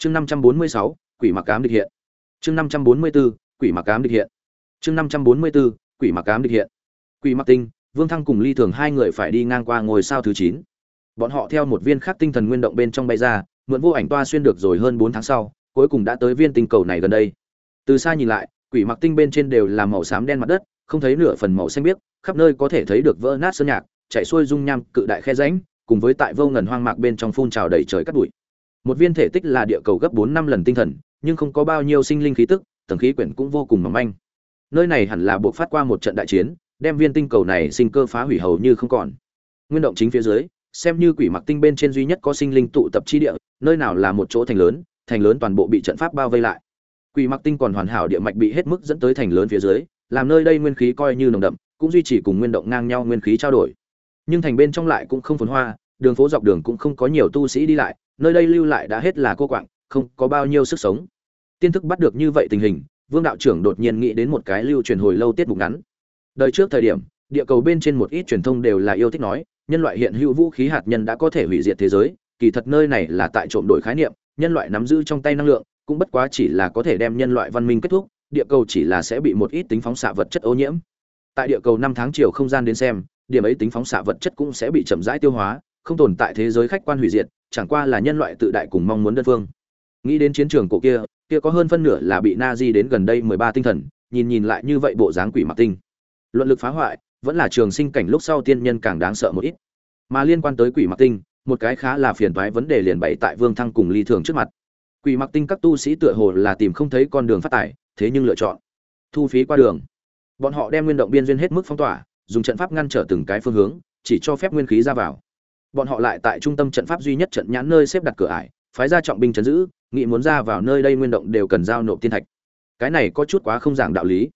chương năm trăm bốn mươi sáu, quỷ mặc cám địch hiện. Chương năm trăm bốn mươi bốn, quỷ mặc cám địch hiện. Chương năm trăm bốn mươi bốn, quỷ mặc cám địch hiện. Quỷ mặc tinh, vương thăng cùng ly thường hai người phải đi ngang qua ngôi sao thứ chín. Bọn họ theo một viên khác tinh thần nguyên động bên trong bay ra, mượn vô ảnh toa xuyên được rồi hơn bốn tháng sau, cuối cùng đã tới viên tinh cầu này gần đây. Từ xa nhìn lại, quỷ mặc tinh bên trên đều là màu xám đen mặt đất, không thấy nửa phần màu xanh biếc, khắp nơi có thể thấy được vỡ nát sơn nhạc chạy xuôi dung nham, cự đại khe rãnh, cùng với tại vô ngần hoang mạc bên trong phun trào đầy trời cắt bụi một viên thể tích là địa cầu gấp bốn năm lần tinh thần, nhưng không có bao nhiêu sinh linh khí tức, tầng khí quyển cũng vô cùng mỏng manh. Nơi này hẳn là buộc phát qua một trận đại chiến, đem viên tinh cầu này sinh cơ phá hủy hầu như không còn. Nguyên động chính phía dưới, xem như quỷ mặc tinh bên trên duy nhất có sinh linh tụ tập chi địa, nơi nào là một chỗ thành lớn thành lớn toàn bộ bị trận pháp bao vây lại. Quỷ mặc tinh còn hoàn hảo địa mạch bị hết mức dẫn tới thành lớn phía dưới, làm nơi đây nguyên khí coi như nồng đậm, cũng duy trì cùng nguyên động ngang nhau nguyên khí trao đổi. Nhưng thành bên trong lại cũng không phồn hoa, đường phố dọc đường cũng không có nhiều tu sĩ đi lại nơi đây lưu lại đã hết là cô quạng, không có bao nhiêu sức sống. Tiên thức bắt được như vậy tình hình, vương đạo trưởng đột nhiên nghĩ đến một cái lưu truyền hồi lâu tiết mục ngắn. Đời trước thời điểm, địa cầu bên trên một ít truyền thông đều là yêu thích nói, nhân loại hiện hữu vũ khí hạt nhân đã có thể hủy diệt thế giới, kỳ thật nơi này là tại trộm đổi khái niệm, nhân loại nắm giữ trong tay năng lượng, cũng bất quá chỉ là có thể đem nhân loại văn minh kết thúc, địa cầu chỉ là sẽ bị một ít tính phóng xạ vật chất ô nhiễm. Tại địa cầu năm tháng chiều không gian đến xem, điểm ấy tính phóng xạ vật chất cũng sẽ bị chậm rãi tiêu hóa, không tồn tại thế giới khách quan hủy diệt chẳng qua là nhân loại tự đại cùng mong muốn đơn phương. Nghĩ đến chiến trường cổ kia kia có hơn phân nửa là bị na di đến gần đây mười ba tinh thần, nhìn nhìn lại như vậy bộ dáng quỷ mặc tinh. Luận lực phá hoại, vẫn là trường sinh cảnh lúc sau tiên nhân càng đáng sợ một ít. Mà liên quan tới quỷ mặc tinh, một cái khá là phiền toái vấn đề liền bày tại vương thăng cùng ly thường trước mặt. Quỷ mặc tinh các tu sĩ tựa hồ là tìm không thấy con đường phát tài thế nhưng lựa chọn. Thu phí qua đường. Bọn họ đem nguyên động biên duyên hết mức phong tỏa, dùng trận pháp ngăn trở từng cái phương hướng, chỉ cho phép nguyên khí ra vào bọn họ lại tại trung tâm trận pháp duy nhất trận nhãn nơi xếp đặt cửa ải, phái ra trọng binh chấn giữ, nghị muốn ra vào nơi đây nguyên động đều cần giao nộp tiên thạch. Cái này có chút quá không giảng đạo lý.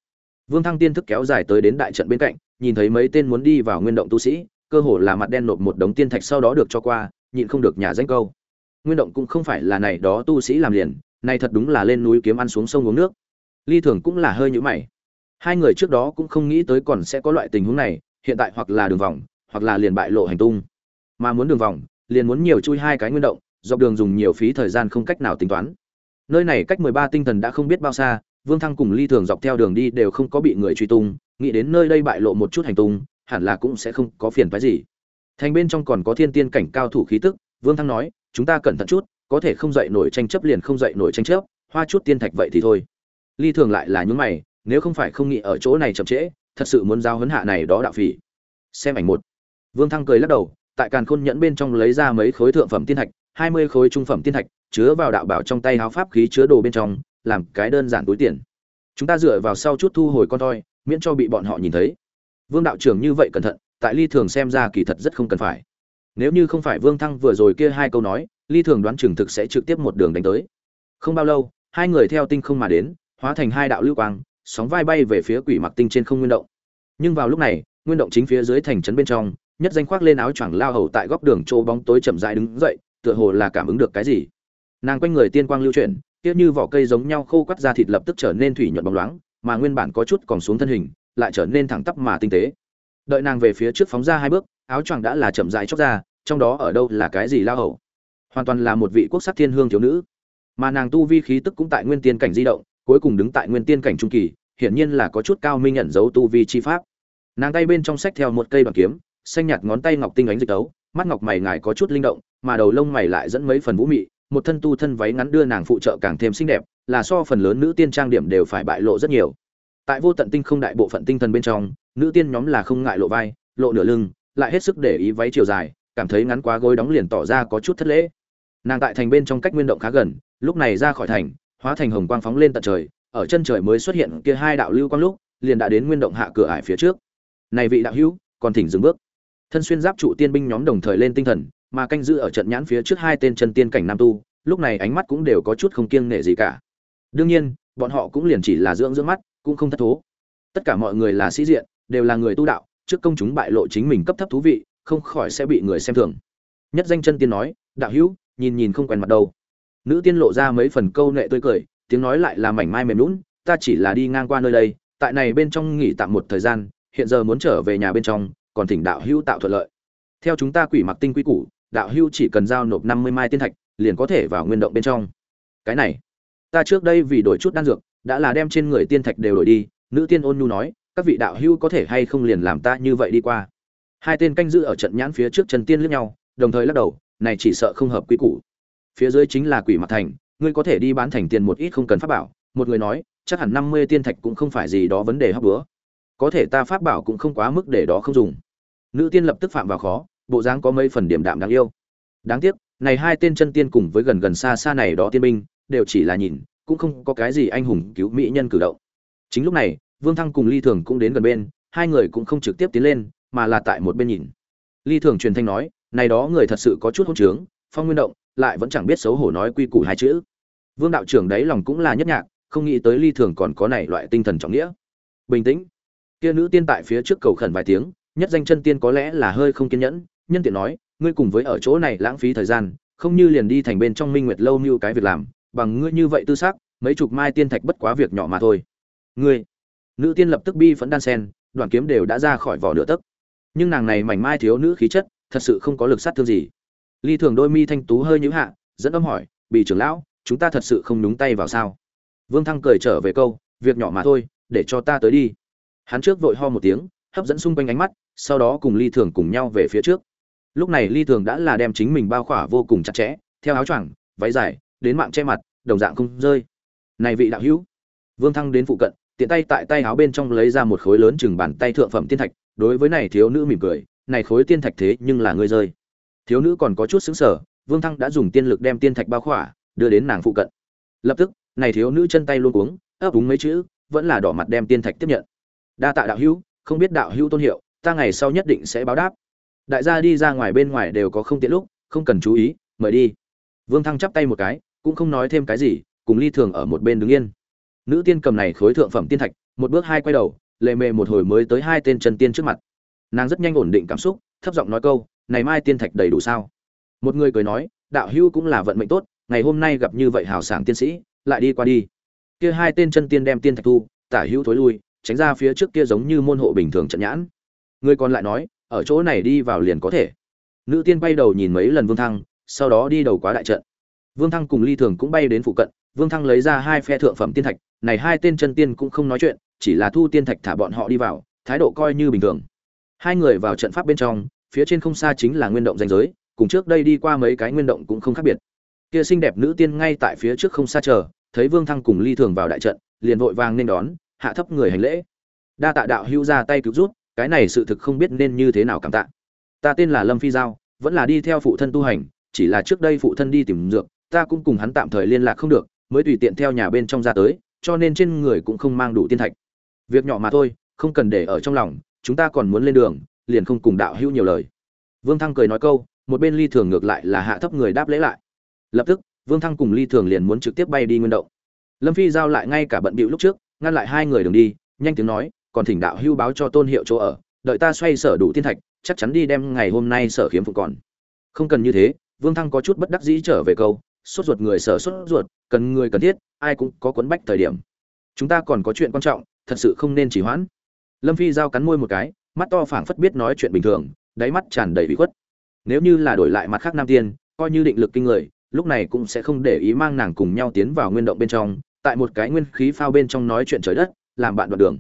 Vương thăng tiên thức kéo dài tới đến đại trận bên cạnh, nhìn thấy mấy tên muốn đi vào nguyên động tu sĩ, cơ hồ là mặt đen nộp một đống tiên thạch sau đó được cho qua, nhịn không được nhà danh câu. Nguyên động cũng không phải là này đó tu sĩ làm liền, này thật đúng là lên núi kiếm ăn xuống sông uống nước. Ly thường cũng là hơi nhũ mày. Hai người trước đó cũng không nghĩ tới còn sẽ có loại tình huống này, hiện tại hoặc là đường vòng, hoặc là liền bại lộ hành tung mà muốn đường vòng, liền muốn nhiều chui hai cái nguyên động, dọc đường dùng nhiều phí thời gian không cách nào tính toán. Nơi này cách mười ba tinh thần đã không biết bao xa, vương thăng cùng ly thường dọc theo đường đi đều không có bị người truy tung, nghĩ đến nơi đây bại lộ một chút hành tung, hẳn là cũng sẽ không có phiền phái gì. Thành bên trong còn có thiên tiên cảnh cao thủ khí tức, vương thăng nói, chúng ta cẩn thận chút, có thể không dậy nổi tranh chấp liền không dậy nổi tranh chấp, hoa chút tiên thạch vậy thì thôi. Ly thường lại là những mày, nếu không phải không nghĩ ở chỗ này chậm trễ, thật sự muốn giao huấn hạ này đó đạo phỉ. Xem ảnh một. Vương thăng cười lắc đầu tại càn khôn nhẫn bên trong lấy ra mấy khối thượng phẩm tiên thạch, hai mươi khối trung phẩm tiên thạch chứa vào đạo bảo trong tay háo pháp khí chứa đồ bên trong, làm cái đơn giản túi tiền. Chúng ta dựa vào sau chút thu hồi con toi, miễn cho bị bọn họ nhìn thấy. Vương đạo trưởng như vậy cẩn thận, tại ly thường xem ra kỳ thật rất không cần phải. Nếu như không phải vương thăng vừa rồi kia hai câu nói, ly thường đoán chừng thực sẽ trực tiếp một đường đánh tới. Không bao lâu, hai người theo tinh không mà đến, hóa thành hai đạo lưu quang, sóng vai bay về phía quỷ mặc tinh trên không nguyên động. Nhưng vào lúc này, nguyên động chính phía dưới thành trấn bên trong nhất danh khoác lên áo choàng lao hầu tại góc đường chỗ bóng tối chậm rãi đứng dậy, tựa hồ là cảm ứng được cái gì. Nàng quanh người tiên quang lưu chuyển tiếc như vỏ cây giống nhau khô quắt ra thịt lập tức trở nên thủy nhuận bóng loáng, mà nguyên bản có chút còn xuống thân hình, lại trở nên thẳng tắp mà tinh tế. Đợi nàng về phía trước phóng ra hai bước, áo choàng đã là chậm rãi chóc ra, trong đó ở đâu là cái gì lao hầu? Hoàn toàn là một vị quốc sắc thiên hương thiếu nữ. Mà nàng tu vi khí tức cũng tại nguyên tiên cảnh di động, cuối cùng đứng tại nguyên tiên cảnh trung kỳ, hiển nhiên là có chút cao minh nhận dấu tu vi chi pháp. Nàng tay bên trong sách theo một cây bằng kiếm xanh nhạt ngón tay ngọc tinh ánh dịch tấu, mắt ngọc mày ngài có chút linh động, mà đầu lông mày lại dẫn mấy phần vũ mị, một thân tu thân váy ngắn đưa nàng phụ trợ càng thêm xinh đẹp, là so phần lớn nữ tiên trang điểm đều phải bại lộ rất nhiều. Tại vô tận tinh không đại bộ phận tinh thần bên trong, nữ tiên nhóm là không ngại lộ vai, lộ nửa lưng, lại hết sức để ý váy chiều dài, cảm thấy ngắn quá gối đóng liền tỏ ra có chút thất lễ. Nàng tại thành bên trong cách nguyên động khá gần, lúc này ra khỏi thành, hóa thành hồng quang phóng lên tận trời, ở chân trời mới xuất hiện kia hai đạo lưu quang lúc, liền đã đến nguyên động hạ cửa ải phía trước. Này vị đạo hữu, còn thỉnh dừng bước thân xuyên giáp trụ tiên binh nhóm đồng thời lên tinh thần, mà canh giữ ở trận nhãn phía trước hai tên chân tiên cảnh nam tu, lúc này ánh mắt cũng đều có chút không kiêng nể gì cả. Đương nhiên, bọn họ cũng liền chỉ là dưỡng dưỡng mắt, cũng không thất thố. Tất cả mọi người là sĩ diện, đều là người tu đạo, trước công chúng bại lộ chính mình cấp thấp thú vị, không khỏi sẽ bị người xem thường. Nhất danh chân tiên nói, đạo hữu, nhìn nhìn không quen mặt đâu. Nữ tiên lộ ra mấy phần câu nệ tươi cười, tiếng nói lại là mảnh mai mềm lún ta chỉ là đi ngang qua nơi đây, tại này bên trong nghỉ tạm một thời gian, hiện giờ muốn trở về nhà bên trong còn thỉnh đạo hữu tạo thuận lợi. Theo chúng ta quỷ mặc tinh quy củ, đạo hữu chỉ cần giao nộp năm mươi mai tiên thạch, liền có thể vào nguyên động bên trong. Cái này, ta trước đây vì đổi chút đan dược, đã là đem trên người tiên thạch đều đổi đi, nữ tiên ôn nhu nói, các vị đạo hữu có thể hay không liền làm ta như vậy đi qua. Hai tên canh giữ ở trận nhãn phía trước trần tiên lướt nhau, đồng thời lắc đầu, này chỉ sợ không hợp quy củ. Phía dưới chính là quỷ mặt thành, ngươi có thể đi bán thành tiền một ít không cần pháp bảo. Một người nói, chắc hẳn năm mươi tiên thạch cũng không phải gì đó vấn đề hấp bữa có thể ta pháp bảo cũng không quá mức để đó không dùng. Nữ tiên lập tức phạm vào khó, bộ dáng có mấy phần điểm đạm đáng yêu. Đáng tiếc, này hai tên chân tiên cùng với gần gần xa xa này đó tiên binh, đều chỉ là nhìn, cũng không có cái gì anh hùng cứu mỹ nhân cử động. Chính lúc này, vương thăng cùng ly thường cũng đến gần bên, hai người cũng không trực tiếp tiến lên, mà là tại một bên nhìn. Ly thường truyền thanh nói, này đó người thật sự có chút hôn trướng, phong nguyên động, lại vẫn chẳng biết xấu hổ nói quy củ hai chữ. Vương đạo trưởng đấy lòng cũng là nhất nhạc, không nghĩ tới ly thường còn có này loại tinh thần trọng nghĩa. Bình tĩnh kia nữ tiên tại phía trước cầu khẩn vài tiếng, nhất danh chân tiên có lẽ là hơi không kiên nhẫn, nhân tiện nói, ngươi cùng với ở chỗ này lãng phí thời gian, không như liền đi thành bên trong minh nguyệt lâu như cái việc làm, bằng ngươi như vậy tư xác mấy chục mai tiên thạch bất quá việc nhỏ mà thôi. Ngươi? Nữ tiên lập tức bi phẫn đan sen, đoạn kiếm đều đã ra khỏi vỏ nửa tấc. Nhưng nàng này mảnh mai thiếu nữ khí chất, thật sự không có lực sát thương gì. Ly thường đôi mi thanh tú hơi nhữ hạ, dẫn âm hỏi bị trưởng lão, chúng ta thật sự không nhúng tay vào sao? Vương thăng cười trở về câu, việc nhỏ mà thôi, để cho ta tới đi hắn trước vội ho một tiếng, hấp dẫn xung quanh ánh mắt, sau đó cùng ly thường cùng nhau về phía trước. Lúc này ly thường đã là đem chính mình bao khỏa vô cùng chặt chẽ, theo áo choàng, váy dài, đến mạng che mặt, đồng dạng không rơi. Này vị đạo hữu, vương thăng đến phụ cận, tiện tay tại tay áo bên trong lấy ra một khối lớn chừng bàn tay thượng phẩm tiên thạch, đối với này thiếu nữ mỉm cười, này khối tiên thạch thế nhưng là ngươi rơi. Thiếu nữ còn có chút xứng sở vương thăng đã dùng tiên lực đem tiên thạch bao khỏa, đưa đến nàng phụ cận. Lập tức, này thiếu nữ chân tay luôn uống ấp úng mấy chữ, vẫn là đỏ mặt đem tiên thạch tiếp nhận đa tạ đạo hữu, không biết đạo hữu tôn hiệu, ta ngày sau nhất định sẽ báo đáp. Đại gia đi ra ngoài bên ngoài đều có không tiện lúc, không cần chú ý, mời đi. Vương thăng chắp tay một cái, cũng không nói thêm cái gì, cùng ly thường ở một bên đứng yên. Nữ tiên cầm này khối thượng phẩm tiên thạch, một bước hai quay đầu, lệ mề một hồi mới tới hai tên chân tiên trước mặt. Nàng rất nhanh ổn định cảm xúc, thấp giọng nói câu, này mai tiên thạch đầy đủ sao? Một người cười nói, đạo hữu cũng là vận mệnh tốt, ngày hôm nay gặp như vậy hào sảng tiên sĩ, lại đi qua đi. Kia hai tên chân tiên đem tiên thạch thu, tả hữu thối lui tránh ra phía trước kia giống như môn hộ bình thường trận nhãn. Người còn lại nói, ở chỗ này đi vào liền có thể. Nữ tiên bay đầu nhìn mấy lần vương thăng, sau đó đi đầu quá đại trận. Vương thăng cùng ly thường cũng bay đến phụ cận, vương thăng lấy ra hai phe thượng phẩm tiên thạch, này hai tên chân tiên cũng không nói chuyện, chỉ là thu tiên thạch thả bọn họ đi vào, thái độ coi như bình thường. Hai người vào trận pháp bên trong, phía trên không xa chính là nguyên động danh giới, cùng trước đây đi qua mấy cái nguyên động cũng không khác biệt. Kia xinh đẹp nữ tiên ngay tại phía trước không xa chờ, thấy vương thăng cùng ly thường vào đại trận, liền vội vàng nên đón hạ thấp người hành lễ. Đa tạ đạo hữu ra tay cứu rút, cái này sự thực không biết nên như thế nào cảm tạ. Ta tên là lâm phi giao, vẫn là đi theo phụ thân tu hành, chỉ là trước đây phụ thân đi tìm dược, ta cũng cùng hắn tạm thời liên lạc không được, mới tùy tiện theo nhà bên trong ra tới, cho nên trên người cũng không mang đủ tiên thạch. Việc nhỏ mà thôi, không cần để ở trong lòng, chúng ta còn muốn lên đường, liền không cùng đạo hữu nhiều lời. Vương thăng cười nói câu, một bên ly thường ngược lại là hạ thấp người đáp lễ lại. Lập tức, vương thăng cùng ly thường liền muốn trực tiếp bay đi nguyên động. Lâm phi giao lại ngay cả bận bịu lúc trước ngăn lại hai người đường đi, nhanh tiếng nói, còn thỉnh đạo hưu báo cho tôn hiệu chỗ ở, đợi ta xoay sở đủ thiên thạch, chắc chắn đi đem ngày hôm nay sở khiếm phục còn. Không cần như thế, vương thăng có chút bất đắc dĩ trở về câu, sốt ruột người sở sốt ruột, cần người cần thiết, ai cũng có quấn bách thời điểm. Chúng ta còn có chuyện quan trọng, thật sự không nên chỉ hoãn. Lâm phi giao cắn môi một cái, mắt to phảng phất biết nói chuyện bình thường, đáy mắt tràn đầy bị khuất. Nếu như là đổi lại mặt khác nam tiên, coi như định lực kinh người, lúc này cũng sẽ không để ý mang nàng cùng nhau tiến vào nguyên động bên trong tại một cái nguyên khí phao bên trong nói chuyện trời đất, làm bạn đoạn đường.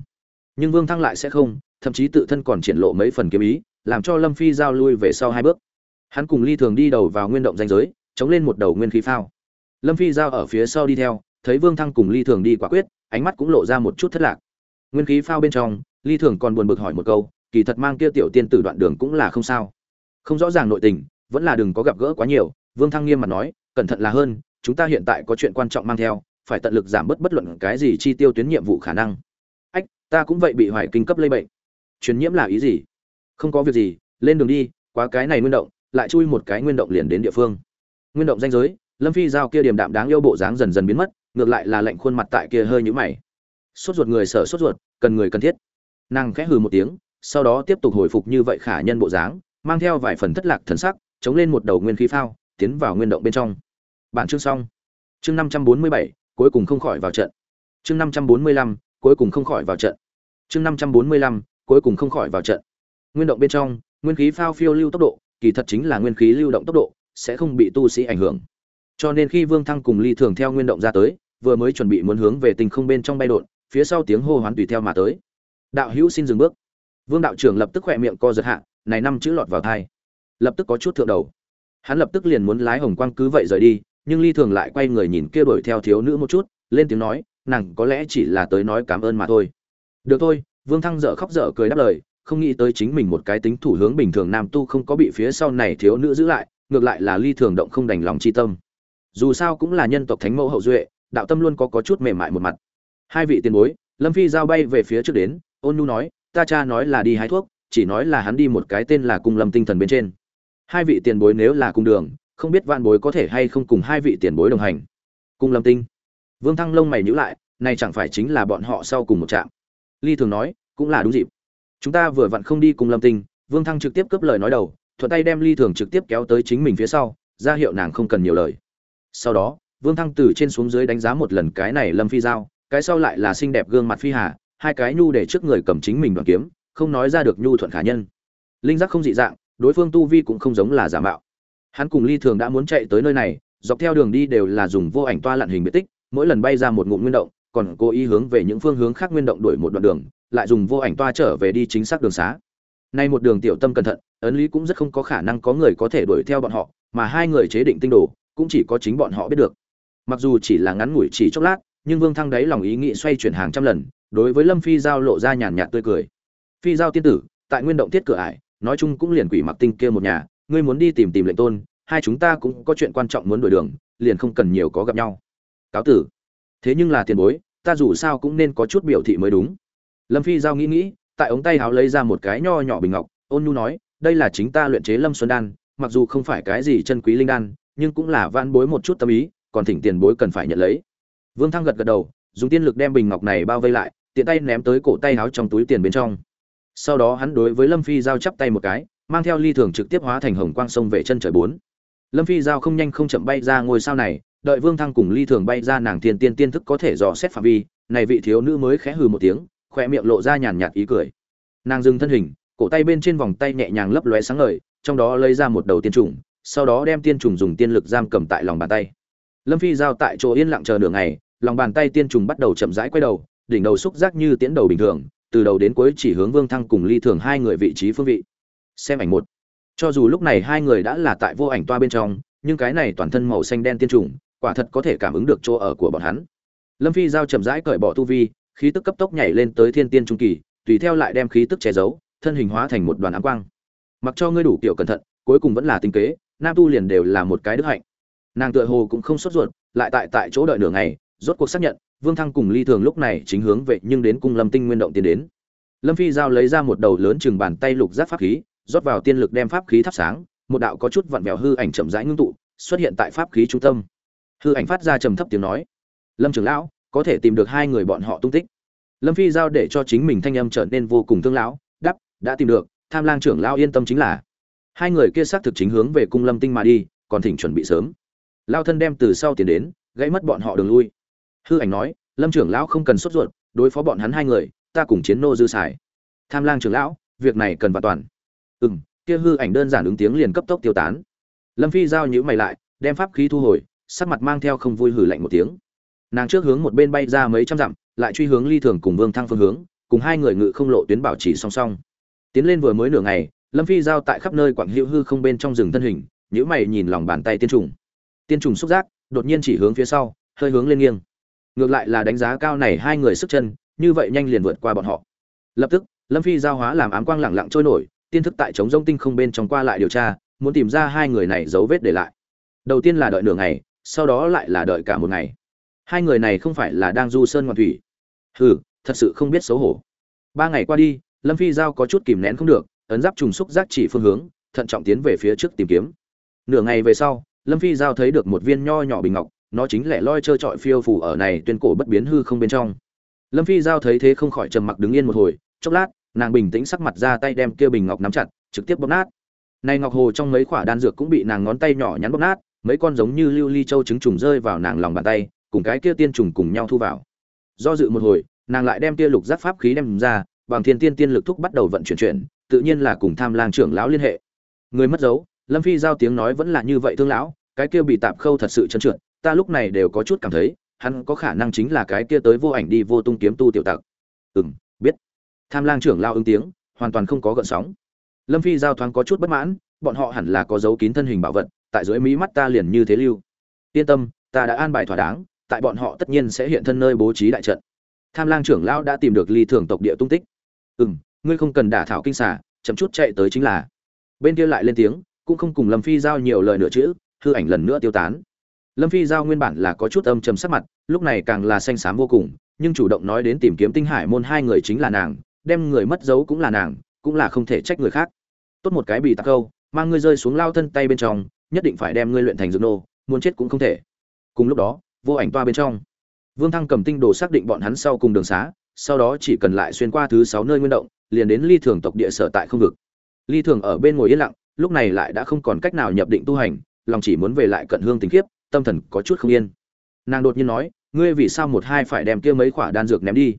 Nhưng vương thăng lại sẽ không, thậm chí tự thân còn triển lộ mấy phần kiếm ý, làm cho lâm phi giao lui về sau hai bước. Hắn cùng ly thường đi đầu vào nguyên động danh giới, chống lên một đầu nguyên khí phao. Lâm phi giao ở phía sau đi theo, thấy vương thăng cùng ly thường đi quả quyết, ánh mắt cũng lộ ra một chút thất lạc. Nguyên khí phao bên trong, ly thường còn buồn bực hỏi một câu, kỳ thật mang kia tiểu tiên tử đoạn đường cũng là không sao. Không rõ ràng nội tình, vẫn là đừng có gặp gỡ quá nhiều, vương thăng nghiêm mặt nói, cẩn thận là hơn, chúng ta hiện tại có chuyện quan trọng mang theo phải tận lực giảm bớt bất luận cái gì chi tiêu tuyến nhiệm vụ khả năng. Ách, ta cũng vậy bị hoài kinh cấp lây bệnh. Truyền nhiễm là ý gì? Không có việc gì, lên đường đi qua cái này nguyên động, lại chui một cái nguyên động liền đến địa phương. Nguyên động danh giới, lâm phi giao kia điềm đạm đáng yêu bộ dáng dần dần biến mất, ngược lại là lệnh khuôn mặt tại kia hơi nhũ mày. Sốt ruột người sợ sốt ruột, cần người cần thiết. Nàng khẽ hừ một tiếng, sau đó tiếp tục hồi phục như vậy khả nhân bộ dáng, mang theo vài phần thất lạc thần sắc, chống lên một đầu nguyên khí phao, tiến vào nguyên động bên trong. Bản chương xong. Chương năm trăm bốn mươi bảy cuối cùng không khỏi vào trận. Chương năm trăm bốn mươi lăm, cuối cùng không khỏi vào trận. Chương năm trăm bốn mươi lăm, cuối cùng không khỏi vào trận. Nguyên động bên trong, nguyên khí phao phiêu lưu tốc độ, kỳ thật chính là nguyên khí lưu động tốc độ, sẽ không bị tu sĩ ảnh hưởng. Cho nên khi vương thăng cùng ly thường theo nguyên động ra tới, vừa mới chuẩn bị muốn hướng về tình không bên trong bay đột, phía sau tiếng hô hoán tùy theo mà tới. Đạo hữu xin dừng bước. Vương đạo trưởng lập tức khỏe miệng co giật hạ, này năm chữ lọt vào tai. lập tức có chút thượng đầu. Hắn lập tức liền muốn lái hồng quang cứ vậy rời đi nhưng ly thường lại quay người nhìn kia đuổi theo thiếu nữ một chút, lên tiếng nói, nàng có lẽ chỉ là tới nói cảm ơn mà thôi. Được thôi. Vương thăng dở khóc dở cười đáp lời, không nghĩ tới chính mình một cái tính thủ hướng bình thường nam tu không có bị phía sau này thiếu nữ giữ lại, ngược lại là ly thường động không đành lòng chi tâm. Dù sao cũng là nhân tộc thánh mẫu hậu duệ, đạo tâm luôn có có chút mềm mại một mặt. Hai vị tiền bối, lâm phi giao bay về phía trước đến, ôn nhu nói, ta cha nói là đi hái thuốc, chỉ nói là hắn đi một cái tên là cung lâm tinh thần bên trên. Hai vị tiền bối nếu là cung đường không biết vạn bối có thể hay không cùng hai vị tiền bối đồng hành. Cung lâm tinh. Vương thăng lông mày nhữ lại, này chẳng phải chính là bọn họ sau cùng một trạm. Ly thường nói, cũng là đúng dịp. Chúng ta vừa vặn không đi cùng lâm tinh, vương thăng trực tiếp cướp lời nói đầu, thuận tay đem ly thường trực tiếp kéo tới chính mình phía sau, ra hiệu nàng không cần nhiều lời. Sau đó, vương thăng từ trên xuống dưới đánh giá một lần cái này lâm phi giao, cái sau lại là xinh đẹp gương mặt phi hà, hai cái nhu để trước người cầm chính mình đoàn kiếm, không nói ra được nhu thuận khả nhân. Linh giác không dị dạng, đối phương tu vi cũng không giống là giả mạo hắn cùng ly thường đã muốn chạy tới nơi này, dọc theo đường đi đều là dùng vô ảnh toa lặn hình biệt tích, mỗi lần bay ra một ngụm nguyên động, còn cố ý hướng về những phương hướng khác nguyên động đuổi một đoạn đường, lại dùng vô ảnh toa trở về đi chính xác đường xá. Nay một đường tiểu tâm cẩn thận, ấn lý cũng rất không có khả năng có người có thể đuổi theo bọn họ, mà hai người chế định tinh đồ, cũng chỉ có chính bọn họ biết được. Mặc dù chỉ là ngắn ngủi chỉ chốc lát, nhưng vương thăng đấy lòng ý nghĩ xoay chuyển hàng trăm lần, đối với lâm phi giao lộ ra nhàn nhạt tươi cười. Phi giao tiên tử, tại nguyên động tiết cửa ải, nói chung cũng liền quỷ mặc tinh kia một nhà ngươi muốn đi tìm tìm lệnh tôn, hai chúng ta cũng có chuyện quan trọng muốn đổi đường, liền không cần nhiều có gặp nhau. Cáo tử. Thế nhưng là tiền bối, ta dù sao cũng nên có chút biểu thị mới đúng. Lâm phi giao nghĩ nghĩ, tại ống tay háo lấy ra một cái nho nhỏ bình ngọc, ôn nhu nói, đây là chính ta luyện chế lâm xuân đan, mặc dù không phải cái gì chân quý linh đan, nhưng cũng là van bối một chút tâm ý, còn thỉnh tiền bối cần phải nhận lấy. Vương thăng gật gật đầu, dùng tiên lực đem bình ngọc này bao vây lại, tiện tay ném tới cổ tay háo trong túi tiền bên trong. Sau đó hắn đối với lâm phi giao chắp tay một cái mang theo ly thường trực tiếp hóa thành hồng quang sông về chân trời bốn. Lâm phi giao không nhanh không chậm bay ra ngôi sao này, đợi vương thăng cùng ly thường bay ra nàng thiên tiên tiên thức có thể dò xét phạm vi, này vị thiếu nữ mới khẽ hừ một tiếng khỏe miệng lộ ra nhàn nhạt ý cười. Nàng dừng thân hình, cổ tay bên trên vòng tay nhẹ nhàng lấp lóe sáng ngời, trong đó lấy ra một đầu tiên trùng, sau đó đem tiên trùng dùng tiên lực giam cầm tại lòng bàn tay. Lâm phi giao tại chỗ yên lặng chờ nửa ngày, lòng bàn tay tiên trùng bắt đầu chậm rãi quay đầu, đỉnh đầu xúc giác như tiễn đầu bình thường, từ đầu đến cuối chỉ hướng vương thăng cùng ly thường hai người vị trí phương vị xem ảnh một. Cho dù lúc này hai người đã là tại vô ảnh toa bên trong, nhưng cái này toàn thân màu xanh đen tiên trùng, quả thật có thể cảm ứng được chỗ ở của bọn hắn. Lâm phi giao chậm rãi cởi bỏ tu vi, khí tức cấp tốc nhảy lên tới thiên tiên trung kỳ, tùy theo lại đem khí tức che giấu, thân hình hóa thành một đoàn ám quang. Mặc cho ngươi đủ kiểu cẩn thận, cuối cùng vẫn là tinh kế, nam tu liền đều là một cái đức hạnh. Nàng tựa hồ cũng không sốt ruột, lại tại tại chỗ đợi nửa ngày, rốt cuộc xác nhận, vương thăng cùng ly thường lúc này chính hướng về nhưng đến cung lâm tinh nguyên động tiến đến. Lâm phi giao lấy ra một đầu lớn chừng bàn tay lục giác pháp khí rót vào tiên lực đem pháp khí thắp sáng, một đạo có chút vặn vẹo hư ảnh chậm rãi ngưng tụ, xuất hiện tại pháp khí trung tâm. Hư ảnh phát ra trầm thấp tiếng nói. Lâm trưởng lão, có thể tìm được hai người bọn họ tung tích. Lâm phi giao để cho chính mình thanh âm trở nên vô cùng thương lão, đáp, đã tìm được, tham lang trưởng lão yên tâm chính là. Hai người kia xác thực chính hướng về cung lâm tinh mà đi, còn thỉnh chuẩn bị sớm. Lao thân đem từ sau tiến đến, gãy mất bọn họ đường lui. Hư ảnh nói, lâm trưởng lão không cần sốt ruột, đối phó bọn hắn hai người, ta cùng chiến nô dư xài. Tham lang trưởng lão, việc này cần và toàn ừ m kia hư ảnh đơn giản ứng tiếng liền cấp tốc tiêu tán. Lâm phi giao nhữ mày lại, đem pháp khí thu hồi, sắc mặt mang theo không vui hử lạnh một tiếng. Nàng trước hướng một bên bay ra mấy trăm dặm, lại truy hướng ly thường cùng vương thăng phương hướng, cùng hai người ngự không lộ tuyến bảo trì song song. Tiến lên vừa mới nửa ngày, lâm phi giao tại khắp nơi quảng hữu hư không bên trong rừng thân hình nhữ mày nhìn lòng bàn tay tiên trùng. Tiên trùng xúc giác, đột nhiên chỉ hướng phía sau, hơi hướng lên nghiêng. Ngược lại là đánh giá cao này hai người sức chân, như vậy nhanh liền vượt qua bọn họ. Lập tức, lâm phi giao hóa làm ám quang lẳng lặng trôi nổi tiên thức tại chống rông tinh không bên trong qua lại điều tra, muốn tìm ra hai người này dấu vết để lại. Đầu tiên là đợi nửa ngày, sau đó lại là đợi cả một ngày. Hai người này không phải là đang du sơn ngoạn thủy. Hừ, thật sự không biết xấu hổ. Ba ngày qua đi, lâm phi giao có chút kìm nén không được, ấn giáp trùng xúc giác chỉ phương hướng, thận trọng tiến về phía trước tìm kiếm. Nửa ngày về sau, lâm phi giao thấy được một viên nho nhỏ bình ngọc, nó chính lẻ loi trơ trọi phiêu phủ ở này tuyên cổ bất biến hư không bên trong. Lâm phi giao thấy thế không khỏi trầm mặc đứng yên một hồi, chốc lát nàng bình tĩnh sắc mặt ra tay đem kia bình ngọc nắm chặt, trực tiếp bóp nát. Này ngọc hồ trong mấy quả đan dược cũng bị nàng ngón tay nhỏ nhắn bóp nát, mấy con giống như lưu ly châu trứng trùng rơi vào nàng lòng bàn tay, cùng cái kia tiên trùng cùng nhau thu vào. Do dự một hồi, nàng lại đem kia lục giác pháp khí đem ra, bằng thiên tiên tiên lực thúc bắt đầu vận chuyển chuyển, tự nhiên là cùng tham lang trưởng lão liên hệ. Người mất dấu, lâm phi giao tiếng nói vẫn là như vậy thương lão, cái kia bị tạp khâu thật sự trơn trượt, ta lúc này đều có chút cảm thấy, hắn có khả năng chính là cái kia tới vô ảnh đi vô tung kiếm tu tiểu tặc. Ừm tham lang trưởng lao ứng tiếng, hoàn toàn không có gợn sóng. Lâm phi giao thoáng có chút bất mãn, bọn họ hẳn là có dấu kín thân hình bảo vật, tại dưới mí mắt ta liền như thế lưu. Yên tâm, ta đã an bài thỏa đáng, tại bọn họ tất nhiên sẽ hiện thân nơi bố trí đại trận. Tham lang trưởng lão đã tìm được ly thường tộc địa tung tích. Ừ m ngươi không cần đả thảo kinh xả chậm chút chạy tới chính là. Bên kia lại lên tiếng, cũng không cùng lâm phi giao nhiều lời nữa chữ hư ảnh lần nữa tiêu tán. Lâm phi giao nguyên bản là có chút âm trầm sắc mặt, lúc này càng là xanh xám vô cùng, nhưng chủ động nói đến tìm kiếm tinh hải môn hai người chính là nàng đem người mất dấu cũng là nàng, cũng là không thể trách người khác. Tốt một cái bị tắc câu, mang ngươi rơi xuống lao thân tay bên trong, nhất định phải đem ngươi luyện thành dược nô, muốn chết cũng không thể. Cùng lúc đó, vô ảnh toa bên trong. Vương thăng cầm tinh đồ xác định bọn hắn sau cùng đường xá, sau đó chỉ cần lại xuyên qua thứ sáu nơi nguyên động, liền đến ly thường tộc địa sở tại không vực. Ly thường ở bên ngồi yên lặng, lúc này lại đã không còn cách nào nhập định tu hành, lòng chỉ muốn về lại cận hương tình kiếp tâm thần có chút không yên. Nàng đột nhiên nói, ngươi vì sao một hai phải đem kia mấy quả đan dược ném đi?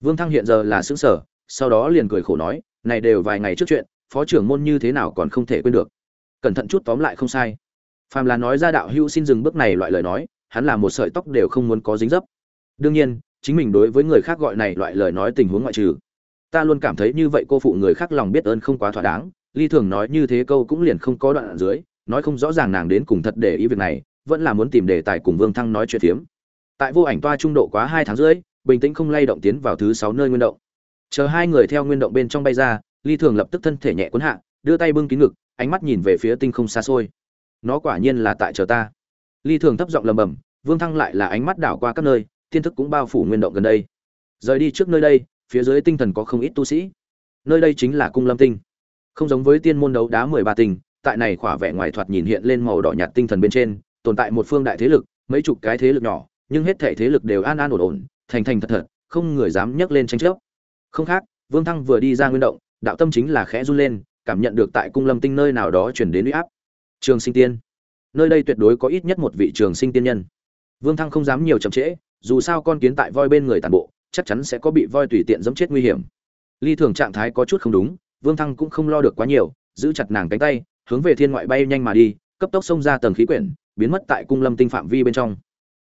Vương thăng hiện giờ là xứng sở sau đó liền cười khổ nói, này đều vài ngày trước chuyện, phó trưởng môn như thế nào còn không thể quên được. Cẩn thận chút tóm lại không sai. Phàm là nói ra đạo hữu xin dừng bước này loại lời nói, hắn là một sợi tóc đều không muốn có dính dấp. Đương nhiên, chính mình đối với người khác gọi này loại lời nói tình huống ngoại trừ, ta luôn cảm thấy như vậy cô phụ người khác lòng biết ơn không quá thỏa đáng, ly thường nói như thế câu cũng liền không có đoạn ở dưới, nói không rõ ràng nàng đến cùng thật để ý việc này, vẫn là muốn tìm đề tài cùng vương thăng nói chuyện phiếm. Tại vô ảnh toa trung độ quá hai tháng rưỡi, bình tĩnh không lay động tiến vào thứ sáu nơi nguyên động chờ hai người theo nguyên động bên trong bay ra, ly thường lập tức thân thể nhẹ cuốn hạ, đưa tay bưng kín ngực, ánh mắt nhìn về phía tinh không xa xôi. Nó quả nhiên là tại chờ ta. Ly thường thấp giọng lầm bầm vương thăng lại là ánh mắt đảo qua các nơi, thiên thức cũng bao phủ nguyên động gần đây. Rời đi trước nơi đây, phía dưới tinh thần có không ít tu sĩ. Nơi đây chính là cung lâm tinh. Không giống với tiên môn đấu đá mười ba tinh, tại này khỏa vẻ ngoài thoạt nhìn hiện lên màu đỏ nhạt tinh thần bên trên, tồn tại một phương đại thế lực, mấy chục cái thế lực nhỏ, nhưng hết thể thế lực đều an an ổn ổn, thành thành thật thật, không người dám nhấc lên tranh chấp không khác, vương thăng vừa đi ra nguyên động, đạo tâm chính là khẽ run lên, cảm nhận được tại cung lâm tinh nơi nào đó chuyển đến uy áp. Trường sinh tiên. Nơi đây tuyệt đối có ít nhất một vị trường sinh tiên nhân. Vương thăng không dám nhiều chậm trễ, dù sao con kiến tại voi bên người tàn bộ, chắc chắn sẽ có bị voi tùy tiện dẫm chết nguy hiểm. Ly thường trạng thái có chút không đúng, vương thăng cũng không lo được quá nhiều, giữ chặt nàng cánh tay, hướng về thiên ngoại bay nhanh mà đi, cấp tốc xông ra tầng khí quyển, biến mất tại cung lâm tinh phạm vi bên trong.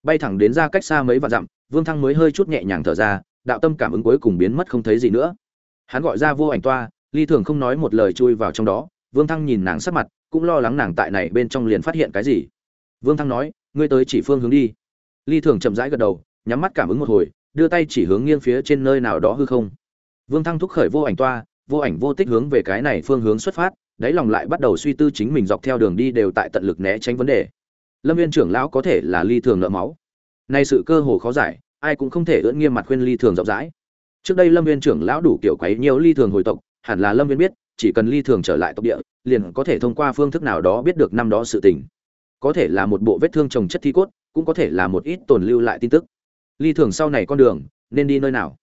Bay thẳng đến ra cách xa mấy vạn dặm, vương thăng mới hơi chút nhẹ nhàng thở ra đạo tâm cảm ứng cuối cùng biến mất không thấy gì nữa. Hắn gọi ra vô ảnh toa, ly thường không nói một lời chui vào trong đó, vương thăng nhìn nàng sắc mặt, cũng lo lắng nàng tại này bên trong liền phát hiện cái gì. Vương thăng nói, ngươi tới chỉ phương hướng đi. Ly thường chậm rãi gật đầu, nhắm mắt cảm ứng một hồi, đưa tay chỉ hướng nghiêng phía trên nơi nào đó hư không. Vương thăng thúc khởi vô ảnh toa, vô ảnh vô tích hướng về cái này phương hướng xuất phát, đáy lòng lại bắt đầu suy tư chính mình dọc theo đường đi đều tại tận lực né tránh vấn đề. Lâm viên trưởng lão có thể là ly thường nợ máu. Nay sự cơ hồ khó giải ai cũng không thể ưỡn nghiêm mặt khuyên ly thường rộng rãi. Trước đây lâm viên trưởng lão đủ kiểu quấy nhiều ly thường hồi tộc, hẳn là lâm viên biết, chỉ cần ly thường trở lại tộc địa, liền có thể thông qua phương thức nào đó biết được năm đó sự tình. Có thể là một bộ vết thương trồng chất thi cốt, cũng có thể là một ít tồn lưu lại tin tức. Ly thường sau này con đường, nên đi nơi nào?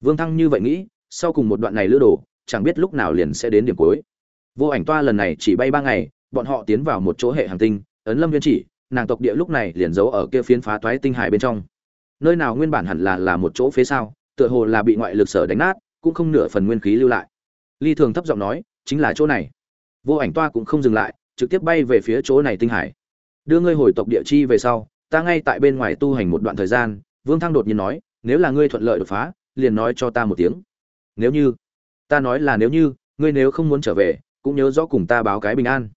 Vương thăng như vậy nghĩ, sau cùng một đoạn này lữ đồ, chẳng biết lúc nào liền sẽ đến điểm cuối. Vô ảnh toa lần này chỉ bay ba ngày, bọn họ tiến vào một chỗ hệ hành tinh, ấn lâm viên chỉ, nàng tộc địa lúc này liền giấu ở kia phiến phá toái tinh hải bên trong nơi nào nguyên bản hẳn là là một chỗ phía sau tựa hồ là bị ngoại lực sở đánh nát, cũng không nửa phần nguyên khí lưu lại. Ly thường thấp giọng nói, chính là chỗ này. Vô ảnh toa cũng không dừng lại, trực tiếp bay về phía chỗ này tinh hải. Đưa ngươi hồi tộc địa chi về sau, ta ngay tại bên ngoài tu hành một đoạn thời gian, vương thăng đột nhiên nói, nếu là ngươi thuận lợi đột phá, liền nói cho ta một tiếng. Nếu như, ta nói là nếu như, ngươi nếu không muốn trở về, cũng nhớ rõ cùng ta báo cái bình an.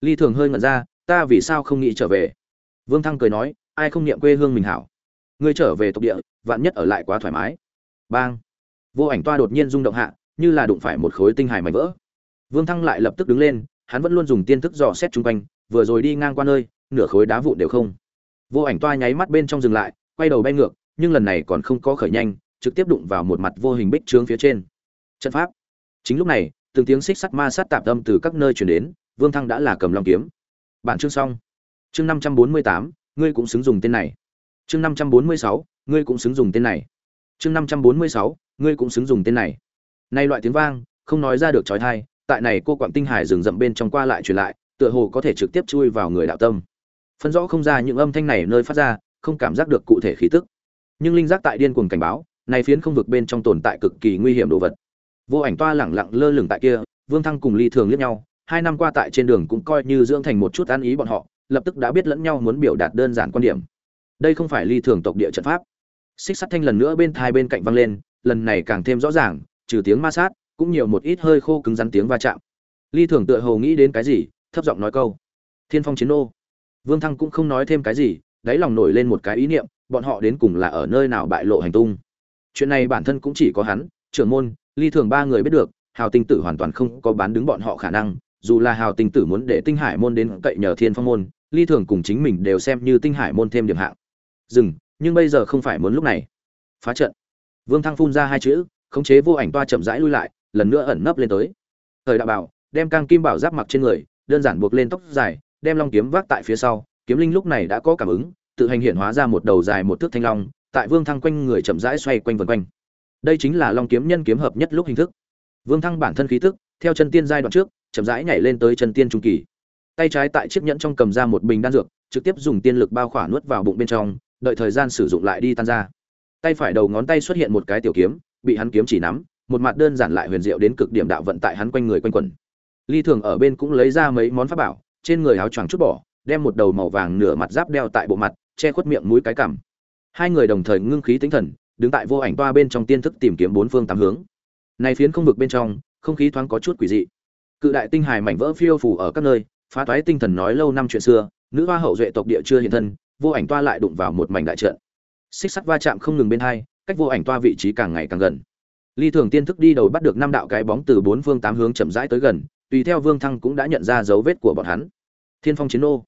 Ly thường hơi ngẩn ra, ta vì sao không nghĩ trở về? Vương thăng cười nói, ai không niệm quê hương mình hảo? Ngươi trở về tộc địa, vạn nhất ở lại quá thoải mái. Bang. Vô ảnh toa đột nhiên rung động hạ, như là đụng phải một khối tinh hải mảnh vỡ. Vương thăng lại lập tức đứng lên, hắn vẫn luôn dùng tiên thức dò xét chung quanh, vừa rồi đi ngang qua nơi, nửa khối đá vụn đều không. Vô ảnh toa nháy mắt bên trong dừng lại, quay đầu bay ngược, nhưng lần này còn không có khởi nhanh, trực tiếp đụng vào một mặt vô hình bích trướng phía trên. Trận pháp. Chính lúc này, từng tiếng xích sắt ma sát tạp âm từ các nơi chuyển đến, vương thăng đã là cầm long kiếm. Bản chương xong. Chương năm trăm bốn mươi tám, ngươi cũng xứng dùng tên này chương năm trăm bốn mươi sáu, ngươi cũng xứng dùng tên này. Chương năm trăm bốn mươi sáu, ngươi cũng xứng dùng tên này. Nay loại tiếng vang, không nói ra được trói thai, tại này cô quặng tinh hải rừng rậm bên trong qua lại truyền lại, tựa hồ có thể trực tiếp chui vào người đạo tâm. Phân rõ không ra những âm thanh này nơi phát ra, không cảm giác được cụ thể khí tức. Nhưng linh giác tại điên cuồng cảnh báo, này phiến không vực bên trong tồn tại cực kỳ nguy hiểm đồ vật. Vô ảnh toa lẳng lặng lơ lửng tại kia, vương thăng cùng ly thường liếc nhau, hai năm qua tại trên đường cũng coi như dưỡng thành một chút an ý bọn họ, lập tức đã biết lẫn nhau muốn biểu đạt đơn giản quan điểm đây không phải ly thường tộc địa trận pháp. Xích sắt thanh lần nữa bên thai bên cạnh văng lên lần này càng thêm rõ ràng trừ tiếng ma sát cũng nhiều một ít hơi khô cứng rắn tiếng va chạm. Ly thường tựa hồ nghĩ đến cái gì thấp giọng nói câu. Thiên phong chiến ô, vương thăng cũng không nói thêm cái gì đáy lòng nổi lên một cái ý niệm bọn họ đến cùng là ở nơi nào bại lộ hành tung. Chuyện này bản thân cũng chỉ có hắn trưởng môn ly thường ba người biết được hào tinh tử hoàn toàn không có bán đứng bọn họ khả năng dù là hào tinh tử muốn để tinh hải môn đến cậy nhờ thiên phong môn ly thường cùng chính mình đều xem như tinh hải môn thêm điểm hạng dừng, nhưng bây giờ không phải muốn lúc này. Phá trận. Vương thăng phun ra hai chữ, khống chế vô ảnh toa chậm rãi lui lại, lần nữa ẩn nấp lên tới. Thời đạo bảo, đem cang kim bảo giáp mặc trên người, đơn giản buộc lên tóc dài, đem long kiếm vác tại phía sau. Kiếm linh lúc này đã có cảm ứng, tự hành hiện hóa ra một đầu dài một thước thanh long, tại vương thăng quanh người chậm rãi xoay quanh vần quanh. Đây chính là long kiếm nhân kiếm hợp nhất lúc hình thức. Vương thăng bản thân khí thức theo chân tiên giai đoạn trước, chậm rãi nhảy lên tới chân tiên trung kỳ. Tay trái tại chiếc nhẫn trong cầm ra một bình đan dược, trực tiếp dùng tiên lực bao khỏa nuốt vào bụng bên trong đợi thời gian sử dụng lại đi tan ra. Tay phải đầu ngón tay xuất hiện một cái tiểu kiếm, bị hắn kiếm chỉ nắm, một mặt đơn giản lại huyền diệu đến cực điểm đạo vận tại hắn quanh người quanh quẩn. Ly thường ở bên cũng lấy ra mấy món pháp bảo, trên người áo choàng chút bỏ, đem một đầu màu vàng nửa mặt giáp đeo tại bộ mặt, che khuất miệng mũi cái cằm. Hai người đồng thời ngưng khí tinh thần, đứng tại vô ảnh toa bên trong tiên thức tìm kiếm bốn phương tám hướng. Này phiến không vực bên trong, không khí thoáng có chút quỷ dị. Cự đại tinh hài mảnh vỡ phiêu phù ở các nơi, phá toái tinh thần nói lâu năm chuyện xưa, nữ hoa hậu duệ tộc địa chưa hiện thân vô ảnh toa lại đụng vào một mảnh đại trận. Xích sắt va chạm không ngừng bên hai, cách vô ảnh toa vị trí càng ngày càng gần. Ly thường tiên thức đi đầu bắt được năm đạo cái bóng từ bốn phương tám hướng chậm rãi tới gần, tùy theo vương thăng cũng đã nhận ra dấu vết của bọn hắn. Thiên phong chiến ô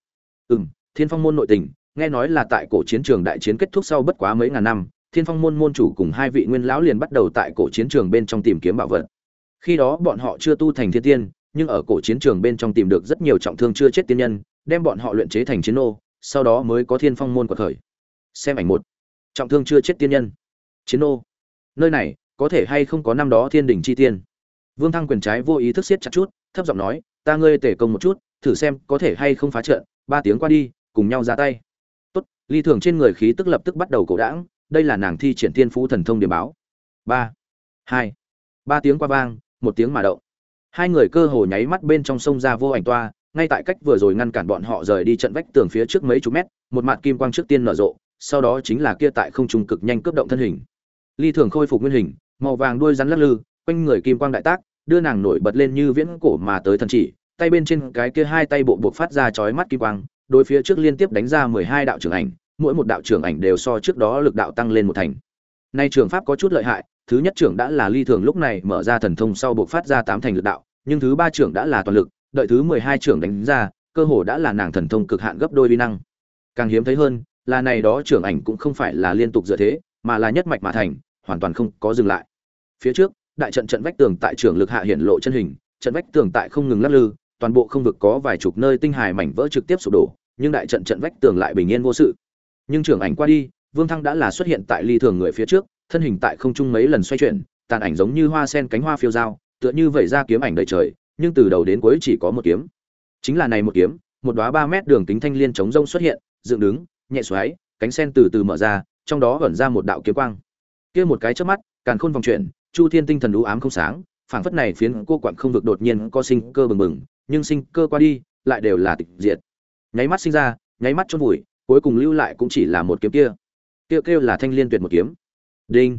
ừ m thiên phong môn nội tình, nghe nói là tại cổ chiến trường đại chiến kết thúc sau bất quá mấy ngàn năm, thiên phong môn môn chủ cùng hai vị nguyên lão liền bắt đầu tại cổ chiến trường bên trong tìm kiếm bảo vật. Khi đó bọn họ chưa tu thành thiên tiên, nhưng ở cổ chiến trường bên trong tìm được rất nhiều trọng thương chưa chết tiên nhân, đem bọn họ luyện chế thành chiến ô sau đó mới có thiên phong môn của khởi xem ảnh một. Trọng thương chưa chết tiên nhân. Chiến nô. Nơi này, có thể hay không có năm đó thiên đình chi tiên? Vương thăng quyền trái vô ý thức siết chặt chút, thấp giọng nói, ta ngươi tể công một chút, thử xem có thể hay không phá trận, ba tiếng qua đi, cùng nhau ra tay. Tốt, ly thường trên người khí tức lập tức bắt đầu cổ đãng, đây là nàng thi triển tiên phú thần thông điểm báo. Ba, hai, ba tiếng qua vang, một tiếng mà động. Hai người cơ hồ nháy mắt bên trong sông ra vô ảnh toa ngay tại cách vừa rồi ngăn cản bọn họ rời đi trận vách tường phía trước mấy chục mét, một mặt kim quang trước tiên nở rộ, sau đó chính là kia tại không trung cực nhanh cướp động thân hình. Ly thường khôi phục nguyên hình, màu vàng đuôi rắn lắc lư, quanh người kim quang đại tác, đưa nàng nổi bật lên như viễn cổ mà tới thần chỉ, tay bên trên cái kia hai tay bộ buộc phát ra chói mắt kim quang, đối phía trước liên tiếp đánh ra mười hai đạo trưởng ảnh, mỗi một đạo trưởng ảnh đều so trước đó lực đạo tăng lên một thành. Nay trường pháp có chút lợi hại, thứ nhất trưởng đã là ly thường lúc này mở ra thần thông sau buộc phát ra tám thành lực đạo, nhưng thứ ba trưởng đã là toàn lực đợi thứ mười hai trưởng đánh ra, cơ hồ đã là nàng thần thông cực hạn gấp đôi vi năng. Càng hiếm thấy hơn, là này đó trưởng ảnh cũng không phải là liên tục dựa thế, mà là nhất mạch mà thành, hoàn toàn không có dừng lại. Phía trước, đại trận trận vách tường tại trường lực hạ hiện lộ chân hình, trận vách tường tại không ngừng lắc lư, toàn bộ không vực có vài chục nơi tinh hài mảnh vỡ trực tiếp sụp đổ, nhưng đại trận trận vách tường lại bình yên vô sự. Nhưng trưởng ảnh qua đi, vương thăng đã là xuất hiện tại ly thường người phía trước, thân hình tại không trung mấy lần xoay chuyển, tàn ảnh giống như hoa sen cánh hoa phiêu dao, tựa như vẩy ra kiếm ảnh đầy trời nhưng từ đầu đến cuối chỉ có một kiếm. Chính là này một kiếm, một đóa ba mét đường kính thanh liên chống rông xuất hiện, dựng đứng, nhẹ xoáy, cánh sen từ từ mở ra, trong đó ẩn ra một đạo kiếm quang. Kia một cái chớp mắt, càn khôn vòng chuyển, chu thiên tinh thần u ám không sáng, phảng phất này phiến cô quặng không vực đột nhiên có sinh cơ bừng bừng, nhưng sinh cơ qua đi, lại đều là tịch diệt. Nháy mắt sinh ra, nháy mắt chôn vùi, cuối cùng lưu lại cũng chỉ là một kiếm kia. Kêu kêu là thanh liên tuyệt một kiếm. Đinh.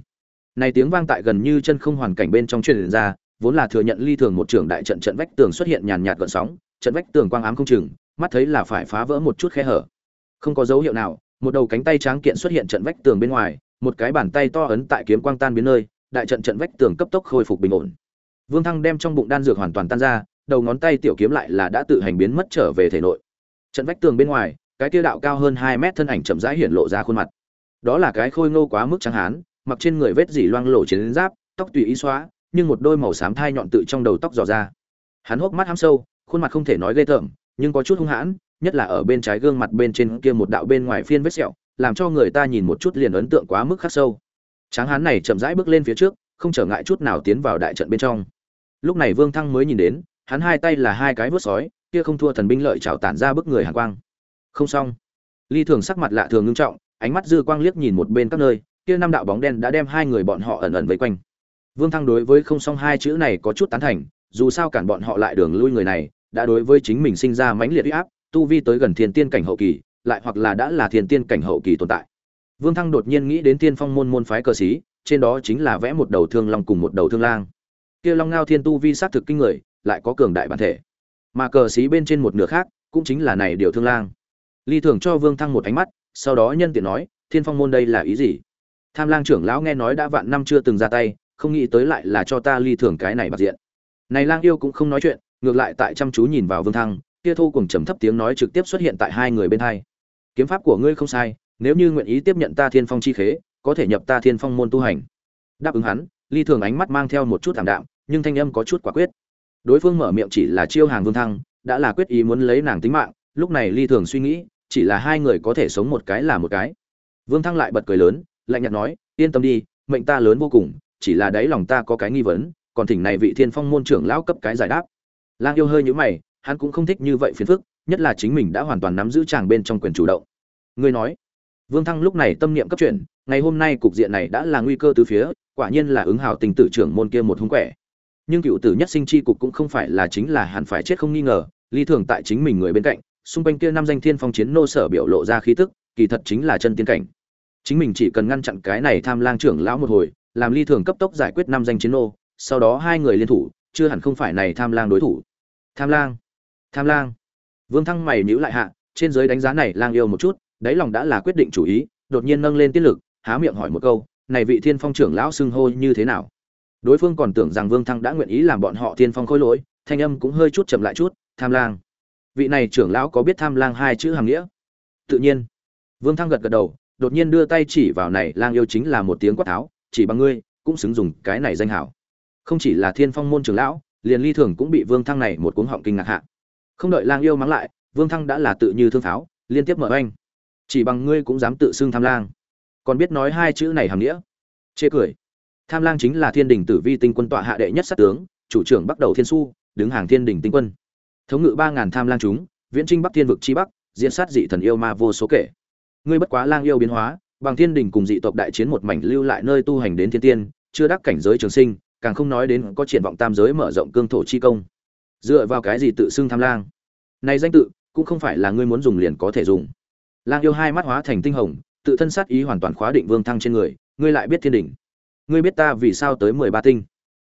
Này tiếng vang tại gần như chân không hoàn cảnh bên trong truyền ra vốn là thừa nhận ly thường một trưởng đại trận trận vách tường xuất hiện nhàn nhạt gợn sóng, trận vách tường quang ám không chừng, mắt thấy là phải phá vỡ một chút khe hở. Không có dấu hiệu nào, một đầu cánh tay tráng kiện xuất hiện trận vách tường bên ngoài, một cái bàn tay to ấn tại kiếm quang tan biến nơi, đại trận trận vách tường cấp tốc khôi phục bình ổn. Vương thăng đem trong bụng đan dược hoàn toàn tan ra, đầu ngón tay tiểu kiếm lại là đã tự hành biến mất trở về thể nội. Trận vách tường bên ngoài, cái tiêu đạo cao hơn hai mét thân ảnh chậm rãi hiện lộ ra khuôn mặt. Đó là cái khôi ngô quá mức trắng hán, mặc trên người vết dỉ loang lổ chiến giáp, tóc tùy ý xóa nhưng một đôi màu xám thai nhọn tự trong đầu tóc dò ra. Hắn hốc mắt hám sâu, khuôn mặt không thể nói ghê tởm, nhưng có chút hung hãn, nhất là ở bên trái gương mặt bên trên kia một đạo bên ngoài phiên vết sẹo, làm cho người ta nhìn một chút liền ấn tượng quá mức khắc sâu. Tráng hán này chậm rãi bước lên phía trước, không trở ngại chút nào tiến vào đại trận bên trong. Lúc này vương thăng mới nhìn đến, hắn hai tay là hai cái vớt sói, kia không thua thần binh lợi trào tản ra bức người hàn quang. Không xong. Ly thường sắc mặt lạ thường ngưng trọng, ánh mắt dư quang liếc nhìn một bên các nơi, kia năm đạo bóng đen đã đem hai người bọn họ ẩn ẩn vây quanh vương thăng đối với không xong hai chữ này có chút tán thành dù sao cản bọn họ lại đường lui người này đã đối với chính mình sinh ra mãnh liệt uy áp tu vi tới gần thiên tiên cảnh hậu kỳ lại hoặc là đã là thiên tiên cảnh hậu kỳ tồn tại. Vương thăng đột nhiên nghĩ đến tiên phong môn môn phái cờ sĩ, trên đó chính là vẽ một đầu thương long cùng một đầu thương lang. Kia long ngao thiên tu vi sát thực kinh người lại có cường đại bản thể. Mà cờ sĩ bên trên một nửa khác cũng chính là này điều thương lang. Ly thường cho vương thăng một ánh mắt sau đó nhân tiện nói thiên phong môn đây là ý gì? Tham lang trưởng lão nghe nói đã vạn năm chưa từng ra tay không nghĩ tới lại là cho ta ly thường cái này bạc diện. Này lang yêu cũng không nói chuyện, ngược lại tại chăm chú nhìn vào vương thăng, kia thu cùng trầm thấp tiếng nói trực tiếp xuất hiện tại hai người bên hai. Kiếm pháp của ngươi không sai, nếu như nguyện ý tiếp nhận ta thiên phong chi khế, có thể nhập ta thiên phong môn tu hành. Đáp ứng hắn, ly thường ánh mắt mang theo một chút thảm đạm, nhưng thanh âm có chút quả quyết. Đối phương mở miệng chỉ là chiêu hàng vương thăng, đã là quyết ý muốn lấy nàng tính mạng, lúc này ly thường suy nghĩ, chỉ là hai người có thể sống một cái là một cái. Vương thăng lại bật cười lớn, lạnh nhạt nói, yên tâm đi, mệnh ta lớn vô cùng chỉ là đáy lòng ta có cái nghi vấn, còn thỉnh này vị thiên phong môn trưởng lão cấp cái giải đáp. Lang yêu hơi nhữ mày, hắn cũng không thích như vậy phiền phức, nhất là chính mình đã hoàn toàn nắm giữ chàng bên trong quyền chủ động. Ngươi nói, vương thăng lúc này tâm niệm cấp chuyển, ngày hôm nay cục diện này đã là nguy cơ từ phía, quả nhiên là ứng hào tình tử trưởng môn kia một hung quẻ. Nhưng cựu tử nhất sinh chi cục cũng không phải là chính là hẳn phải chết không nghi ngờ ly thường tại chính mình người bên cạnh, xung quanh kia năm danh thiên phong chiến nô sở biểu lộ ra khí tức, kỳ thật chính là chân tiên cảnh. Chính mình chỉ cần ngăn chặn cái này tham lang trưởng lão một hồi làm ly thường cấp tốc giải quyết năm danh chiến nô, sau đó hai người liên thủ, chưa hẳn không phải này tham lang đối thủ. Tham lang tham lang. Vương thăng mày nhữ lại hạ, trên giới đánh giá này lang yêu một chút, đáy lòng đã là quyết định chủ ý, đột nhiên nâng lên tiết lực, há miệng hỏi một câu, này vị thiên phong trưởng lão xưng hô như thế nào? Đối phương còn tưởng rằng vương thăng đã nguyện ý làm bọn họ thiên phong khôi lỗi, thanh âm cũng hơi chút chậm lại chút, tham lang. Vị này trưởng lão có biết tham lang hai chữ hàng nghĩa? Tự nhiên. Vương thăng gật gật đầu, đột nhiên đưa tay chỉ vào này lang yêu chính là một tiếng quát tháo chỉ bằng ngươi, cũng xứng dùng cái này danh hảo. Không chỉ là thiên phong môn trưởng lão, liền ly thường cũng bị vương thăng này một cuống họng kinh ngạc hạ. Không đợi lang yêu mắng lại, vương thăng đã là tự như thương pháo, liên tiếp mở oanh. Chỉ bằng ngươi cũng dám tự xưng tham lang. Còn biết nói hai chữ này hàm nghĩa? Chê cười. Tham lang chính là thiên đình tử vi tinh quân tọa hạ đệ nhất sát tướng, chủ trưởng bắt đầu thiên su đứng hàng thiên đình tinh quân. Thống ngự ba ngàn tham lang chúng, viễn trinh bắc thiên vực chi bắc, diễn sát dị thần yêu ma vô số kể. Ngươi bất quá lang yêu biến hóa bằng thiên đình cùng dị tộc đại chiến một mảnh lưu lại nơi tu hành đến thiên tiên chưa đắc cảnh giới trường sinh càng không nói đến có triển vọng tam giới mở rộng cương thổ chi công. Dựa vào cái gì tự xưng tham lang? Này danh tự cũng không phải là ngươi muốn dùng liền có thể dùng. Lang yêu hai mắt hóa thành tinh hồng tự thân sát ý hoàn toàn khóa định vương thăng trên người ngươi lại biết thiên Đình, ngươi biết ta vì sao tới mười ba tinh.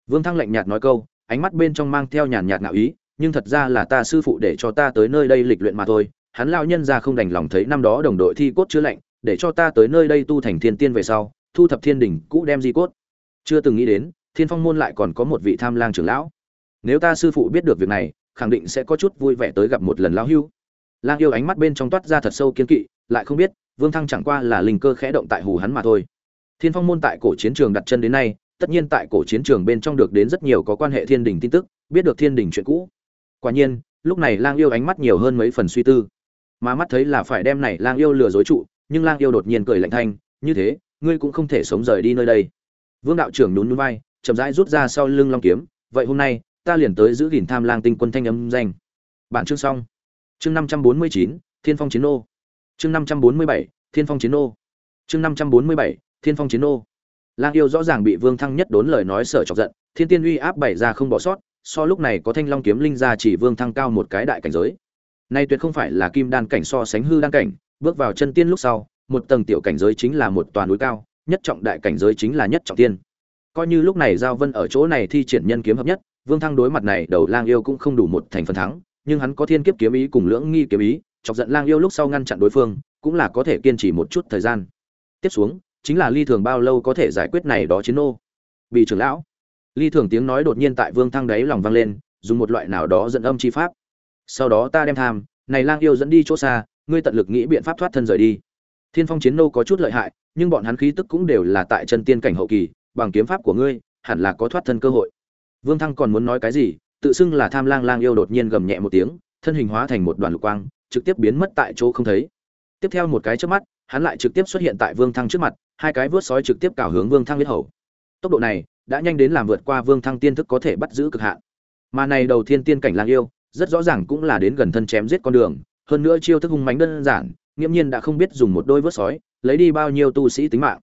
Vương thăng lạnh nhạt nói câu ánh mắt bên trong mang theo nhàn nhạt ngạo ý nhưng thật ra là ta sư phụ để cho ta tới nơi đây lịch luyện mà thôi. Hắn lao nhân ra không đành lòng thấy năm đó đồng đội thi cốt chữa lạnh để cho ta tới nơi đây tu thành thiên tiên về sau, thu thập thiên đình cũ đem di cốt. Chưa từng nghĩ đến, thiên phong môn lại còn có một vị tham lang trưởng lão. Nếu ta sư phụ biết được việc này, khẳng định sẽ có chút vui vẻ tới gặp một lần lão hưu. Lang yêu ánh mắt bên trong toát ra thật sâu kiên kỵ, lại không biết, vương thăng chẳng qua là linh cơ khẽ động tại hù hắn mà thôi. Thiên phong môn tại cổ chiến trường đặt chân đến nay, tất nhiên tại cổ chiến trường bên trong được đến rất nhiều có quan hệ thiên đình tin tức, biết được thiên đình chuyện cũ. Quả nhiên, lúc này lang yêu ánh mắt nhiều hơn mấy phần suy tư. Mà mắt thấy là phải đem này lang yêu lừa dối trụ nhưng lang yêu đột nhiên cười lạnh thanh, như thế, ngươi cũng không thể sống rời đi nơi đây. Vương đạo trưởng nhún nhún vai, chậm rãi rút ra sau lưng long kiếm, vậy hôm nay, ta liền tới giữ gìn tham lang tinh quân thanh âm danh. Bản chương xong. Chương năm trăm bốn mươi chín, thiên phong chiến ô chương năm trăm bốn mươi bảy, thiên phong chiến ô chương năm trăm bốn mươi bảy, thiên phong chiến ô lang yêu rõ ràng bị vương thăng nhất đốn lời nói sở chọc giận, thiên tiên uy áp bày ra không bỏ sót, so lúc này có thanh long kiếm linh ra chỉ vương thăng cao một cái đại cảnh giới. Nay tuyệt không phải là kim đan cảnh so sánh hư đan cảnh bước vào chân tiên lúc sau, một tầng tiểu cảnh giới chính là một toàn núi cao, nhất trọng đại cảnh giới chính là nhất trọng tiên. Coi như lúc này giao vân ở chỗ này thi triển nhân kiếm hợp nhất, vương thăng đối mặt này, đầu lang yêu cũng không đủ một thành phần thắng, nhưng hắn có thiên kiếp kiếm ý cùng lưỡng nghi kiếm ý, chọc giận lang yêu lúc sau ngăn chặn đối phương, cũng là có thể kiên trì một chút thời gian. Tiếp xuống, chính là ly thường bao lâu có thể giải quyết này đó chiến nô? Bị trưởng lão. Ly thường tiếng nói đột nhiên tại vương thăng đáy lòng vang lên, dùng một loại nào đó dẫn âm chi pháp. Sau đó ta đem tham, này lang yêu dẫn đi chỗ xa ngươi tận lực nghĩ biện pháp thoát thân rời đi. Thiên phong chiến nô có chút lợi hại, nhưng bọn hắn khí tức cũng đều là tại chân tiên cảnh hậu kỳ, bằng kiếm pháp của ngươi, hẳn là có thoát thân cơ hội. Vương thăng còn muốn nói cái gì, tự xưng là tham lang lang yêu đột nhiên gầm nhẹ một tiếng, thân hình hóa thành một đoàn lục quang, trực tiếp biến mất tại chỗ không thấy. Tiếp theo một cái trước mắt, hắn lại trực tiếp xuất hiện tại vương thăng trước mặt, hai cái vớt sói trực tiếp cào hướng vương thăng huyết hầu. Tốc độ này đã nhanh đến làm vượt qua vương thăng tiên thức có thể bắt giữ cực hạn. Mà này đầu thiên tiên cảnh lang yêu, rất rõ ràng cũng là đến gần thân chém giết con đường hơn nữa chiêu thức hung mánh đơn giản, nghiễm nhiên đã không biết dùng một đôi vớt sói, lấy đi bao nhiêu tu sĩ tính mạng.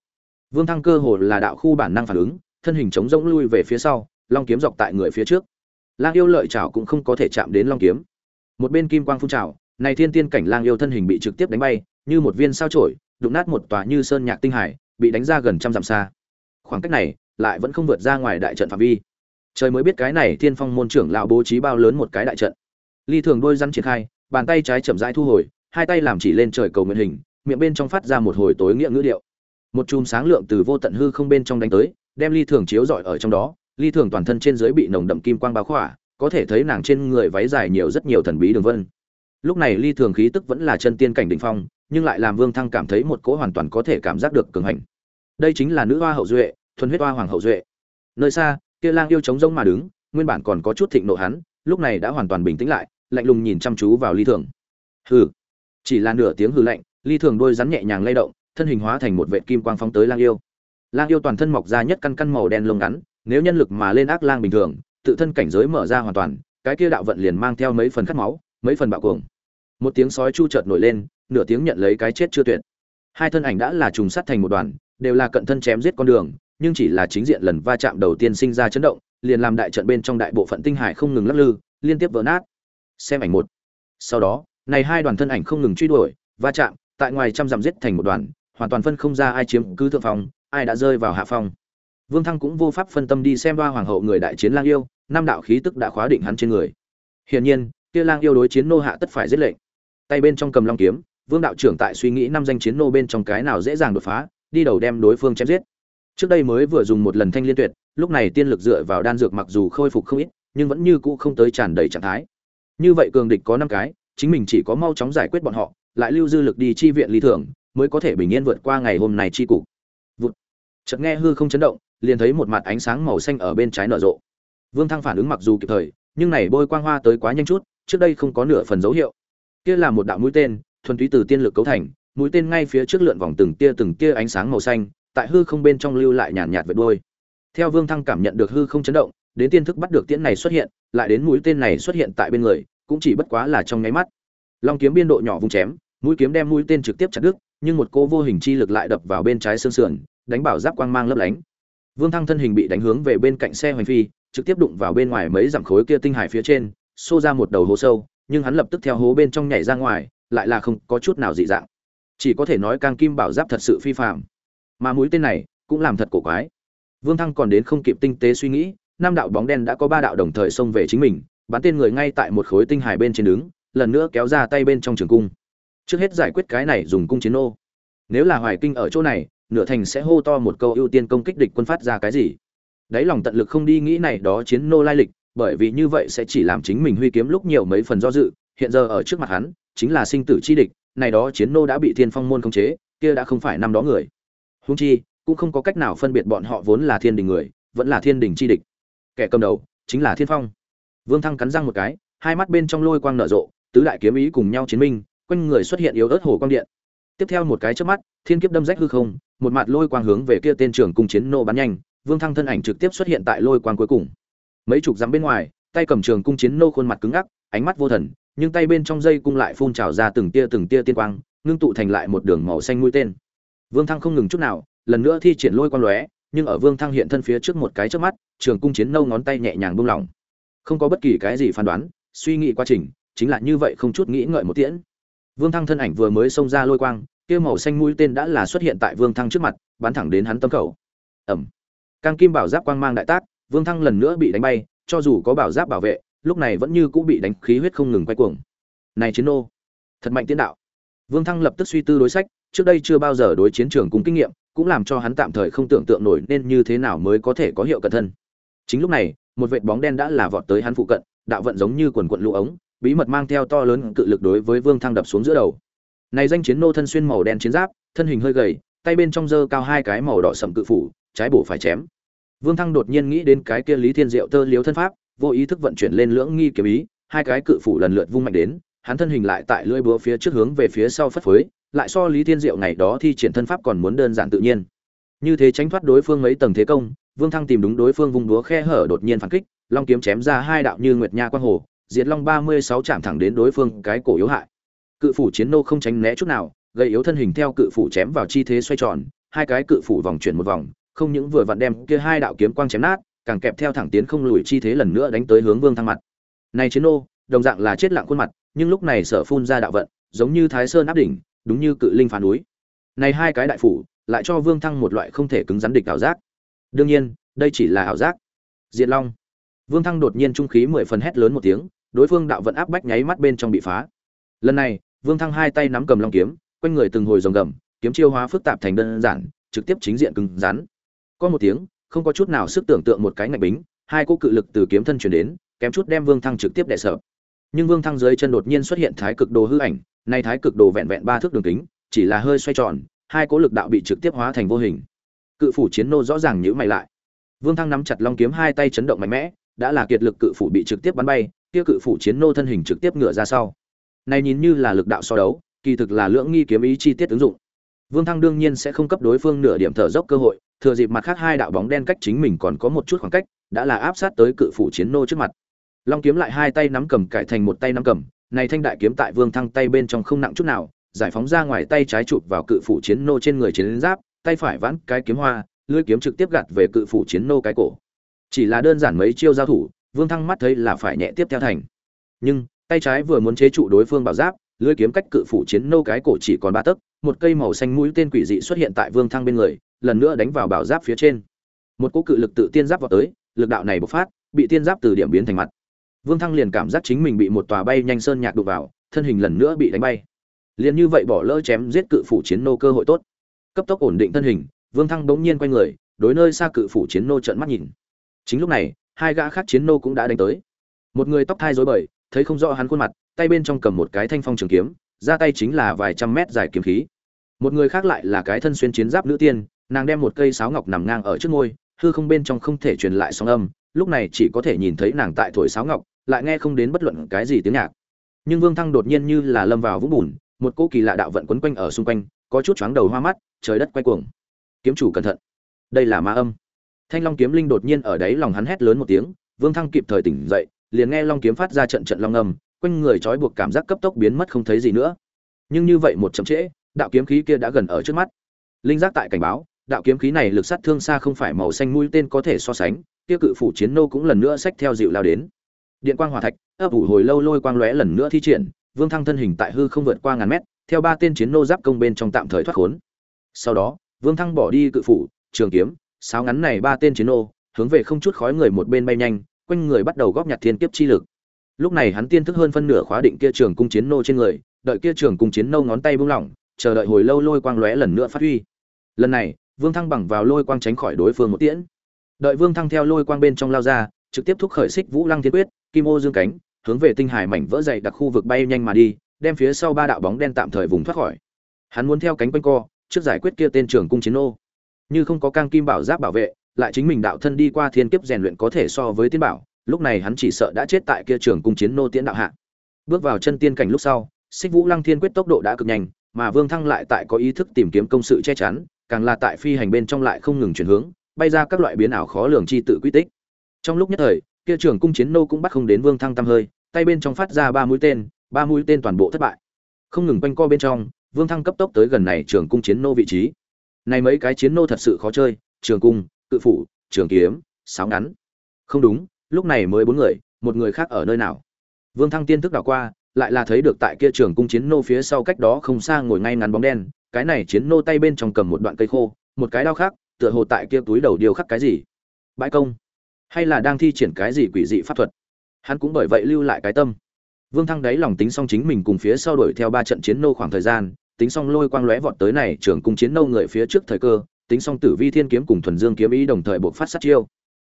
Vương thăng cơ hồ là đạo khu bản năng phản ứng, thân hình chống rỗng lui về phía sau, long kiếm dọc tại người phía trước. Lang yêu lợi chảo cũng không có thể chạm đến long kiếm. Một bên kim quang phun trào này thiên tiên cảnh lang yêu thân hình bị trực tiếp đánh bay, như một viên sao chổi đụng nát một tòa như sơn nhạc tinh hải, bị đánh ra gần trăm dặm xa. Khoảng cách này lại vẫn không vượt ra ngoài đại trận phạm vi. Trời mới biết cái này thiên phong môn trưởng lão bố trí bao lớn một cái đại trận. Ly thường đôi răn triển khai bàn tay trái chậm rãi thu hồi, hai tay làm chỉ lên trời cầu nguyện hình, miệng bên trong phát ra một hồi tối nghĩa ngữ điệu. Một chùm sáng lượng từ vô tận hư không bên trong đánh tới, đem ly thường chiếu rọi ở trong đó, ly thường toàn thân trên dưới bị nồng đậm kim quang bao khỏa, có thể thấy nàng trên người váy dài nhiều rất nhiều thần bí đường vân. Lúc này ly thường khí tức vẫn là chân tiên cảnh đỉnh phong, nhưng lại làm vương thăng cảm thấy một cỗ hoàn toàn có thể cảm giác được cường hành. Đây chính là nữ hoa hậu duệ, thuần huyết hoa hoàng hậu duệ. Nơi xa, kia lang yêu chống rông mà đứng, nguyên bản còn có chút thịnh nộ hắn, lúc này đã hoàn toàn bình tĩnh lại lạnh lùng nhìn chăm chú vào ly thường. Hừ. Chỉ là nửa tiếng hừ lạnh, ly thường đôi rắn nhẹ nhàng lay động, thân hình hóa thành một vệ kim quang phóng tới lang yêu. Lang yêu toàn thân mọc ra nhất căn căn màu đen lông ngắn, nếu nhân lực mà lên ác lang bình thường, tự thân cảnh giới mở ra hoàn toàn, cái kia đạo vận liền mang theo mấy phần khát máu, mấy phần bạo cuồng. Một tiếng sói chu chợt nổi lên, nửa tiếng nhận lấy cái chết chưa tuyệt. Hai thân ảnh đã là trùng sắt thành một đoàn, đều là cận thân chém giết con đường, nhưng chỉ là chính diện lần va chạm đầu tiên sinh ra chấn động, liền làm đại trận bên trong đại bộ phận tinh hải không ngừng lắc lư, liên tiếp vỡ nát xem ảnh một. Sau đó, này hai đoàn thân ảnh không ngừng truy đuổi, va chạm, tại ngoài trăm dặm giết thành một đoàn, hoàn toàn phân không ra ai chiếm cứ thượng phong, ai đã rơi vào hạ phong. Vương thăng cũng vô pháp phân tâm đi xem đoa hoàng hậu người đại chiến lang yêu, năm đạo khí tức đã khóa định hắn trên người. Hiển nhiên, kia lang yêu đối chiến nô hạ tất phải giết lệnh. Tay bên trong cầm long kiếm, vương đạo trưởng tại suy nghĩ năm danh chiến nô bên trong cái nào dễ dàng đột phá, đi đầu đem đối phương chém giết. Trước đây mới vừa dùng một lần thanh liên tuyệt, lúc này tiên lực dựa vào đan dược mặc dù khôi phục không ít, nhưng vẫn như cũ không tới tràn đầy trạng thái như vậy cường địch có năm cái, chính mình chỉ có mau chóng giải quyết bọn họ, lại lưu dư lực đi chi viện lý thưởng, mới có thể bình yên vượt qua ngày hôm này chi cục. Vụt. Chợt nghe hư không chấn động, liền thấy một mặt ánh sáng màu xanh ở bên trái nở rộ. Vương thăng phản ứng mặc dù kịp thời, nhưng này bôi quang hoa tới quá nhanh chút, trước đây không có nửa phần dấu hiệu. Kia là một đạo mũi tên, thuần túy từ tiên lực cấu thành, mũi tên ngay phía trước lượn vòng từng tia từng tia ánh sáng màu xanh, tại hư không bên trong lưu lại nhàn nhạt vệt đuôi. Theo vương thăng cảm nhận được hư không chấn động đến tiên thức bắt được tiễn này xuất hiện lại đến mũi tên này xuất hiện tại bên người cũng chỉ bất quá là trong nháy mắt. Long kiếm biên độ nhỏ vung chém mũi kiếm đem mũi tên trực tiếp chặt đứt nhưng một cô vô hình chi lực lại đập vào bên trái xương sườn đánh bảo giáp quang mang lấp lánh. Vương thăng thân hình bị đánh hướng về bên cạnh xe hoành phi trực tiếp đụng vào bên ngoài mấy dặm khối kia tinh hải phía trên xô ra một đầu hố sâu nhưng hắn lập tức theo hố bên trong nhảy ra ngoài lại là không có chút nào dị dạng. Chỉ có thể nói càng kim bảo giáp thật sự phi phàm, mà mũi tên này cũng làm thật cổ quái. Vương thăng còn đến không kịp tinh tế suy nghĩ năm đạo bóng đen đã có ba đạo đồng thời xông về chính mình, bắn tên người ngay tại một khối tinh hải bên trên đứng, lần nữa kéo ra tay bên trong trường cung. Trước hết giải quyết cái này dùng cung chiến ô nếu là hoài kinh ở chỗ này, nửa thành sẽ hô to một câu ưu tiên công kích địch quân phát ra cái gì? Đáy lòng tận lực không đi nghĩ này đó chiến nô lai lịch, bởi vì như vậy sẽ chỉ làm chính mình huy kiếm lúc nhiều mấy phần do dự, hiện giờ ở trước mặt hắn, chính là sinh tử chi địch, này đó chiến nô đã bị thiên phong môn khống chế, kia đã không phải năm đó người. Húng chi, cũng không có cách nào phân biệt bọn họ vốn là thiên đình người, vẫn là thiên đình chi địch kẻ cầm đầu chính là thiên phong vương thăng cắn răng một cái hai mắt bên trong lôi quang nở rộ tứ đại kiếm ý cùng nhau chiến minh quanh người xuất hiện yếu ớt hồ quang điện tiếp theo một cái trước mắt thiên kiếp đâm rách hư không một mặt lôi quang hướng về kia tên trưởng cung chiến nô bắn nhanh vương thăng thân ảnh trực tiếp xuất hiện tại lôi quang cuối cùng mấy chục dặm bên ngoài tay cầm trường cung chiến nô khuôn mặt cứng ngắc ánh mắt vô thần nhưng tay bên trong dây cung lại phun trào ra từng tia từng tia tiên quang ngưng tụ thành lại một đường màu xanh mũi tên vương thăng không ngừng chút nào lần nữa thi triển lôi quang lóe nhưng ở vương thăng hiện thân phía trước một cái trước mắt, trường cung chiến nâu ngón tay nhẹ nhàng buông lỏng. Không có bất kỳ cái gì phán đoán, suy nghĩ quá trình, chính là như vậy không chút nghĩ ngợi một tiễn. Vương thăng thân ảnh vừa mới xông ra lôi quang, kia màu xanh mũi tên đã là xuất hiện tại vương thăng trước mặt, bắn thẳng đến hắn tâm khẩu ẩm. Cang kim bảo giáp quang mang đại tác, vương thăng lần nữa bị đánh bay, cho dù có bảo giáp bảo vệ, lúc này vẫn như cũng bị đánh khí huyết không ngừng quay cuồng. Này chiến nô, thật mạnh tiến đạo. Vương thăng lập tức suy tư đối sách, trước đây chưa bao giờ đối chiến trường cùng kinh nghiệm cũng làm cho hắn tạm thời không tưởng tượng nổi nên như thế nào mới có thể có hiệu cận thân. Chính lúc này, một vệt bóng đen đã là vọt tới hắn phụ cận, đạo vận giống như quần quần lũ ống, bí mật mang theo to lớn cự lực đối với vương thăng đập xuống giữa đầu. Này danh chiến nô thân xuyên màu đen chiến giáp, thân hình hơi gầy, tay bên trong giơ cao hai cái màu đỏ sậm cự phủ, trái bổ phải chém. Vương thăng đột nhiên nghĩ đến cái kia lý thiên diệu tơ liếu thân pháp, vô ý thức vận chuyển lên lưỡng nghi kiếm ý, hai cái cự phủ lần lượt vung mạnh đến, hắn thân hình lại tại lưỡi búa phía trước hướng về phía sau phất phới lại so lý thiên diệu ngày đó thi triển thân pháp còn muốn đơn giản tự nhiên. Như thế tránh thoát đối phương mấy tầng thế công, vương thăng tìm đúng đối phương vùng đúa khe hở đột nhiên phản kích, long kiếm chém ra hai đạo như nguyệt nha quang hồ, diệt long ba mươi sáu chạm thẳng đến đối phương cái cổ yếu hại. Cự phủ chiến nô không tránh né chút nào gây yếu thân hình theo cự phủ chém vào chi thế xoay tròn, hai cái cự phủ vòng chuyển một vòng, không những vừa vặn đem kia hai đạo kiếm quang chém nát, càng kẹp theo thẳng tiến không lùi chi thế lần nữa đánh tới hướng vương thăng mặt. Này chiến nô, đồng dạng là chết lặng khuôn mặt, nhưng lúc này sở phun ra đạo vận, giống như thái sơn áp đỉnh đúng như cự linh phản núi. Này hai cái đại phủ, lại cho vương thăng một loại không thể cứng rắn địch ảo giác. Đương nhiên, đây chỉ là ảo giác. Diệt long. Vương thăng đột nhiên trung khí mười phần hét lớn một tiếng, đối phương đạo vận áp bách nháy mắt bên trong bị phá. Lần này, vương thăng hai tay nắm cầm long kiếm, quanh người từng hồi rồng gầm, kiếm chiêu hóa phức tạp thành đơn giản, trực tiếp chính diện cứng rắn. Có một tiếng, không có chút nào sức tưởng tượng một cái ngạch bính, hai cỗ cự lực từ kiếm thân chuyển đến, kém chút đem vương thăng trực tiếp đè sợ nhưng vương thăng dưới chân đột nhiên xuất hiện thái cực đồ hư ảnh nay thái cực đồ vẹn vẹn ba thước đường kính, chỉ là hơi xoay tròn, hai cố lực đạo bị trực tiếp hóa thành vô hình. Cự phủ chiến nô rõ ràng nhữ mày lại. Vương thăng nắm chặt long kiếm hai tay chấn động mạnh mẽ, đã là kiệt lực cự phủ bị trực tiếp bắn bay, kia cự phủ chiến nô thân hình trực tiếp ngựa ra sau. Này nhìn như là lực đạo so đấu, kỳ thực là lưỡng nghi kiếm ý chi tiết ứng dụng. Vương thăng đương nhiên sẽ không cấp đối phương nửa điểm thở dốc cơ hội, thừa dịp mặt khác hai đạo bóng đen cách chính mình còn có một chút khoảng cách, đã là áp sát tới cự phủ chiến nô trước mặt. Long kiếm lại hai tay nắm cầm cải thành một tay nắm cầm này thanh đại kiếm tại vương thăng tay bên trong không nặng chút nào, giải phóng ra ngoài tay trái chụp vào cự phủ chiến nô trên người chiến giáp, tay phải vãn cái kiếm hoa, lưỡi kiếm trực tiếp gạt về cự phủ chiến nô cái cổ. Chỉ là đơn giản mấy chiêu giao thủ, vương thăng mắt thấy là phải nhẹ tiếp theo thành. Nhưng, tay trái vừa muốn chế trụ đối phương bảo giáp, lưỡi kiếm cách cự phủ chiến nô cái cổ chỉ còn ba tấc, một cây màu xanh mũi tên quỷ dị xuất hiện tại vương thăng bên người, lần nữa đánh vào bảo giáp phía trên. Một cỗ cự lực tự tiên giáp vào tới, lực đạo này bộc phát, bị tiên giáp từ điểm biến thành mặt vương thăng liền cảm giác chính mình bị một tòa bay nhanh sơn nhạc đụng vào, thân hình lần nữa bị đánh bay. Liền như vậy bỏ lỡ chém giết cự phủ chiến nô cơ hội tốt. Cấp tốc ổn định thân hình, vương thăng bỗng nhiên quay người, đối nơi xa cự phủ chiến nô trợn mắt nhìn. Chính lúc này, hai gã khác chiến nô cũng đã đánh tới. Một người tóc thai rối bời, thấy không rõ hắn khuôn mặt, tay bên trong cầm một cái thanh phong trường kiếm ra tay chính là vài trăm mét dài kiếm khí. Một người khác lại là cái thân xuyên chiến giáp nữ tiên, nàng đem một cây sáo ngọc nằm ngang ở trước môi hư không bên trong không thể truyền lại sóng âm lúc này chỉ có thể nhìn thấy nàng tại thổi sáo ngọc, lại nghe không đến bất luận cái gì tiếng nhạc. Nhưng vương thăng đột nhiên như là lâm vào vũng bùn, một cỗ kỳ lạ đạo vận quấn quanh ở xung quanh, có chút chóng đầu hoa mắt, trời đất quay cuồng. Kiếm chủ cẩn thận. Đây là ma âm. Thanh long kiếm linh đột nhiên ở đáy lòng hắn hét lớn một tiếng, vương thăng kịp thời tỉnh dậy, liền nghe long kiếm phát ra trận trận long âm, quanh người trói buộc cảm giác cấp tốc biến mất không thấy gì nữa. Nhưng như vậy một chậm trễ, đạo kiếm khí kia đã gần ở trước mắt. Linh giác tại cảnh báo, đạo kiếm khí này lực sát thương xa không phải màu xanh mũi tên có thể so sánh kia cự phủ chiến nô cũng lần nữa xách theo dịu lao đến. Điện quang hỏa thạch, ấp ủ hồi lâu lôi quang lóe lần nữa thi triển, vương thăng thân hình tại hư không vượt qua ngàn mét, theo ba tên chiến nô giáp công bên trong tạm thời thoát khốn. Sau đó, vương thăng bỏ đi cự phủ, trường kiếm, sáo ngắn này ba tên chiến nô, hướng về không chút khói người một bên bay nhanh, quanh người bắt đầu góp nhặt thiên kiếp chi lực. Lúc này hắn tiên thức hơn phân nửa khóa định kia trường cung chiến nô trên người, đợi kia trường cung chiến nô ngón tay buông lỏng, chờ đợi hồi lâu lôi quang lóe lần nữa phát huy. Lần này, vương thăng bằng vào lôi quang tránh khỏi đối phương một tiễn đợi vương thăng theo lôi quang bên trong lao ra, trực tiếp thúc khởi xích vũ lăng thiên quyết, kim ô dương cánh, hướng về tinh hải mảnh vỡ dày đặc khu vực bay nhanh mà đi, đem phía sau ba đạo bóng đen tạm thời vùng thoát khỏi. Hắn muốn theo cánh quanh co, trước giải quyết kia tên trường cung chiến nô. Như không có cang kim bảo giáp bảo vệ, lại chính mình đạo thân đi qua thiên kiếp rèn luyện có thể so với tiên bảo, lúc này hắn chỉ sợ đã chết tại kia trường cung chiến nô tiễn đạo hạ. Bước vào chân tiên cảnh lúc sau xích vũ lăng thiên quyết tốc độ đã cực nhanh, mà vương thăng lại tại có ý thức tìm kiếm công sự che chắn, càng là tại phi hành bên trong lại không ngừng chuyển hướng bay ra các loại biến ảo khó lường chi tự quy tích. Trong lúc nhất thời, kia trưởng cung chiến nô cũng bắt không đến vương thăng tăm hơi, tay bên trong phát ra ba mũi tên, ba mũi tên toàn bộ thất bại. Không ngừng quanh co bên trong, vương thăng cấp tốc tới gần này trưởng cung chiến nô vị trí. Này mấy cái chiến nô thật sự khó chơi trường cung, cự phủ, trường kiếm, sáo ngắn. Không đúng, lúc này mới bốn người, một người khác ở nơi nào? Vương thăng tiên thức đảo qua, lại là thấy được tại kia trường cung chiến nô phía sau cách đó không xa ngồi ngay ngắn bóng đen, cái này chiến nô tay bên trong cầm một đoạn cây khô, một cái đao khác tựa hồ tại kia túi đầu điều khắc cái gì? Bãi công? Hay là đang thi triển cái gì quỷ dị pháp thuật? Hắn cũng bởi vậy lưu lại cái tâm. Vương thăng đáy lòng tính xong chính mình cùng phía sau đuổi theo ba trận chiến nô khoảng thời gian, tính xong lôi quang lóe vọt tới này trưởng cung chiến nô người phía trước thời cơ, tính xong tử vi thiên kiếm cùng thuần dương kiếm ý đồng thời buộc phát sát chiêu.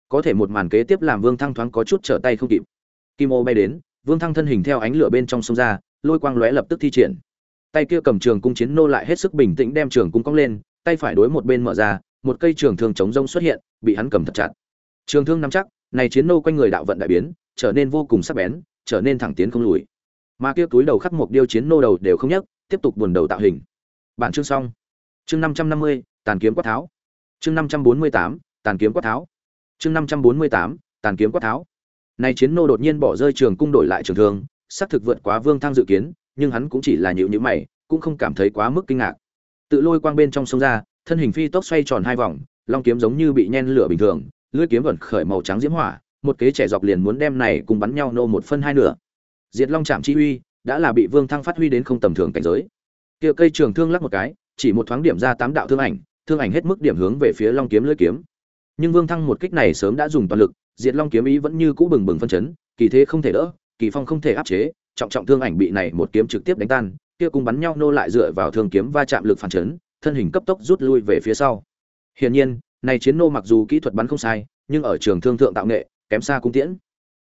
Có thể một màn kế tiếp làm vương thăng thoáng có chút trở tay không kịp. Kim ô bay đến, vương thăng thân hình theo ánh lửa bên trong sông ra, lôi quang lóe lập tức thi triển. Tay kia cầm trường cung chiến nô lại hết sức bình tĩnh đem trường cung cong lên, tay phải đối một bên mở ra một cây trường thương chống rông xuất hiện, bị hắn cầm thật chặt. Trường thương nắm chắc, này chiến nô quanh người đạo vận đại biến, trở nên vô cùng sắc bén, trở nên thẳng tiến không lùi. Mà kia túi đầu khắc một điêu chiến nô đầu đều không nhấc, tiếp tục buồn đầu tạo hình. Bản chương xong. Chương năm trăm năm mươi, tàn kiếm quát tháo. Chương năm trăm bốn mươi tám, tàn kiếm quát tháo. Chương năm trăm bốn mươi tám, tàn kiếm quát tháo. Này chiến nô đột nhiên bỏ rơi trường cung đổi lại trường thương, xác thực vượt quá vương thăng dự kiến, nhưng hắn cũng chỉ là nhíu nhíu mày, cũng không cảm thấy quá mức kinh ngạc. Tự lôi quang bên trong sông ra thân hình phi tốc xoay tròn hai vòng long kiếm giống như bị nhen lửa bình thường lưỡi kiếm vẫn khởi màu trắng diễm hỏa một kế trẻ dọc liền muốn đem này cùng bắn nhau nô một phân hai nửa diệt long chạm chi uy đã là bị Vương Thăng phát huy đến không tầm thường cảnh giới. Kia cây trường thương lắc một cái, chỉ một thoáng điểm ra tám đạo thương ảnh, thương ảnh hết mức điểm hướng về phía Long kiếm lưỡi kiếm. Nhưng Vương Thăng một kích này sớm đã dùng toàn lực, Diệt Long kiếm ý vẫn như cũ bừng bừng phân chấn, kỳ thế không thể đỡ, kỳ phong không thể áp chế, trọng trọng thương ảnh bị này một kiếm trực tiếp đánh tan, kia cùng bắn nhau nô lại dựa vào thương kiếm va chạm lực phản chấn, thân hình cấp tốc rút lui về phía sau. Hiển nhiên, này chiến nô mặc dù kỹ thuật bắn không sai, nhưng ở trường thương thượng tạo nghệ, kém xa cung tiễn.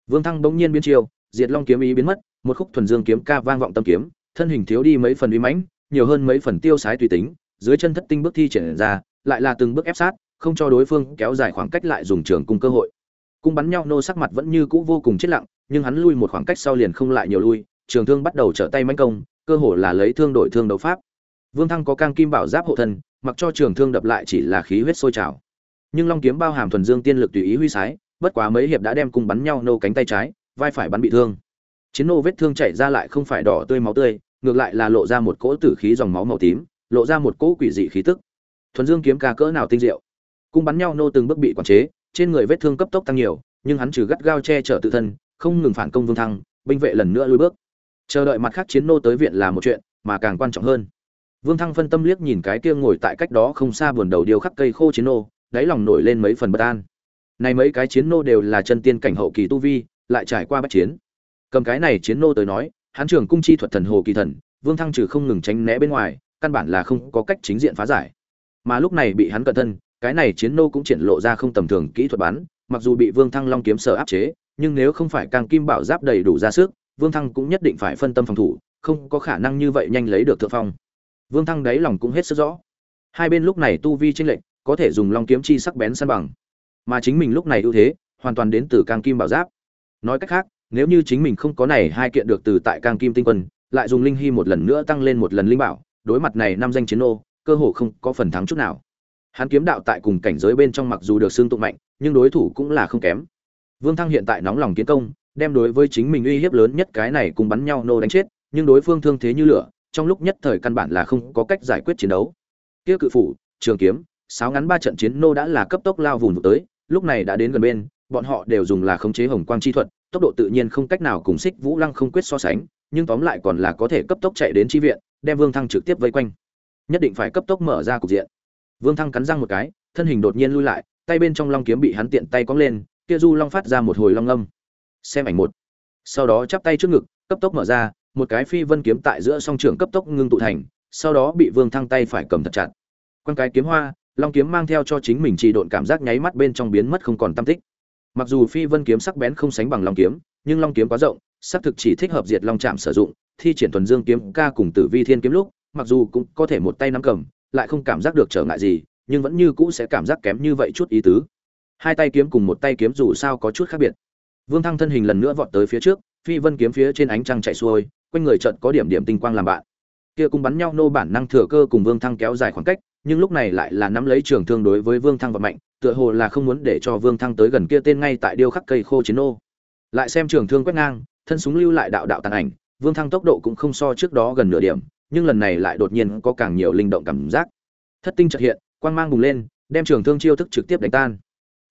Vương Thăng bỗng nhiên biến chiều, Diệt Long kiếm ý biến mất, một khúc thuần dương kiếm ca vang vọng tâm kiếm, thân hình thiếu đi mấy phần uy mãnh, nhiều hơn mấy phần tiêu sái tùy tính, dưới chân thất tinh bước thi triển ra, lại là từng bước ép sát, không cho đối phương kéo dài khoảng cách lại dùng trường cung cơ hội. Cung bắn nhau nô sắc mặt vẫn như cũ vô cùng chết lặng, nhưng hắn lui một khoảng cách sau liền không lại nhiều lui, trường thương bắt đầu trở tay mãnh công, cơ hồ là lấy thương đổi thương đấu pháp. Vương Thăng có cang kim bảo giáp hộ thân, mặc cho trường thương đập lại chỉ là khí huyết sôi trào. Nhưng long kiếm bao hàm thuần dương tiên lực tùy ý huy sái, bất quá mấy hiệp đã đem cung bắn nhau nô cánh tay trái, vai phải bắn bị thương. Chiến nô vết thương chảy ra lại không phải đỏ tươi máu tươi, ngược lại là lộ ra một cỗ tử khí dòng máu màu tím, lộ ra một cỗ quỷ dị khí tức. Thuần Dương kiếm ca cỡ nào tinh diệu. Cung bắn nhau nô từng bước bị quản chế, trên người vết thương cấp tốc tăng nhiều, nhưng hắn trừ gắt gao che chở tự thân, không ngừng phản công Vương Thăng, binh vệ lần nữa lùi bước. Chờ đợi mặt khác chiến nô tới viện là một chuyện, mà càng quan trọng hơn. Vương Thăng phân tâm liếc nhìn cái kia ngồi tại cách đó không xa buồn đầu điều khắc cây khô chiến nô, đáy lòng nổi lên mấy phần bất an. Này mấy cái chiến nô đều là chân tiên cảnh hậu kỳ tu vi, lại trải qua bách chiến. Cầm cái này chiến nô tới nói, hắn trưởng cung chi thuật thần hồ kỳ thần, Vương Thăng trừ không ngừng tránh né bên ngoài, căn bản là không có cách chính diện phá giải. Mà lúc này bị hắn cận thân, cái này chiến nô cũng triển lộ ra không tầm thường kỹ thuật bắn, mặc dù bị Vương Thăng long kiếm sở áp chế, nhưng nếu không phải càng kim bảo giáp đầy đủ ra sức, Vương Thăng cũng nhất định phải phân tâm phòng thủ, không có khả năng như vậy nhanh lấy được thượng phong. Vương Thăng đáy lòng cũng hết sức rõ. Hai bên lúc này tu vi chênh lệch, có thể dùng long kiếm chi sắc bén san bằng. Mà chính mình lúc này ưu thế, hoàn toàn đến từ Cang kim bảo giáp. Nói cách khác, nếu như chính mình không có này hai kiện được từ tại Cang kim tinh quân, lại dùng linh hy một lần nữa tăng lên một lần linh bảo, đối mặt này năm danh chiến nô, cơ hồ không có phần thắng chút nào. Hắn kiếm đạo tại cùng cảnh giới bên trong mặc dù được xương tụng mạnh, nhưng đối thủ cũng là không kém. Vương Thăng hiện tại nóng lòng kiến công, đem đối với chính mình uy hiếp lớn nhất cái này cùng bắn nhau nô đánh chết, nhưng đối phương thương thế như lửa, trong lúc nhất thời căn bản là không có cách giải quyết chiến đấu. Kia cự phủ, trường kiếm, sáu ngắn ba trận chiến nô đã là cấp tốc lao vùng tới, lúc này đã đến gần bên, bọn họ đều dùng là khống chế hồng quang chi thuật, tốc độ tự nhiên không cách nào cùng xích vũ lăng không quyết so sánh, nhưng tóm lại còn là có thể cấp tốc chạy đến chi viện, đem Vương Thăng trực tiếp vây quanh. Nhất định phải cấp tốc mở ra cục diện. Vương Thăng cắn răng một cái, thân hình đột nhiên lui lại, tay bên trong long kiếm bị hắn tiện tay cong lên, kia du long phát ra một hồi long âm. Xem ảnh một. Sau đó chắp tay trước ngực, cấp tốc mở ra, một cái phi vân kiếm tại giữa song trường cấp tốc ngưng tụ thành, sau đó bị Vương Thăng tay phải cầm thật chặt. Quan cái kiếm hoa, long kiếm mang theo cho chính mình trì độn cảm giác nháy mắt bên trong biến mất không còn tâm tích. Mặc dù phi vân kiếm sắc bén không sánh bằng long kiếm, nhưng long kiếm quá rộng, sắc thực chỉ thích hợp diệt long chạm sử dụng, thi triển thuần dương kiếm ca cùng tử vi thiên kiếm lúc, mặc dù cũng có thể một tay nắm cầm, lại không cảm giác được trở ngại gì, nhưng vẫn như cũ sẽ cảm giác kém như vậy chút ý tứ. Hai tay kiếm cùng một tay kiếm dù sao có chút khác biệt. Vương Thăng thân hình lần nữa vọt tới phía trước, phi vân kiếm phía trên ánh trăng chạy xuôi, quanh người trận có điểm điểm tinh quang làm bạn. Kia cùng bắn nhau nô bản năng thừa cơ cùng Vương Thăng kéo dài khoảng cách, nhưng lúc này lại là nắm lấy trường thương đối với Vương Thăng vận mạnh, tựa hồ là không muốn để cho Vương Thăng tới gần kia tên ngay tại điêu khắc cây khô chiến nô. Lại xem trường thương quét ngang, thân súng lưu lại đạo đạo tàn ảnh, Vương Thăng tốc độ cũng không so trước đó gần nửa điểm, nhưng lần này lại đột nhiên có càng nhiều linh động cảm giác. Thất tinh chợt hiện, quang mang bùng lên, đem trường thương chiêu thức trực tiếp đánh tan.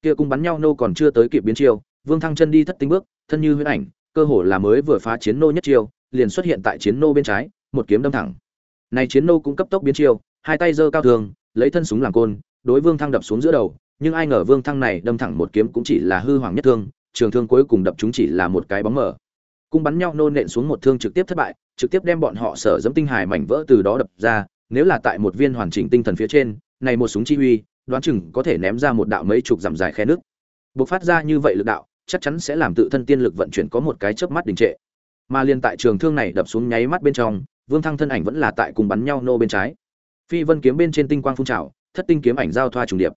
Kia cung bắn nhau nô còn chưa tới kịp biến chiêu, Vương Thăng chân đi thất tinh bước, thân như huyễn ảnh, cơ hồ là mới vừa phá chiến nô nhất chiêu, liền xuất hiện tại chiến nô bên trái, một kiếm đâm thẳng. Này chiến nô cũng cấp tốc biến chiêu, hai tay giơ cao thường, lấy thân súng làm côn, đối Vương Thăng đập xuống giữa đầu, nhưng ai ngờ Vương Thăng này đâm thẳng một kiếm cũng chỉ là hư hoàng nhất thương, trường thương cuối cùng đập chúng chỉ là một cái bóng mờ. Cung bắn nhau nô nện xuống một thương trực tiếp thất bại, trực tiếp đem bọn họ sở dẫm tinh hài mảnh vỡ từ đó đập ra, nếu là tại một viên hoàn chỉnh tinh thần phía trên, này một súng chi huy, đoán chừng có thể ném ra một đạo mấy chục dặm dài khe nước. Bộc phát ra như vậy lực đạo, chắc chắn sẽ làm tự thân tiên lực vận chuyển có một cái chớp mắt đình trệ. Mà liên tại trường thương này đập xuống nháy mắt bên trong, Vương Thăng thân ảnh vẫn là tại cùng bắn nhau nô bên trái. Phi Vân kiếm bên trên tinh quang phun trào, thất tinh kiếm ảnh giao thoa trùng điệp.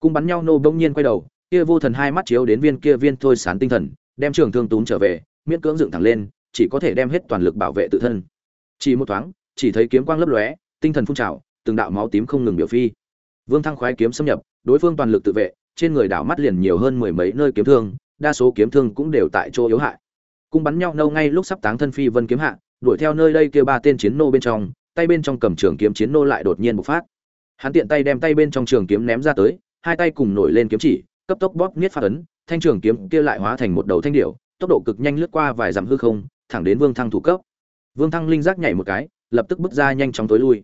Cung bắn nhau nô bỗng nhiên quay đầu, kia vô thần hai mắt chiếu đến viên kia viên thôi sán tinh thần, đem trường thương túm trở về, miễn cưỡng dựng thẳng lên, chỉ có thể đem hết toàn lực bảo vệ tự thân. Chỉ một thoáng, chỉ thấy kiếm quang lấp lóe, tinh thần phun trào, từng đạo máu tím không ngừng biểu phi. Vương Thăng khoái kiếm xâm nhập, đối phương toàn lực tự vệ, trên người đảo mắt liền nhiều hơn mười mấy nơi kiếm thương, đa số kiếm thương cũng đều tại chỗ yếu hại. Cung bắn nhau nâu ngay lúc sắp táng thân phi vân kiếm hạ, đuổi theo nơi đây kia ba tên chiến nô bên trong, tay bên trong cầm trường kiếm chiến nô lại đột nhiên bộc phát. Hắn tiện tay đem tay bên trong trường kiếm ném ra tới, hai tay cùng nổi lên kiếm chỉ, cấp tốc bóp niết phát ấn, thanh trường kiếm kia lại hóa thành một đầu thanh điệu tốc độ cực nhanh lướt qua vài dặm hư không, thẳng đến Vương Thăng thủ cấp. vương thăng linh giác nhảy một cái lập tức bước ra nhanh chóng tối lui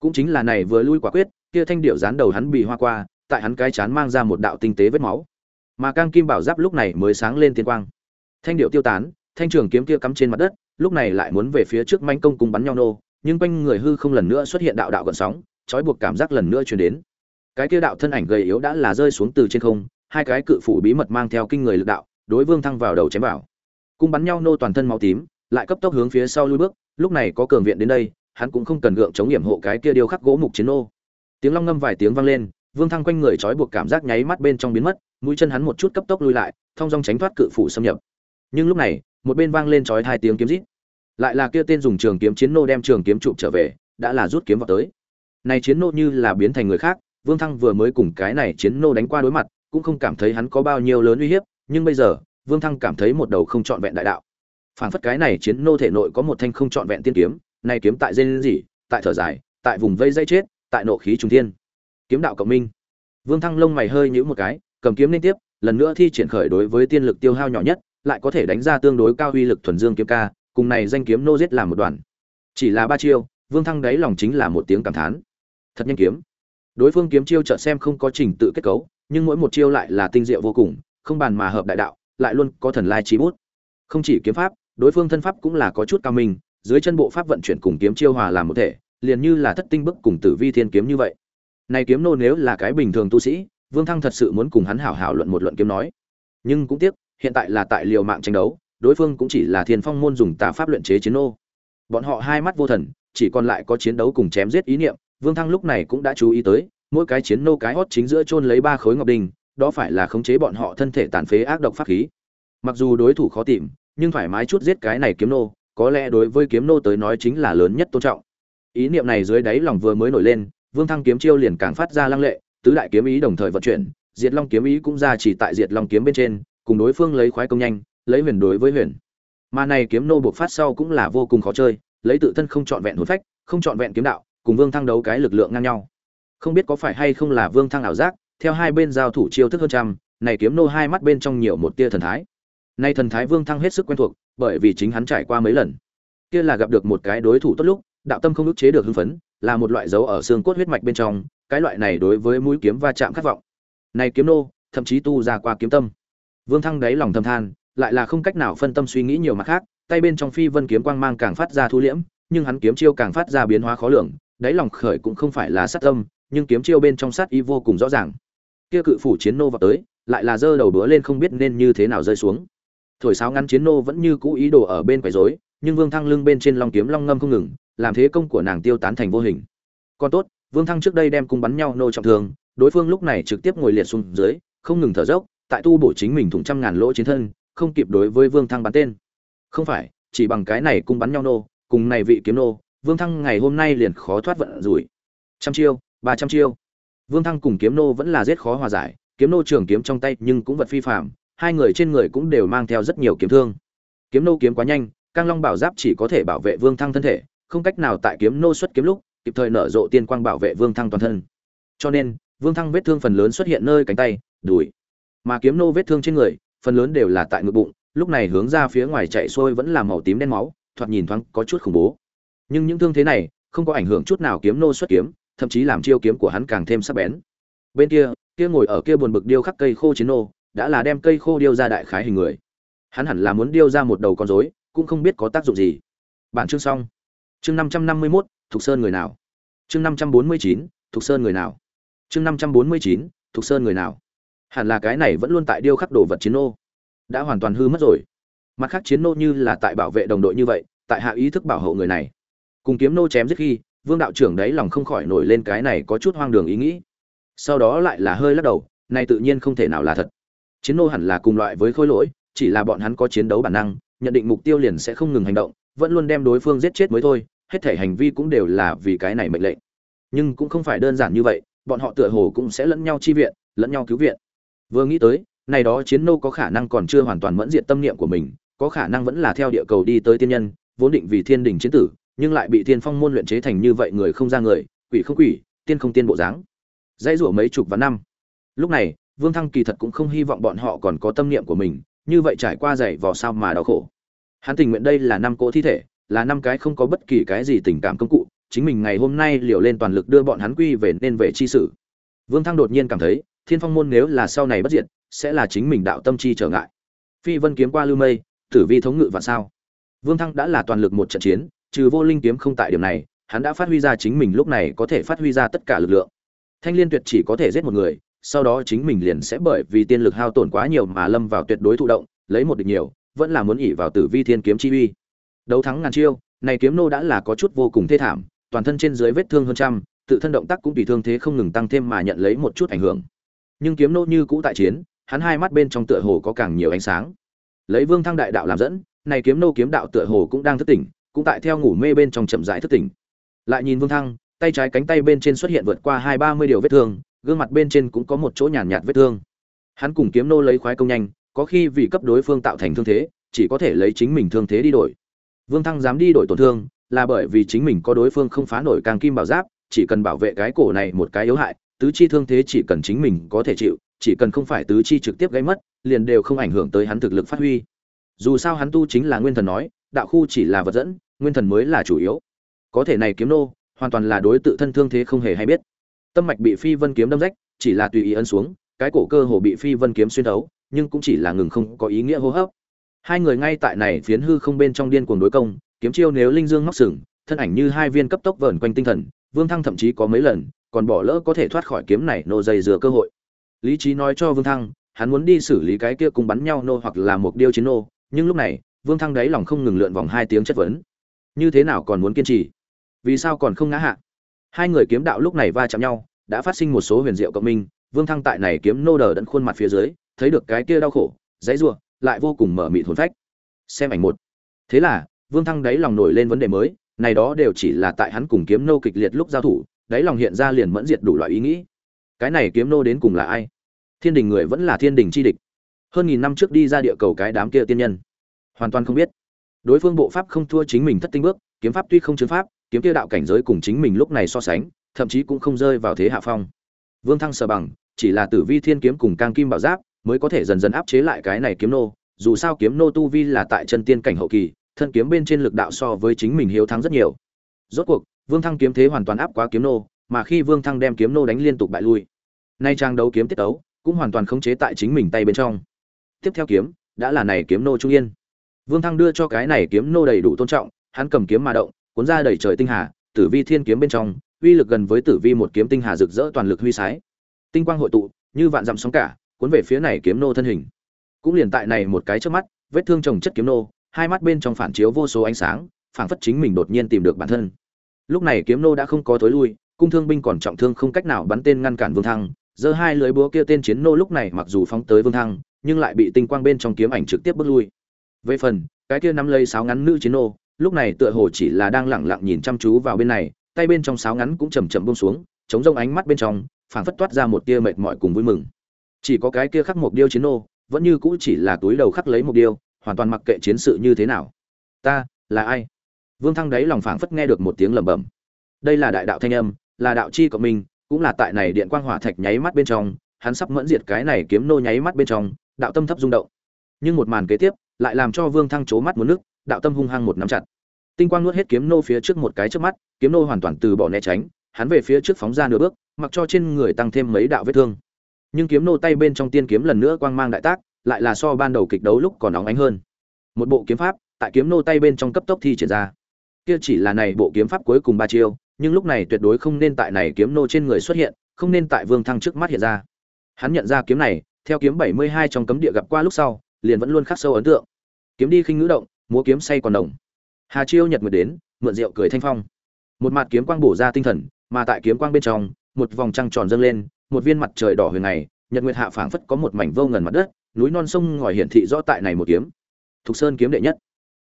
cũng chính là này vừa lui quả quyết kia thanh điệu dán đầu hắn bị hoa qua tại hắn cái chán mang ra một đạo tinh tế vết máu mà cang kim bảo giáp lúc này mới sáng lên tiên quang thanh điệu tiêu tán thanh trường kiếm kia cắm trên mặt đất, lúc này lại muốn về phía trước manh công cùng bắn nhau nô, nhưng quanh người hư không lần nữa xuất hiện đạo đạo gợn sóng, trói buộc cảm giác lần nữa truyền đến. Cái kia đạo thân ảnh gầy yếu đã là rơi xuống từ trên không, hai cái cự phủ bí mật mang theo kinh người lực đạo, đối vương thăng vào đầu chém vào. Cung bắn nhau nô toàn thân máu tím, lại cấp tốc hướng phía sau lui bước, lúc này có cường viện đến đây, hắn cũng không cần gượng chống hiểm hộ cái kia điêu khắc gỗ mục chiến nô. Tiếng long ngâm vài tiếng vang lên, vương thăng quanh người trói buộc cảm giác nháy mắt bên trong biến mất, mũi chân hắn một chút cấp tốc lui lại thong dong tránh thoát cự phủ xâm nhập. Nhưng lúc này một bên vang lên chói hai tiếng kiếm rít. Lại là kia tên dùng trường kiếm chiến nô đem trường kiếm trụ trở về, đã là rút kiếm vào tới. Này chiến nô như là biến thành người khác, vương thăng vừa mới cùng cái này chiến nô đánh qua đối mặt, cũng không cảm thấy hắn có bao nhiêu lớn uy hiếp, nhưng bây giờ, vương thăng cảm thấy một đầu không trọn vẹn đại đạo. Phảng phất cái này chiến nô thể nội có một thanh không trọn vẹn tiên kiếm, này kiếm tại dên gì tại thở dài, tại vùng vây dây chết, tại nộ khí trung thiên. Kiếm đạo cộng minh. Vương thăng lông mày hơi nhíu một cái, cầm kiếm liên tiếp, lần nữa thi triển khởi đối với tiên lực tiêu hao nhỏ nhất lại có thể đánh ra tương đối cao uy lực thuần dương kiếm ca, cùng này danh kiếm nô giết làm một đoàn. Chỉ là ba chiêu, vương thăng đáy lòng chính là một tiếng cảm thán. Thật nhanh kiếm. Đối phương kiếm chiêu chợt xem không có trình tự kết cấu, nhưng mỗi một chiêu lại là tinh diệu vô cùng, không bàn mà hợp đại đạo, lại luôn có thần lai trí bút. Không chỉ kiếm pháp, đối phương thân pháp cũng là có chút cao minh, dưới chân bộ pháp vận chuyển cùng kiếm chiêu hòa làm một thể, liền như là thất tinh bức cùng tử vi thiên kiếm như vậy. Này kiếm nô nếu là cái bình thường tu sĩ, vương thăng thật sự muốn cùng hắn hảo hảo luận một luận kiếm nói. Nhưng cũng tiếc hiện tại là tại liều mạng tranh đấu, đối phương cũng chỉ là thiên phong môn dùng tà pháp luyện chế chiến nô. Bọn họ hai mắt vô thần, chỉ còn lại có chiến đấu cùng chém giết ý niệm, vương thăng lúc này cũng đã chú ý tới, mỗi cái chiến nô cái hót chính giữa chôn lấy ba khối ngọc đình đó phải là khống chế bọn họ thân thể tàn phế ác độc pháp khí. Mặc dù đối thủ khó tìm, nhưng thoải mái chút giết cái này kiếm nô, có lẽ đối với kiếm nô tới nói chính là lớn nhất tôn trọng. Ý niệm này dưới đáy lòng vừa mới nổi lên, vương thăng kiếm chiêu liền càng phát ra lăng lệ, tứ đại kiếm ý đồng thời vận chuyển, diệt long kiếm ý cũng ra chỉ tại diệt long kiếm bên trên cùng đối phương lấy khoái công nhanh, lấy huyền đối với huyền. Mà này kiếm nô buộc phát sau cũng là vô cùng khó chơi, lấy tự thân không trọn vẹn hồn phách, không trọn vẹn kiếm đạo, cùng vương thăng đấu cái lực lượng ngang nhau. Không biết có phải hay không là vương thăng ảo giác, theo hai bên giao thủ chiêu thức hơn trăm, này kiếm nô hai mắt bên trong nhiều một tia thần thái. Nay thần thái vương thăng hết sức quen thuộc, bởi vì chính hắn trải qua mấy lần. Kia là gặp được một cái đối thủ tốt lúc, đạo tâm không ức chế được hưng phấn, là một loại dấu ở xương cốt huyết mạch bên trong, cái loại này đối với mũi kiếm va chạm khát vọng. Này kiếm nô, thậm chí tu ra qua kiếm tâm vương thăng đáy lòng thầm than, lại là không cách nào phân tâm suy nghĩ nhiều mặt khác, tay bên trong phi vân kiếm quang mang càng phát ra thu liễm, nhưng hắn kiếm chiêu càng phát ra biến hóa khó lường, đáy lòng khởi cũng không phải là sát tâm, nhưng kiếm chiêu bên trong sát ý vô cùng rõ ràng. Kia cự phủ chiến nô vào tới, lại là giơ đầu đũa lên không biết nên như thế nào rơi xuống. Thổi sáo ngắn chiến nô vẫn như cũ ý đồ ở bên quấy rối, nhưng vương thăng lưng bên trên long kiếm long ngâm không ngừng, làm thế công của nàng tiêu tán thành vô hình. Còn tốt, vương thăng trước đây đem cung bắn nhau nô trọng thương, đối phương lúc này trực tiếp ngồi liệt xuống dưới, không ngừng thở dốc tại tu bổ chính mình thủng trăm ngàn lỗ chiến thân, không kịp đối với vương thăng bắn tên. Không phải, chỉ bằng cái này cung bắn nhau nô, cùng này vị kiếm nô, vương thăng ngày hôm nay liền khó thoát vận rủi. Trăm chiêu, ba trăm chiêu. Vương thăng cùng kiếm nô vẫn là rất khó hòa giải, kiếm nô trường kiếm trong tay nhưng cũng vật phi phạm hai người trên người cũng đều mang theo rất nhiều kiếm thương. Kiếm nô kiếm quá nhanh, cang long bảo giáp chỉ có thể bảo vệ vương thăng thân thể, không cách nào tại kiếm nô xuất kiếm lúc, kịp thời nở rộ tiên quang bảo vệ vương thăng toàn thân. Cho nên, vương thăng vết thương phần lớn xuất hiện nơi cánh tay, đùi mà kiếm nô vết thương trên người, phần lớn đều là tại ngực bụng, lúc này hướng ra phía ngoài chạy xuôi vẫn là màu tím đen máu, thoạt nhìn thoáng có chút khủng bố. Nhưng những thương thế này không có ảnh hưởng chút nào kiếm nô xuất kiếm, thậm chí làm chiêu kiếm của hắn càng thêm sắc bén. Bên kia kia ngồi ở kia buồn bực điêu khắc cây khô chiến nô, đã là đem cây khô điêu ra đại khái hình người. Hắn hẳn là muốn điêu ra một đầu con rối, cũng không biết có tác dụng gì. Bản chương xong. Chương năm trăm năm mươi mốt, thục sơn người nào? Chương năm trăm bốn mươi chín, thục sơn người nào? Chương năm trăm bốn mươi chín, thục sơn người nào? Hẳn là cái này vẫn luôn tại điêu khắc đồ vật chiến nô. Đã hoàn toàn hư mất rồi. Mặt khác chiến nô như là tại bảo vệ đồng đội như vậy, tại hạ ý thức bảo hộ người này. Cùng kiếm nô chém giết khi, vương đạo trưởng đấy lòng không khỏi nổi lên cái này có chút hoang đường ý nghĩ. Sau đó lại là hơi lắc đầu, này tự nhiên không thể nào là thật. Chiến nô hẳn là cùng loại với khôi lỗi, chỉ là bọn hắn có chiến đấu bản năng, nhận định mục tiêu liền sẽ không ngừng hành động, vẫn luôn đem đối phương giết chết mới thôi, hết thể hành vi cũng đều là vì cái này mệnh lệnh. Nhưng cũng không phải đơn giản như vậy, bọn họ tựa hồ cũng sẽ lẫn nhau chi viện, lẫn nhau cứu viện vừa nghĩ tới, này đó chiến nô có khả năng còn chưa hoàn toàn mẫn diện tâm niệm của mình, có khả năng vẫn là theo địa cầu đi tới tiên nhân, vốn định vì thiên đình chiến tử, nhưng lại bị thiên phong môn luyện chế thành như vậy người không ra người, quỷ không quỷ, tiên không tiên bộ dáng. Dãy rủa mấy chục và năm. Lúc này, vương thăng kỳ thật cũng không hy vọng bọn họ còn có tâm niệm của mình, như vậy trải qua dày vò sao mà đau khổ. Hắn tình nguyện đây là năm cỗ thi thể, là năm cái không có bất kỳ cái gì tình cảm công cụ, chính mình ngày hôm nay liều lên toàn lực đưa bọn hắn quy về nên về chi sử. Vương thăng đột nhiên cảm thấy thiên phong môn nếu là sau này bất diệt, sẽ là chính mình đạo tâm chi trở ngại. Phi vân kiếm qua lưu mây, tử vi thống ngự và sao. Vương thăng đã là toàn lực một trận chiến, trừ vô linh kiếm không tại điểm này, hắn đã phát huy ra chính mình lúc này có thể phát huy ra tất cả lực lượng. Thanh liên tuyệt chỉ có thể giết một người, sau đó chính mình liền sẽ bởi vì tiên lực hao tổn quá nhiều mà lâm vào tuyệt đối thụ động, lấy một địch nhiều, vẫn là muốn ỉ vào tử vi thiên kiếm chi uy. Đấu thắng ngàn chiêu, này kiếm nô đã là có chút vô cùng thê thảm, toàn thân trên dưới vết thương hơn trăm, tự thân động tác cũng tùy thương thế không ngừng tăng thêm mà nhận lấy một chút ảnh hưởng nhưng kiếm nô như cũ tại chiến hắn hai mắt bên trong tựa hồ có càng nhiều ánh sáng. Lấy vương thăng đại đạo làm dẫn này kiếm nô kiếm đạo tựa hồ cũng đang thức tỉnh cũng tại theo ngủ mê bên trong chậm rãi thức tỉnh. Lại nhìn vương thăng tay trái cánh tay bên trên xuất hiện vượt qua hai ba mươi điều vết thương gương mặt bên trên cũng có một chỗ nhàn nhạt, vết thương. Hắn cùng kiếm nô lấy khoái công nhanh có khi vì cấp đối phương tạo thành thương thế chỉ có thể lấy chính mình thương thế đi đổi. Vương thăng dám đi đổi tổn thương là bởi vì chính mình có đối phương không phá nổi càng kim bảo giáp chỉ cần bảo vệ cái cổ này một cái yếu hại tứ chi thương thế chỉ cần chính mình có thể chịu, chỉ cần không phải tứ chi trực tiếp gây mất, liền đều không ảnh hưởng tới hắn thực lực phát huy. Dù sao hắn tu chính là nguyên thần nói, đạo khu chỉ là vật dẫn, nguyên thần mới là chủ yếu. Có thể này kiếm nô, hoàn toàn là đối tự thân thương thế không hề hay biết. Tâm mạch bị phi vân kiếm đâm rách, chỉ là tùy ý ấn xuống, cái cổ cơ hồ bị phi vân kiếm xuyên thấu, nhưng cũng chỉ là ngừng không có ý nghĩa hô hấp. Hai người ngay tại này phiến hư không bên trong điên cuồng đối công, kiếm chiêu nếu linh dương móc sừng, thân ảnh như hai viên cấp tốc vờn quanh tinh thần, vương thăng thậm chí có mấy lần còn bỏ lỡ có thể thoát khỏi kiếm này nô dây dừa cơ hội. Lý trí nói cho vương thăng, hắn muốn đi xử lý cái kia cùng bắn nhau nô hoặc là một điêu chiến nô, nhưng lúc này, vương thăng đáy lòng không ngừng lượn vòng hai tiếng chất vấn. Như thế nào còn muốn kiên trì? Vì sao còn không ngã hạ? Hai người kiếm đạo lúc này va chạm nhau, đã phát sinh một số huyền diệu cộng minh, vương thăng tại này kiếm nô đờ đẫn khuôn mặt phía dưới, thấy được cái kia đau khổ, dãy rủa, lại vô cùng mở mịt hồn phách. Xem ảnh một. Thế là, vương thăng đáy lòng nổi lên vấn đề mới, này đó đều chỉ là tại hắn cùng kiếm nô kịch liệt lúc giao thủ đáy lòng hiện ra liền mẫn diệt đủ loại ý nghĩ. Cái này kiếm nô đến cùng là ai? Thiên đình người vẫn là thiên đình chi địch. Hơn nghìn năm trước đi ra địa cầu cái đám kia tiên nhân, hoàn toàn không biết. Đối phương bộ pháp không thua chính mình thất tinh bước, kiếm pháp tuy không chứng pháp, kiếm kia đạo cảnh giới cùng chính mình lúc này so sánh, thậm chí cũng không rơi vào thế hạ phong. Vương thăng sờ bằng, chỉ là tử vi thiên kiếm cùng cang kim bảo giáp mới có thể dần dần áp chế lại cái này kiếm nô, dù sao kiếm nô tu vi là tại chân tiên cảnh hậu kỳ, thân kiếm bên trên lực đạo so với chính mình hiếu thắng rất nhiều. Rốt cuộc vương thăng kiếm thế hoàn toàn áp quá kiếm nô, mà khi vương thăng đem kiếm nô đánh liên tục bại lui, nay trang đấu kiếm tiết tấu cũng hoàn toàn khống chế tại chính mình tay bên trong. Tiếp theo kiếm đã là này kiếm nô trung yên. Vương thăng đưa cho cái này kiếm nô đầy đủ tôn trọng, hắn cầm kiếm mà động, cuốn ra đầy trời tinh hà, tử vi thiên kiếm bên trong, uy lực gần với tử vi một kiếm tinh hà rực rỡ toàn lực huy sái. Tinh quang hội tụ, như vạn dặm sóng cả, cuốn về phía này kiếm nô thân hình. Cũng liền tại này một cái trước mắt, vết thương chồng chất kiếm nô, hai mắt bên trong phản chiếu vô số ánh sáng, phảng phất chính mình đột nhiên tìm được bản thân lúc này kiếm nô đã không có thối lui, cung thương binh còn trọng thương không cách nào bắn tên ngăn cản vương thăng. Giơ hai lưới búa kia tên chiến nô lúc này mặc dù phóng tới vương thăng, nhưng lại bị tinh quang bên trong kiếm ảnh trực tiếp bước lui. Về phần, cái kia nắm lấy sáo ngắn nữ chiến nô, lúc này tựa hồ chỉ là đang lẳng lặng nhìn chăm chú vào bên này, tay bên trong sáo ngắn cũng chầm chậm buông xuống, chống rông ánh mắt bên trong, phảng phất toát ra một tia mệt mỏi cùng vui mừng. Chỉ có cái kia khắc một điêu chiến nô, vẫn như cũ chỉ là túi đầu khắc lấy một điêu, hoàn toàn mặc kệ chiến sự như thế nào. Ta là ai? Vương thăng đấy lòng phảng phất nghe được một tiếng lẩm bẩm. Đây là đại đạo thanh âm, là đạo chi của mình, cũng là tại này điện quang hỏa thạch nháy mắt bên trong, hắn sắp mẫn diệt cái này kiếm nô nháy mắt bên trong, đạo tâm thấp rung động. Nhưng một màn kế tiếp, lại làm cho vương thăng chố mắt muốn nước, đạo tâm hung hăng một nắm chặt. Tinh quang nuốt hết kiếm nô phía trước một cái trước mắt, kiếm nô hoàn toàn từ bỏ né tránh, hắn về phía trước phóng ra nửa bước, mặc cho trên người tăng thêm mấy đạo vết thương. Nhưng kiếm nô tay bên trong tiên kiếm lần nữa quang mang đại tác, lại là so ban đầu kịch đấu lúc còn nóng ánh hơn. Một bộ kiếm pháp, tại kiếm nô tay bên trong cấp tốc thi triển ra kia chỉ là này bộ kiếm pháp cuối cùng ba chiêu, nhưng lúc này tuyệt đối không nên tại này kiếm nô trên người xuất hiện, không nên tại vương thăng trước mắt hiện ra. Hắn nhận ra kiếm này, theo kiếm bảy mươi hai trong cấm địa gặp qua lúc sau, liền vẫn luôn khắc sâu ấn tượng. Kiếm đi khinh ngữ động, múa kiếm say còn đồng. Hà chiêu nhật nguyệt đến, mượn rượu cười thanh phong. Một mặt kiếm quang bổ ra tinh thần, mà tại kiếm quang bên trong, một vòng trăng tròn dâng lên, một viên mặt trời đỏ huyền này, nhật nguyệt hạ phảng phất có một mảnh vô ngần mặt đất, núi non sông ngòi hiển thị rõ tại này một kiếm. Thục sơn kiếm đệ nhất.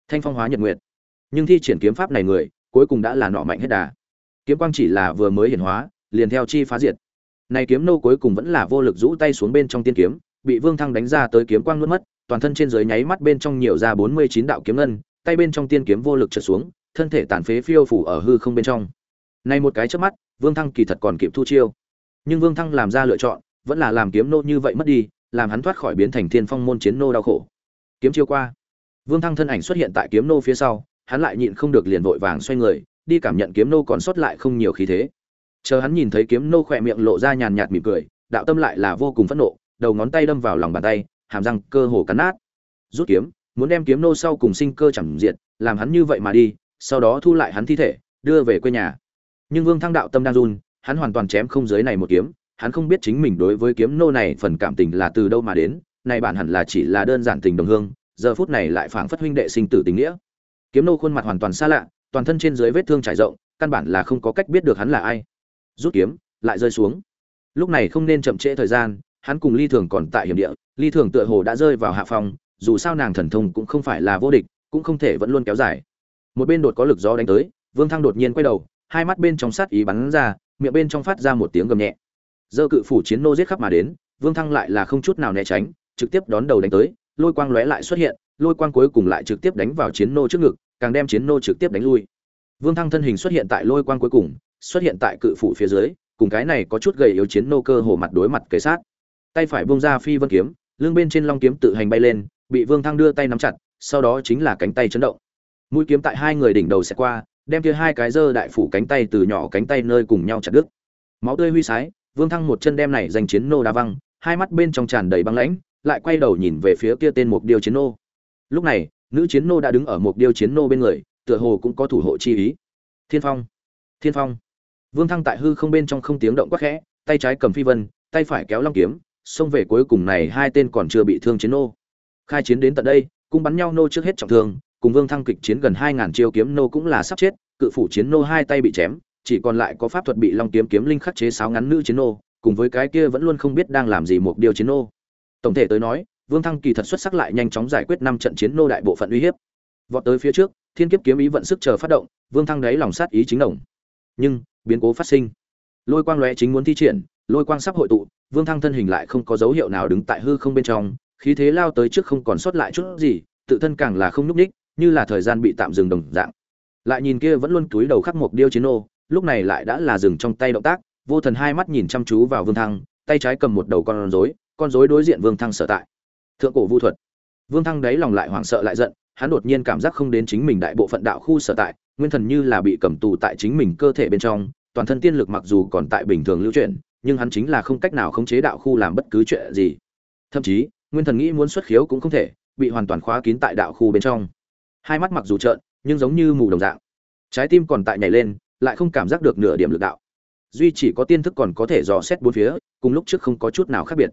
Thanh phong hóa nhật nguyệt nhưng thi triển kiếm pháp này người, cuối cùng đã là nọ mạnh hết đà. Kiếm quang chỉ là vừa mới hiển hóa, liền theo chi phá diệt. Này kiếm nô cuối cùng vẫn là vô lực rũ tay xuống bên trong tiên kiếm, bị vương thăng đánh ra tới kiếm quang nuốt mất, toàn thân trên dưới nháy mắt bên trong nhiều ra bốn mươi chín đạo kiếm ngân, tay bên trong tiên kiếm vô lực trượt xuống, thân thể tàn phế phiêu phủ ở hư không bên trong. Này một cái chớp mắt, vương thăng kỳ thật còn kịp thu chiêu. Nhưng vương thăng làm ra lựa chọn, vẫn là làm kiếm nô như vậy mất đi, làm hắn thoát khỏi biến thành thiên phong môn chiến nô đau khổ. Kiếm chiêu qua, vương thăng thân ảnh xuất hiện tại kiếm nô phía sau hắn lại nhịn không được liền vội vàng xoay người, đi cảm nhận kiếm nô còn sót lại không nhiều khí thế. Chờ hắn nhìn thấy kiếm nô khỏe miệng lộ ra nhàn nhạt mỉm cười, đạo tâm lại là vô cùng phẫn nộ, đầu ngón tay đâm vào lòng bàn tay, hàm răng cơ hồ cắn nát. Rút kiếm, muốn đem kiếm nô sau cùng sinh cơ chẳng diệt làm hắn như vậy mà đi, sau đó thu lại hắn thi thể, đưa về quê nhà. Nhưng vương thăng đạo tâm đang run, hắn hoàn toàn chém không dưới này một kiếm, hắn không biết chính mình đối với kiếm nô này phần cảm tình là từ đâu mà đến, này bản hẳn là chỉ là đơn giản tình đồng hương, giờ phút này lại phảng phất huynh đệ sinh tử tình nghĩa kiếm nô khuôn mặt hoàn toàn xa lạ, toàn thân trên dưới vết thương trải rộng, căn bản là không có cách biết được hắn là ai. Rút kiếm, lại rơi xuống. Lúc này không nên chậm trễ thời gian, hắn cùng ly thường còn tại hiểm địa, ly thường tựa hồ đã rơi vào hạ phòng, dù sao nàng thần thông cũng không phải là vô địch, cũng không thể vẫn luôn kéo dài. Một bên đột có lực gió đánh tới, vương thăng đột nhiên quay đầu, hai mắt bên trong sát ý bắn ra, miệng bên trong phát ra một tiếng gầm nhẹ. Dơ cự phủ chiến nô giết khắp mà đến, vương thăng lại là không chút nào né tránh, trực tiếp đón đầu đánh tới, lôi quang lóe lại xuất hiện lôi quang cuối cùng lại trực tiếp đánh vào chiến nô trước ngực, càng đem chiến nô trực tiếp đánh lui. Vương thăng thân hình xuất hiện tại lôi quang cuối cùng, xuất hiện tại cự phủ phía dưới, cùng cái này có chút gầy yếu chiến nô cơ hồ mặt đối mặt kề sát. Tay phải buông ra phi vân kiếm, lưng bên trên long kiếm tự hành bay lên, bị vương thăng đưa tay nắm chặt, sau đó chính là cánh tay chấn động. Mũi kiếm tại hai người đỉnh đầu sẽ qua, đem kia hai cái dơ đại phủ cánh tay từ nhỏ cánh tay nơi cùng nhau chặt đứt. Máu tươi huy sái, vương thăng một chân đem này giành chiến nô đá văng, hai mắt bên trong tràn đầy băng lãnh, lại quay đầu nhìn về phía kia tên mục điêu chiến nô lúc này, nữ chiến nô đã đứng ở một điêu chiến nô bên người, tựa hồ cũng có thủ hộ chi ý. Thiên phong! Thiên phong! Vương thăng tại hư không bên trong không tiếng động quắc khẽ, tay trái cầm phi vân, tay phải kéo long kiếm, xông về cuối cùng này hai tên còn chưa bị thương chiến nô. Khai chiến đến tận đây cung bắn nhau nô trước hết trọng thương, cùng vương thăng kịch chiến gần hai ngàn chiêu kiếm nô cũng là sắp chết, cự phủ chiến nô hai tay bị chém, chỉ còn lại có pháp thuật bị long kiếm kiếm linh khắc chế sáo ngắn nữ chiến nô, cùng với cái kia vẫn luôn không biết đang làm gì một điều chiến nô. Tổng thể tới nói vương thăng kỳ thật xuất sắc lại nhanh chóng giải quyết năm trận chiến nô đại bộ phận uy hiếp. Vọt tới phía trước thiên kiếp kiếm ý vận sức chờ phát động vương thăng đáy lòng sát ý chính đồng. Nhưng biến cố phát sinh. Lôi quang lóe chính muốn thi triển lôi quang sắp hội tụ vương thăng thân hình lại không có dấu hiệu nào đứng tại hư không bên trong khí thế lao tới trước không còn sót lại chút gì tự thân càng là không nhúc nhích, như là thời gian bị tạm dừng đồng dạng. Lại nhìn kia vẫn luôn túi đầu khắc một điêu chiến nô lúc này lại đã là dừng trong tay động tác vô thần hai mắt nhìn chăm chú vào vương thăng tay trái cầm một đầu con rối con rối đối diện vương thăng sở tại thượng cổ vu thuật. Vương thăng đấy lòng lại hoảng sợ lại giận, hắn đột nhiên cảm giác không đến chính mình đại bộ phận đạo khu sở tại, nguyên thần như là bị cầm tù tại chính mình cơ thể bên trong, toàn thân tiên lực mặc dù còn tại bình thường lưu chuyển, nhưng hắn chính là không cách nào khống chế đạo khu làm bất cứ chuyện gì. Thậm chí, nguyên thần nghĩ muốn xuất khiếu cũng không thể, bị hoàn toàn khóa kín tại đạo khu bên trong. Hai mắt mặc dù trợn, nhưng giống như mù đồng dạng. Trái tim còn tại nhảy lên, lại không cảm giác được nửa điểm lực đạo. Duy chỉ có tiên thức còn có thể dò xét bốn phía, cùng lúc trước không có chút nào khác biệt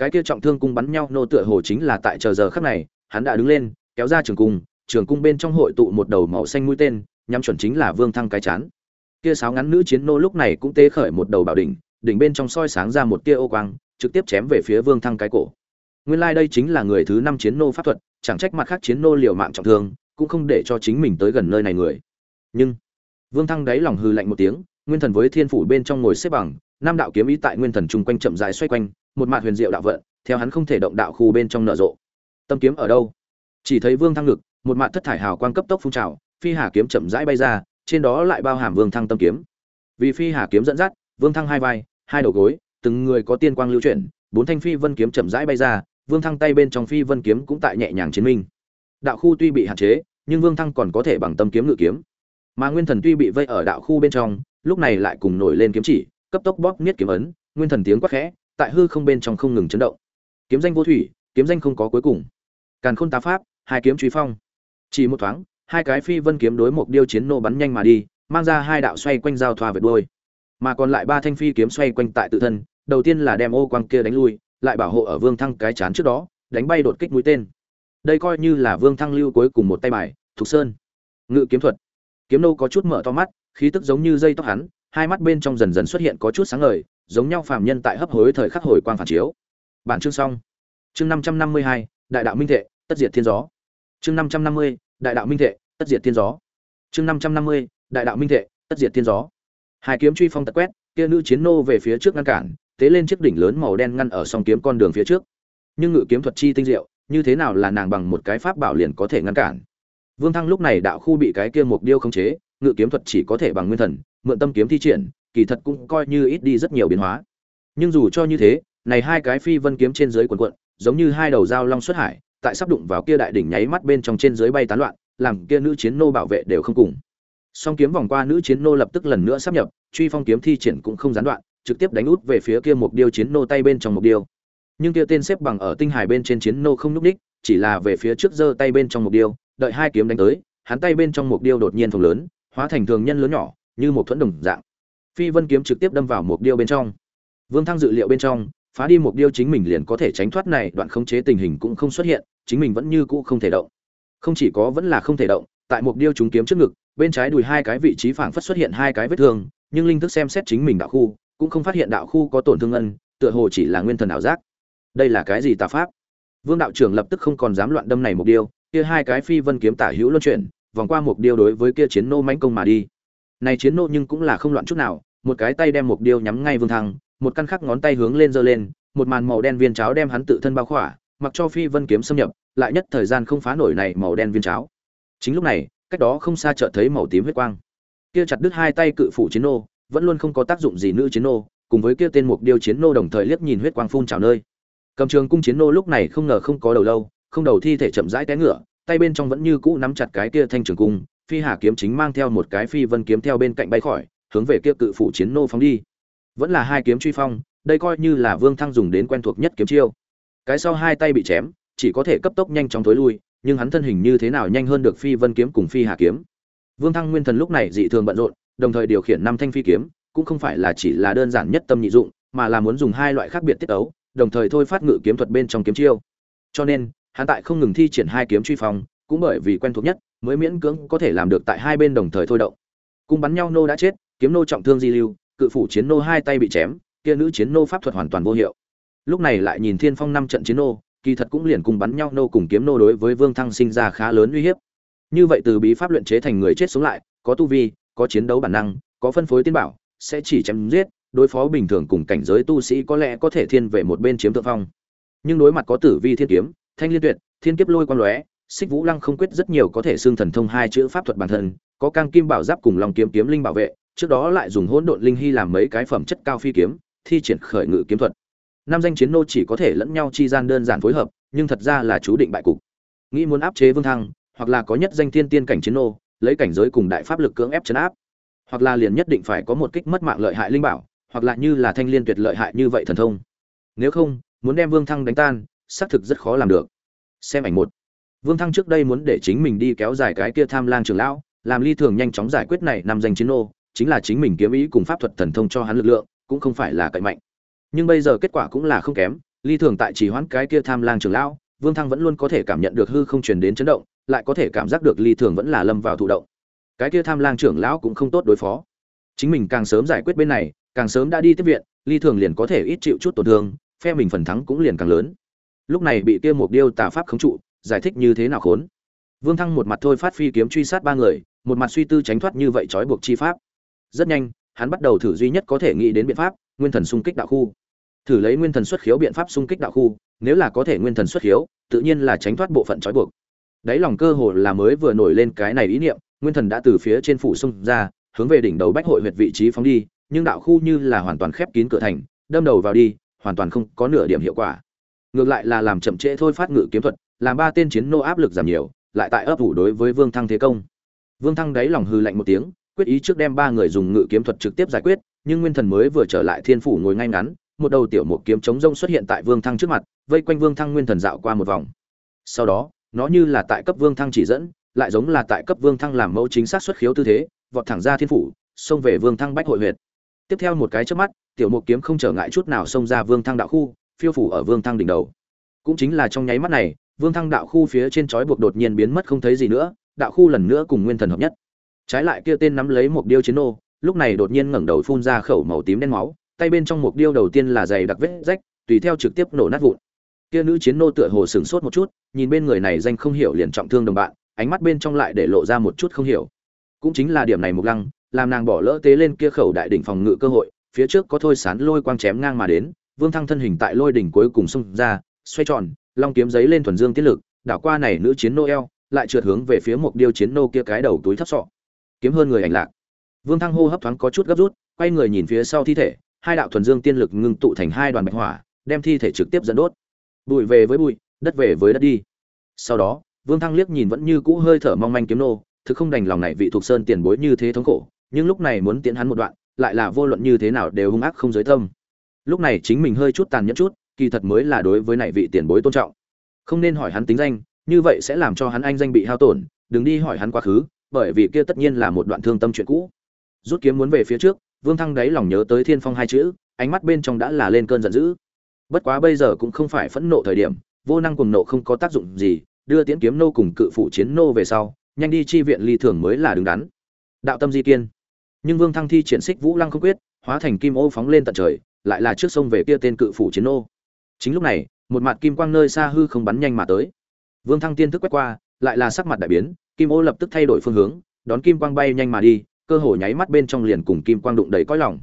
cái kia trọng thương cung bắn nhau nô tựa hồ chính là tại chờ giờ khắc này, hắn đã đứng lên, kéo ra trường cung trường cung bên trong hội tụ một đầu màu xanh mũi tên, nhắm chuẩn chính là vương thăng cái chán. Kia sáo ngắn nữ chiến nô lúc này cũng tế khởi một đầu bảo đỉnh đỉnh bên trong soi sáng ra một tia ô quang, trực tiếp chém về phía vương thăng cái cổ. Nguyên lai like đây chính là người thứ năm chiến nô pháp thuật, chẳng trách mặt khác chiến nô liều mạng trọng thương, cũng không để cho chính mình tới gần nơi này người. Nhưng, vương thăng đáy lòng hư lạnh một tiếng, nguyên thần với thiên phủ bên trong ngồi xếp bằng nam đạo kiếm ý tại nguyên thần chung quanh chậm dài xoay quanh một mạt huyền diệu đạo vận, theo hắn không thể động đạo khu bên trong nở rộ. Tâm kiếm ở đâu? Chỉ thấy vương thăng ngực, một mạt thất thải hào quang cấp tốc phun trào, phi hà kiếm chậm rãi bay ra, trên đó lại bao hàm vương thăng tâm kiếm. Vì phi hà kiếm dẫn dắt, vương thăng hai vai, hai đầu gối, từng người có tiên quang lưu chuyển, bốn thanh phi vân kiếm chậm rãi bay ra, vương thăng tay bên trong phi vân kiếm cũng tại nhẹ nhàng chiến minh. Đạo khu tuy bị hạn chế, nhưng vương thăng còn có thể bằng tâm kiếm ngự kiếm. Mà nguyên thần tuy bị vây ở đạo khu bên trong, lúc này lại cùng nổi lên kiếm chỉ, cấp tốc bóp niết kiếm ấn, nguyên thần tiếng quát khẽ tại hư không bên trong không ngừng chấn động. Kiếm danh vô thủy, kiếm danh không có cuối cùng. Càn khôn tá pháp, hai kiếm truy phong. Chỉ một thoáng, hai cái phi vân kiếm đối một điêu chiến nô bắn nhanh mà đi, mang ra hai đạo xoay quanh giao thoa vệt đôi mà còn lại ba thanh phi kiếm xoay quanh tại tự thân, đầu tiên là đem ô quang kia đánh lui, lại bảo hộ ở vương thăng cái chán trước đó, đánh bay đột kích mũi tên. Đây coi như là vương thăng lưu cuối cùng một tay bài, thục sơn. Ngự kiếm thuật. Kiếm nô có chút mở to mắt, khí tức giống như dây tóc hắn, hai mắt bên trong dần dần xuất hiện có chút sáng ngời giống nhau phàm nhân tại hấp hối thời khắc hồi quang phản chiếu. Bản chương xong. Chương năm trăm năm mươi hai, đại đạo minh thệ, tất diệt thiên gió. Chương năm trăm năm mươi, đại đạo minh thệ, tất diệt thiên gió. Chương năm trăm năm mươi, đại đạo minh thệ, tất diệt thiên gió. Hai kiếm truy phong tật quét, kia nữ chiến nô về phía trước ngăn cản, tế lên chiếc đỉnh lớn màu đen ngăn ở song kiếm con đường phía trước. Nhưng ngự kiếm thuật chi tinh diệu, như thế nào là nàng bằng một cái pháp bảo liền có thể ngăn cản? Vương thăng lúc này đạo khu bị cái kia mục điêu khống chế, ngự kiếm thuật chỉ có thể bằng nguyên thần, mượn tâm kiếm thi triển kỳ thật cũng coi như ít đi rất nhiều biến hóa. Nhưng dù cho như thế, này hai cái phi vân kiếm trên dưới quần quận, giống như hai đầu dao long xuất hải, tại sắp đụng vào kia đại đỉnh nháy mắt bên trong trên dưới bay tán loạn, làm kia nữ chiến nô bảo vệ đều không cùng. Song kiếm vòng qua nữ chiến nô lập tức lần nữa sắp nhập, truy phong kiếm thi triển cũng không gián đoạn, trực tiếp đánh út về phía kia một điêu chiến nô tay bên trong một điêu. Nhưng kia tên xếp bằng ở tinh hải bên trên chiến nô không nhúc đích chỉ là về phía trước giơ tay bên trong một điêu, đợi hai kiếm đánh tới, hắn tay bên trong một điêu đột nhiên phồng lớn, hóa thành thường nhân lớn nhỏ, như một thuẫn đồng dạng phi vân kiếm trực tiếp đâm vào một điêu bên trong. Vương thăng dự liệu bên trong, phá đi một điêu chính mình liền có thể tránh thoát này, đoạn khống chế tình hình cũng không xuất hiện, chính mình vẫn như cũ không thể động. Không chỉ có vẫn là không thể động, tại một điêu trúng kiếm trước ngực, bên trái đùi hai cái vị trí phảng phất xuất hiện hai cái vết thương, nhưng linh thức xem xét chính mình đạo khu, cũng không phát hiện đạo khu có tổn thương ân, tựa hồ chỉ là nguyên thần ảo giác. Đây là cái gì tà pháp? Vương đạo trưởng lập tức không còn dám loạn đâm này một điêu, kia hai cái phi vân kiếm tả hữu luân chuyển, vòng qua một điêu đối với kia chiến nô mãnh công mà đi này chiến nô nhưng cũng là không loạn chút nào, một cái tay đem một điêu nhắm ngay vương thăng, một căn khắc ngón tay hướng lên giơ lên, một màn màu đen viên cháo đem hắn tự thân bao khỏa, mặc cho phi vân kiếm xâm nhập, lại nhất thời gian không phá nổi này màu đen viên cháo. Chính lúc này, cách đó không xa chợt thấy màu tím huyết quang. Kia chặt đứt hai tay cự phủ chiến nô vẫn luôn không có tác dụng gì nữ chiến nô cùng với kia tên mục điêu chiến nô đồng thời liếc nhìn huyết quang phun trào nơi. Cầm trường cung chiến nô lúc này không ngờ không có đầu lâu, không đầu thi thể chậm rãi té ngựa, tay bên trong vẫn như cũ nắm chặt cái kia thanh trường cung phi hà kiếm chính mang theo một cái phi vân kiếm theo bên cạnh bay khỏi, hướng về kia cự phủ chiến nô phóng đi. Vẫn là hai kiếm truy phong, đây coi như là vương thăng dùng đến quen thuộc nhất kiếm chiêu. Cái sau hai tay bị chém, chỉ có thể cấp tốc nhanh chóng thối lui, nhưng hắn thân hình như thế nào nhanh hơn được phi vân kiếm cùng phi hà kiếm. Vương thăng nguyên thần lúc này dị thường bận rộn, đồng thời điều khiển năm thanh phi kiếm, cũng không phải là chỉ là đơn giản nhất tâm nhị dụng, mà là muốn dùng hai loại khác biệt tiết ấu, đồng thời thôi phát ngự kiếm thuật bên trong kiếm chiêu. Cho nên, hắn tại không ngừng thi triển hai kiếm truy phong cũng bởi vì quen thuộc nhất, mới miễn cưỡng có thể làm được tại hai bên đồng thời thôi động. Cung bắn nhau nô đã chết, kiếm nô trọng thương di lưu, cự phủ chiến nô hai tay bị chém, kia nữ chiến nô pháp thuật hoàn toàn vô hiệu. Lúc này lại nhìn thiên phong năm trận chiến nô, kỳ thật cũng liền cùng bắn nhau nô cùng kiếm nô đối với vương thăng sinh ra khá lớn uy hiếp. Như vậy từ bí pháp luyện chế thành người chết sống lại, có tu vi, có chiến đấu bản năng, có phân phối tiên bảo, sẽ chỉ chém giết, đối phó bình thường cùng cảnh giới tu sĩ có lẽ có thể thiên về một bên chiếm thượng phong. Nhưng đối mặt có tử vi thiên kiếm, thanh liên tuyệt, thiên kiếp lôi quan lóe xích vũ lăng không quyết rất nhiều có thể xương thần thông hai chữ pháp thuật bản thân, có cang kim bảo giáp cùng lòng kiếm kiếm linh bảo vệ, trước đó lại dùng hỗn độn linh hy làm mấy cái phẩm chất cao phi kiếm, thi triển khởi ngự kiếm thuật. Năm danh chiến nô chỉ có thể lẫn nhau chi gian đơn giản phối hợp, nhưng thật ra là chú định bại cục. Nghĩ muốn áp chế vương thăng, hoặc là có nhất danh thiên tiên cảnh chiến nô, lấy cảnh giới cùng đại pháp lực cưỡng ép chấn áp, hoặc là liền nhất định phải có một kích mất mạng lợi hại linh bảo, hoặc là như là thanh liên tuyệt lợi hại như vậy thần thông. Nếu không, muốn đem vương thăng đánh tan, xác thực rất khó làm được. Xem ảnh một vương thăng trước đây muốn để chính mình đi kéo dài cái kia tham lang trưởng lão, làm ly thường nhanh chóng giải quyết này nằm danh chiến nô, chính là chính mình kiếm ý cùng pháp thuật thần thông cho hắn lực lượng, cũng không phải là cậy mạnh. Nhưng bây giờ kết quả cũng là không kém, ly thường tại chỉ hoãn cái kia tham lang trưởng lão, vương thăng vẫn luôn có thể cảm nhận được hư không truyền đến chấn động, lại có thể cảm giác được ly thường vẫn là lâm vào thụ động. Cái kia tham lang trưởng lão cũng không tốt đối phó. Chính mình càng sớm giải quyết bên này, càng sớm đã đi tiếp viện, ly thường liền có thể ít chịu chút tổn thương, phe mình phần thắng cũng liền càng lớn. Lúc này bị kia một điêu tà pháp khống trụ giải thích như thế nào khốn? Vương thăng một mặt thôi phát phi kiếm truy sát ba người, một mặt suy tư tránh thoát như vậy trói buộc chi pháp. Rất nhanh, hắn bắt đầu thử duy nhất có thể nghĩ đến biện pháp, nguyên thần xung kích đạo khu. Thử lấy nguyên thần xuất khiếu biện pháp xung kích đạo khu, nếu là có thể nguyên thần xuất khiếu, tự nhiên là tránh thoát bộ phận trói buộc. Đáy lòng cơ hồ là mới vừa nổi lên cái này ý niệm, nguyên thần đã từ phía trên phủ xung ra, hướng về đỉnh đầu bách hội huyệt vị trí phóng đi, nhưng đạo khu như là hoàn toàn khép kín cửa thành, đâm đầu vào đi, hoàn toàn không có nửa điểm hiệu quả. Ngược lại là làm chậm trễ thôi phát ngự kiếm thuật làm ba tên chiến nô áp lực giảm nhiều, lại tại ấp ủ đối với vương thăng thế công. Vương thăng đáy lòng hư lạnh một tiếng, quyết ý trước đem ba người dùng ngự kiếm thuật trực tiếp giải quyết, nhưng nguyên thần mới vừa trở lại thiên phủ ngồi ngay ngắn, một đầu tiểu một kiếm chống rông xuất hiện tại vương thăng trước mặt, vây quanh vương thăng nguyên thần dạo qua một vòng. Sau đó, nó như là tại cấp vương thăng chỉ dẫn, lại giống là tại cấp vương thăng làm mẫu chính xác xuất khiếu tư thế, vọt thẳng ra thiên phủ, xông về vương thăng bách hội huyệt. Tiếp theo một cái trước mắt, tiểu một kiếm không trở ngại chút nào xông ra vương thăng đạo khu, phiêu phủ ở vương thăng đỉnh đầu cũng chính là trong nháy mắt này, vương thăng đạo khu phía trên chói buộc đột nhiên biến mất không thấy gì nữa, đạo khu lần nữa cùng nguyên thần hợp nhất. Trái lại kia tên nắm lấy một điêu chiến nô, lúc này đột nhiên ngẩng đầu phun ra khẩu màu tím đen máu, tay bên trong một điêu đầu tiên là dày đặc vết rách, tùy theo trực tiếp nổ nát vụn. Kia nữ chiến nô tựa hồ sửng sốt một chút, nhìn bên người này danh không hiểu liền trọng thương đồng bạn, ánh mắt bên trong lại để lộ ra một chút không hiểu. Cũng chính là điểm này mục lăng, làm nàng bỏ lỡ tế lên kia khẩu đại đỉnh phòng ngự cơ hội, phía trước có thôi sán lôi quang chém ngang mà đến, vương thăng thân hình tại lôi đỉnh cuối cùng xông ra xoay tròn, long kiếm giấy lên thuần dương tiết lực, đảo qua này nữ chiến nô eo lại trượt hướng về phía một điêu chiến nô kia cái đầu túi thấp sọ. Kiếm hơn người ảnh lạc. Vương thăng hô hấp thoáng có chút gấp rút, quay người nhìn phía sau thi thể, hai đạo thuần dương tiên lực ngưng tụ thành hai đoàn bạch hỏa, đem thi thể trực tiếp dẫn đốt. Bụi về với bụi, đất về với đất đi. Sau đó, vương thăng liếc nhìn vẫn như cũ hơi thở mong manh kiếm nô, thực không đành lòng này vị thuộc sơn tiền bối như thế thống khổ, nhưng lúc này muốn tiến hắn một đoạn, lại là vô luận như thế nào đều hung ác không giới tâm. Lúc này chính mình hơi chút tàn nhẫn chút kỳ thật mới là đối với này vị tiền bối tôn trọng. Không nên hỏi hắn tính danh, như vậy sẽ làm cho hắn anh danh bị hao tổn, đừng đi hỏi hắn quá khứ, bởi vì kia tất nhiên là một đoạn thương tâm chuyện cũ. Rút kiếm muốn về phía trước, vương thăng đáy lòng nhớ tới thiên phong hai chữ, ánh mắt bên trong đã là lên cơn giận dữ. Bất quá bây giờ cũng không phải phẫn nộ thời điểm, vô năng cùng nộ không có tác dụng gì, đưa tiễn kiếm nô cùng cự phụ chiến nô về sau, nhanh đi chi viện ly thường mới là đứng đắn. Đạo tâm di kiên. Nhưng vương thăng thi triển xích vũ lăng không quyết, hóa thành kim ô phóng lên tận trời, lại là trước sông về kia tên cự phủ chiến nô chính lúc này, một mặt kim quang nơi xa hư không bắn nhanh mà tới. Vương thăng tiên thức quét qua, lại là sắc mặt đại biến, kim ô lập tức thay đổi phương hướng, đón kim quang bay nhanh mà đi, cơ hồ nháy mắt bên trong liền cùng kim quang đụng đầy cõi lòng.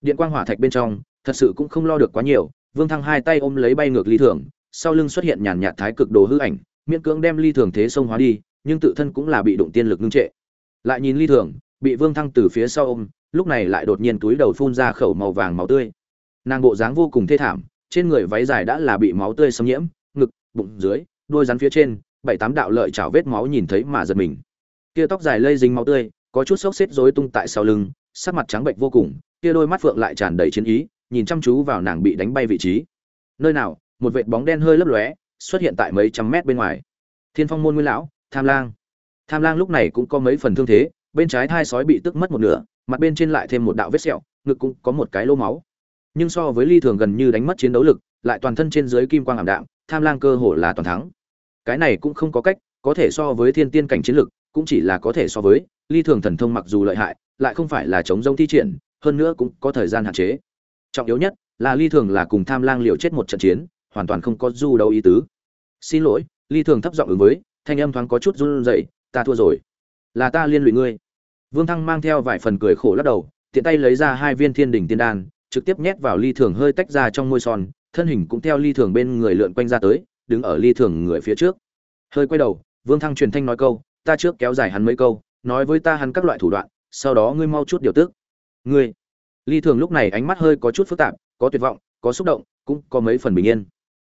Điện quang hỏa thạch bên trong, thật sự cũng không lo được quá nhiều, vương thăng hai tay ôm lấy bay ngược ly thường, sau lưng xuất hiện nhàn nhạt thái cực đồ hư ảnh, miễn cưỡng đem ly thường thế sông hóa đi, nhưng tự thân cũng là bị đụng tiên lực ngưng trệ. Lại nhìn ly thường, bị vương thăng từ phía sau ôm, lúc này lại đột nhiên túi đầu phun ra khẩu màu vàng máu tươi. Nàng bộ dáng vô cùng thê thảm trên người váy dài đã là bị máu tươi xâm nhiễm, ngực, bụng, dưới, đôi rắn phía trên, bảy tám đạo lợi chảo vết máu nhìn thấy mà giật mình. Kia tóc dài lây dính máu tươi, có chút xốc xếp rối tung tại sau lưng, sắc mặt trắng bệnh vô cùng, kia đôi mắt phượng lại tràn đầy chiến ý, nhìn chăm chú vào nàng bị đánh bay vị trí. Nơi nào, một vệt bóng đen hơi lấp lóe, xuất hiện tại mấy trăm mét bên ngoài. Thiên phong môn nguyên lão, tham lang. Tham lang lúc này cũng có mấy phần thương thế, bên trái thai sói bị tức mất một nửa, mặt bên trên lại thêm một đạo vết sẹo, ngực cũng có một cái lô máu nhưng so với ly thường gần như đánh mất chiến đấu lực, lại toàn thân trên dưới kim quang ảm đạm, tham lang cơ hồ là toàn thắng. Cái này cũng không có cách, có thể so với thiên tiên cảnh chiến lực, cũng chỉ là có thể so với, ly thường thần thông mặc dù lợi hại, lại không phải là chống giông thi triển, hơn nữa cũng có thời gian hạn chế. Trọng yếu nhất là ly thường là cùng tham lang liều chết một trận chiến, hoàn toàn không có du đấu ý tứ. Xin lỗi, ly thường thấp giọng ứng với, thanh âm thoáng có chút run rẩy, ta thua rồi. Là ta liên lụy ngươi. Vương thăng mang theo vài phần cười khổ lắc đầu, tiện tay lấy ra hai viên thiên đỉnh tiên đan trực tiếp nhét vào ly thường hơi tách ra trong môi son, thân hình cũng theo ly thường bên người lượn quanh ra tới, đứng ở ly thường người phía trước. Hơi quay đầu, vương thăng truyền thanh nói câu, ta trước kéo dài hắn mấy câu, nói với ta hắn các loại thủ đoạn, sau đó ngươi mau chút điều tức. Ngươi? Ly thường lúc này ánh mắt hơi có chút phức tạp, có tuyệt vọng, có xúc động, cũng có mấy phần bình yên.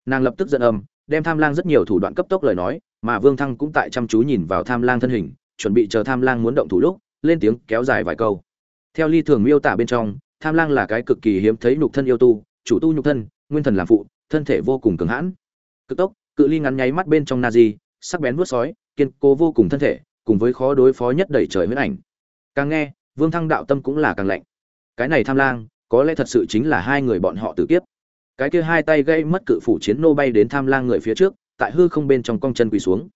Nàng lập tức giận âm đem tham lang rất nhiều thủ đoạn cấp tốc lời nói, mà vương thăng cũng tại chăm chú nhìn vào tham lang thân hình, chuẩn bị chờ tham lang muốn động thủ lúc, lên tiếng kéo dài vài câu. Theo ly thường miêu tả bên trong tham lang là cái cực kỳ hiếm thấy nhục thân yêu tu, chủ tu nhục thân, nguyên thần làm phụ, thân thể vô cùng cường hãn. Cực tốc, cự ly ngắn nháy mắt bên trong na di sắc bén vuốt sói, kiên cố vô cùng thân thể, cùng với khó đối phó nhất đẩy trời huyết ảnh. Càng nghe, vương thăng đạo tâm cũng là càng lạnh. Cái này tham lang, có lẽ thật sự chính là hai người bọn họ tử kiếp. Cái kia hai tay gây mất cự phủ chiến nô bay đến tham lang người phía trước, tại hư không bên trong cong chân quỳ xuống.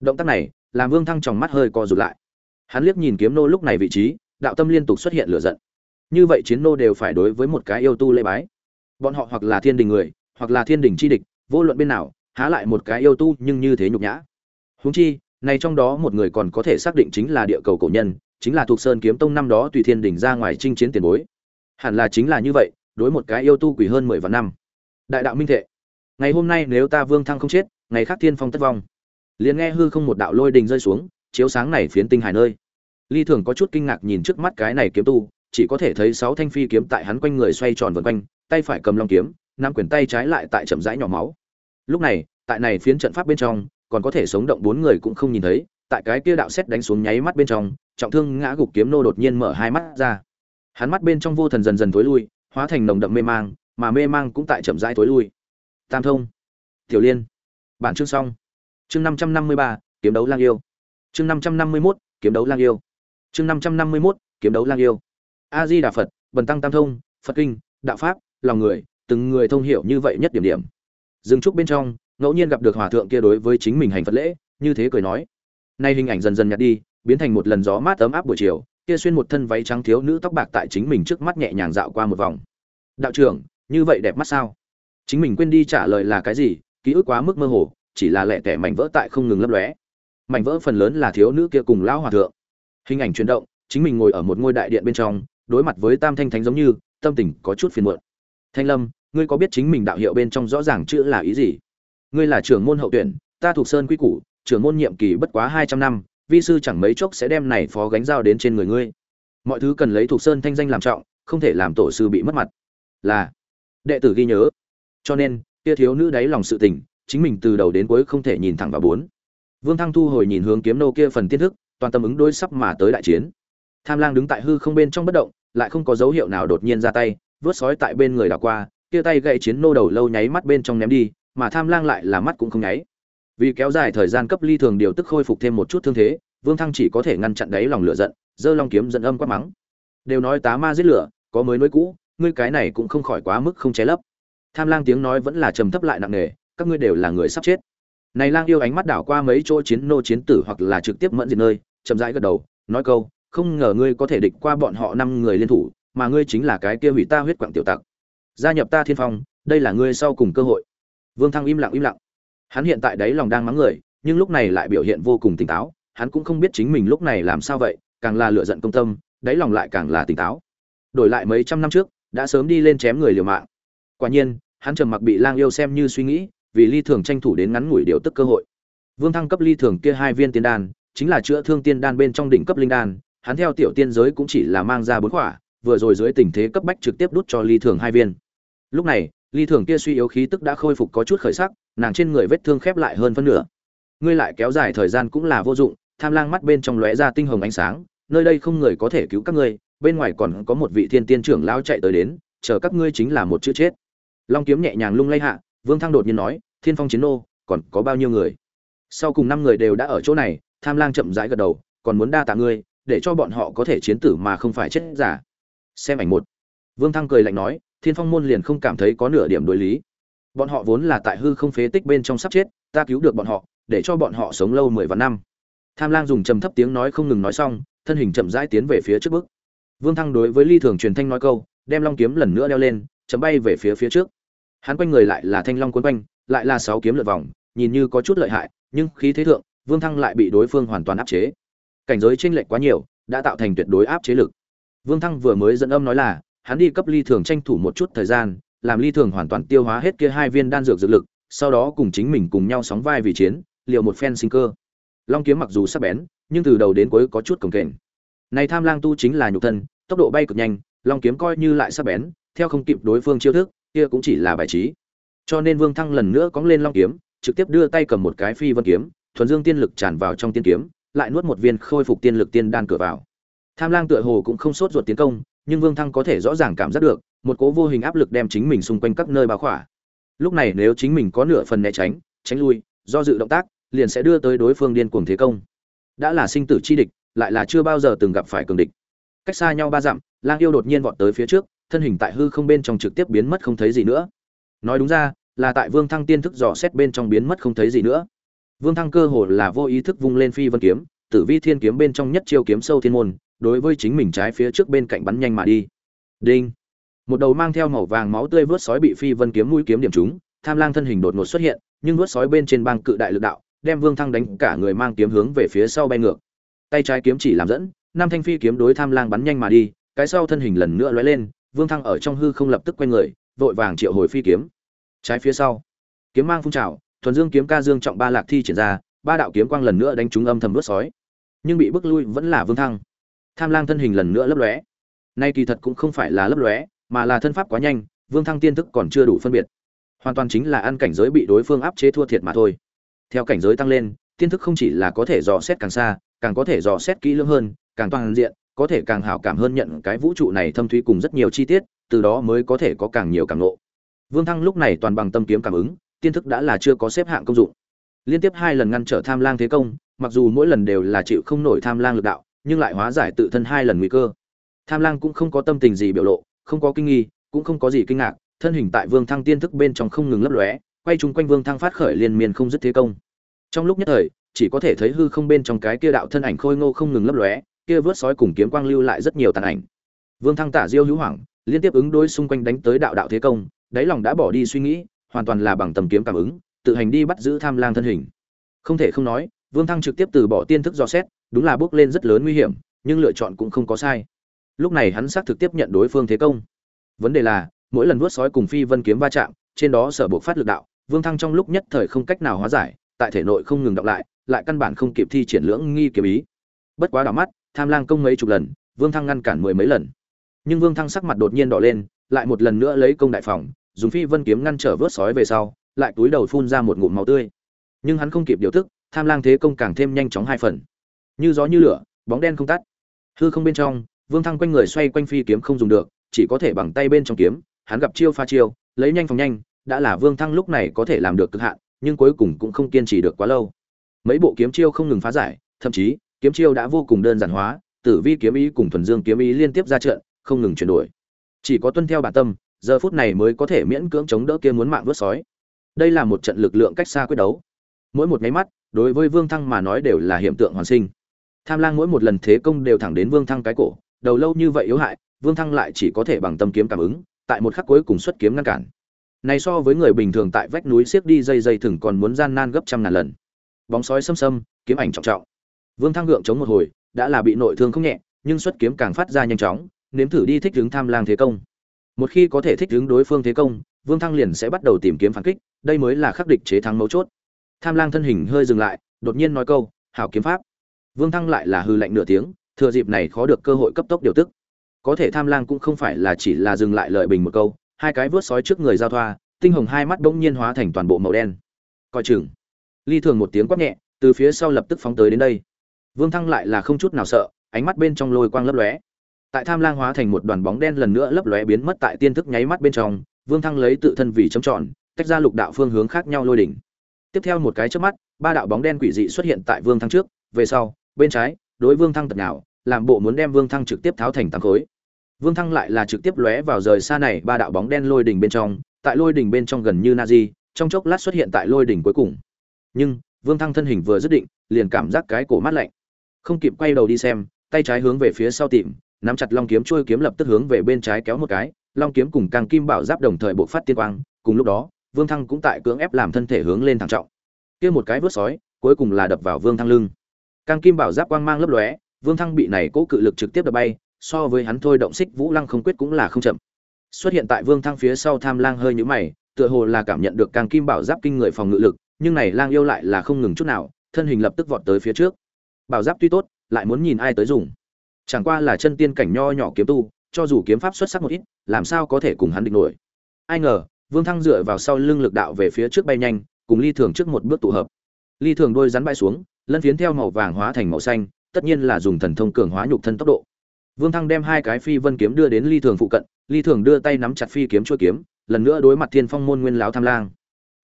Động tác này, làm vương thăng tròng mắt hơi co rụt lại. Hắn liếc nhìn kiếm nô lúc này vị trí, đạo tâm liên tục xuất hiện lửa giận như vậy chiến nô đều phải đối với một cái yêu tu lễ bái. Bọn họ hoặc là thiên đình người, hoặc là thiên đình chi địch, vô luận bên nào, há lại một cái yêu tu nhưng như thế nhục nhã. Huống chi, này trong đó một người còn có thể xác định chính là địa cầu cổ nhân, chính là thuộc sơn kiếm tông năm đó tùy thiên đình ra ngoài chinh chiến tiền bối. Hẳn là chính là như vậy, đối một cái yêu tu quỷ hơn mười vạn năm. Đại đạo minh thệ. Ngày hôm nay nếu ta vương thăng không chết, ngày khác thiên phong tất vong. Liền nghe hư không một đạo lôi đình rơi xuống, chiếu sáng này phiến tinh hải nơi. Ly thường có chút kinh ngạc nhìn trước mắt cái này kiếm tu chỉ có thể thấy sáu thanh phi kiếm tại hắn quanh người xoay tròn vần quanh, tay phải cầm long kiếm nam quyền tay trái lại tại chậm rãi nhỏ máu. Lúc này, tại này phiến trận pháp bên trong, còn có thể sống động bốn người cũng không nhìn thấy, tại cái kia đạo xét đánh xuống nháy mắt bên trong, trọng thương ngã gục kiếm nô đột nhiên mở hai mắt ra. Hắn mắt bên trong vô thần dần dần tối lui, hóa thành nồng đậm mê mang, mà mê mang cũng tại chậm rãi tối lui. Tam thông, tiểu liên, bản chương xong. Chương năm trăm năm mươi ba, kiếm đấu lang yêu. Chương năm trăm năm mươi mốt, kiếm đấu lang yêu. Chương năm trăm năm mươi mốt, kiếm đấu lang yêu a di đà phật, bần tăng tam thông, phật kinh, đạo pháp, lòng người, từng người thông hiểu như vậy nhất điểm điểm. Dừng trúc bên trong, ngẫu nhiên gặp được hòa thượng kia đối với chính mình hành phật lễ, như thế cười nói. Nay hình ảnh dần dần nhạt đi, biến thành một lần gió mát ấm áp buổi chiều, kia xuyên một thân váy trắng thiếu nữ tóc bạc tại chính mình trước mắt nhẹ nhàng dạo qua một vòng. Đạo trưởng, như vậy đẹp mắt sao? Chính mình quên đi trả lời là cái gì, ký ức quá mức mơ hồ, chỉ là lẻ tẻ mảnh vỡ tại không ngừng lấp lóe. Mảnh vỡ phần lớn là thiếu nữ kia cùng lão hòa thượng. Hình ảnh chuyển động, chính mình ngồi ở một ngôi đại điện bên trong đối mặt với tam thanh thánh giống như, tâm tình có chút phiền muộn. Thanh lâm, ngươi có biết chính mình đạo hiệu bên trong rõ ràng chữ là ý gì? Ngươi là trưởng môn hậu tuyển, ta thuộc sơn quy củ, trưởng môn nhiệm kỳ bất quá hai trăm năm, vi sư chẳng mấy chốc sẽ đem này phó gánh giao đến trên người ngươi. Mọi thứ cần lấy thuộc sơn thanh danh làm trọng, không thể làm tổ sư bị mất mặt. Là, đệ tử ghi nhớ. Cho nên, kia thiếu nữ đáy lòng sự tình, chính mình từ đầu đến cuối không thể nhìn thẳng vào bốn. Vương thăng thu hồi nhìn hướng kiếm nô kia phần tiên thức, toàn tâm ứng đối sắp mà tới đại chiến. Tham lang đứng tại hư không bên trong bất động lại không có dấu hiệu nào đột nhiên ra tay, vớt sói tại bên người đảo qua, kia tay gậy chiến nô đầu lâu nháy mắt bên trong ném đi, mà tham lang lại là mắt cũng không nháy. Vì kéo dài thời gian cấp ly thường điều tức khôi phục thêm một chút thương thế, vương thăng chỉ có thể ngăn chặn đáy lòng lửa giận, giơ long kiếm giận âm quát mắng. Đều nói tá ma giết lửa, có mới nối cũ, ngươi cái này cũng không khỏi quá mức không che lấp. Tham lang tiếng nói vẫn là trầm thấp lại nặng nề, các ngươi đều là người sắp chết. Này lang yêu ánh mắt đảo qua mấy chỗ chiến nô chiến tử hoặc là trực tiếp mẫn diệt nơi, chậm rãi gật đầu, nói câu không ngờ ngươi có thể địch qua bọn họ năm người liên thủ, mà ngươi chính là cái kia hủy ta huyết quặng tiểu tặc. Gia nhập ta thiên phong, đây là ngươi sau cùng cơ hội. Vương thăng im lặng im lặng. Hắn hiện tại đấy lòng đang mắng người, nhưng lúc này lại biểu hiện vô cùng tỉnh táo. Hắn cũng không biết chính mình lúc này làm sao vậy, càng là lựa giận công tâm, đáy lòng lại càng là tỉnh táo. Đổi lại mấy trăm năm trước, đã sớm đi lên chém người liều mạng. Quả nhiên, hắn trầm mặc bị lang yêu xem như suy nghĩ, vì ly thường tranh thủ đến ngắn ngủi điều tức cơ hội. Vương thăng cấp ly thường kia hai viên tiên đan, chính là chữa thương tiên đan bên trong đỉnh cấp linh đan hắn theo tiểu tiên giới cũng chỉ là mang ra bốn quả vừa rồi dưới tình thế cấp bách trực tiếp đút cho ly thường hai viên. Lúc này, ly thường kia suy yếu khí tức đã khôi phục có chút khởi sắc, nàng trên người vết thương khép lại hơn phân nửa. Ngươi lại kéo dài thời gian cũng là vô dụng, tham lang mắt bên trong lóe ra tinh hồng ánh sáng, nơi đây không người có thể cứu các ngươi, bên ngoài còn có một vị thiên tiên trưởng lão chạy tới đến, chờ các ngươi chính là một chữ chết. Long kiếm nhẹ nhàng lung lay hạ, vương thăng đột nhiên nói, thiên phong chiến nô, còn có bao nhiêu người? Sau cùng năm người đều đã ở chỗ này, tham lang chậm rãi gật đầu, còn muốn đa tạ ngươi để cho bọn họ có thể chiến tử mà không phải chết giả. Xem ảnh một. Vương thăng cười lạnh nói, thiên phong môn liền không cảm thấy có nửa điểm đối lý. Bọn họ vốn là tại hư không phế tích bên trong sắp chết, ta cứu được bọn họ, để cho bọn họ sống lâu mười vạn năm. Tham lang dùng trầm thấp tiếng nói không ngừng nói xong, thân hình chậm rãi tiến về phía trước bước. Vương thăng đối với ly thường truyền thanh nói câu, đem long kiếm lần nữa đeo lên chấm bay về phía phía trước. Hắn quanh người lại là thanh long cuốn quanh, lại là sáu kiếm lượt vòng, nhìn như có chút lợi hại, nhưng khí thế thượng, vương thăng lại bị đối phương hoàn toàn áp chế cảnh giới chênh lệch quá nhiều, đã tạo thành tuyệt đối áp chế lực. Vương thăng vừa mới dẫn âm nói là, hắn đi cấp ly thường tranh thủ một chút thời gian, làm ly thường hoàn toàn tiêu hóa hết kia hai viên đan dược dược lực, sau đó cùng chính mình cùng nhau sóng vai vì chiến, liệu một phen sinh cơ. Long kiếm mặc dù sắc bén, nhưng từ đầu đến cuối có chút cồng kềnh. Này tham lang tu chính là nhục thân, tốc độ bay cực nhanh, long kiếm coi như lại sắc bén, theo không kịp đối phương chiêu thức, kia cũng chỉ là bài trí. Cho nên vương thăng lần nữa cóng lên long kiếm, trực tiếp đưa tay cầm một cái phi vân kiếm, thuần dương tiên lực tràn vào trong tiên kiếm lại nuốt một viên khôi phục tiên lực tiên đan cửa vào. Tham lang tựa hồ cũng không sốt ruột tiến công, nhưng vương thăng có thể rõ ràng cảm giác được, một cố vô hình áp lực đem chính mình xung quanh các nơi bao khỏa. Lúc này nếu chính mình có nửa phần né tránh tránh lui, do dự động tác, liền sẽ đưa tới đối phương điên cuồng thế công. Đã là sinh tử chi địch, lại là chưa bao giờ từng gặp phải cường địch. Cách xa nhau ba dặm, lang yêu đột nhiên vọt tới phía trước, thân hình tại hư không bên trong trực tiếp biến mất không thấy gì nữa. Nói đúng ra, là tại vương thăng tiên thức dò xét bên trong biến mất không thấy gì nữa vương thăng cơ hồ là vô ý thức vung lên phi vân kiếm, tử vi thiên kiếm bên trong nhất chiêu kiếm sâu thiên môn, đối với chính mình trái phía trước bên cạnh bắn nhanh mà đi. Đinh. Một đầu mang theo màu vàng máu tươi vớt sói bị phi vân kiếm mũi kiếm điểm trúng, tham lang thân hình đột ngột xuất hiện, nhưng vớt sói bên trên băng cự đại lực đạo, đem vương thăng đánh cả người mang kiếm hướng về phía sau bay ngược. Tay trái kiếm chỉ làm dẫn, năm thanh phi kiếm đối tham lang bắn nhanh mà đi, cái sau thân hình lần nữa lóe lên, vương thăng ở trong hư không lập tức quay người, vội vàng triệu hồi phi kiếm. Trái phía sau, kiếm mang phun trào thuần dương kiếm ca dương trọng ba lạc thi triển ra, ba đạo kiếm quang lần nữa đánh trúng âm thầm vớt sói. Nhưng bị bức lui vẫn là vương thăng. Tham lang thân hình lần nữa lấp lóe. Nay kỳ thật cũng không phải là lấp lóe, mà là thân pháp quá nhanh, vương thăng tiên thức còn chưa đủ phân biệt. Hoàn toàn chính là ăn cảnh giới bị đối phương áp chế thua thiệt mà thôi. Theo cảnh giới tăng lên, tiên thức không chỉ là có thể dò xét càng xa, càng có thể dò xét kỹ lưỡng hơn, càng toàn diện, có thể càng hảo cảm hơn nhận cái vũ trụ này thâm thúy cùng rất nhiều chi tiết, từ đó mới có thể có càng nhiều cảm ngộ vương thăng lúc này toàn bằng tâm kiếm cảm ứng tiên thức đã là chưa có xếp hạng công dụng. Liên tiếp hai lần ngăn trở tham lang thế công, mặc dù mỗi lần đều là chịu không nổi tham lang lực đạo, nhưng lại hóa giải tự thân hai lần nguy cơ. Tham lang cũng không có tâm tình gì biểu lộ, không có kinh nghi, cũng không có gì kinh ngạc, thân hình tại vương thăng tiên thức bên trong không ngừng lấp lóe, quay chung quanh vương thăng phát khởi liên miên không dứt thế công. Trong lúc nhất thời, chỉ có thể thấy hư không bên trong cái kia đạo thân ảnh khôi ngô không ngừng lấp lóe, kia vớt sói cùng kiếm quang lưu lại rất nhiều tàn ảnh. Vương thăng tả diêu hữu hoảng, liên tiếp ứng đối xung quanh đánh tới đạo đạo thế công, đáy lòng đã bỏ đi suy nghĩ hoàn toàn là bằng tầm kiếm cảm ứng, tự hành đi bắt giữ tham lang thân hình. Không thể không nói, vương thăng trực tiếp từ bỏ tiên thức do xét, đúng là bước lên rất lớn nguy hiểm, nhưng lựa chọn cũng không có sai. Lúc này hắn xác thực tiếp nhận đối phương thế công. Vấn đề là, mỗi lần vuốt sói cùng phi vân kiếm va chạm, trên đó sở buộc phát lực đạo, vương thăng trong lúc nhất thời không cách nào hóa giải, tại thể nội không ngừng đọc lại lại căn bản không kịp thi triển lưỡng nghi kiếm ý. Bất quá đỏ mắt, tham lang công mấy chục lần, vương thăng ngăn cản mười mấy lần. Nhưng vương thăng sắc mặt đột nhiên đỏ lên, lại một lần nữa lấy công đại phòng dùng phi vân kiếm ngăn trở vớt sói về sau, lại túi đầu phun ra một ngụm máu tươi. Nhưng hắn không kịp điều tức, tham lang thế công càng thêm nhanh chóng hai phần. Như gió như lửa, bóng đen không tắt. Hư không bên trong, vương thăng quanh người xoay quanh phi kiếm không dùng được, chỉ có thể bằng tay bên trong kiếm, hắn gặp chiêu pha chiêu, lấy nhanh phòng nhanh, đã là vương thăng lúc này có thể làm được cực hạn, nhưng cuối cùng cũng không kiên trì được quá lâu. Mấy bộ kiếm chiêu không ngừng phá giải, thậm chí, kiếm chiêu đã vô cùng đơn giản hóa, tử vi kiếm ý cùng thuần dương kiếm ý liên tiếp ra trận, không ngừng chuyển đổi. Chỉ có tuân theo bản tâm giờ phút này mới có thể miễn cưỡng chống đỡ kia muốn mạng vớt sói. Đây là một trận lực lượng cách xa quyết đấu. Mỗi một nháy mắt, đối với vương thăng mà nói đều là hiện tượng hoàn sinh. Tham lang mỗi một lần thế công đều thẳng đến vương thăng cái cổ, đầu lâu như vậy yếu hại, vương thăng lại chỉ có thể bằng tâm kiếm cảm ứng, tại một khắc cuối cùng xuất kiếm ngăn cản. Này so với người bình thường tại vách núi siết đi dây dây thừng còn muốn gian nan gấp trăm ngàn lần. Bóng sói xâm xâm, kiếm ảnh trọng trọng. Vương thăng gượng chống một hồi, đã là bị nội thương không nhẹ, nhưng xuất kiếm càng phát ra nhanh chóng, nếm thử đi thích hướng tham lang thế công một khi có thể thích ứng đối phương thế công, vương thăng liền sẽ bắt đầu tìm kiếm phản kích, đây mới là khắc địch chế thắng mấu chốt. Tham lang thân hình hơi dừng lại, đột nhiên nói câu, hảo kiếm pháp. Vương thăng lại là hư lạnh nửa tiếng, thừa dịp này khó được cơ hội cấp tốc điều tức. Có thể tham lang cũng không phải là chỉ là dừng lại lợi bình một câu, hai cái vớt sói trước người giao thoa, tinh hồng hai mắt bỗng nhiên hóa thành toàn bộ màu đen. Coi chừng. Ly thường một tiếng quát nhẹ, từ phía sau lập tức phóng tới đến đây. Vương thăng lại là không chút nào sợ, ánh mắt bên trong lôi quang lấp lóe tại tham lang hóa thành một đoàn bóng đen lần nữa lấp lóe biến mất tại tiên thức nháy mắt bên trong, vương thăng lấy tự thân vì chấm tròn, tách ra lục đạo phương hướng khác nhau lôi đỉnh. Tiếp theo một cái trước mắt, ba đạo bóng đen quỷ dị xuất hiện tại vương thăng trước, về sau, bên trái, đối vương thăng tật nào, làm bộ muốn đem vương thăng trực tiếp tháo thành tám khối. Vương thăng lại là trực tiếp lóe vào rời xa này ba đạo bóng đen lôi đỉnh bên trong, tại lôi đỉnh bên trong gần như na di trong chốc lát xuất hiện tại lôi đỉnh cuối cùng. Nhưng, vương thăng thân hình vừa dứt định, liền cảm giác cái cổ mát lạnh. Không kịp quay đầu đi xem, tay trái hướng về phía sau tìm nắm chặt long kiếm trôi kiếm lập tức hướng về bên trái kéo một cái, long kiếm cùng càng kim bảo giáp đồng thời bộc phát tiên quang, cùng lúc đó, vương thăng cũng tại cưỡng ép làm thân thể hướng lên thẳng trọng. Kia một cái vớt sói, cuối cùng là đập vào vương thăng lưng. Càng kim bảo giáp quang mang lấp lóe, vương thăng bị này cố cự lực trực tiếp đập bay, so với hắn thôi động xích vũ lăng không quyết cũng là không chậm. Xuất hiện tại vương thăng phía sau tham lang hơi nhũ mày, tựa hồ là cảm nhận được càng kim bảo giáp kinh người phòng ngự lực, nhưng này lang yêu lại là không ngừng chút nào, thân hình lập tức vọt tới phía trước. Bảo giáp tuy tốt, lại muốn nhìn ai tới dùng chẳng qua là chân tiên cảnh nho nhỏ kiếm tu, cho dù kiếm pháp xuất sắc một ít, làm sao có thể cùng hắn địch nổi. Ai ngờ, vương thăng dựa vào sau lưng lực đạo về phía trước bay nhanh, cùng ly thường trước một bước tụ hợp. Ly thường đôi rắn bay xuống, lân phiến theo màu vàng hóa thành màu xanh, tất nhiên là dùng thần thông cường hóa nhục thân tốc độ. Vương thăng đem hai cái phi vân kiếm đưa đến ly thường phụ cận, ly thường đưa tay nắm chặt phi kiếm chuôi kiếm, lần nữa đối mặt thiên phong môn nguyên láo tham lang.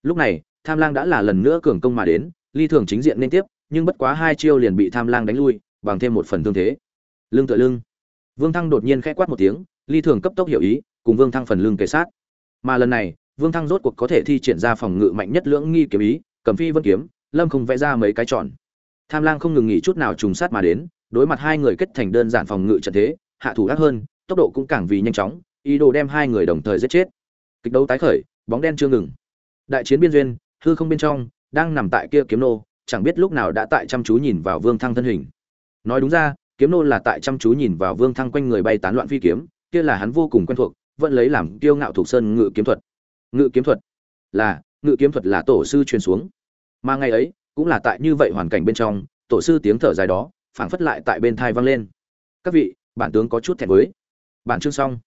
Lúc này, tham lang đã là lần nữa cường công mà đến, ly thường chính diện nên tiếp, nhưng bất quá hai chiêu liền bị tham lang đánh lui, bằng thêm một phần thương thế lưng tựa lưng. Vương thăng đột nhiên khẽ quát một tiếng, ly thường cấp tốc hiểu ý, cùng vương thăng phần lưng kề sát. Mà lần này, vương thăng rốt cuộc có thể thi triển ra phòng ngự mạnh nhất lưỡng nghi kiếm ý, cầm phi vân kiếm, lâm không vẽ ra mấy cái tròn. Tham lang không ngừng nghỉ chút nào trùng sát mà đến, đối mặt hai người kết thành đơn giản phòng ngự trận thế, hạ thủ đắc hơn, tốc độ cũng càng vì nhanh chóng, ý đồ đem hai người đồng thời giết chết. Kịch đấu tái khởi, bóng đen chưa ngừng. Đại chiến biên duyên, hư không bên trong, đang nằm tại kia kiếm nô, chẳng biết lúc nào đã tại chăm chú nhìn vào vương thăng thân hình. Nói đúng ra kiếm nô là tại chăm chú nhìn vào vương thăng quanh người bay tán loạn phi kiếm, kia là hắn vô cùng quen thuộc, vẫn lấy làm kiêu ngạo thuộc sơn ngự kiếm thuật. Ngự kiếm thuật? Là, ngự kiếm thuật là tổ sư truyền xuống. Mà ngày ấy, cũng là tại như vậy hoàn cảnh bên trong, tổ sư tiếng thở dài đó, phảng phất lại tại bên thai vang lên. Các vị, bản tướng có chút thẹn với. Bản chương xong.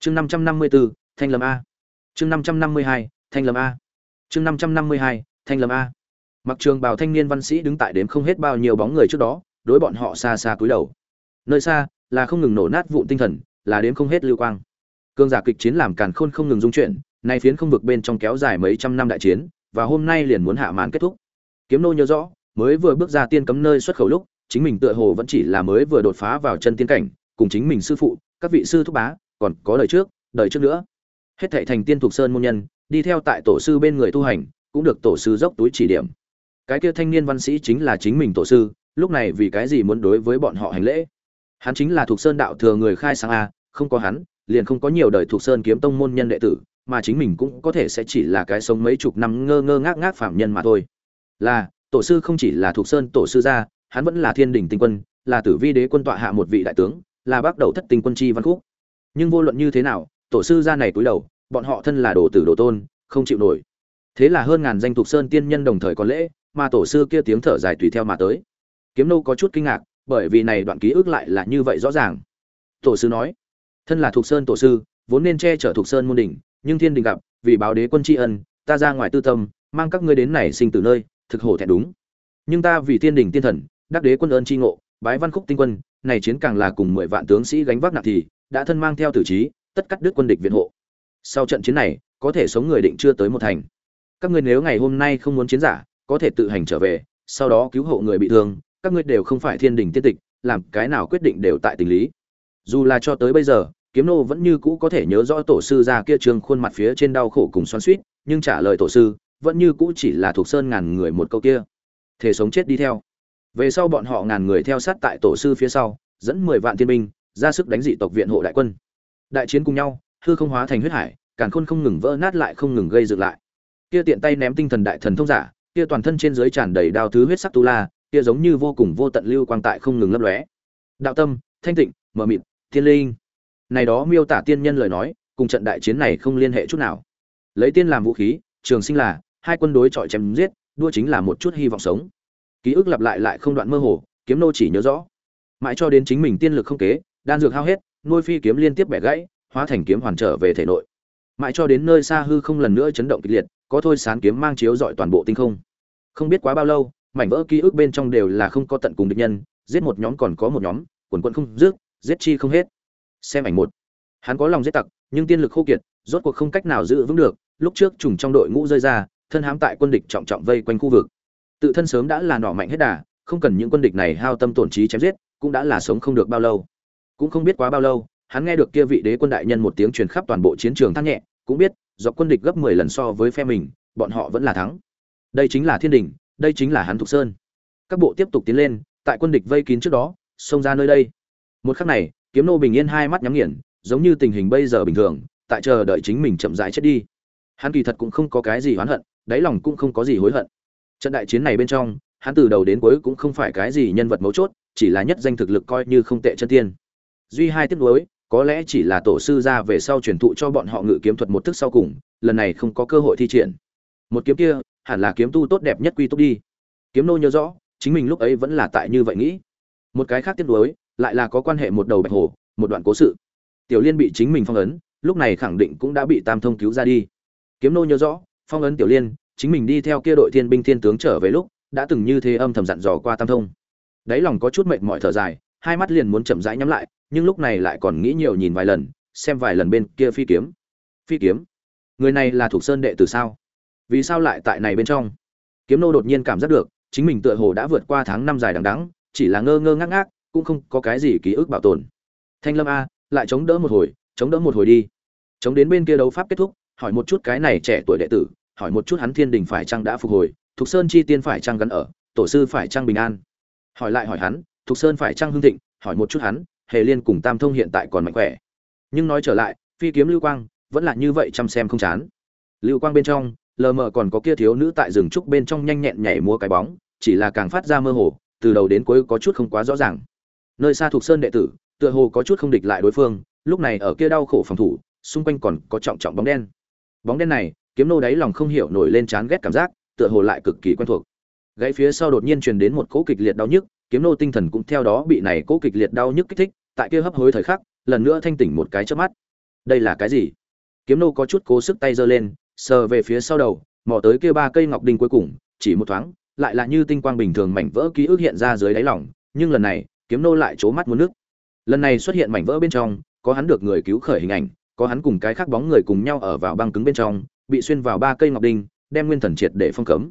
Chương năm trăm năm mươi bốn thanh lâm a. Chương năm trăm năm mươi hai, thanh lâm a. Chương năm trăm năm mươi hai, thanh lâm a. Mặc trường bào thanh niên văn sĩ đứng tại đếm không hết bao nhiêu bóng người trước đó, đối bọn họ xa xa cúi đầu nơi xa, là không ngừng nổ nát vụn tinh thần, là đếm không hết lưu quang. Cương giả kịch chiến làm càn khôn không ngừng dung chuyển, nay phiến không vực bên trong kéo dài mấy trăm năm đại chiến, và hôm nay liền muốn hạ màn kết thúc. Kiếm nô nhớ rõ, mới vừa bước ra tiên cấm nơi xuất khẩu lúc, chính mình tựa hồ vẫn chỉ là mới vừa đột phá vào chân tiên cảnh, cùng chính mình sư phụ, các vị sư thúc bá, còn có đời trước đời trước nữa. Hết thệ thành tiên thuộc sơn môn nhân, đi theo tại tổ sư bên người tu hành, cũng được tổ sư dốc túi chỉ điểm. Cái kia thanh niên văn sĩ chính là chính mình tổ sư, lúc này vì cái gì muốn đối với bọn họ hành lễ? Hắn chính là thuộc sơn đạo thừa người khai sáng a, không có hắn, liền không có nhiều đời thuộc sơn kiếm tông môn nhân đệ tử, mà chính mình cũng có thể sẽ chỉ là cái sống mấy chục năm ngơ ngơ ngác ngác phạm nhân mà thôi. Là, tổ sư không chỉ là thuộc sơn tổ sư gia, hắn vẫn là thiên đình tinh quân, là tử vi đế quân tọa hạ một vị đại tướng, là bác đầu thất tinh quân chi văn khúc. Nhưng vô luận như thế nào, tổ sư gia này cúi đầu, bọn họ thân là đồ tử đồ tôn, không chịu nổi. Thế là hơn ngàn danh thuộc sơn tiên nhân đồng thời có lễ, mà tổ sư kia tiếng thở dài tùy theo mà tới. Kiếm nô có chút kinh ngạc bởi vì này đoạn ký ức lại là như vậy rõ ràng. Tổ sư nói, thân là thuộc sơn tổ sư, vốn nên che chở thuộc sơn môn đỉnh nhưng thiên đình gặp, vì báo đế quân tri ân, ta ra ngoài tư tâm, mang các ngươi đến này sinh từ nơi, thực hổ thẹn đúng. Nhưng ta vì thiên đình tiên thần, đắc đế quân ơn tri ngộ, bái văn khúc tinh quân, này chiến càng là cùng mười vạn tướng sĩ gánh vác nặng thì, đã thân mang theo tử trí, tất cắt đứt quân địch viện hộ. Sau trận chiến này, có thể sống người định chưa tới một thành. Các ngươi nếu ngày hôm nay không muốn chiến giả, có thể tự hành trở về, sau đó cứu hộ người bị thương các ngươi đều không phải thiên đình tiên tịch, làm cái nào quyết định đều tại tình lý. Dù là cho tới bây giờ, kiếm nô vẫn như cũ có thể nhớ rõ tổ sư ra kia trường khuôn mặt phía trên đau khổ cùng xoắn suýt nhưng trả lời tổ sư, vẫn như cũ chỉ là thuộc sơn ngàn người một câu kia. Thể sống chết đi theo. Về sau bọn họ ngàn người theo sát tại tổ sư phía sau, dẫn mười vạn thiên binh, ra sức đánh dị tộc viện hộ đại quân. Đại chiến cùng nhau, hư không hóa thành huyết hải, càn khôn không ngừng vỡ nát lại không ngừng gây dựng lại. Kia tiện tay ném tinh thần đại thần thông giả, kia toàn thân trên dưới tràn đầy đao thứ huyết sắc tu la kia giống như vô cùng vô tận lưu quang tại không ngừng lấp lóe. Đạo tâm, thanh tịnh mở mịt, thiên linh. Này đó miêu tả tiên nhân lời nói, cùng trận đại chiến này không liên hệ chút nào. Lấy tiên làm vũ khí, trường sinh là, hai quân đối chọi chém giết, đua chính là một chút hy vọng sống. Ký ức lặp lại lại không đoạn mơ hồ, kiếm nô chỉ nhớ rõ. Mãi cho đến chính mình tiên lực không kế, đan dược hao hết, nuôi phi kiếm liên tiếp bẻ gãy, hóa thành kiếm hoàn trở về thể nội. Mãi cho đến nơi xa hư không lần nữa chấn động kịch liệt, có thôi sán kiếm mang chiếu rọi toàn bộ tinh không. Không biết quá bao lâu mảnh vỡ ký ức bên trong đều là không có tận cùng địch nhân, giết một nhóm còn có một nhóm, quần quận không dứt giết chi không hết. Xem ảnh một. Hắn có lòng giết tặc, nhưng tiên lực khô kiệt, rốt cuộc không cách nào giữ vững được, lúc trước trùng trong đội ngũ rơi ra, thân hám tại quân địch trọng trọng vây quanh khu vực. Tự thân sớm đã là nỏ mạnh hết đà, không cần những quân địch này hao tâm tổn trí chém giết, cũng đã là sống không được bao lâu. Cũng không biết quá bao lâu, hắn nghe được kia vị đế quân đại nhân một tiếng truyền khắp toàn bộ chiến trường thắt nhẹ, cũng biết do quân địch gấp 10 lần so với phe mình, bọn họ vẫn là thắng. Đây chính là thiên đình đây chính là hắn thục sơn. Các bộ tiếp tục tiến lên, tại quân địch vây kín trước đó, xông ra nơi đây. Một khắc này, kiếm nô bình yên hai mắt nhắm nghiền, giống như tình hình bây giờ bình thường, tại chờ đợi chính mình chậm rãi chết đi. Hắn kỳ thật cũng không có cái gì oán hận, đáy lòng cũng không có gì hối hận. Trận đại chiến này bên trong, hắn từ đầu đến cuối cũng không phải cái gì nhân vật mấu chốt, chỉ là nhất danh thực lực coi như không tệ chân tiên. Duy hai tiếc nuối, có lẽ chỉ là tổ sư ra về sau truyền thụ cho bọn họ ngự kiếm thuật một thức sau cùng, lần này không có cơ hội thi triển. Một kiếm kia hẳn là kiếm tu tốt đẹp nhất quy túc đi. Kiếm nô nhớ rõ, chính mình lúc ấy vẫn là tại như vậy nghĩ. Một cái khác tiếc nuối, lại là có quan hệ một đầu bạch hồ một đoạn cố sự. Tiểu liên bị chính mình phong ấn, lúc này khẳng định cũng đã bị tam thông cứu ra đi. Kiếm nô nhớ rõ, phong ấn tiểu liên, chính mình đi theo kia đội thiên binh thiên tướng trở về lúc, đã từng như thế âm thầm dặn dò qua tam thông. Đáy lòng có chút mệt mỏi thở dài, hai mắt liền muốn chậm rãi nhắm lại, nhưng lúc này lại còn nghĩ nhiều nhìn vài lần, xem vài lần bên kia phi kiếm. Phi kiếm? Người này là thuộc sơn đệ từ sao? Vì sao lại tại này bên trong? Kiếm nô đột nhiên cảm giác được, chính mình tựa hồ đã vượt qua tháng năm dài đằng đẵng, chỉ là ngơ ngơ ngác ngác, cũng không có cái gì ký ức bảo tồn. Thanh lâm a, lại chống đỡ một hồi, chống đỡ một hồi đi. Chống đến bên kia đấu pháp kết thúc, hỏi một chút cái này trẻ tuổi đệ tử, hỏi một chút hắn thiên đình phải chăng đã phục hồi, thục sơn chi tiên phải chăng gắn ở, tổ sư phải chăng bình an? Hỏi lại hỏi hắn, thục sơn phải chăng hưng thịnh, hỏi một chút hắn, hề liên cùng tam thông hiện tại còn mạnh khỏe. Nhưng nói trở lại, phi kiếm lưu quang, vẫn là như vậy chăm xem không chán. Lưu quang bên trong lờ mờ còn có kia thiếu nữ tại rừng trúc bên trong nhanh nhẹn nhảy múa cái bóng, chỉ là càng phát ra mơ hồ, từ đầu đến cuối có chút không quá rõ ràng. Nơi xa thuộc sơn đệ tử, tựa hồ có chút không địch lại đối phương, lúc này ở kia đau khổ phòng thủ, xung quanh còn có trọng trọng bóng đen. Bóng đen này, kiếm nô đáy lòng không hiểu nổi lên chán ghét cảm giác, tựa hồ lại cực kỳ quen thuộc. Gãy phía sau đột nhiên truyền đến một cỗ kịch liệt đau nhức, kiếm nô tinh thần cũng theo đó bị này cỗ kịch liệt đau nhức kích thích, tại kia hấp hối thời khắc, lần nữa thanh tỉnh một cái chớp mắt. Đây là cái gì? Kiếm nô có chút cố sức tay giơ lên sờ về phía sau đầu, mò tới kia ba cây ngọc đinh cuối cùng, chỉ một thoáng, lại là như tinh quang bình thường mảnh vỡ ký ức hiện ra dưới đáy lòng, nhưng lần này, kiếm nô lại trố mắt muốn nước. Lần này xuất hiện mảnh vỡ bên trong, có hắn được người cứu khởi hình ảnh, có hắn cùng cái khác bóng người cùng nhau ở vào băng cứng bên trong, bị xuyên vào ba cây ngọc đinh, đem nguyên thần triệt để phong cấm.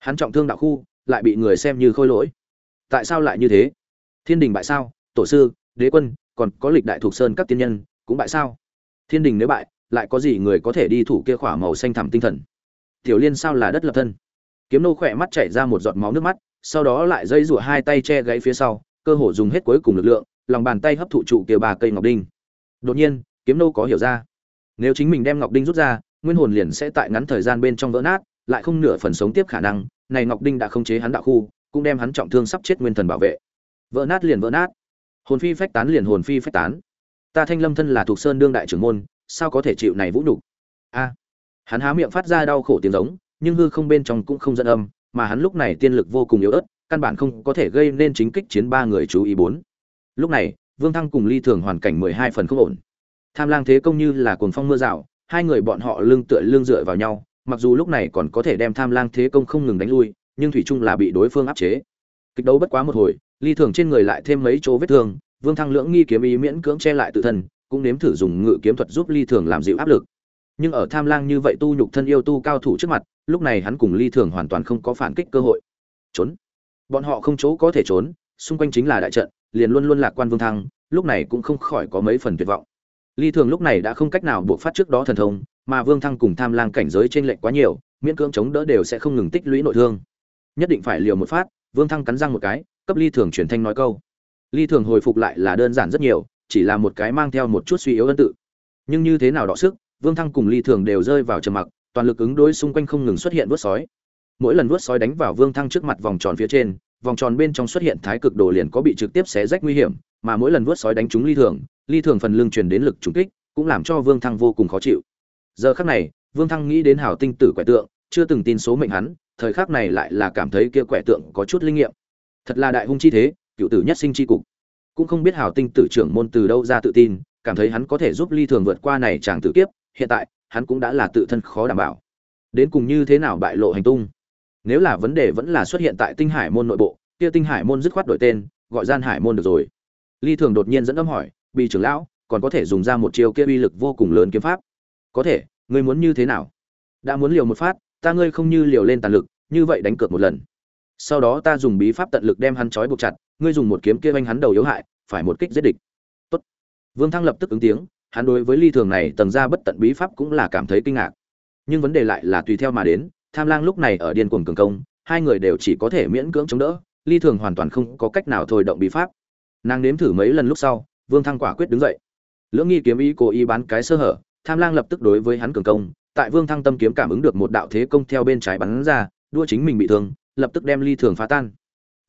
Hắn trọng thương đạo khu, lại bị người xem như khôi lỗi. Tại sao lại như thế? Thiên đình bại sao? Tổ sư, đế quân, còn có lịch đại thuộc sơn các tiên nhân, cũng bại sao? Thiên đình nếu bại lại có gì người có thể đi thủ kia khỏa màu xanh thẳm tinh thần? Tiểu liên sao là đất lập thân? Kiếm nô khỏe mắt chảy ra một giọt máu nước mắt, sau đó lại dây rủa hai tay che gãy phía sau, cơ hồ dùng hết cuối cùng lực lượng, lòng bàn tay hấp thụ trụ kia bà cây ngọc đinh. Đột nhiên, kiếm nô có hiểu ra. Nếu chính mình đem ngọc đinh rút ra, nguyên hồn liền sẽ tại ngắn thời gian bên trong vỡ nát, lại không nửa phần sống tiếp khả năng, này ngọc đinh đã không chế hắn đạo khu, cũng đem hắn trọng thương sắp chết nguyên thần bảo vệ. Vỡ nát liền vỡ nát. Hồn phi phách tán liền hồn phi phách tán. Ta thanh lâm thân là thuộc sơn đương đại trưởng môn sao có thể chịu này vũ nhục? A, hắn há miệng phát ra đau khổ tiếng giống, nhưng hư không bên trong cũng không dẫn âm, mà hắn lúc này tiên lực vô cùng yếu ớt, căn bản không có thể gây nên chính kích chiến ba người chú ý bốn. Lúc này, vương thăng cùng ly thường hoàn cảnh mười hai phần không ổn. Tham lang thế công như là cuồng phong mưa rào, hai người bọn họ lưng tựa lưng dựa vào nhau, mặc dù lúc này còn có thể đem tham lang thế công không ngừng đánh lui, nhưng thủy chung là bị đối phương áp chế. Kịch đấu bất quá một hồi, ly thường trên người lại thêm mấy chỗ vết thương, vương thăng lưỡng nghi kiếm ý miễn cưỡng che lại tự thân cũng nếm thử dùng ngự kiếm thuật giúp ly thường làm dịu áp lực. Nhưng ở tham lang như vậy tu nhục thân yêu tu cao thủ trước mặt, lúc này hắn cùng ly thường hoàn toàn không có phản kích cơ hội. Trốn. Bọn họ không chỗ có thể trốn, xung quanh chính là đại trận, liền luôn luôn lạc quan vương thăng, lúc này cũng không khỏi có mấy phần tuyệt vọng. Ly thường lúc này đã không cách nào buộc phát trước đó thần thông, mà vương thăng cùng tham lang cảnh giới trên lệnh quá nhiều, miễn cưỡng chống đỡ đều sẽ không ngừng tích lũy nội thương. Nhất định phải liều một phát, vương thăng cắn răng một cái, cấp ly thường truyền thanh nói câu. Ly thường hồi phục lại là đơn giản rất nhiều chỉ là một cái mang theo một chút suy yếu ân tự. Nhưng như thế nào đọ sức, vương thăng cùng ly thường đều rơi vào trầm mặc, toàn lực ứng đối xung quanh không ngừng xuất hiện vớt sói. Mỗi lần vớt sói đánh vào vương thăng trước mặt vòng tròn phía trên, vòng tròn bên trong xuất hiện thái cực đồ liền có bị trực tiếp xé rách nguy hiểm, mà mỗi lần vớt sói đánh trúng ly thường ly thường phần lưng truyền đến lực trúng kích, cũng làm cho vương thăng vô cùng khó chịu. Giờ khắc này, vương thăng nghĩ đến hảo tinh tử quẻ tượng, chưa từng tin số mệnh hắn, thời khắc này lại là cảm thấy kia quẻ tượng có chút linh nghiệm. Thật là đại hung chi thế, cựu tử nhất sinh chi cục cũng không biết hào tinh tử trưởng môn từ đâu ra tự tin, cảm thấy hắn có thể giúp ly thường vượt qua này chàng tử kiếp, hiện tại, hắn cũng đã là tự thân khó đảm bảo. Đến cùng như thế nào bại lộ hành tung? Nếu là vấn đề vẫn là xuất hiện tại tinh hải môn nội bộ, kia tinh hải môn dứt khoát đổi tên, gọi gian hải môn được rồi. Ly thường đột nhiên dẫn âm hỏi bị trưởng lão, còn có thể dùng ra một chiêu kia uy lực vô cùng lớn kiếm pháp? Có thể, ngươi muốn như thế nào? Đã muốn liều một phát, ta ngươi không như liều lên tàn lực, như vậy đánh cược một lần sau đó ta dùng bí pháp tận lực đem hắn trói buộc chặt, ngươi dùng một kiếm kia oanh hắn đầu yếu hại, phải một kích giết địch. Tốt. Vương thăng lập tức ứng tiếng, hắn đối với ly thường này tầng ra bất tận bí pháp cũng là cảm thấy kinh ngạc. Nhưng vấn đề lại là tùy theo mà đến, tham lang lúc này ở điên cuồng cường công, hai người đều chỉ có thể miễn cưỡng chống đỡ, ly thường hoàn toàn không có cách nào thôi động bí pháp. Nàng nếm thử mấy lần lúc sau, vương thăng quả quyết đứng dậy. Lưỡng nghi kiếm ý cố ý bán cái sơ hở, tham lang lập tức đối với hắn cường công, tại vương thăng tâm kiếm cảm ứng được một đạo thế công theo bên trái bắn ra, đua chính mình bị thương lập tức đem ly thường phá tan.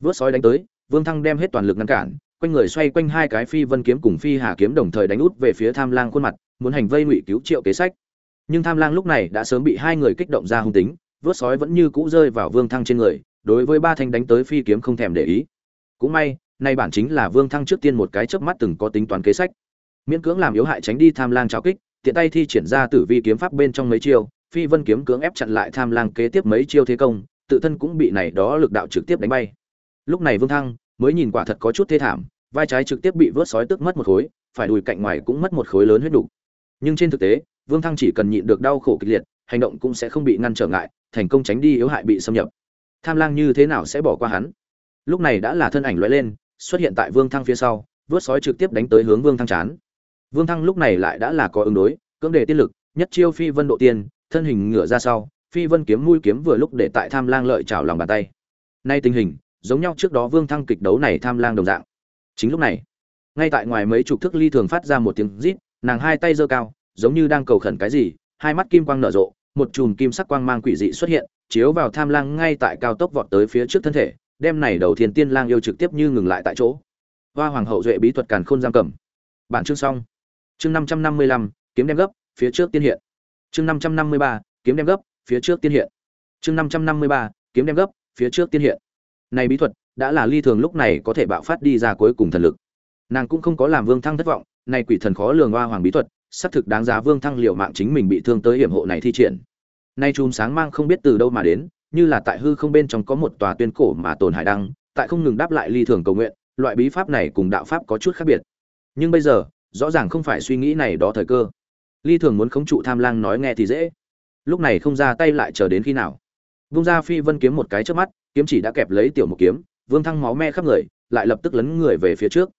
Vớt sói đánh tới, vương thăng đem hết toàn lực ngăn cản, quanh người xoay quanh hai cái phi vân kiếm cùng phi hà kiếm đồng thời đánh út về phía tham lang khuôn mặt, muốn hành vây ngụy cứu triệu kế sách. Nhưng tham lang lúc này đã sớm bị hai người kích động ra hung tính, vớt sói vẫn như cũ rơi vào vương thăng trên người, đối với ba thanh đánh tới phi kiếm không thèm để ý. Cũng may, nay bản chính là vương thăng trước tiên một cái chớp mắt từng có tính toán kế sách. Miễn cưỡng làm yếu hại tránh đi tham lang trao kích, tiện tay thi triển ra tử vi kiếm pháp bên trong mấy chiêu, phi vân kiếm cưỡng ép chặn lại tham lang kế tiếp mấy chiêu thế công tự thân cũng bị này đó lực đạo trực tiếp đánh bay. Lúc này vương thăng mới nhìn quả thật có chút thê thảm, vai trái trực tiếp bị vớt sói tức mất một khối, phải đùi cạnh ngoài cũng mất một khối lớn huyết đủ. Nhưng trên thực tế, vương thăng chỉ cần nhịn được đau khổ kịch liệt, hành động cũng sẽ không bị ngăn trở ngại, thành công tránh đi yếu hại bị xâm nhập. Tham lang như thế nào sẽ bỏ qua hắn? Lúc này đã là thân ảnh lóe lên, xuất hiện tại vương thăng phía sau, vớt sói trực tiếp đánh tới hướng vương thăng chán. Vương thăng lúc này lại đã là có ứng đối, cưỡng đề tiên lực, nhất chiêu phi vân độ tiên, thân hình ngửa ra sau phi vân kiếm mũi kiếm vừa lúc để tại tham lang lợi chảo lòng bàn tay. Nay tình hình, giống nhau trước đó vương thăng kịch đấu này tham lang đồng dạng. Chính lúc này, ngay tại ngoài mấy chục thước ly thường phát ra một tiếng rít, nàng hai tay giơ cao, giống như đang cầu khẩn cái gì, hai mắt kim quang nở rộ, một chùm kim sắc quang mang quỷ dị xuất hiện, chiếu vào tham lang ngay tại cao tốc vọt tới phía trước thân thể đem này đầu thiên tiên lang yêu trực tiếp như ngừng lại tại chỗ. Hoa hoàng hậu duệ bí thuật càn khôn giam cầm. Bản chương xong. Chương năm trăm năm mươi lăm, kiếm đem gấp, phía trước tiên hiện. Chương năm trăm năm mươi ba, kiếm đem gấp phía trước tiên hiện. Chương năm trăm năm mươi ba, kiếm đem gấp, phía trước tiên hiện. Này bí thuật, đã là ly thường lúc này có thể bạo phát đi ra cuối cùng thần lực. Nàng cũng không có làm vương thăng thất vọng, này quỷ thần khó lường hoa hoàng bí thuật, xác thực đáng giá vương thăng liệu mạng chính mình bị thương tới hiểm hộ này thi triển. Nay chùm sáng mang không biết từ đâu mà đến, như là tại hư không bên trong có một tòa tuyên cổ mà tồn hải đăng, tại không ngừng đáp lại ly thường cầu nguyện, loại bí pháp này cùng đạo pháp có chút khác biệt. Nhưng bây giờ, rõ ràng không phải suy nghĩ này đó thời cơ. Ly thường muốn khống trụ tham lang nói nghe thì dễ lúc này không ra tay lại chờ đến khi nào. Vung ra phi vân kiếm một cái trước mắt, kiếm chỉ đã kẹp lấy tiểu một kiếm, vương thăng máu me khắp người, lại lập tức lấn người về phía trước.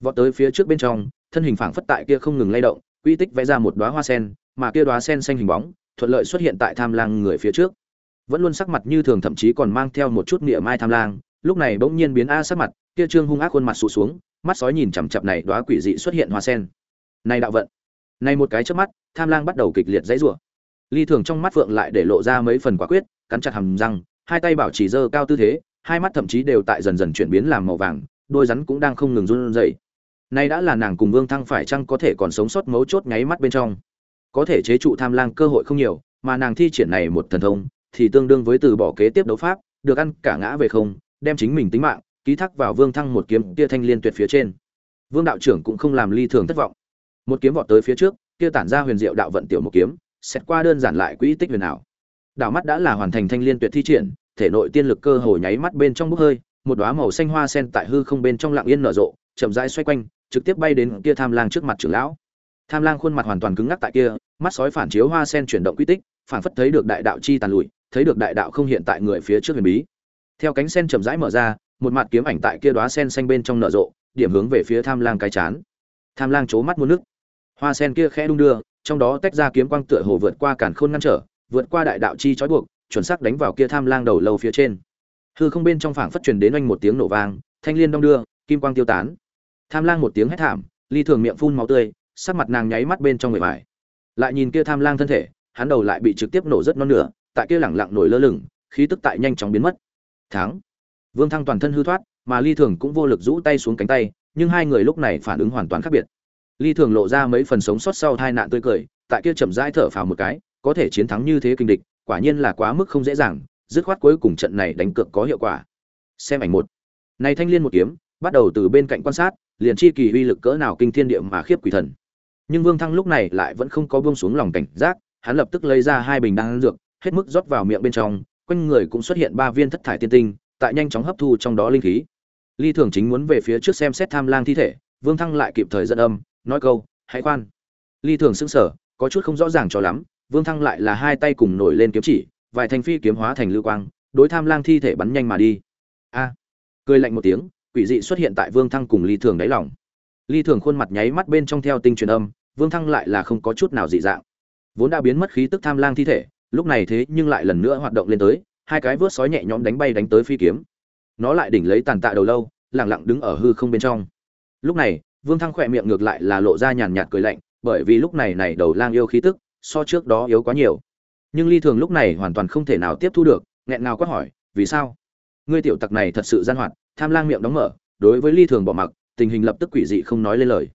Vọt tới phía trước bên trong, thân hình phảng phất tại kia không ngừng lay động, quy tích vẽ ra một đóa hoa sen, mà kia đóa sen xanh hình bóng, thuận lợi xuất hiện tại tham lang người phía trước. Vẫn luôn sắc mặt như thường thậm chí còn mang theo một chút nghĩa mai tham lang, lúc này bỗng nhiên biến a sắc mặt, kia trương hung ác khuôn mặt sụt xuống, mắt sói nhìn chằm chặp này đóa quỷ dị xuất hiện hoa sen. Này đạo vận. Này một cái chớp mắt, tham lang bắt đầu kịch liệt dãy rủa ly thường trong mắt phượng lại để lộ ra mấy phần quả quyết, cắn chặt hàm răng, hai tay bảo trì dơ cao tư thế, hai mắt thậm chí đều tại dần dần chuyển biến làm màu vàng, đôi rắn cũng đang không ngừng run rẩy. Nay đã là nàng cùng vương thăng phải chăng có thể còn sống sót mấu chốt nháy mắt bên trong? Có thể chế trụ tham lang cơ hội không nhiều, mà nàng thi triển này một thần thông, thì tương đương với từ bỏ kế tiếp đấu pháp, được ăn cả ngã về không, đem chính mình tính mạng, ký thác vào vương thăng một kiếm kia thanh liên tuyệt phía trên. Vương đạo trưởng cũng không làm ly thường thất vọng. Một kiếm vọt tới phía trước, kia tản ra huyền diệu đạo vận tiểu một kiếm xét qua đơn giản lại quỹ tích huyền ảo. Đảo mắt đã là hoàn thành thanh liên tuyệt thi triển, thể nội tiên lực cơ hồ nháy mắt bên trong bốc hơi, một đóa màu xanh hoa sen tại hư không bên trong lặng yên nở rộ, chậm rãi xoay quanh, trực tiếp bay đến kia tham lang trước mặt trưởng lão. Tham lang khuôn mặt hoàn toàn cứng ngắc tại kia, mắt sói phản chiếu hoa sen chuyển động quy tích phản phất thấy được đại đạo chi tàn lụi, thấy được đại đạo không hiện tại người phía trước huyền bí. Theo cánh sen chậm rãi mở ra, một mặt kiếm ảnh tại kia đóa sen xanh bên trong nở rộ, điểm hướng về phía tham lang cái chán. Tham lang chố mắt muôn nước. Hoa sen kia khẽ đung đưa trong đó tách ra kiếm quang tựa hồ vượt qua cản khôn ngăn trở, vượt qua đại đạo chi trói buộc, chuẩn xác đánh vào kia tham lang đầu lâu phía trên. Hư không bên trong phảng phất truyền đến oanh một tiếng nổ vang, thanh liên đông đưa, kim quang tiêu tán. Tham lang một tiếng hét thảm, ly thường miệng phun máu tươi, sắc mặt nàng nháy mắt bên trong người vải lại nhìn kia tham lang thân thể, hắn đầu lại bị trực tiếp nổ rất non nửa, tại kia lẳng lặng nổi lơ lửng, khí tức tại nhanh chóng biến mất. Thắng. Vương thăng toàn thân hư thoát, mà ly thường cũng vô lực rũ tay xuống cánh tay, nhưng hai người lúc này phản ứng hoàn toàn khác biệt ly thường lộ ra mấy phần sống sót sau hai nạn tươi cười, tại kia chậm rãi thở phào một cái, có thể chiến thắng như thế kinh địch, quả nhiên là quá mức không dễ dàng, dứt khoát cuối cùng trận này đánh cược có hiệu quả. Xem ảnh một. Này thanh liên một kiếm, bắt đầu từ bên cạnh quan sát, liền chi kỳ uy lực cỡ nào kinh thiên địa mà khiếp quỷ thần. Nhưng vương thăng lúc này lại vẫn không có buông xuống lòng cảnh giác, hắn lập tức lấy ra hai bình đan dược, hết mức rót vào miệng bên trong, quanh người cũng xuất hiện ba viên thất thải tiên tinh, tại nhanh chóng hấp thu trong đó linh khí. Ly thường chính muốn về phía trước xem xét tham lang thi thể, vương thăng lại kịp thời dẫn âm nói câu, hãy khoan. Ly thường sững sờ, có chút không rõ ràng cho lắm, vương thăng lại là hai tay cùng nổi lên kiếm chỉ, vài thành phi kiếm hóa thành lưu quang, đối tham lang thi thể bắn nhanh mà đi. A! Cười lạnh một tiếng, quỷ dị xuất hiện tại vương thăng cùng ly thường đáy lòng. Ly thường khuôn mặt nháy mắt bên trong theo tinh truyền âm, vương thăng lại là không có chút nào dị dạng. Vốn đã biến mất khí tức tham lang thi thể, lúc này thế nhưng lại lần nữa hoạt động lên tới, hai cái vớt sói nhẹ nhõm đánh bay đánh tới phi kiếm. Nó lại đỉnh lấy tàn tạ đầu lâu lẳng lặng đứng ở hư không bên trong. Lúc này vương thăng khỏe miệng ngược lại là lộ ra nhàn nhạt cười lạnh, bởi vì lúc này này đầu lang yêu khí tức, so trước đó yếu quá nhiều. Nhưng ly thường lúc này hoàn toàn không thể nào tiếp thu được, nghẹn ngào quát hỏi, vì sao? Ngươi tiểu tặc này thật sự gian hoạt, tham lang miệng đóng mở, đối với ly thường bỏ mặc, tình hình lập tức quỷ dị không nói lên lời.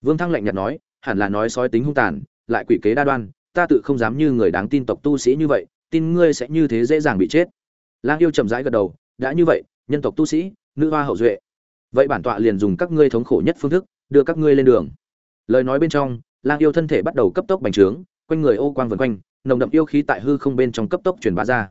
Vương thăng lạnh nhạt nói, hẳn là nói sói tính hung tàn, lại quỷ kế đa đoan, ta tự không dám như người đáng tin tộc tu sĩ như vậy, tin ngươi sẽ như thế dễ dàng bị chết. Lang yêu chậm rãi gật đầu, đã như vậy, nhân tộc tu sĩ, nữ hoa hậu duệ vậy bản tọa liền dùng các ngươi thống khổ nhất phương thức, đưa các ngươi lên đường. Lời nói bên trong, lang yêu thân thể bắt đầu cấp tốc bành trướng, quanh người ô quang vần quanh, nồng đậm yêu khí tại hư không bên trong cấp tốc truyền bá ra.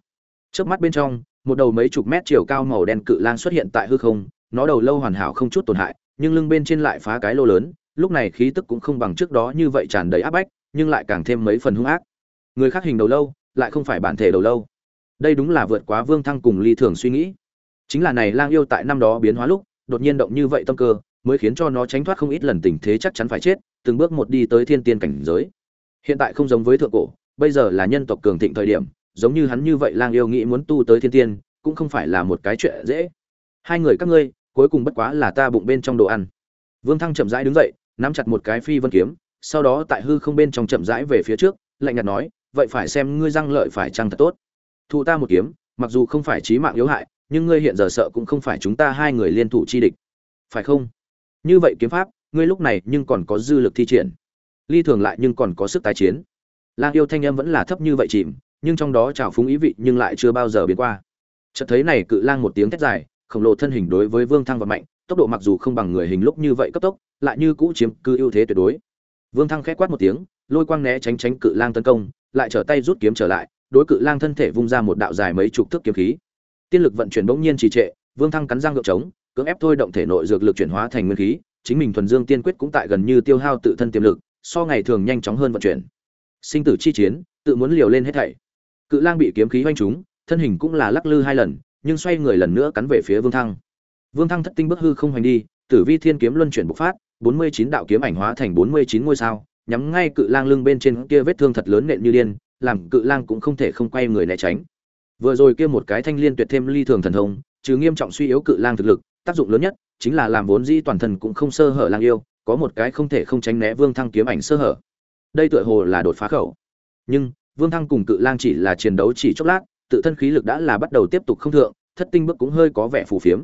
Trước mắt bên trong, một đầu mấy chục mét chiều cao màu đen cự lang xuất hiện tại hư không, nó đầu lâu hoàn hảo không chút tổn hại, nhưng lưng bên trên lại phá cái lô lớn, lúc này khí tức cũng không bằng trước đó như vậy tràn đầy áp bách, nhưng lại càng thêm mấy phần hung ác. Người khác hình đầu lâu, lại không phải bản thể đầu lâu. Đây đúng là vượt quá vương thăng cùng ly thường suy nghĩ. Chính là này lang yêu tại năm đó biến hóa lúc đột nhiên động như vậy tâm cơ, mới khiến cho nó tránh thoát không ít lần tình thế chắc chắn phải chết, từng bước một đi tới thiên tiên cảnh giới. Hiện tại không giống với thượng cổ, bây giờ là nhân tộc cường thịnh thời điểm, giống như hắn như vậy lang yêu nghĩ muốn tu tới thiên tiên, cũng không phải là một cái chuyện dễ. Hai người các ngươi, cuối cùng bất quá là ta bụng bên trong đồ ăn. Vương thăng chậm rãi đứng dậy, nắm chặt một cái phi vân kiếm, sau đó tại hư không bên trong chậm rãi về phía trước, lạnh nhạt nói, vậy phải xem ngươi răng lợi phải chăng thật tốt. Thụ ta một kiếm, mặc dù không phải chí mạng yếu hại nhưng ngươi hiện giờ sợ cũng không phải chúng ta hai người liên thủ chi địch. Phải không? Như vậy kiếm pháp, ngươi lúc này nhưng còn có dư lực thi triển. Ly thường lại nhưng còn có sức tái chiến. Lang yêu thanh âm vẫn là thấp như vậy chìm, nhưng trong đó trào phúng ý vị nhưng lại chưa bao giờ biến qua. Chợt thấy này cự lang một tiếng thét dài, khổng lồ thân hình đối với vương thăng và mạnh, tốc độ mặc dù không bằng người hình lúc như vậy cấp tốc, lại như cũ chiếm cư ưu thế tuyệt đối. Vương thăng khẽ quát một tiếng, lôi quang né tránh tránh cự lang tấn công, lại trở tay rút kiếm trở lại, đối cự lang thân thể vung ra một đạo dài mấy chục thước kiếm khí tiên lực vận chuyển bỗng nhiên trì trệ, vương thăng cắn răng gượng trống, cưỡng ép thôi động thể nội dược lực chuyển hóa thành nguyên khí, chính mình thuần dương tiên quyết cũng tại gần như tiêu hao tự thân tiềm lực, so ngày thường nhanh chóng hơn vận chuyển. Sinh tử chi chiến, tự muốn liều lên hết thảy. Cự lang bị kiếm khí hoanh trúng, thân hình cũng là lắc lư hai lần, nhưng xoay người lần nữa cắn về phía vương thăng. Vương thăng thất tinh bước hư không hành đi, tử vi thiên kiếm luân chuyển bộc phát, bốn mươi chín đạo kiếm ảnh hóa thành bốn mươi chín ngôi sao, nhắm ngay cự lang lưng bên trên kia vết thương thật lớn nện như điên, làm cự lang cũng không thể không quay người né tránh vừa rồi kia một cái thanh liên tuyệt thêm ly thường thần thông, trừ nghiêm trọng suy yếu cự lang thực lực, tác dụng lớn nhất chính là làm vốn dĩ toàn thân cũng không sơ hở lang yêu, có một cái không thể không tránh né vương thăng kiếm ảnh sơ hở. Đây tựa hồ là đột phá khẩu. Nhưng, vương thăng cùng cự lang chỉ là chiến đấu chỉ chốc lát, tự thân khí lực đã là bắt đầu tiếp tục không thượng, thất tinh bước cũng hơi có vẻ phù phiếm.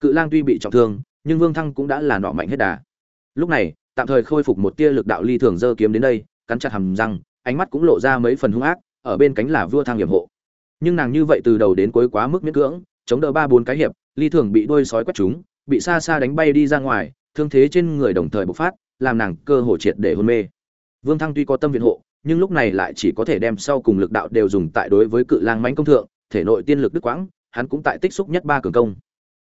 Cự lang tuy bị trọng thương, nhưng vương thăng cũng đã là nọ mạnh hết đà. Lúc này, tạm thời khôi phục một tia lực đạo ly thường dơ kiếm đến đây, cắn chặt hầm răng, ánh mắt cũng lộ ra mấy phần hung ác, ở bên cánh là vua thăng hiểm hộ nhưng nàng như vậy từ đầu đến cuối quá mức miễn cưỡng, chống đỡ ba bốn cái hiệp, ly thường bị đuôi sói quét chúng, bị xa xa đánh bay đi ra ngoài, thương thế trên người đồng thời bộc phát, làm nàng cơ hồ triệt để hôn mê. Vương thăng tuy có tâm viện hộ, nhưng lúc này lại chỉ có thể đem sau cùng lực đạo đều dùng tại đối với cự lang mãnh công thượng, thể nội tiên lực đức quãng, hắn cũng tại tích xúc nhất ba cường công.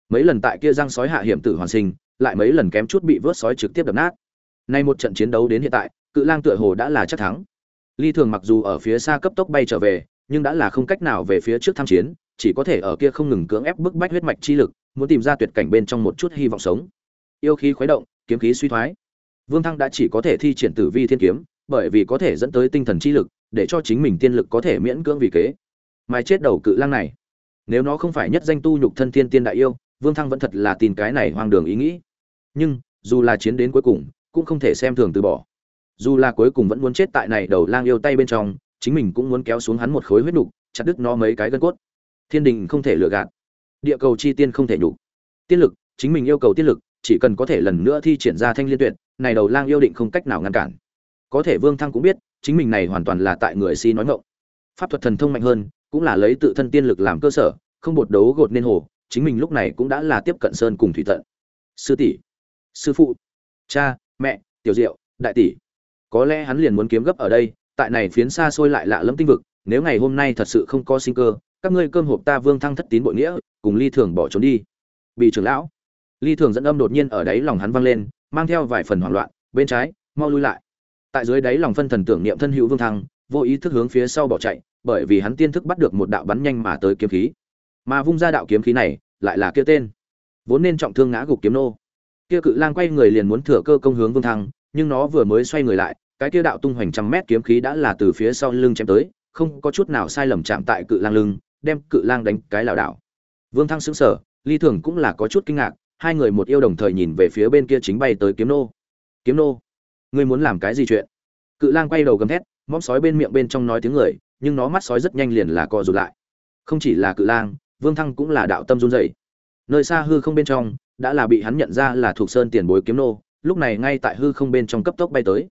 Mấy lần tại kia giang sói hạ hiểm tử hoàn sinh, lại mấy lần kém chút bị vớt sói trực tiếp đập nát. Nay một trận chiến đấu đến hiện tại, cự lang tựa hồ đã là chắc thắng. Ly thường mặc dù ở phía xa cấp tốc bay trở về nhưng đã là không cách nào về phía trước tham chiến, chỉ có thể ở kia không ngừng cưỡng ép bức bách huyết mạch chi lực, muốn tìm ra tuyệt cảnh bên trong một chút hy vọng sống. Yêu khí khuấy động, kiếm khí suy thoái. Vương thăng đã chỉ có thể thi triển tử vi thiên kiếm, bởi vì có thể dẫn tới tinh thần chi lực, để cho chính mình tiên lực có thể miễn cưỡng vì kế. Mai chết đầu cự lang này, nếu nó không phải nhất danh tu nhục thân thiên tiên đại yêu, vương thăng vẫn thật là tin cái này hoang đường ý nghĩ. Nhưng, dù là chiến đến cuối cùng, cũng không thể xem thường từ bỏ. Dù là cuối cùng vẫn muốn chết tại này đầu lang yêu tay bên trong chính mình cũng muốn kéo xuống hắn một khối huyết nục, chặt đứt nó mấy cái gân cốt. Thiên đình không thể lừa gạt. Địa cầu chi tiên không thể nhục. Tiên lực, chính mình yêu cầu tiên lực, chỉ cần có thể lần nữa thi triển ra thanh liên tuyệt, này đầu lang yêu định không cách nào ngăn cản. Có thể vương thăng cũng biết, chính mình này hoàn toàn là tại người si nói ngộng pháp thuật thần thông mạnh hơn, cũng là lấy tự thân tiên lực làm cơ sở, không bột đấu gột nên hồ, chính mình lúc này cũng đã là tiếp cận sơn cùng thủy tận. Sư tỷ, sư phụ, cha, mẹ, tiểu diệu, đại tỷ, có lẽ hắn liền muốn kiếm gấp ở đây tại này phiến xa xôi lại lạ lẫm tinh vực, nếu ngày hôm nay thật sự không có sinh cơ, các ngươi cơm hộp ta vương thăng thất tín bội nghĩa, cùng ly thường bỏ trốn đi. Bị trưởng lão. Ly thường dẫn âm đột nhiên ở đáy lòng hắn vang lên, mang theo vài phần hoảng loạn, bên trái, mau lui lại. Tại dưới đáy lòng phân thần tưởng niệm thân hữu vương thăng, vô ý thức hướng phía sau bỏ chạy, bởi vì hắn tiên thức bắt được một đạo bắn nhanh mà tới kiếm khí. Mà vung ra đạo kiếm khí này, lại là kia tên. Vốn nên trọng thương ngã gục kiếm nô. Kia cự lang quay người liền muốn thừa cơ công hướng vương thăng, nhưng nó vừa mới xoay người lại cái kia đạo tung hoành trăm mét kiếm khí đã là từ phía sau lưng chém tới, không có chút nào sai lầm chạm tại cự lang lưng, đem cự lang đánh cái lảo đảo. Vương thăng sững sờ ly thường cũng là có chút kinh ngạc, hai người một yêu đồng thời nhìn về phía bên kia chính bay tới kiếm nô. Kiếm nô, ngươi muốn làm cái gì chuyện? Cự lang quay đầu gầm thét móm sói bên miệng bên trong nói tiếng người, nhưng nó mắt sói rất nhanh liền là co rụt lại. Không chỉ là cự lang, vương thăng cũng là đạo tâm run rẩy. Nơi xa hư không bên trong, đã là bị hắn nhận ra là thuộc sơn tiền bối kiếm nô, lúc này ngay tại hư không bên trong cấp tốc bay tới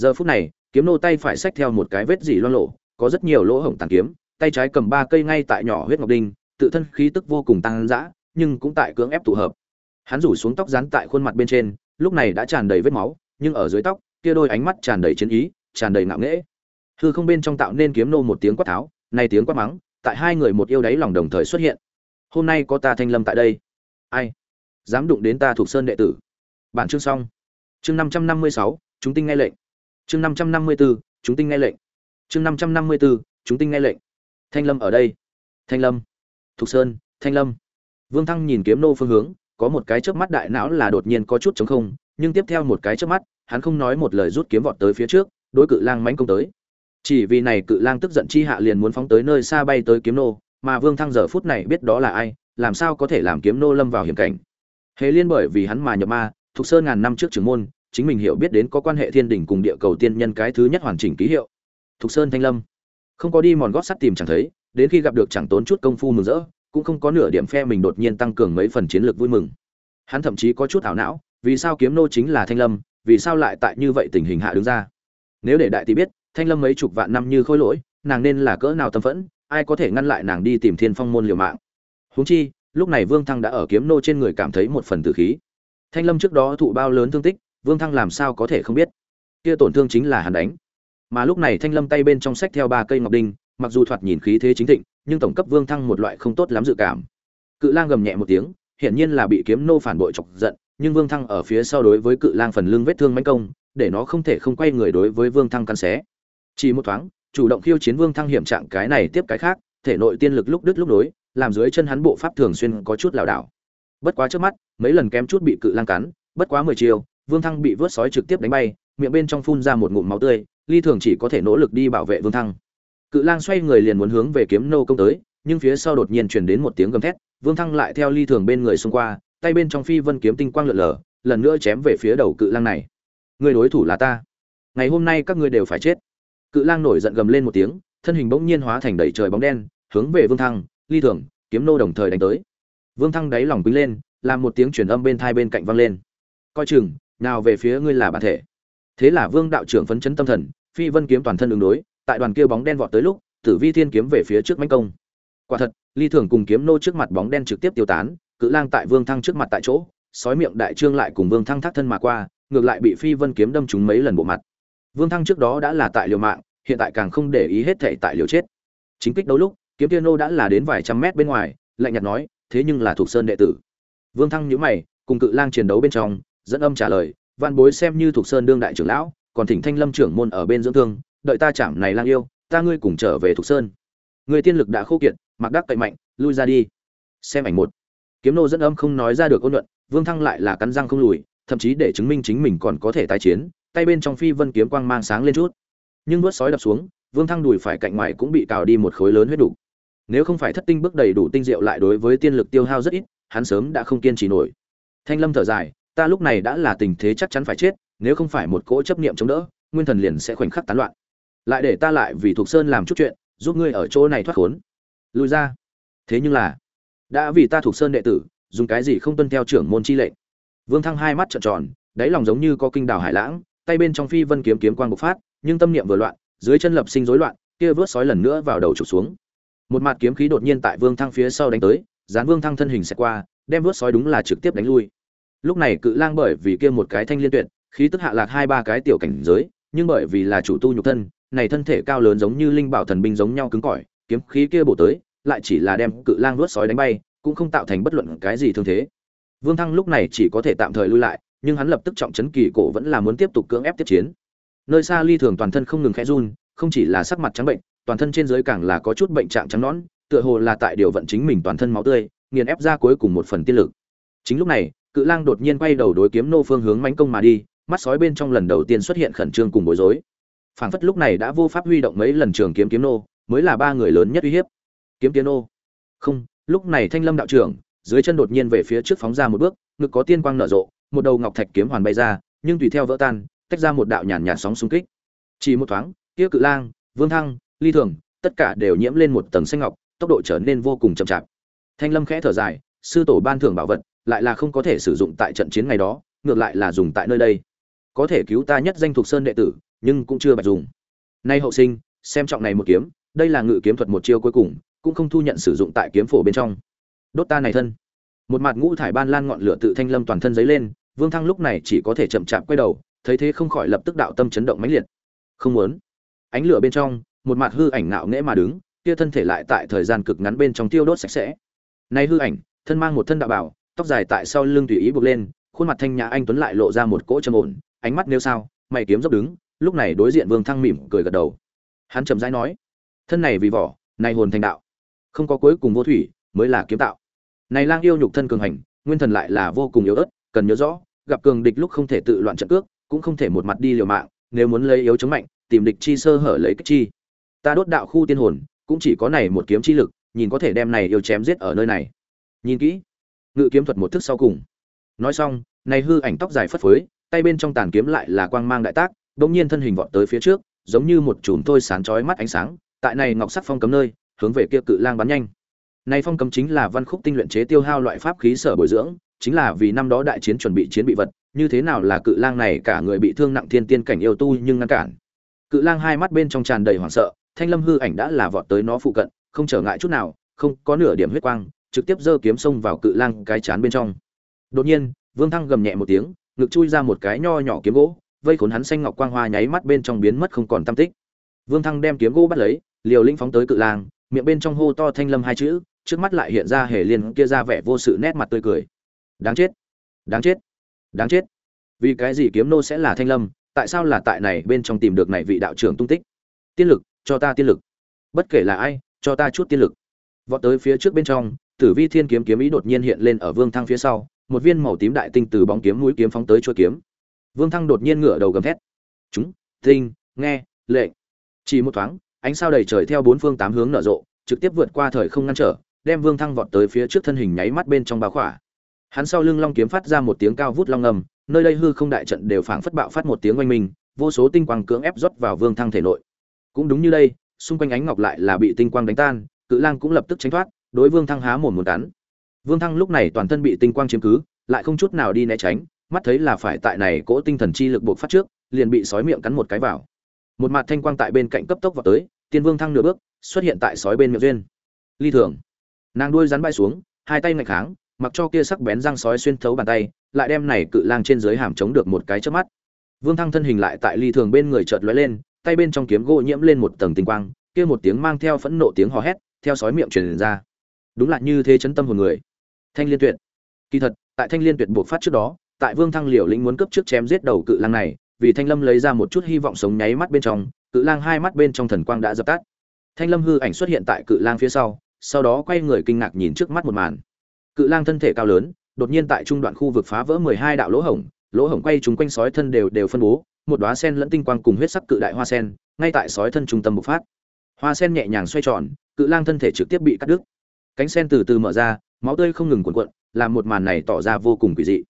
giờ phút này, kiếm nô tay phải xách theo một cái vết dỉ loang lộ có rất nhiều lỗ hổng tàn kiếm, tay trái cầm ba cây ngay tại nhỏ huyết ngọc đinh, tự thân khí tức vô cùng tăng dã, nhưng cũng tại cưỡng ép tụ hợp. Hắn rủ xuống tóc rán tại khuôn mặt bên trên, lúc này đã tràn đầy vết máu, nhưng ở dưới tóc, kia đôi ánh mắt tràn đầy chiến ý, tràn đầy ngạo nghễ. Hư không bên trong tạo nên kiếm nô một tiếng quát tháo, nay tiếng quát mắng, tại hai người một yêu đáy lòng đồng thời xuất hiện. Hôm nay có ta thanh lâm tại đây. Ai? Dám đụng đến ta thuộc sơn đệ tử. Bản chương xong. Chương năm trăm năm mươi sáu, chúng tinh nghe lệnh chương năm trăm năm mươi bốn chúng tinh nghe lệnh. Chương năm trăm năm mươi bốn chúng tinh nghe lệnh. Thanh lâm ở đây. Thanh lâm. Thục sơn, thanh lâm. Vương thăng nhìn kiếm nô phương hướng, có một cái chớp mắt đại não là đột nhiên có chút chống không, nhưng tiếp theo một cái chớp mắt, hắn không nói một lời rút kiếm vọt tới phía trước, đối cự lang mãnh công tới. Chỉ vì này cự lang tức giận chi hạ liền muốn phóng tới nơi xa bay tới kiếm nô, mà vương thăng giờ phút này biết đó là ai, làm sao có thể làm kiếm nô lâm vào hiểm cảnh. Hề liên bởi vì hắn mà nhập ma, Thục sơn ngàn năm trước trưởng môn chính mình hiểu biết đến có quan hệ thiên đình cùng địa cầu tiên nhân cái thứ nhất hoàn chỉnh ký hiệu. Thục sơn thanh lâm. Không có đi mòn gót sắt tìm chẳng thấy, đến khi gặp được chẳng tốn chút công phu mừng rỡ, cũng không có nửa điểm phe mình đột nhiên tăng cường mấy phần chiến lược vui mừng. Hắn thậm chí có chút ảo não, vì sao kiếm nô chính là thanh lâm, vì sao lại tại như vậy tình hình hạ đứng ra? Nếu để đại tỷ biết, thanh lâm mấy chục vạn năm như khôi lỗi, nàng nên là cỡ nào tâm phẫn, ai có thể ngăn lại nàng đi tìm thiên phong môn liều mạng? Huống chi, lúc này vương thăng đã ở kiếm nô trên người cảm thấy một phần tử khí. Thanh lâm trước đó thụ bao lớn thương tích vương thăng làm sao có thể không biết? Kia tổn thương chính là hắn đánh. Mà lúc này thanh lâm tay bên trong sách theo ba cây ngọc đinh, mặc dù thoạt nhìn khí thế chính thịnh, nhưng tổng cấp vương thăng một loại không tốt lắm dự cảm. Cự lang gầm nhẹ một tiếng, hiển nhiên là bị kiếm nô phản bội chọc giận, nhưng vương thăng ở phía sau đối với cự lang phần lưng vết thương manh công, để nó không thể không quay người đối với vương thăng căn xé. Chỉ một thoáng, chủ động khiêu chiến vương thăng hiểm trạng cái này tiếp cái khác, thể nội tiên lực lúc đứt lúc nối, làm dưới chân hắn bộ pháp thường xuyên có chút lảo đảo. Bất quá trước mắt, mấy lần kém chút bị cự lang cắn, bất quá mười chiều vương thăng bị vớt sói trực tiếp đánh bay, miệng bên trong phun ra một ngụm máu tươi, ly thường chỉ có thể nỗ lực đi bảo vệ vương thăng. Cự lang xoay người liền muốn hướng về kiếm nô công tới, nhưng phía sau đột nhiên truyền đến một tiếng gầm thét, vương thăng lại theo ly thường bên người xung qua, tay bên trong phi vân kiếm tinh quang lượn lờ, lần nữa chém về phía đầu cự lang này. Người đối thủ là ta. Ngày hôm nay các ngươi đều phải chết. Cự lang nổi giận gầm lên một tiếng, thân hình bỗng nhiên hóa thành đầy trời bóng đen, hướng về vương thăng, ly thường, kiếm nô đồng thời đánh tới. Vương thăng đáy lòng quýnh lên, làm một tiếng truyền âm bên thai bên cạnh vang lên. Coi chừng nào về phía ngươi là bản thể. Thế là vương đạo trưởng phấn chấn tâm thần, phi vân kiếm toàn thân ứng đối, tại đoàn kia bóng đen vọt tới lúc, tử vi thiên kiếm về phía trước mãnh công. Quả thật, ly thường cùng kiếm nô trước mặt bóng đen trực tiếp tiêu tán, cự lang tại vương thăng trước mặt tại chỗ, sói miệng đại trương lại cùng vương thăng thác thân mà qua, ngược lại bị phi vân kiếm đâm trúng mấy lần bộ mặt. Vương thăng trước đó đã là tại liều mạng, hiện tại càng không để ý hết thệ tại liều chết. Chính kích đấu lúc, kiếm tiên nô đã là đến vài trăm mét bên ngoài, lạnh nhạt nói, thế nhưng là thuộc sơn đệ tử. Vương thăng nhíu mày, cùng cự lang chiến đấu bên trong dẫn âm trả lời, văn bối xem như thuộc sơn đương đại trưởng lão, còn thỉnh thanh lâm trưởng môn ở bên dưỡng thương, đợi ta chạm này lang yêu, ta ngươi cùng trở về thuộc sơn. Người tiên lực đã khô kiệt, mặc đắc cậy mạnh, lui ra đi. Xem ảnh một. Kiếm nô dẫn âm không nói ra được ôn luận, vương thăng lại là cắn răng không lùi, thậm chí để chứng minh chính mình còn có thể tái chiến, tay bên trong phi vân kiếm quang mang sáng lên chút. Nhưng vớt sói đập xuống, vương thăng đùi phải cạnh ngoài cũng bị cào đi một khối lớn huyết đủ. Nếu không phải thất tinh bước đầy đủ tinh diệu lại đối với tiên lực tiêu hao rất ít, hắn sớm đã không kiên trì nổi. Thanh lâm thở dài ta lúc này đã là tình thế chắc chắn phải chết, nếu không phải một cỗ chấp niệm chống đỡ, nguyên thần liền sẽ khoảnh khắc tán loạn. Lại để ta lại vì thuộc sơn làm chút chuyện, giúp ngươi ở chỗ này thoát khốn. Lùi ra. Thế nhưng là, đã vì ta thuộc sơn đệ tử, dùng cái gì không tuân theo trưởng môn chi lệnh? Vương thăng hai mắt trợn tròn, đáy lòng giống như có kinh đảo hải lãng, tay bên trong phi vân kiếm kiếm quang bộc phát, nhưng tâm niệm vừa loạn, dưới chân lập sinh rối loạn, kia vớt sói lần nữa vào đầu trục xuống. Một mặt kiếm khí đột nhiên tại vương thăng phía sau đánh tới, dán vương thăng thân hình xẹt qua, đem vớt sói đúng là trực tiếp đánh lui lúc này cự lang bởi vì kia một cái thanh liên tuyệt, khí tức hạ lạc hai ba cái tiểu cảnh giới, nhưng bởi vì là chủ tu nhục thân, này thân thể cao lớn giống như linh bảo thần binh giống nhau cứng cỏi, kiếm khí kia bổ tới, lại chỉ là đem cự lang vớt sói đánh bay, cũng không tạo thành bất luận cái gì thương thế. Vương thăng lúc này chỉ có thể tạm thời lui lại, nhưng hắn lập tức trọng chấn kỳ cổ vẫn là muốn tiếp tục cưỡng ép tiếp chiến. Nơi xa ly thường toàn thân không ngừng khẽ run, không chỉ là sắc mặt trắng bệnh, toàn thân trên dưới càng là có chút bệnh trạng trắng nõn, tựa hồ là tại điều vận chính mình toàn thân máu tươi, nghiền ép ra cuối cùng một phần tiên lực. Chính lúc này cự lang đột nhiên quay đầu đối kiếm nô phương hướng mánh công mà đi, mắt sói bên trong lần đầu tiên xuất hiện khẩn trương cùng bối rối. Phảng phất lúc này đã vô pháp huy động mấy lần trường kiếm kiếm nô, mới là ba người lớn nhất uy hiếp. Kiếm kiếm nô. Không, lúc này thanh lâm đạo trưởng, dưới chân đột nhiên về phía trước phóng ra một bước, ngực có tiên quang nở rộ, một đầu ngọc thạch kiếm hoàn bay ra, nhưng tùy theo vỡ tan, tách ra một đạo nhàn nhạt sóng xung kích. Chỉ một thoáng, kia cự lang, vương thăng, ly thường, tất cả đều nhiễm lên một tầng xanh ngọc, tốc độ trở nên vô cùng chậm chạp. Thanh lâm khẽ thở dài, sư tổ ban thưởng bảo vật lại là không có thể sử dụng tại trận chiến ngày đó, ngược lại là dùng tại nơi đây. Có thể cứu ta nhất danh thuộc sơn đệ tử, nhưng cũng chưa bạch dùng. Nay hậu sinh, xem trọng này một kiếm, đây là ngự kiếm thuật một chiêu cuối cùng, cũng không thu nhận sử dụng tại kiếm phổ bên trong. Đốt ta này thân. Một mặt ngũ thải ban lan ngọn lửa tự thanh lâm toàn thân giấy lên, vương thăng lúc này chỉ có thể chậm chạp quay đầu, thấy thế không khỏi lập tức đạo tâm chấn động mãnh liệt. Không muốn. Ánh lửa bên trong, một mặt hư ảnh ngạo nghễ mà đứng, kia thân thể lại tại thời gian cực ngắn bên trong tiêu đốt sạch sẽ. Nay hư ảnh, thân mang một thân đạo bảo tóc dài tại sau lưng tùy ý buộc lên, khuôn mặt thanh nhã anh tuấn lại lộ ra một cỗ trầm ổn, ánh mắt nêu sao, mày kiếm dốc đứng, lúc này đối diện vương thăng mỉm cười gật đầu. Hắn trầm rãi nói, thân này vì vỏ, này hồn thành đạo. Không có cuối cùng vô thủy, mới là kiếm tạo. Này lang yêu nhục thân cường hành, nguyên thần lại là vô cùng yếu ớt, cần nhớ rõ, gặp cường địch lúc không thể tự loạn trận cước, cũng không thể một mặt đi liều mạng, nếu muốn lấy yếu chống mạnh, tìm địch chi sơ hở lấy kích chi. Ta đốt đạo khu tiên hồn, cũng chỉ có này một kiếm chi lực, nhìn có thể đem này yêu chém giết ở nơi này. Nhìn kỹ ngự kiếm thuật một thức sau cùng. Nói xong, này hư ảnh tóc dài phất phới, tay bên trong tàn kiếm lại là quang mang đại tác bỗng nhiên thân hình vọt tới phía trước, giống như một chùm thôi sáng chói mắt ánh sáng, tại này ngọc sắc phong cấm nơi, hướng về kia cự lang bắn nhanh. Này phong cấm chính là văn khúc tinh luyện chế tiêu hao loại pháp khí sở bồi dưỡng, chính là vì năm đó đại chiến chuẩn bị chiến bị vật, như thế nào là cự lang này cả người bị thương nặng thiên tiên cảnh yêu tu nhưng ngăn cản. Cự lang hai mắt bên trong tràn đầy hoảng sợ, thanh lâm hư ảnh đã là vọt tới nó phụ cận, không trở ngại chút nào, không có nửa điểm huyết quang trực tiếp giơ kiếm xông vào cự lang cái chán bên trong. Đột nhiên, vương thăng gầm nhẹ một tiếng, ngực chui ra một cái nho nhỏ kiếm gỗ, vây khốn hắn xanh ngọc quang hoa nháy mắt bên trong biến mất không còn tâm tích. Vương thăng đem kiếm gỗ bắt lấy, liều linh phóng tới cự lang, miệng bên trong hô to thanh lâm hai chữ, trước mắt lại hiện ra hề liên kia ra vẻ vô sự nét mặt tươi cười. Đáng chết! Đáng chết! Đáng chết! Vì cái gì kiếm nô sẽ là thanh lâm, tại sao là tại này bên trong tìm được này vị đạo trưởng tung tích? Tiên lực, cho ta tiên lực. Bất kể là ai, cho ta chút tiên lực. Vọt tới phía trước bên trong tử vi thiên kiếm kiếm ý đột nhiên hiện lên ở vương thăng phía sau, một viên màu tím đại tinh từ bóng kiếm mũi kiếm phóng tới chuôi kiếm. Vương thăng đột nhiên ngửa đầu gầm thét. Chúng, tinh, nghe lệnh. chỉ một thoáng, ánh sao đầy trời theo bốn phương tám hướng nở rộ, trực tiếp vượt qua thời không ngăn trở, đem vương thăng vọt tới phía trước thân hình nháy mắt bên trong bao khỏa. Hắn sau lưng long kiếm phát ra một tiếng cao vút long ngầm, nơi đây hư không đại trận đều phảng phất bạo phát một tiếng oanh minh, vô số tinh quang cưỡng ép rót vào vương thăng thể nội. Cũng đúng như đây, xung quanh ánh ngọc lại là bị tinh quang đánh tan, cự lang cũng lập tức tránh thoát đối vương thăng há mồm một cắn. Vương thăng lúc này toàn thân bị tinh quang chiếm cứ, lại không chút nào đi né tránh, mắt thấy là phải tại này cỗ tinh thần chi lực buộc phát trước, liền bị sói miệng cắn một cái vào. Một mặt thanh quang tại bên cạnh cấp tốc vào tới, tiên vương thăng nửa bước, xuất hiện tại sói bên miệng duyên. Ly thường. Nàng đuôi rắn bay xuống, hai tay ngạch kháng, mặc cho kia sắc bén răng sói xuyên thấu bàn tay, lại đem này cự lang trên dưới hàm chống được một cái chớp mắt. Vương thăng thân hình lại tại ly thường bên người chợt lóe lên, tay bên trong kiếm gỗ nhiễm lên một tầng tinh quang, kia một tiếng mang theo phẫn nộ tiếng hò hét, theo sói miệng truyền ra đúng là như thế chấn tâm hồn người. Thanh liên tuyệt. Kỳ thật, tại thanh liên tuyệt buộc phát trước đó, tại vương thăng liều lĩnh muốn cấp trước chém giết đầu cự lang này, vì thanh lâm lấy ra một chút hy vọng sống nháy mắt bên trong, cự lang hai mắt bên trong thần quang đã dập tắt. Thanh lâm hư ảnh xuất hiện tại cự lang phía sau sau đó quay người kinh ngạc nhìn trước mắt một màn. Cự lang thân thể cao lớn, đột nhiên tại trung đoạn khu vực phá vỡ mười hai đạo lỗ hổng lỗ hổng quay chúng quanh sói thân đều đều phân bố, một đóa sen lẫn tinh quang cùng huyết sắc cự đại hoa sen, ngay tại sói thân trung tâm bộc phát. Hoa sen nhẹ nhàng xoay tròn, cự lang thân thể trực tiếp bị cắt đứt cánh sen từ từ mở ra, máu tươi không ngừng cuộn cuộn, làm một màn này tỏ ra vô cùng quỷ dị.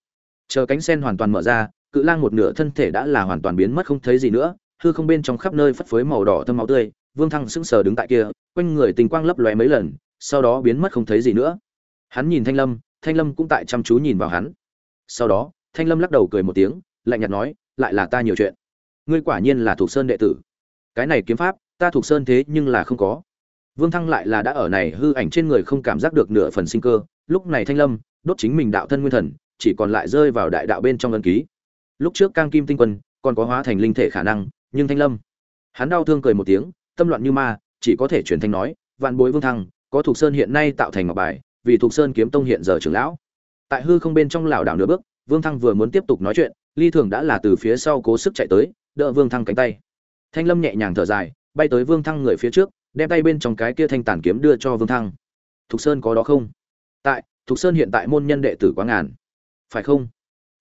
Chờ cánh sen hoàn toàn mở ra, cự lang một nửa thân thể đã là hoàn toàn biến mất không thấy gì nữa, hư không bên trong khắp nơi phất phới màu đỏ thâm máu tươi, vương thăng sững sờ đứng tại kia, quanh người tình quang lấp lóe mấy lần, sau đó biến mất không thấy gì nữa. Hắn nhìn thanh lâm thanh lâm cũng tại chăm chú nhìn vào hắn. Sau đó, thanh lâm lắc đầu cười một tiếng, lạnh nhạt nói, lại là ta nhiều chuyện. Ngươi quả nhiên là thuộc sơn đệ tử. Cái này kiếm pháp, ta thuộc sơn thế nhưng là không có vương thăng lại là đã ở này hư ảnh trên người không cảm giác được nửa phần sinh cơ, lúc này thanh lâm, đốt chính mình đạo thân nguyên thần, chỉ còn lại rơi vào đại đạo bên trong ngân ký. Lúc trước cang kim tinh quân còn có hóa thành linh thể khả năng, nhưng thanh lâm, hắn đau thương cười một tiếng, tâm loạn như ma, chỉ có thể truyền thanh nói, vạn bối vương thăng, có thuộc sơn hiện nay tạo thành ngọc bài, vì thuộc sơn kiếm tông hiện giờ trưởng lão. Tại hư không bên trong lảo đảo nửa bước, vương thăng vừa muốn tiếp tục nói chuyện, ly thường đã là từ phía sau cố sức chạy tới, đỡ vương thăng cánh tay. Thanh lâm nhẹ nhàng thở dài, bay tới vương thăng người phía trước đem tay bên trong cái kia thanh tản kiếm đưa cho vương thăng. Thục sơn có đó không? Tại, thục sơn hiện tại môn nhân đệ tử quá ngàn. Phải không?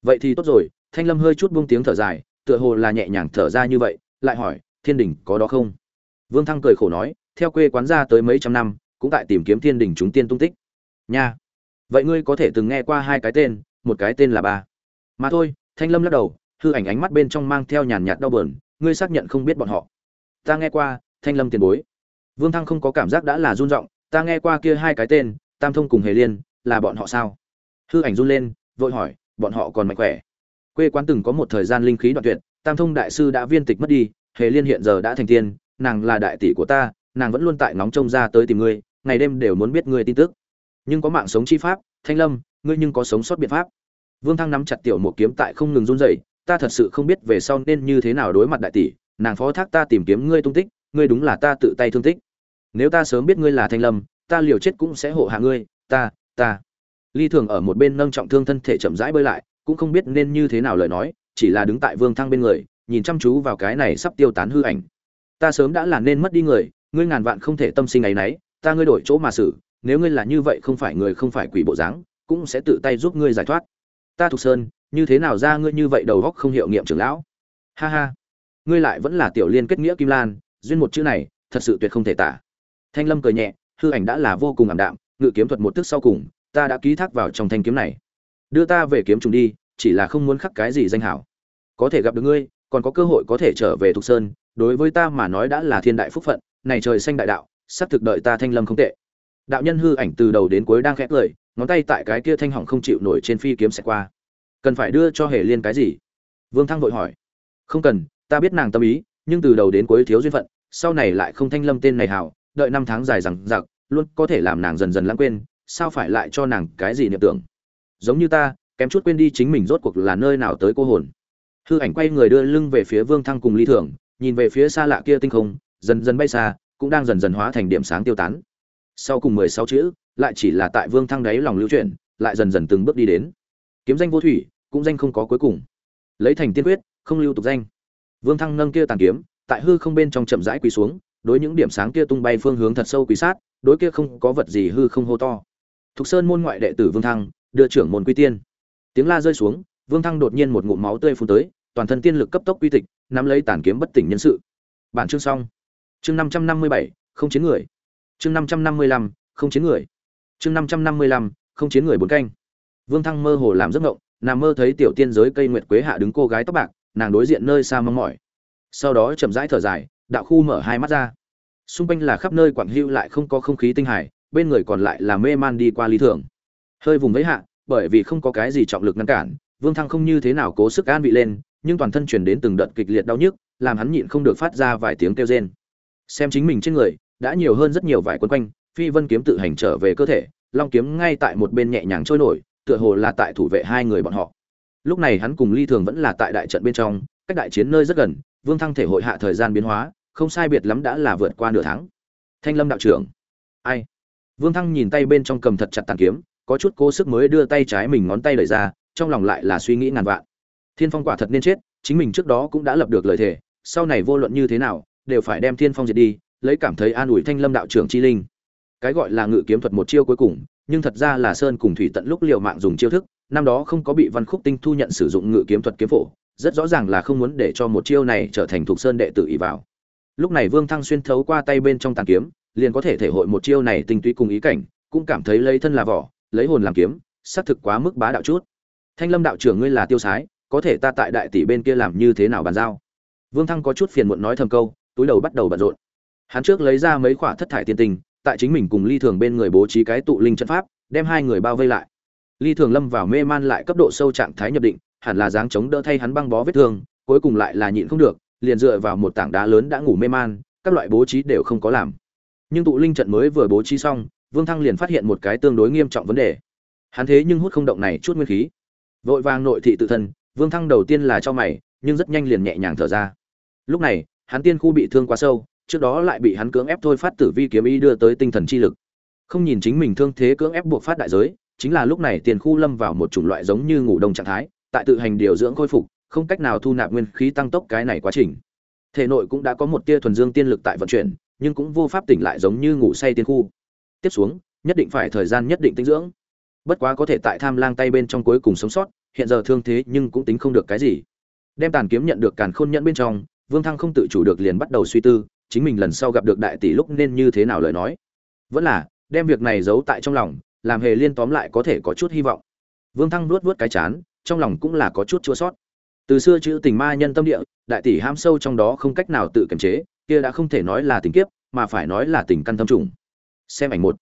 Vậy thì tốt rồi, thanh lâm hơi chút buông tiếng thở dài, tựa hồ là nhẹ nhàng thở ra như vậy, lại hỏi, thiên đình có đó không? Vương thăng cười khổ nói, theo quê quán ra tới mấy trăm năm, cũng tại tìm kiếm thiên đình chúng tiên tung tích. Nha, vậy ngươi có thể từng nghe qua hai cái tên, một cái tên là ba. Mà thôi, thanh lâm lắc đầu, hư ảnh ánh mắt bên trong mang theo nhàn nhạt đau bờn ngươi xác nhận không biết bọn họ. Ta nghe qua, thanh lâm tiền bối vương thăng không có cảm giác đã là run rộng, ta nghe qua kia hai cái tên tam thông cùng hề liên là bọn họ sao? Hư ảnh run lên vội hỏi bọn họ còn mạnh khỏe? Quê quán từng có một thời gian linh khí đoạn tuyệt tam thông đại sư đã viên tịch mất đi hề liên hiện giờ đã thành tiên nàng là đại tỷ của ta nàng vẫn luôn tại nóng trông ra tới tìm ngươi ngày đêm đều muốn biết ngươi tin tức. Nhưng có mạng sống chi pháp thanh lâm ngươi nhưng có sống sót biện pháp. Vương thăng nắm chặt tiểu một kiếm tại không ngừng run rẩy ta thật sự không biết về sau nên như thế nào đối mặt đại tỷ nàng phó thác ta tìm kiếm ngươi tung tích ngươi đúng là ta tự tay thương tích. Nếu ta sớm biết ngươi là thanh lâm, ta liều chết cũng sẽ hộ hạ ngươi, ta ta. Ly thường ở một bên nâng trọng thương thân thể chậm rãi bơi lại, cũng không biết nên như thế nào lời nói, chỉ là đứng tại vương thăng bên người, nhìn chăm chú vào cái này sắp tiêu tán hư ảnh. Ta sớm đã là nên mất đi người, ngươi ngàn vạn không thể tâm sinh ấy nấy, ta ngươi đổi chỗ mà xử, nếu ngươi là như vậy không phải người không phải quỷ bộ dáng, cũng sẽ tự tay giúp ngươi giải thoát. Ta thục sơn, như thế nào ra ngươi như vậy đầu góc không hiệu nghiệm trưởng lão? Ha ha. Ngươi lại vẫn là tiểu liên kết nghĩa kim lan duyên một chữ này, thật sự tuyệt không thể tả. Thanh lâm cười nhẹ, hư ảnh đã là vô cùng ảm đạm, ngự kiếm thuật một tức sau cùng, ta đã ký thác vào trong thanh kiếm này. Đưa ta về kiếm trùng đi, chỉ là không muốn khắc cái gì danh hảo. Có thể gặp được ngươi, còn có cơ hội có thể trở về thục sơn, đối với ta mà nói đã là thiên đại phúc phận, này trời xanh đại đạo, sắp thực đợi ta thanh lâm không tệ. Đạo nhân hư ảnh từ đầu đến cuối đang khẽ cười, ngón tay tại cái kia thanh hỏng không chịu nổi trên phi kiếm sẽ qua. Cần phải đưa cho hề liên cái gì? Vương thăng vội hỏi. Không cần, ta biết nàng tâm ý nhưng từ đầu đến cuối thiếu duyên phận, sau này lại không thanh lâm tên này hảo, đợi năm tháng dài rằng giặc luôn có thể làm nàng dần dần lãng quên, sao phải lại cho nàng cái gì niệm tưởng? Giống như ta, kém chút quên đi chính mình rốt cuộc là nơi nào tới cô hồn. Hư ảnh quay người đưa lưng về phía vương thăng cùng ly thường, nhìn về phía xa lạ kia tinh không, dần dần bay xa, cũng đang dần dần hóa thành điểm sáng tiêu tán. Sau cùng mười sáu chữ, lại chỉ là tại vương thăng đáy lòng lưu chuyển, lại dần dần từng bước đi đến. Kiếm danh vô thủy, cũng danh không có cuối cùng. Lấy thành tiên quyết, không lưu tục danh vương thăng nâng kia tàn kiếm, tại hư không bên trong chậm rãi quỳ xuống, đối những điểm sáng kia tung bay phương hướng thật sâu quỳ sát, đối kia không có vật gì hư không hô to. Thục sơn môn ngoại đệ tử vương thăng, đưa trưởng môn quy tiên. Tiếng la rơi xuống, vương thăng đột nhiên một ngụm máu tươi phun tới, toàn thân tiên lực cấp tốc quy tịch, nắm lấy tàn kiếm bất tỉnh nhân sự. Bản chương xong. Chương năm trăm năm mươi bảy, không chiến người. Chương năm trăm năm mươi lăm, không chiến người. Chương năm trăm năm mươi lăm, không chiến người bốn canh. Vương thăng mơ hồ làm giấc ngộng, nằm mơ thấy tiểu tiên giới cây nguyệt quế hạ đứng cô gái tóc bạc nàng đối diện nơi xa mong mỏi. Sau đó chậm rãi thở dài, đạo khu mở hai mắt ra. Xung quanh là khắp nơi quảng hưu lại không có không khí tinh hải bên người còn lại là mê man đi qua lý thường. Hơi vùng vẫy hạ, bởi vì không có cái gì trọng lực ngăn cản, vương thăng không như thế nào cố sức an vị lên, nhưng toàn thân truyền đến từng đợt kịch liệt đau nhức, làm hắn nhịn không được phát ra vài tiếng kêu rên. Xem chính mình trên người, đã nhiều hơn rất nhiều vải quấn quanh, phi vân kiếm tự hành trở về cơ thể, long kiếm ngay tại một bên nhẹ nhàng trôi nổi, tựa hồ là tại thủ vệ hai người bọn họ lúc này hắn cùng ly thường vẫn là tại đại trận bên trong, cách đại chiến nơi rất gần, vương thăng thể hội hạ thời gian biến hóa, không sai biệt lắm đã là vượt qua nửa tháng. Thanh lâm đạo trưởng. Ai? Vương thăng nhìn tay bên trong cầm thật chặt tàn kiếm, có chút cố sức mới đưa tay trái mình ngón tay đẩy ra, trong lòng lại là suy nghĩ ngàn vạn. Thiên phong quả thật nên chết, chính mình trước đó cũng đã lập được lời thề, sau này vô luận như thế nào, đều phải đem thiên phong diệt đi, lấy cảm thấy an ủi thanh lâm đạo trưởng chi linh. Cái gọi là ngự kiếm thuật một chiêu cuối cùng, nhưng thật ra là sơn cùng thủy tận lúc liều mạng dùng chiêu thức năm đó không có bị văn khúc tinh thu nhận sử dụng ngự kiếm thuật kiếm phổ rất rõ ràng là không muốn để cho một chiêu này trở thành thuộc sơn đệ tử ý vào. Lúc này vương thăng xuyên thấu qua tay bên trong tàn kiếm liền có thể thể hội một chiêu này tinh túy cùng ý cảnh cũng cảm thấy lấy thân là vỏ lấy hồn làm kiếm xác thực quá mức bá đạo chút. Thanh lâm đạo trưởng ngươi là tiêu sái có thể ta tại đại tỷ bên kia làm như thế nào bàn giao? Vương thăng có chút phiền muộn nói thầm câu túi đầu bắt đầu bận rộn. Hắn trước lấy ra mấy khoả thất thải tiên tình, tại chính mình cùng ly thường bên người bố trí cái tụ linh trận pháp đem hai người bao vây lại ly thường lâm vào mê man lại cấp độ sâu trạng thái nhập định, hẳn là dáng chống đỡ thay hắn băng bó vết thương, cuối cùng lại là nhịn không được, liền dựa vào một tảng đá lớn đã ngủ mê man, các loại bố trí đều không có làm. Nhưng tụ linh trận mới vừa bố trí xong, vương thăng liền phát hiện một cái tương đối nghiêm trọng vấn đề. Hắn thế nhưng hút không động này chút nguyên khí. Vội vàng nội thị tự thân, vương thăng đầu tiên là cho mày, nhưng rất nhanh liền nhẹ nhàng thở ra. Lúc này, hắn tiên khu bị thương quá sâu, trước đó lại bị hắn cưỡng ép thôi phát tử vi kiếm ý đưa tới tinh thần chi lực. Không nhìn chính mình thương thế cưỡng ép buộc phát đại giới chính là lúc này tiền khu lâm vào một chủng loại giống như ngủ đông trạng thái, tại tự hành điều dưỡng khôi phục, không cách nào thu nạp nguyên khí tăng tốc cái này quá trình. Thể nội cũng đã có một tia thuần dương tiên lực tại vận chuyển, nhưng cũng vô pháp tỉnh lại giống như ngủ say tiên khu. Tiếp xuống, nhất định phải thời gian nhất định tinh dưỡng. Bất quá có thể tại tham lang tay bên trong cuối cùng sống sót, hiện giờ thương thế nhưng cũng tính không được cái gì. Đem tàn kiếm nhận được càn khôn nhẫn bên trong, vương thăng không tự chủ được liền bắt đầu suy tư, chính mình lần sau gặp được đại tỷ lúc nên như thế nào lời nói. Vẫn là, đem việc này giấu tại trong lòng làm hề liên tóm lại có thể có chút hy vọng. Vương thăng luốt vớt cái chán, trong lòng cũng là có chút chua sót. Từ xưa chữ tình ma nhân tâm địa, đại tỷ ham sâu trong đó không cách nào tự kiềm chế, kia đã không thể nói là tình kiếp, mà phải nói là tình căn tâm trùng. Xem ảnh một.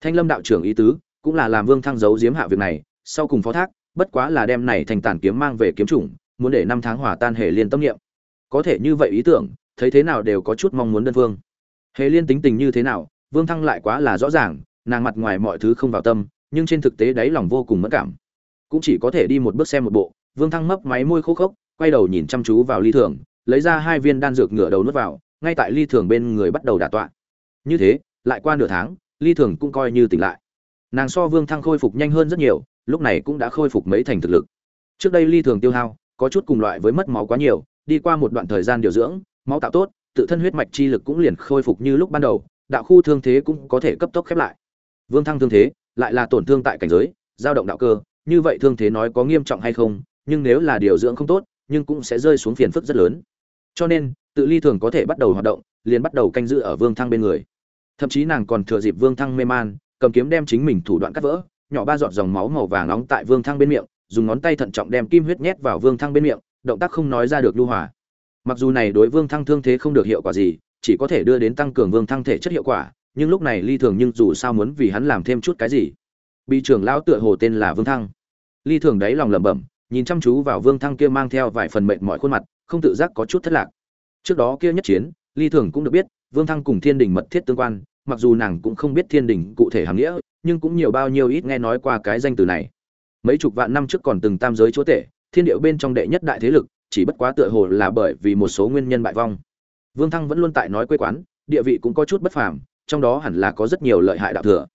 Thanh lâm đạo trưởng ý tứ, cũng là làm vương thăng giấu giếm hạ việc này, sau cùng phó thác, bất quá là đem này thành tản kiếm mang về kiếm chủng, muốn để năm tháng hòa tan hề liên tâm niệm. Có thể như vậy ý tưởng, thấy thế nào đều có chút mong muốn đơn phương. Hề liên tính tình như thế nào, vương thăng lại quá là rõ ràng nàng mặt ngoài mọi thứ không vào tâm, nhưng trên thực tế đáy lòng vô cùng mất cảm. Cũng chỉ có thể đi một bước xem một bộ, vương thăng mấp máy môi khô khốc, quay đầu nhìn chăm chú vào ly thường, lấy ra hai viên đan dược ngửa đầu nuốt vào, ngay tại ly thường bên người bắt đầu đả tọa. Như thế, lại qua nửa tháng, ly thường cũng coi như tỉnh lại. Nàng so vương thăng khôi phục nhanh hơn rất nhiều, lúc này cũng đã khôi phục mấy thành thực lực. Trước đây ly thường tiêu hao, có chút cùng loại với mất máu quá nhiều, đi qua một đoạn thời gian điều dưỡng, máu tạo tốt, tự thân huyết mạch chi lực cũng liền khôi phục như lúc ban đầu, đạo khu thương thế cũng có thể cấp tốc khép lại vương thăng thương thế, lại là tổn thương tại cảnh giới dao động đạo cơ, như vậy thương thế nói có nghiêm trọng hay không, nhưng nếu là điều dưỡng không tốt, nhưng cũng sẽ rơi xuống phiền phức rất lớn. Cho nên, tự ly thường có thể bắt đầu hoạt động, liền bắt đầu canh giữ ở vương thăng bên người. Thậm chí nàng còn thừa dịp vương thăng mê man, cầm kiếm đem chính mình thủ đoạn cắt vỡ, nhỏ ba giọt dòng máu màu vàng nóng tại vương thăng bên miệng, dùng ngón tay thận trọng đem kim huyết nhét vào vương thăng bên miệng, động tác không nói ra được lưu hòa. Mặc dù này đối vương thăng thương thế không được hiệu quả gì, chỉ có thể đưa đến tăng cường vương thăng thể chất hiệu quả nhưng lúc này ly thường nhưng dù sao muốn vì hắn làm thêm chút cái gì. Bị trưởng lão tựa hồ tên là vương thăng. Ly thường đáy lòng lẩm bẩm, nhìn chăm chú vào vương thăng kia mang theo vài phần mệnh mọi khuôn mặt, không tự giác có chút thất lạc. Trước đó kia nhất chiến, ly thường cũng được biết, vương thăng cùng thiên đình mật thiết tương quan, mặc dù nàng cũng không biết thiên đình cụ thể hàm nghĩa, nhưng cũng nhiều bao nhiêu ít nghe nói qua cái danh từ này. Mấy chục vạn năm trước còn từng tam giới chúa tể, thiên điệu bên trong đệ nhất đại thế lực, chỉ bất quá tựa hồ là bởi vì một số nguyên nhân bại vong. Vương thăng vẫn luôn tại nói quê quán, địa vị cũng có chút bất phàm trong đó hẳn là có rất nhiều lợi hại đạo thừa.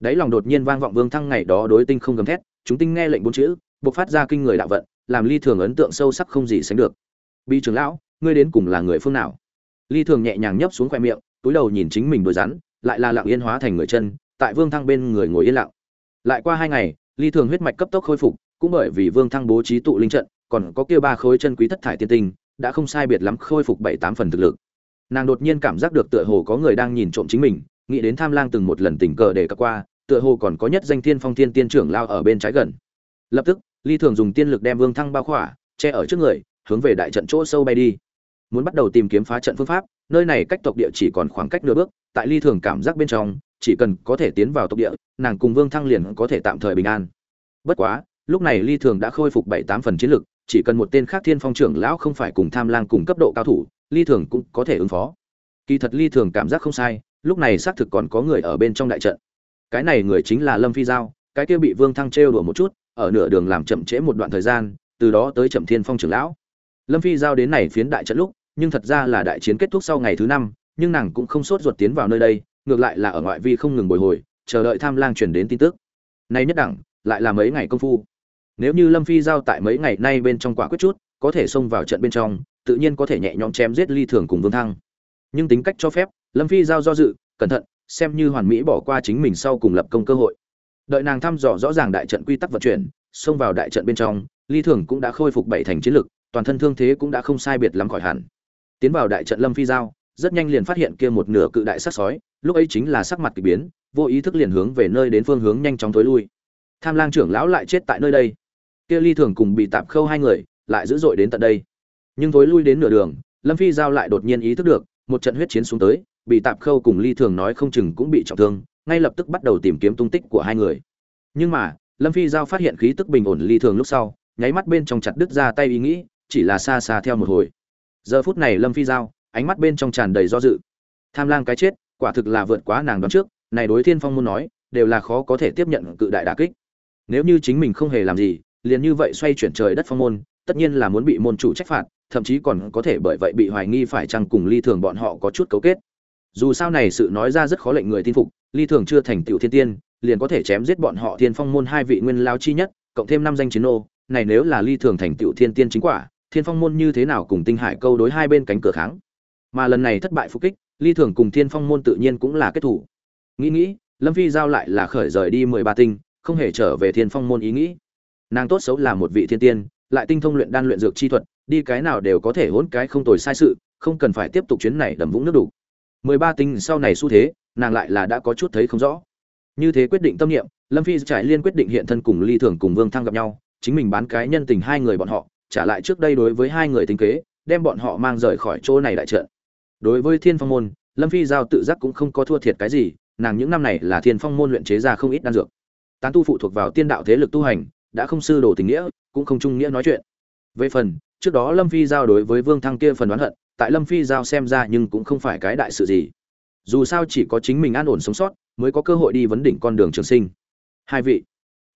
Đáy lòng đột nhiên vang vọng vương thăng ngày đó đối tinh không gầm thét, chúng tinh nghe lệnh bốn chữ buộc phát ra kinh người đạo vận, làm ly thường ấn tượng sâu sắc không gì sánh được. Bi trưởng lão, ngươi đến cùng là người phương nào? Ly thường nhẹ nhàng nhấp xuống khoe miệng, túi đầu nhìn chính mình đôi rắn lại là lặng yên hóa thành người chân, tại vương thăng bên người ngồi yên lặng. Lại qua hai ngày, ly thường huyết mạch cấp tốc khôi phục, cũng bởi vì vương thăng bố trí tụ linh trận, còn có kia ba khối chân quý thất thải tiên tinh, đã không sai biệt lắm khôi phục bảy tám phần thực lực nàng đột nhiên cảm giác được tựa hồ có người đang nhìn trộm chính mình, nghĩ đến tham lang từng một lần tình cờ để cặp qua, tựa hồ còn có nhất danh thiên phong thiên tiên trưởng lao ở bên trái gần. Lập tức, ly thường dùng tiên lực đem vương thăng bao khỏa, che ở trước người, hướng về đại trận chỗ sâu bay đi. Muốn bắt đầu tìm kiếm phá trận phương pháp, nơi này cách tộc địa chỉ còn khoảng cách nửa bước, tại ly thường cảm giác bên trong, chỉ cần có thể tiến vào tộc địa, nàng cùng vương thăng liền có thể tạm thời bình an. Bất quá, lúc này ly thường đã khôi phục bảy tám phần chiến lực, chỉ cần một tên khác thiên phong trưởng lão không phải cùng tham lang cùng cấp độ cao thủ ly thường cũng có thể ứng phó. Kỳ thật ly thường cảm giác không sai, lúc này xác thực còn có người ở bên trong đại trận. Cái này người chính là lâm phi giao, cái kia bị vương thăng trêu đùa một chút, ở nửa đường làm chậm trễ một đoạn thời gian, từ đó tới chậm thiên phong trưởng lão. Lâm phi giao đến này phiến đại trận lúc, nhưng thật ra là đại chiến kết thúc sau ngày thứ năm, nhưng nàng cũng không sốt ruột tiến vào nơi đây, ngược lại là ở ngoại vi không ngừng bồi hồi, chờ đợi tham lang truyền đến tin tức. Nay nhất đẳng, lại là mấy ngày công phu. Nếu như lâm phi giao tại mấy ngày nay bên trong quả quyết chút, có thể xông vào trận bên trong tự nhiên có thể nhẹ nhõm chém giết ly thường cùng vương thăng. Nhưng tính cách cho phép, lâm phi giao do dự, cẩn thận, xem như hoàn mỹ bỏ qua chính mình sau cùng lập công cơ hội. Đợi nàng thăm dò rõ ràng đại trận quy tắc vận chuyển, xông vào đại trận bên trong, ly thường cũng đã khôi phục bảy thành chiến lực, toàn thân thương thế cũng đã không sai biệt lắm khỏi hẳn. Tiến vào đại trận lâm phi giao, rất nhanh liền phát hiện kia một nửa cự đại sắc sói, lúc ấy chính là sắc mặt kỳ biến, vô ý thức liền hướng về nơi đến phương hướng nhanh chóng tối lui. Tham lang trưởng lão lại chết tại nơi đây. Kia ly thường cùng bị tạm khâu hai người, lại dữ dội đến tận đây nhưng thối lui đến nửa đường, lâm phi giao lại đột nhiên ý thức được, một trận huyết chiến xuống tới, bị tạp khâu cùng ly thường nói không chừng cũng bị trọng thương, ngay lập tức bắt đầu tìm kiếm tung tích của hai người. Nhưng mà, lâm phi giao phát hiện khí tức bình ổn ly thường lúc sau, nháy mắt bên trong chặt đứt ra tay ý nghĩ, chỉ là xa xa theo một hồi. Giờ phút này lâm phi giao, ánh mắt bên trong tràn đầy do dự. Tham lang cái chết, quả thực là vượt quá nàng đoán trước, này đối thiên phong muốn nói, đều là khó có thể tiếp nhận cự đại đả kích. Nếu như chính mình không hề làm gì, liền như vậy xoay chuyển trời đất phong môn, tất nhiên là muốn bị môn chủ trách phạt thậm chí còn có thể bởi vậy bị hoài nghi phải chăng cùng ly thường bọn họ có chút cấu kết. Dù sao này sự nói ra rất khó lệnh người tin phục, ly thường chưa thành tựu thiên tiên, liền có thể chém giết bọn họ thiên phong môn hai vị nguyên lao chi nhất, cộng thêm năm danh chiến ô này nếu là ly thường thành tựu thiên tiên chính quả, thiên phong môn như thế nào cùng tinh hải câu đối hai bên cánh cửa kháng? Mà lần này thất bại phục kích, ly thường cùng thiên phong môn tự nhiên cũng là kết thủ. Nghĩ nghĩ, lâm phi giao lại là khởi rời đi mười ba tinh, không hề trở về thiên phong môn ý nghĩ. Nàng tốt xấu là một vị thiên tiên, lại tinh thông luyện đan luyện dược chi thuật đi cái nào đều có thể hỗn cái không tồi sai sự, không cần phải tiếp tục chuyến này đầm vũng nước đủ mười ba tinh sau này xu thế, nàng lại là đã có chút thấy không rõ. Như thế quyết định tâm niệm, lâm phi trải liên quyết định hiện thân cùng ly thường cùng vương thăng gặp nhau, chính mình bán cái nhân tình hai người bọn họ, trả lại trước đây đối với hai người tính kế, đem bọn họ mang rời khỏi chỗ này đại trận. Đối với thiên phong môn, lâm phi giao tự giác cũng không có thua thiệt cái gì, nàng những năm này là thiên phong môn luyện chế ra không ít đan dược. Tán tu phụ thuộc vào tiên đạo thế lực tu hành, đã không sư đồ tình nghĩa, cũng không trung nghĩa nói chuyện. Về phần trước đó lâm phi giao đối với vương thăng kia phần đoán hận, tại lâm phi giao xem ra nhưng cũng không phải cái đại sự gì. Dù sao chỉ có chính mình an ổn sống sót, mới có cơ hội đi vấn đỉnh con đường trường sinh. Hai vị.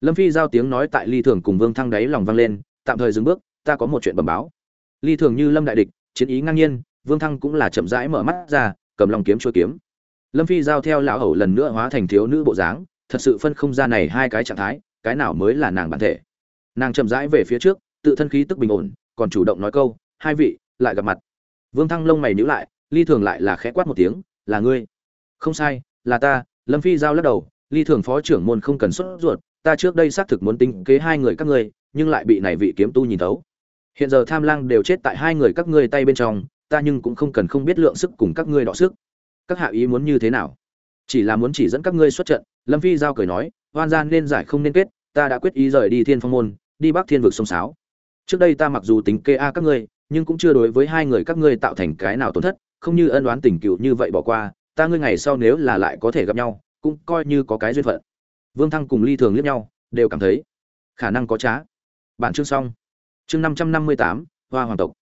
Lâm phi giao tiếng nói tại ly thường cùng vương thăng đáy lòng vang lên, tạm thời dừng bước, ta có một chuyện bẩm báo. Ly thường như lâm đại địch, chiến ý ngang nhiên, vương thăng cũng là chậm rãi mở mắt ra, cầm lòng kiếm chuôi kiếm. Lâm phi giao theo lão hầu lần nữa hóa thành thiếu nữ bộ dáng, thật sự phân không ra này hai cái trạng thái, cái nào mới là nàng bản thể. Nàng chậm rãi về phía trước, tự thân khí tức bình ổn còn chủ động nói câu, hai vị, lại gặp mặt. Vương thăng lông mày nhữ lại, ly thường lại là khẽ quát một tiếng, là ngươi. Không sai, là ta. Lâm phi giao lắc đầu, ly thường phó trưởng môn không cần xuất ruột, ta trước đây xác thực muốn tính kế hai người các ngươi, nhưng lại bị này vị kiếm tu nhìn thấu. Hiện giờ tham lang đều chết tại hai người các ngươi tay bên trong, ta nhưng cũng không cần không biết lượng sức cùng các ngươi đọ sức. Các hạ ý muốn như thế nào? Chỉ là muốn chỉ dẫn các ngươi xuất trận. Lâm phi giao cười nói, hoan gian nên giải không nên kết, ta đã quyết ý rời đi thiên phong môn, đi bắc thiên vực sông sáo trước đây ta mặc dù tính kê a các ngươi, nhưng cũng chưa đối với hai người các ngươi tạo thành cái nào tổn thất, không như ân đoán tình cựu như vậy bỏ qua, ta ngươi ngày sau nếu là lại có thể gặp nhau, cũng coi như có cái duyên phận. Vương thăng cùng ly thường liếc nhau, đều cảm thấy khả năng có trá. Bản chương xong. Chương năm trăm năm mươi tám, hoa hoàng tộc.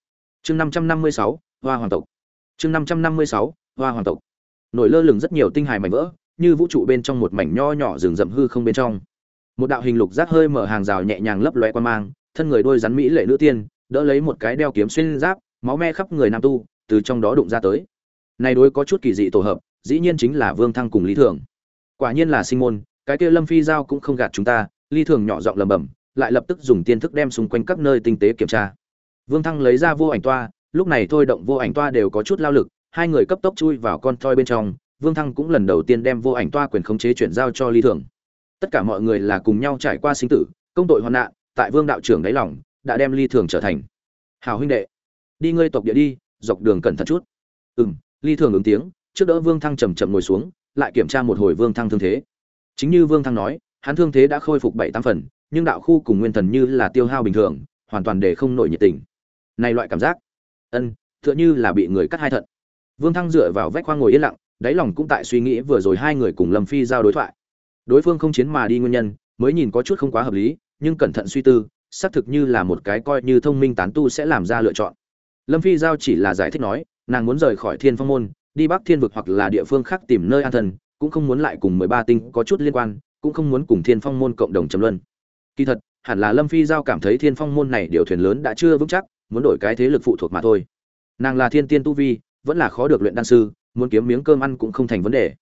Chương năm trăm năm mươi sáu, hoa hoàng tộc. Chương năm trăm năm mươi sáu, hoa hoàng tộc. Nổi lơ lửng rất nhiều tinh hài mảnh vỡ, như vũ trụ bên trong một mảnh nho nhỏ rừng rậm hư không bên trong. Một đạo hình lục giác hơi mở hàng rào nhẹ nhàng lấp loe qua mang thân người đôi rắn mỹ lệ nữ tiên, đỡ lấy một cái đeo kiếm xuyên giáp, máu me khắp người nam tu, từ trong đó đụng ra tới. Này đối có chút kỳ dị tổ hợp, dĩ nhiên chính là vương thăng cùng lý thường. Quả nhiên là sinh môn, cái kia lâm phi giao cũng không gạt chúng ta ly thường nhỏ giọng lầm bầm lại lập tức dùng tiên thức đem xung quanh các nơi tinh tế kiểm tra. Vương thăng lấy ra vô ảnh toa, lúc này thôi động vô ảnh toa đều có chút lao lực, hai người cấp tốc chui vào con toi bên trong, vương thăng cũng lần đầu tiên đem vô ảnh toa quyền khống chế chuyển giao cho ly thường. Tất cả mọi người là cùng nhau trải qua sinh tử, công tội hoạn nạn tại vương đạo trưởng đáy lòng, đã đem ly thường trở thành. Hào huynh đệ, đi ngươi tộc địa đi, dọc đường cẩn thận chút. Ừ m ly thường ứng tiếng, trước đỡ vương thăng chầm chậm ngồi xuống, lại kiểm tra một hồi vương thăng thương thế. Chính như vương thăng nói, hắn thương thế đã khôi phục bảy tam phần, nhưng đạo khu cùng nguyên thần như là tiêu hao bình thường, hoàn toàn để không nổi nhiệt tình. Này loại cảm giác. Ân, tựa như là bị người cắt hai thận. Vương thăng dựa vào vách khoang ngồi yên lặng, đáy lòng cũng tại suy nghĩ vừa rồi hai người cùng lâm phi giao đối thoại. Đối phương không chiến mà đi nguyên nhân, mới nhìn có chút không quá hợp lý nhưng cẩn thận suy tư, xác thực như là một cái coi như thông minh tán tu sẽ làm ra lựa chọn. Lâm phi giao chỉ là giải thích nói, nàng muốn rời khỏi thiên phong môn, đi bắc thiên vực hoặc là địa phương khác tìm nơi an thân cũng không muốn lại cùng mười ba tinh có chút liên quan, cũng không muốn cùng thiên phong môn cộng đồng trầm luân. Kỳ thật, hẳn là lâm phi giao cảm thấy thiên phong môn này điều thuyền lớn đã chưa vững chắc, muốn đổi cái thế lực phụ thuộc mà thôi. Nàng là thiên tiên tu vi, vẫn là khó được luyện đan sư, muốn kiếm miếng cơm ăn cũng không thành vấn đề.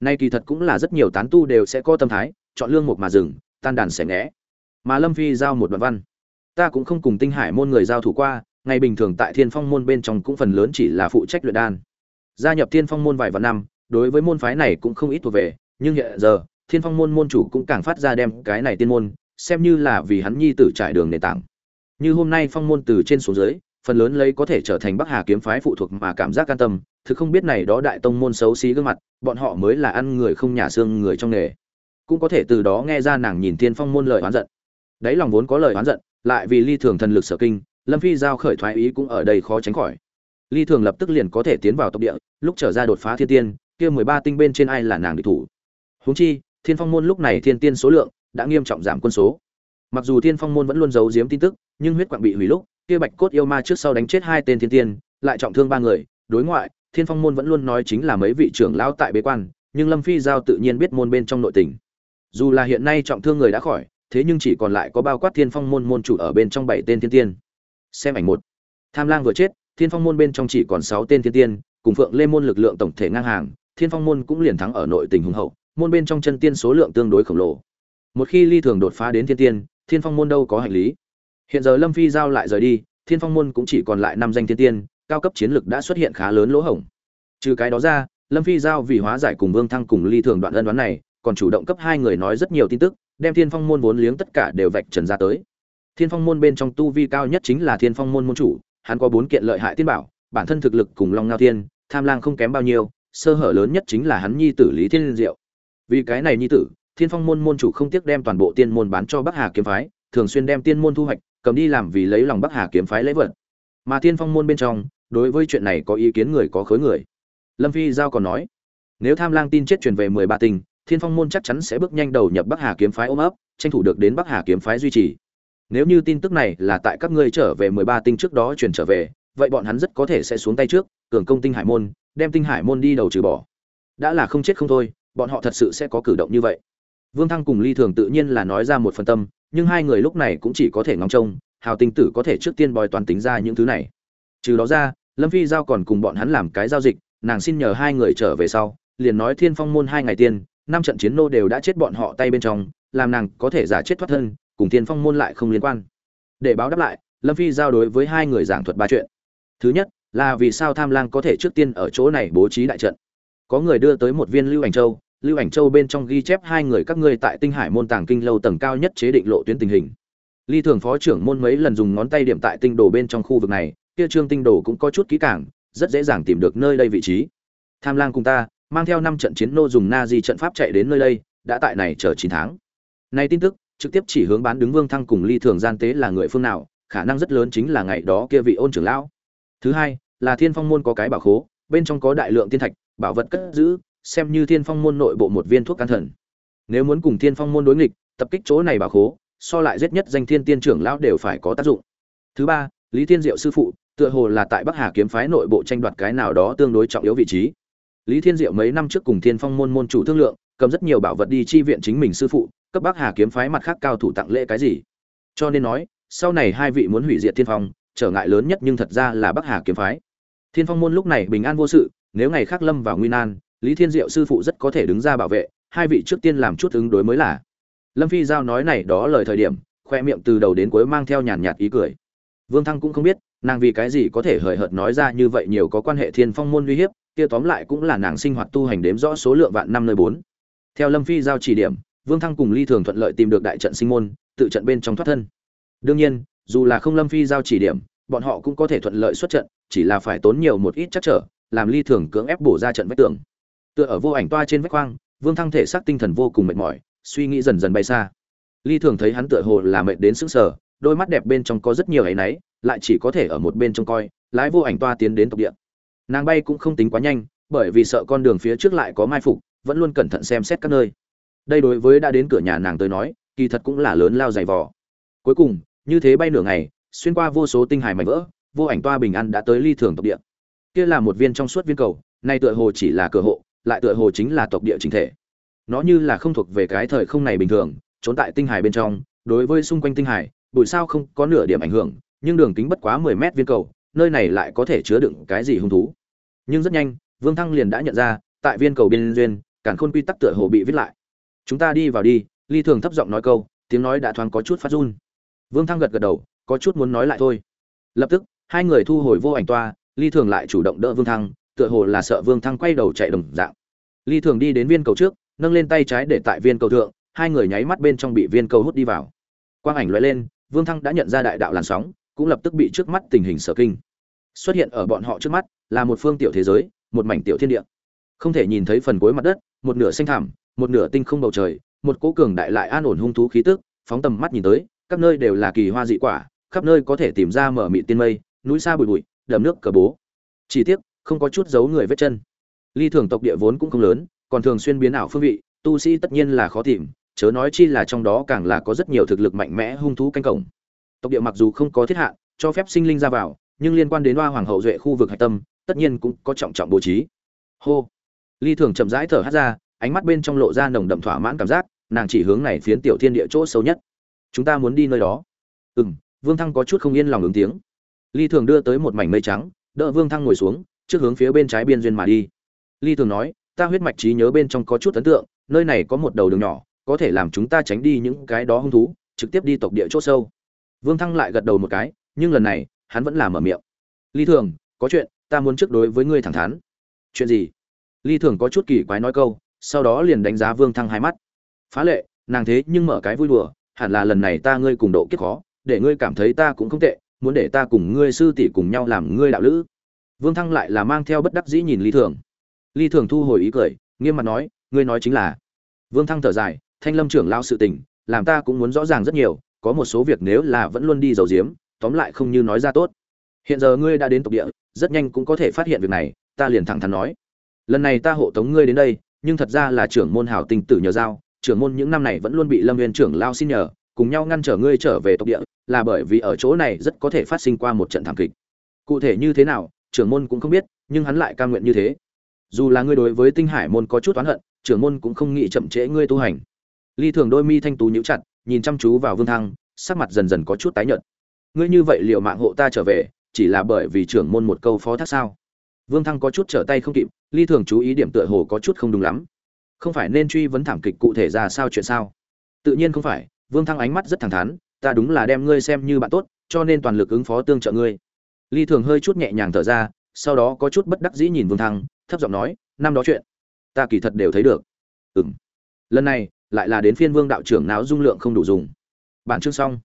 Nay kỳ thật cũng là rất nhiều tán tu đều sẽ có tâm thái, chọn lương một mà dừng, tan đàn sẽ ngẽ mà lâm phi giao một đoạn văn. Ta cũng không cùng tinh hải môn người giao thủ qua, ngày bình thường tại thiên phong môn bên trong cũng phần lớn chỉ là phụ trách luyện đan. Gia nhập thiên phong môn vài vạn năm, đối với môn phái này cũng không ít thuộc về, nhưng hiện giờ, thiên phong môn môn chủ cũng càng phát ra đem cái này tiên môn, xem như là vì hắn nhi tử trải đường nền tảng. Như hôm nay phong môn từ trên xuống dưới, phần lớn lấy có thể trở thành bắc hà kiếm phái phụ thuộc mà cảm giác an tâm, thực không biết này đó đại tông môn xấu xí gương mặt, bọn họ mới là ăn người không nhà xương người trong nghề. Cũng có thể từ đó nghe ra nàng nhìn thiên phong môn lời oán giận đấy lòng vốn có lời oán giận, lại vì ly thường thần lực sở kinh, lâm phi giao khởi thoái ý cũng ở đây khó tránh khỏi. Ly thường lập tức liền có thể tiến vào tộc địa, lúc trở ra đột phá thiên tiên, kia mười ba tinh bên trên ai là nàng địch thủ? Huống chi, thiên phong môn lúc này thiên tiên số lượng đã nghiêm trọng giảm quân số. Mặc dù thiên phong môn vẫn luôn giấu giếm tin tức, nhưng huyết quặng bị hủy lúc, kia bạch cốt yêu ma trước sau đánh chết hai tên thiên tiên, lại trọng thương ba người. Đối ngoại, thiên phong môn vẫn luôn nói chính là mấy vị trưởng lão tại bế quan, nhưng lâm phi giao tự nhiên biết môn bên trong nội tình. Dù là hiện nay trọng thương người đã khỏi thế nhưng chỉ còn lại có bao quát thiên phong môn môn chủ ở bên trong bảy tên thiên tiên. Xem ảnh một. Tham lang vừa chết, thiên phong môn bên trong chỉ còn sáu tên thiên tiên, cùng phượng lê môn lực lượng tổng thể ngang hàng, thiên phong môn cũng liền thắng ở nội tình hùng hậu, môn bên trong chân tiên số lượng tương đối khổng lồ. Một khi ly thường đột phá đến thiên tiên, thiên phong môn đâu có hành lý. Hiện giờ lâm phi giao lại rời đi, thiên phong môn cũng chỉ còn lại năm danh thiên tiên, cao cấp chiến lực đã xuất hiện khá lớn lỗ hổng. Trừ cái đó ra, lâm phi giao vì hóa giải cùng vương thăng cùng ly thường đoạn ân đoán này, còn chủ động cấp hai người nói rất nhiều tin tức đem thiên phong môn vốn liếng tất cả đều vạch trần ra tới. Thiên phong môn bên trong tu vi cao nhất chính là thiên phong môn môn chủ, hắn có bốn kiện lợi hại tiên bảo, bản thân thực lực cùng long ngao thiên, tham lang không kém bao nhiêu, sơ hở lớn nhất chính là hắn nhi tử lý thiên diệu. Vì cái này nhi tử, thiên phong môn môn chủ không tiếc đem toàn bộ tiên môn bán cho bắc hà kiếm phái, thường xuyên đem tiên môn thu hoạch, cầm đi làm vì lấy lòng bắc hà kiếm phái lấy vật. Mà thiên phong môn bên trong, đối với chuyện này có ý kiến người có khối người. Lâm phi giao còn nói, nếu tham lang tin chết truyền về mười ba tình thiên phong môn chắc chắn sẽ bước nhanh đầu nhập bắc hà kiếm phái ôm ấp, tranh thủ được đến bắc hà kiếm phái duy trì. Nếu như tin tức này là tại các ngươi trở về mười ba tinh trước đó truyền trở về, vậy bọn hắn rất có thể sẽ xuống tay trước, cường công tinh hải môn, đem tinh hải môn đi đầu trừ bỏ. Đã là không chết không thôi, bọn họ thật sự sẽ có cử động như vậy. Vương thăng cùng ly thường tự nhiên là nói ra một phần tâm, nhưng hai người lúc này cũng chỉ có thể ngóng trông, hào tinh tử có thể trước tiên bòi toán tính ra những thứ này. Trừ đó ra, lâm phi giao còn cùng bọn hắn làm cái giao dịch, nàng xin nhờ hai người trở về sau, liền nói thiên phong môn hai ngày tiên năm trận chiến nô đều đã chết bọn họ tay bên trong, làm nàng có thể giả chết thoát thân, cùng thiên phong môn lại không liên quan. Để báo đáp lại, lâm phi giao đối với hai người giảng thuật ba chuyện. Thứ nhất, là vì sao tham lang có thể trước tiên ở chỗ này bố trí đại trận. Có người đưa tới một viên lưu ảnh châu, lưu ảnh châu bên trong ghi chép hai người các ngươi tại tinh hải môn tàng kinh lâu tầng cao nhất chế định lộ tuyến tình hình. Ly thường phó trưởng môn mấy lần dùng ngón tay điểm tại tinh đồ bên trong khu vực này, kia trương tinh đồ cũng có chút kỹ càng, rất dễ dàng tìm được nơi đây vị trí. Tham lang cùng ta mang theo năm trận chiến nô dùng na di trận pháp chạy đến nơi đây, đã tại này chờ chín tháng. Nay tin tức, trực tiếp chỉ hướng bán đứng vương thăng cùng ly thường gian tế là người phương nào, khả năng rất lớn chính là ngày đó kia vị ôn trưởng lão. Thứ hai, là thiên phong môn có cái bảo khố, bên trong có đại lượng tiên thạch, bảo vật cất giữ, xem như thiên phong môn nội bộ một viên thuốc can thần. Nếu muốn cùng thiên phong môn đối nghịch, tập kích chỗ này bảo khố, so lại giết nhất danh thiên tiên trưởng lão đều phải có tác dụng. Thứ ba, lý thiên diệu sư phụ, tựa hồ là tại bắc hà kiếm phái nội bộ tranh đoạt cái nào đó tương đối trọng yếu vị trí lý thiên diệu mấy năm trước cùng thiên phong môn môn chủ thương lượng, cầm rất nhiều bảo vật đi chi viện chính mình sư phụ, cấp bắc hà kiếm phái mặt khác cao thủ tặng lễ cái gì. Cho nên nói, sau này hai vị muốn hủy diệt thiên phong, trở ngại lớn nhất nhưng thật ra là bắc hà kiếm phái. Thiên phong môn lúc này bình an vô sự, nếu ngày khác lâm vào nguy nan, lý thiên diệu sư phụ rất có thể đứng ra bảo vệ, hai vị trước tiên làm chút ứng đối mới là. Lâm phi giao nói này đó lời thời điểm, khoe miệng từ đầu đến cuối mang theo nhàn nhạt ý cười. Vương thăng cũng không biết, nàng vì cái gì có thể hời hợt nói ra như vậy nhiều có quan hệ thiên phong môn uy hiếp kia tóm lại cũng là nàng sinh hoạt tu hành đếm rõ số lượng vạn năm nơi bốn. Theo lâm phi giao chỉ điểm, vương thăng cùng ly thường thuận lợi tìm được đại trận sinh môn, tự trận bên trong thoát thân. Đương nhiên, dù là không lâm phi giao chỉ điểm, bọn họ cũng có thể thuận lợi xuất trận, chỉ là phải tốn nhiều một ít chắc trở, làm ly thường cưỡng ép bổ ra trận vách tường. Tựa ở vô ảnh toa trên vách khoang vương thăng thể xác tinh thần vô cùng mệt mỏi, suy nghĩ dần dần bay xa. Ly thường thấy hắn tựa hồ là mệt đến sững sờ, đôi mắt đẹp bên trong có rất nhiều áy náy, lại chỉ có thể ở một bên trông coi, lái vô ảnh toa tiến đến tộc địa nàng bay cũng không tính quá nhanh, bởi vì sợ con đường phía trước lại có mai phục, vẫn luôn cẩn thận xem xét các nơi. Đây đối với đã đến cửa nhà nàng tới nói, kỳ thật cũng là lớn lao dày vò. Cuối cùng, như thế bay nửa ngày, xuyên qua vô số tinh hài mảnh vỡ, vô ảnh toa bình an đã tới ly thường tộc địa. Kia là một viên trong suốt viên cầu, nay tựa hồ chỉ là cửa hộ, lại tựa hồ chính là tộc địa chính thể. Nó như là không thuộc về cái thời không này bình thường, trốn tại tinh hải bên trong, đối với xung quanh tinh hải bụi sao không có nửa điểm ảnh hưởng, nhưng đường kính bất quá mười mét viên cầu, nơi này lại có thể chứa đựng cái gì hung thú nhưng rất nhanh, vương thăng liền đã nhận ra, tại viên cầu bên duyên cản khôn quy tắc tựa hồ bị viết lại. Chúng ta đi vào đi, ly thường thấp giọng nói câu, tiếng nói đã thoáng có chút phát run. Vương thăng gật gật đầu, có chút muốn nói lại thôi. Lập tức, hai người thu hồi vô ảnh toa, ly thường lại chủ động đỡ vương thăng, tựa hồ là sợ vương thăng quay đầu chạy đồng dạng. Ly thường đi đến viên cầu trước, nâng lên tay trái để tại viên cầu thượng, hai người nháy mắt bên trong bị viên cầu hút đi vào. Quang ảnh lóe lên, vương thăng đã nhận ra đại đạo làn sóng, cũng lập tức bị trước mắt tình hình sở kinh xuất hiện ở bọn họ trước mắt là một phương tiểu thế giới, một mảnh tiểu thiên địa. Không thể nhìn thấy phần cuối mặt đất, một nửa xanh thảm một nửa tinh không bầu trời, một cỗ cường đại lại an ổn hung thú khí tức, phóng tầm mắt nhìn tới, các nơi đều là kỳ hoa dị quả, khắp nơi có thể tìm ra mở mị tiên mây, núi xa bụi bụi, đầm nước cờ bố. Chỉ tiếc, không có chút dấu người vết chân. Ly thường tộc địa vốn cũng không lớn, còn thường xuyên biến ảo phương vị, tu sĩ tất nhiên là khó tìm, chớ nói chi là trong đó càng là có rất nhiều thực lực mạnh mẽ hung thú canh cổng. Tộc địa mặc dù không có thiết hạn, cho phép sinh linh ra vào, nhưng liên quan đến hoa hoàng hậu duệ khu vực hạch tâm tất nhiên cũng có trọng trọng bố trí. Hô. Ly thường chậm rãi thở hát ra, ánh mắt bên trong lộ ra nồng đậm thỏa mãn cảm giác, nàng chỉ hướng này phiến tiểu thiên địa chỗ sâu nhất. Chúng ta muốn đi nơi đó. Ừ m vương thăng có chút không yên lòng ứng tiếng. Ly thường đưa tới một mảnh mây trắng, đỡ vương thăng ngồi xuống, trước hướng phía bên trái biên duyên mà đi. Ly thường nói, ta huyết mạch trí nhớ bên trong có chút ấn tượng, nơi này có một đầu đường nhỏ, có thể làm chúng ta tránh đi những cái đó hung thú, trực tiếp đi tộc địa chỗ sâu. Vương thăng lại gật đầu một cái, nhưng lần này, hắn vẫn làm ở miệng. Ly thường, có chuyện ta muốn trước đối với ngươi thẳng thắn. Chuyện gì? Ly thường có chút kỳ quái nói câu, sau đó liền đánh giá vương thăng hai mắt. Phá lệ, nàng thế nhưng mở cái vui đùa, hẳn là lần này ta ngươi cùng độ kiếp khó, để ngươi cảm thấy ta cũng không tệ, muốn để ta cùng ngươi sư tỷ cùng nhau làm ngươi đạo lữ. Vương thăng lại là mang theo bất đắc dĩ nhìn ly thường. Ly thường thu hồi ý cười, nghiêm mặt nói, ngươi nói chính là. Vương thăng thở dài, thanh lâm trưởng lao sự tình, làm ta cũng muốn rõ ràng rất nhiều, có một số việc nếu là vẫn luôn đi dầu diếm, tóm lại không như nói ra tốt. Hiện giờ ngươi đã đến tộc địa rất nhanh cũng có thể phát hiện việc này, ta liền thẳng thắn nói. Lần này ta hộ tống ngươi đến đây, nhưng thật ra là trưởng môn hảo tình tử nhờ giao, trưởng môn những năm này vẫn luôn bị lâm viên trưởng lao xin nhờ, cùng nhau ngăn trở ngươi trở về tộc địa, là bởi vì ở chỗ này rất có thể phát sinh qua một trận thảm kịch. Cụ thể như thế nào, trưởng môn cũng không biết, nhưng hắn lại ca nguyện như thế. Dù là ngươi đối với tinh hải môn có chút oán hận, trưởng môn cũng không nghĩ chậm trễ ngươi tu hành. Ly thường đôi mi thanh tú nhíu chặt, nhìn chăm chú vào vương thăng, sắc mặt dần dần có chút tái nhợt. Ngươi như vậy liệu mạng hộ ta trở về chỉ là bởi vì trưởng môn một câu phó thác sao. Vương thăng có chút trở tay không kịp, ly thường chú ý điểm tựa hồ có chút không đúng lắm. Không phải nên truy vấn thảm kịch cụ thể ra sao chuyện sao? Tự nhiên không phải, vương thăng ánh mắt rất thẳng thắn, ta đúng là đem ngươi xem như bạn tốt, cho nên toàn lực ứng phó tương trợ ngươi. Ly thường hơi chút nhẹ nhàng thở ra, sau đó có chút bất đắc dĩ nhìn vương thăng, thấp giọng nói, năm đó chuyện, ta kỳ thật đều thấy được. Ừ m lần này, lại là đến phiên vương đạo trưởng não dung lượng không đủ dùng. Bản chương xong.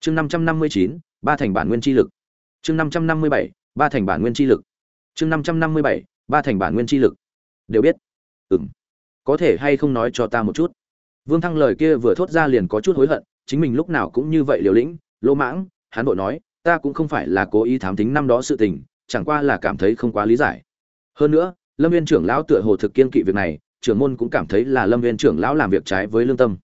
Chương năm trăm năm mươi chín, ba thành bản nguyên chi lực chương năm trăm năm mươi bảy, ba thành bản nguyên chi lực. Chương năm trăm năm mươi bảy, ba thành bản nguyên chi lực. Đều biết. Ừm. Có thể hay không nói cho ta một chút? Vương thăng lời kia vừa thốt ra liền có chút hối hận, chính mình lúc nào cũng như vậy liều lĩnh, lỗ mãng, hắn vội nói, ta cũng không phải là cố ý thám tính năm đó sự tình, chẳng qua là cảm thấy không quá lý giải. Hơn nữa, lâm viên trưởng lão tựa hồ thực kiên kỵ việc này, trưởng môn cũng cảm thấy là lâm viên trưởng lão làm việc trái với lương tâm.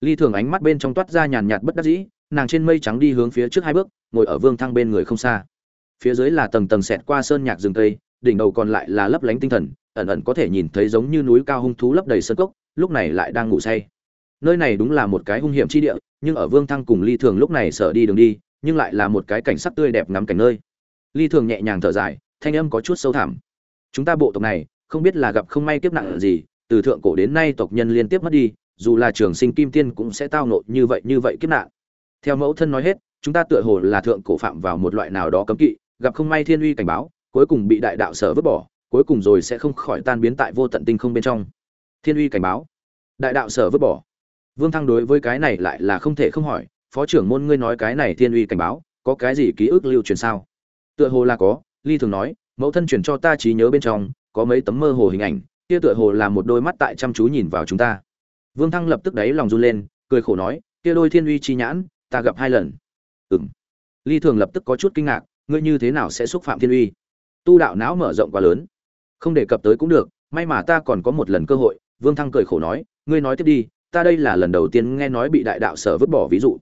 Ly thường ánh mắt bên trong toát ra nhàn nhạt bất đắc dĩ nàng trên mây trắng đi hướng phía trước hai bước, ngồi ở vương thăng bên người không xa. Phía dưới là tầng tầng xẹt qua sơn nhạc rừng tây đỉnh đầu còn lại là lấp lánh tinh thần, ẩn ẩn có thể nhìn thấy giống như núi cao hung thú lấp đầy sơn cốc, lúc này lại đang ngủ say. Nơi này đúng là một cái hung hiểm chi địa, nhưng ở vương thăng cùng ly thường lúc này sợ đi đường đi, nhưng lại là một cái cảnh sắc tươi đẹp ngắm cảnh nơi. Ly thường nhẹ nhàng thở dài, thanh âm có chút sâu thẳm. Chúng ta bộ tộc này, không biết là gặp không may kiếp nạn gì, từ thượng cổ đến nay tộc nhân liên tiếp mất đi, dù là trường sinh kim tiên cũng sẽ tao nộ như vậy như vậy kiếp nạn theo mẫu thân nói hết, chúng ta tựa hồ là thượng cổ phạm vào một loại nào đó cấm kỵ, gặp không may thiên uy cảnh báo, cuối cùng bị đại đạo sở vứt bỏ, cuối cùng rồi sẽ không khỏi tan biến tại vô tận tinh không bên trong. Thiên uy cảnh báo. Đại đạo sở vứt bỏ. Vương thăng đối với cái này lại là không thể không hỏi, phó trưởng môn ngươi nói cái này thiên uy cảnh báo, có cái gì ký ức lưu truyền sao? Tựa hồ là có, ly thường nói, mẫu thân truyền cho ta trí nhớ bên trong, có mấy tấm mơ hồ hình ảnh, kia tựa hồ là một đôi mắt tại chăm chú nhìn vào chúng ta. Vương thăng lập tức đáy lòng run lên, cười khổ nói, kia đôi thiên uy chi nhãn ta gặp hai lần. Ừm. Ly thường lập tức có chút kinh ngạc, ngươi như thế nào sẽ xúc phạm thiên uy? Tu đạo não mở rộng quá lớn. Không đề cập tới cũng được, may mà ta còn có một lần cơ hội, vương thăng cười khổ nói, ngươi nói tiếp đi, ta đây là lần đầu tiên nghe nói bị đại đạo sở vứt bỏ ví dụ.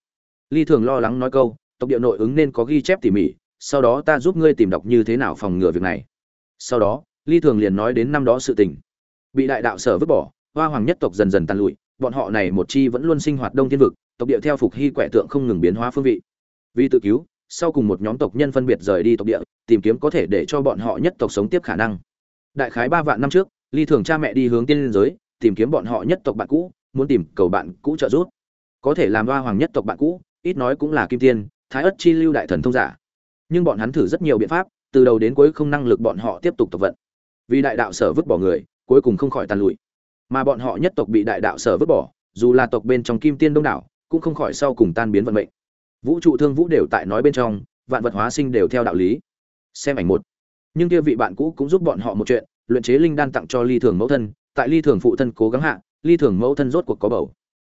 Ly thường lo lắng nói câu, tộc địa nội ứng nên có ghi chép tỉ mỉ, sau đó ta giúp ngươi tìm đọc như thế nào phòng ngừa việc này. Sau đó, ly thường liền nói đến năm đó sự tình. Bị đại đạo sở vứt bỏ, hoa hoàng nhất tộc dần dần tàn lụi, bọn họ này một chi vẫn luôn sinh hoạt đông thiên vực tộc địa theo phục hy quẻ tượng không ngừng biến hóa phương vị. Vì tự cứu, sau cùng một nhóm tộc nhân phân biệt rời đi tộc địa, tìm kiếm có thể để cho bọn họ nhất tộc sống tiếp khả năng. Đại khái ba vạn năm trước, ly thường cha mẹ đi hướng tiên liên giới, tìm kiếm bọn họ nhất tộc bạn cũ, muốn tìm cầu bạn cũ trợ giúp. Có thể làm hoa hoàng nhất tộc bạn cũ, ít nói cũng là kim tiên, thái ất chi lưu đại thần thông giả. Nhưng bọn hắn thử rất nhiều biện pháp, từ đầu đến cuối không năng lực bọn họ tiếp tục tập vận. Vì đại đạo sở vứt bỏ người, cuối cùng không khỏi tàn lụi. Mà bọn họ nhất tộc bị đại đạo sở vứt bỏ, dù là tộc bên trong kim tiên đông đảo cũng không khỏi sau cùng tan biến vận mệnh. Vũ trụ thương vũ đều tại nói bên trong, vạn vật hóa sinh đều theo đạo lý. Xem ảnh một. Nhưng kia vị bạn cũ cũng giúp bọn họ một chuyện, luyện chế linh đan tặng cho ly thường mẫu thân, tại ly thường phụ thân cố gắng hạ, ly thường mẫu thân rốt cuộc có bầu.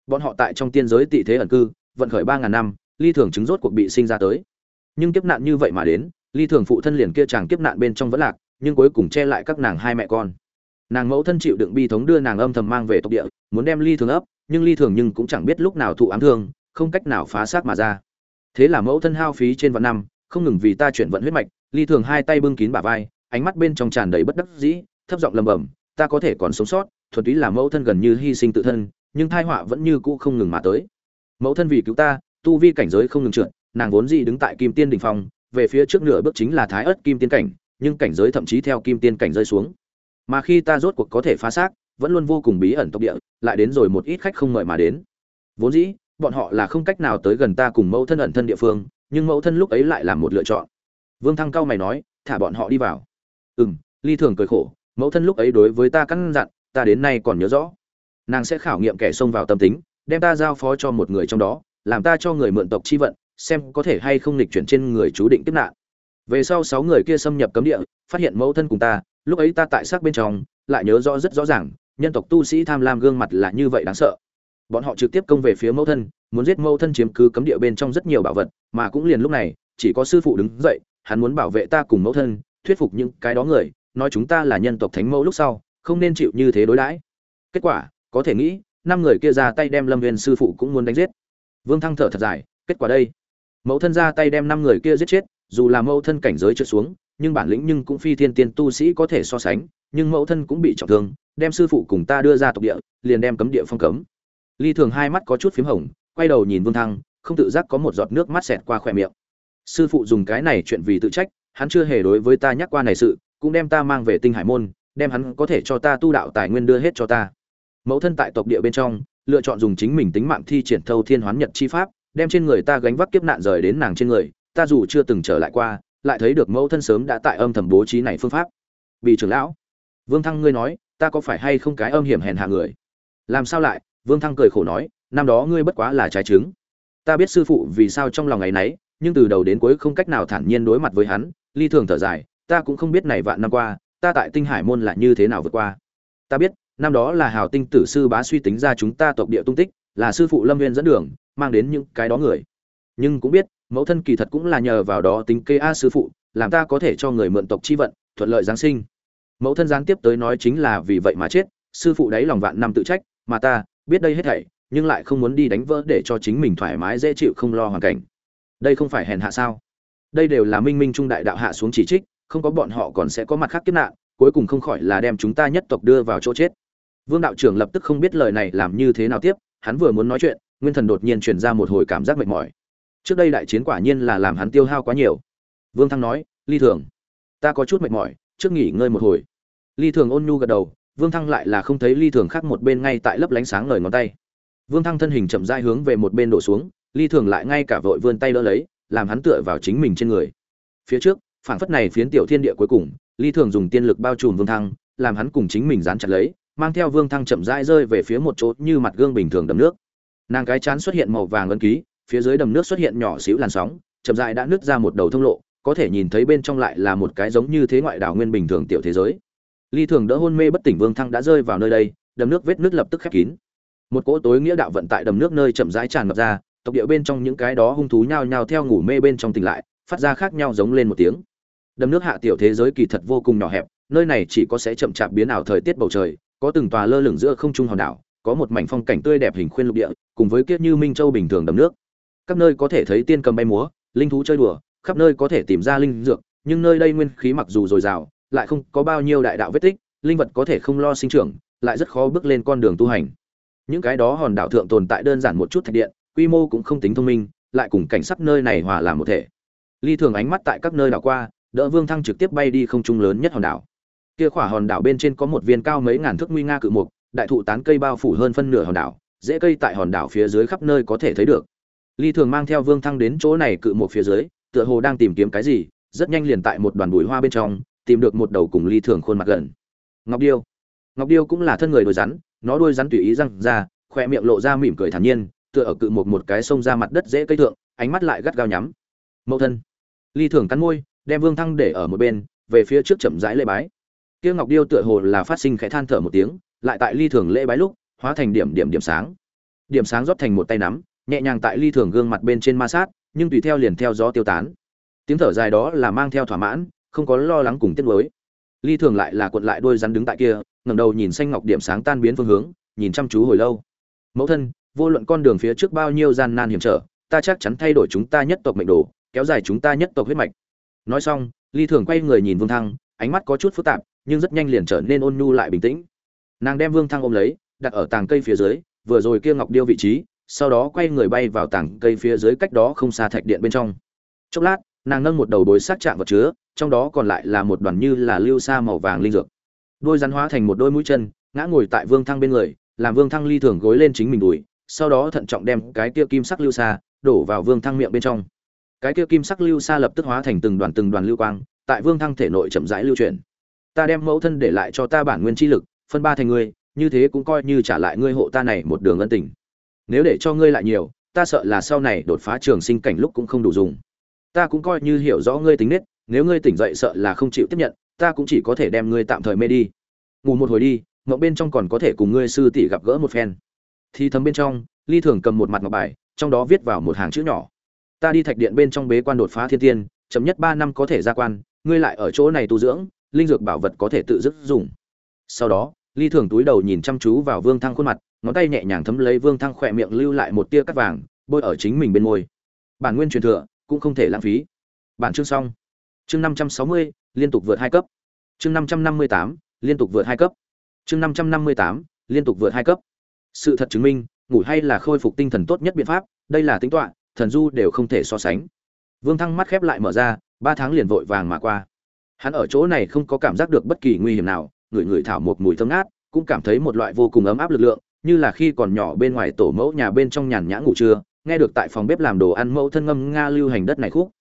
Bọn họ tại trong tiên giới tị thế ẩn cư, vận khởi ba ngàn năm, ly thường chứng rốt cuộc bị sinh ra tới. Nhưng kiếp nạn như vậy mà đến, ly thường phụ thân liền kia chàng kiếp nạn bên trong vẫn lạc, nhưng cuối cùng che lại các nàng hai mẹ con. Nàng mẫu thân chịu đựng bi thống đưa nàng âm thầm mang về tộc địa, muốn đem ly thường ấp nhưng ly thường nhưng cũng chẳng biết lúc nào thụ ám thương, không cách nào phá xác mà ra. Thế là mẫu thân hao phí trên vạn năm, không ngừng vì ta chuyển vận huyết mạch, ly thường hai tay bưng kín bả vai, ánh mắt bên trong tràn đầy bất đắc dĩ, thấp giọng lầm bầm ta có thể còn sống sót, thuần túy là mẫu thân gần như hy sinh tự thân, nhưng thai họa vẫn như cũ không ngừng mà tới. Mẫu thân vì cứu ta, tu vi cảnh giới không ngừng trượt, nàng vốn gì đứng tại kim tiên đỉnh phong, về phía trước nửa bước chính là thái ớt kim tiên cảnh, nhưng cảnh giới thậm chí theo kim tiên cảnh rơi xuống. Mà khi ta rốt cuộc có thể phá xác vẫn luôn vô cùng bí ẩn tộc địa, lại đến rồi một ít khách không mời mà đến. Vốn dĩ, bọn họ là không cách nào tới gần ta cùng mẫu thân ẩn thân địa phương, nhưng mẫu thân lúc ấy lại làm một lựa chọn. Vương thăng cao mày nói, thả bọn họ đi vào. Ừ m ly thường cười khổ, mẫu thân lúc ấy đối với ta căn dặn, ta đến nay còn nhớ rõ. Nàng sẽ khảo nghiệm kẻ xông vào tâm tính, đem ta giao phó cho một người trong đó, làm ta cho người mượn tộc chi vận, xem có thể hay không lịch chuyển trên người chú định tiếp nạn. Về sau sáu người kia xâm nhập cấm địa, phát hiện mẫu thân cùng ta, lúc ấy ta tại xác bên trong, lại nhớ rõ rất rõ ràng nhân tộc tu sĩ tham lam gương mặt là như vậy đáng sợ. Bọn họ trực tiếp công về phía mẫu thân, muốn giết mẫu thân chiếm cứ cấm địa bên trong rất nhiều bảo vật, mà cũng liền lúc này, chỉ có sư phụ đứng dậy, hắn muốn bảo vệ ta cùng mẫu thân, thuyết phục những cái đó người, nói chúng ta là nhân tộc thánh mẫu lúc sau, không nên chịu như thế đối đãi. Kết quả, có thể nghĩ, năm người kia ra tay đem lâm viên sư phụ cũng muốn đánh giết. Vương thăng thở thật dài, kết quả đây. Mẫu thân ra tay đem năm người kia giết chết, dù là mẫu thân cảnh giới trượt xuống, nhưng bản lĩnh nhưng cũng phi thiên tiên tu sĩ có thể so sánh nhưng mẫu thân cũng bị trọng thương, đem sư phụ cùng ta đưa ra tộc địa, liền đem cấm địa phong cấm. Ly thường hai mắt có chút p h í m hồng, quay đầu nhìn vương thăng, không tự giác có một giọt nước mắt xẹt qua khỏe miệng. Sư phụ dùng cái này chuyện vì tự trách, hắn chưa hề đối với ta nhắc qua này sự, cũng đem ta mang về tinh hải môn, đem hắn có thể cho ta tu đạo tài nguyên đưa hết cho ta. Mẫu thân tại tộc địa bên trong, lựa chọn dùng chính mình tính mạng thi triển thâu thiên hoán nhật chi pháp, đem trên người ta gánh vác kiếp nạn rời đến nàng trên người, ta dù chưa từng trở lại qua, lại thấy được mẫu thân sớm đã tại âm thầm bố trí này phương pháp. Vì trưởng lão vương thăng ngươi nói, ta có phải hay không cái âm hiểm hèn hạ người? Làm sao lại? Vương thăng cười khổ nói, năm đó ngươi bất quá là trái trứng. Ta biết sư phụ vì sao trong lòng ngày nấy, nhưng từ đầu đến cuối không cách nào thản nhiên đối mặt với hắn, ly thường thở dài, ta cũng không biết này vạn năm qua, ta tại tinh hải môn là như thế nào vượt qua. Ta biết, năm đó là hào tinh tử sư bá suy tính ra chúng ta tộc địa tung tích, là sư phụ lâm viên dẫn đường, mang đến những cái đó người. Nhưng cũng biết, mẫu thân kỳ thật cũng là nhờ vào đó tính kê a sư phụ, làm ta có thể cho người mượn tộc chi vận, thuận lợi giáng sinh mẫu thân gián tiếp tới nói chính là vì vậy mà chết, sư phụ đấy lòng vạn năm tự trách, mà ta, biết đây hết thảy, nhưng lại không muốn đi đánh vỡ để cho chính mình thoải mái dễ chịu không lo hoàn cảnh. Đây không phải hèn hạ sao? Đây đều là minh minh trung đại đạo hạ xuống chỉ trích, không có bọn họ còn sẽ có mặt khác kiếp nạn, cuối cùng không khỏi là đem chúng ta nhất tộc đưa vào chỗ chết. Vương đạo trưởng lập tức không biết lời này làm như thế nào tiếp, hắn vừa muốn nói chuyện, nguyên thần đột nhiên truyền ra một hồi cảm giác mệt mỏi. Trước đây đại chiến quả nhiên là làm hắn tiêu hao quá nhiều. Vương thăng nói, ly thường, ta có chút mệt mỏi trước nghỉ ngơi một hồi. Ly thường ôn nhu gật đầu, vương thăng lại là không thấy ly thường khác một bên ngay tại lớp lánh sáng lời ngón tay. Vương thăng thân hình chậm rãi hướng về một bên đổ xuống, ly thường lại ngay cả vội vươn tay đỡ lấy, làm hắn tựa vào chính mình trên người. Phía trước, phảng phất này phiến tiểu thiên địa cuối cùng, ly thường dùng tiên lực bao trùm vương thăng, làm hắn cùng chính mình dán chặt lấy, mang theo vương thăng chậm rãi rơi về phía một chỗ như mặt gương bình thường đầm nước. Nàng cái chán xuất hiện màu vàng ấn ký, phía dưới đầm nước xuất hiện nhỏ xíu làn sóng, chậm rãi đã nứt ra một đầu thông lộ có thể nhìn thấy bên trong lại là một cái giống như thế ngoại đảo nguyên bình thường tiểu thế giới. Ly thường đỡ hôn mê bất tỉnh vương thăng đã rơi vào nơi đây, đầm nước vết nước lập tức khép kín. Một cỗ tối nghĩa đạo vận tại đầm nước nơi chậm rãi tràn ngập ra, tộc địa bên trong những cái đó hung thú nhao nhao theo ngủ mê bên trong tỉnh lại, phát ra khác nhau giống lên một tiếng. Đầm nước hạ tiểu thế giới kỳ thật vô cùng nhỏ hẹp, nơi này chỉ có sẽ chậm chạp biến ảo thời tiết bầu trời, có từng tòa lơ lửng giữa không trung hòn đảo, có một mảnh phong cảnh tươi đẹp hình khuyên lục địa, cùng với kiết như minh châu bình thường đầm nước. Các nơi có thể thấy tiên cầm bay múa, linh thú chơi đùa khắp nơi có thể tìm ra linh dược, nhưng nơi đây nguyên khí mặc dù dồi dào, lại không có bao nhiêu đại đạo vết tích, linh vật có thể không lo sinh trưởng, lại rất khó bước lên con đường tu hành. Những cái đó hòn đảo thượng tồn tại đơn giản một chút thạch điện, quy mô cũng không tính thông minh, lại cùng cảnh sắc nơi này hòa làm một thể. Ly thường ánh mắt tại các nơi đảo qua, đỡ vương thăng trực tiếp bay đi không trung lớn nhất hòn đảo. Kia khỏa hòn đảo bên trên có một viên cao mấy ngàn thước nguy nga cự mục, đại thụ tán cây bao phủ hơn phân nửa hòn đảo, dễ cây tại hòn đảo phía dưới khắp nơi có thể thấy được. Ly thường mang theo vương thăng đến chỗ này cự mục phía dưới tựa hồ đang tìm kiếm cái gì, rất nhanh liền tại một đoàn bụi hoa bên trong, tìm được một đầu cùng ly thường khuôn mặt gần. Ngọc điêu. Ngọc điêu cũng là thân người đôi rắn, nó đôi rắn tùy ý răng ra khoe miệng lộ ra mỉm cười thản nhiên, tựa ở cự một một cái sông ra mặt đất dễ cây thượng, ánh mắt lại gắt gao nhắm. Mẫu thân. Ly thường cắn môi, đem vương thăng để ở một bên, về phía trước chậm rãi lễ bái. Kia ngọc điêu tựa hồ là phát sinh khẽ than thở một tiếng, lại tại ly thường lễ bái lúc, hóa thành điểm điểm điểm sáng. Điểm sáng rót thành một tay nắm, nhẹ nhàng tại ly thường gương mặt bên trên ma sát nhưng tùy theo liền theo gió tiêu tán. Tiếng thở dài đó là mang theo thỏa mãn, không có lo lắng cùng tiếc nuối. Ly thường lại là cuộn lại đôi rắn đứng tại kia, ngẩng đầu nhìn xanh ngọc điểm sáng tan biến phương hướng, nhìn chăm chú hồi lâu. Mẫu thân, vô luận con đường phía trước bao nhiêu gian nan hiểm trở, ta chắc chắn thay đổi chúng ta nhất tộc mệnh đồ, kéo dài chúng ta nhất tộc huyết mạch. Nói xong, ly thường quay người nhìn vương thăng, ánh mắt có chút phức tạp, nhưng rất nhanh liền trở nên ôn nhu lại bình tĩnh. Nàng đem vương thăng ôm lấy, đặt ở tàng cây phía dưới, vừa rồi kia ngọc điêu vị trí sau đó quay người bay vào tảng cây phía dưới cách đó không xa thạch điện bên trong. Chốc lát, nàng nâng một đầu bối sát chạm vật chứa, trong đó còn lại là một đoàn như là lưu sa màu vàng linh dược. Đôi rắn hóa thành một đôi mũi chân, ngã ngồi tại vương thăng bên người, làm vương thăng ly thường gối lên chính mình đùi, sau đó thận trọng đem cái kia kim sắc lưu sa đổ vào vương thăng miệng bên trong. Cái kia kim sắc lưu sa lập tức hóa thành từng đoàn từng đoàn lưu quang, tại vương thăng thể nội chậm rãi lưu chuyển. Ta đem mẫu thân để lại cho ta bản nguyên chi lực, phân ba thành ngươi, như thế cũng coi như trả lại ngươi hộ ta này một đường ân tình nếu để cho ngươi lại nhiều, ta sợ là sau này đột phá trường sinh cảnh lúc cũng không đủ dùng. Ta cũng coi như hiểu rõ ngươi tính nết, nếu ngươi tỉnh dậy sợ là không chịu tiếp nhận, ta cũng chỉ có thể đem ngươi tạm thời mê đi. Ngủ một hồi đi ngậu bên trong còn có thể cùng ngươi sư tỷ gặp gỡ một phen. Thì thầm bên trong, ly thường cầm một mặt ngọc bài, trong đó viết vào một hàng chữ nhỏ. Ta đi thạch điện bên trong bế quan đột phá thiên tiên, chậm nhất ba năm có thể ra quan, ngươi lại ở chỗ này tu dưỡng, linh dược bảo vật có thể tự dứt dùng. Sau đó, ly thường túi đầu nhìn chăm chú vào vương thăng khuôn mặt ngón tay nhẹ nhàng thấm lấy vương thăng khỏe miệng lưu lại một tia cắt vàng, bôi ở chính mình bên môi. Bản nguyên truyền thừa, cũng không thể lãng phí. Bản chương xong. Chương năm trăm sáu mươi, liên tục vượt hai cấp. Chương năm trăm năm mươi tám, liên tục vượt hai cấp. Chương năm trăm năm mươi tám, liên tục vượt hai cấp. Sự thật chứng minh, ngủ hay là khôi phục tinh thần tốt nhất biện pháp, đây là tính toán, thần du đều không thể so sánh. Vương thăng mắt khép lại mở ra, ba tháng liền vội vàng mà qua. Hắn ở chỗ này không có cảm giác được bất kỳ nguy hiểm nào người người thảo một mùi thơm ngát, cũng cảm thấy một loại vô cùng ấm áp lực lượng như là khi còn nhỏ bên ngoài tổ mẫu nhà bên trong nhàn nhã ngủ trưa, nghe được tại phòng bếp làm đồ ăn mẫu thân ngâm nga lưu hành đất này khúc.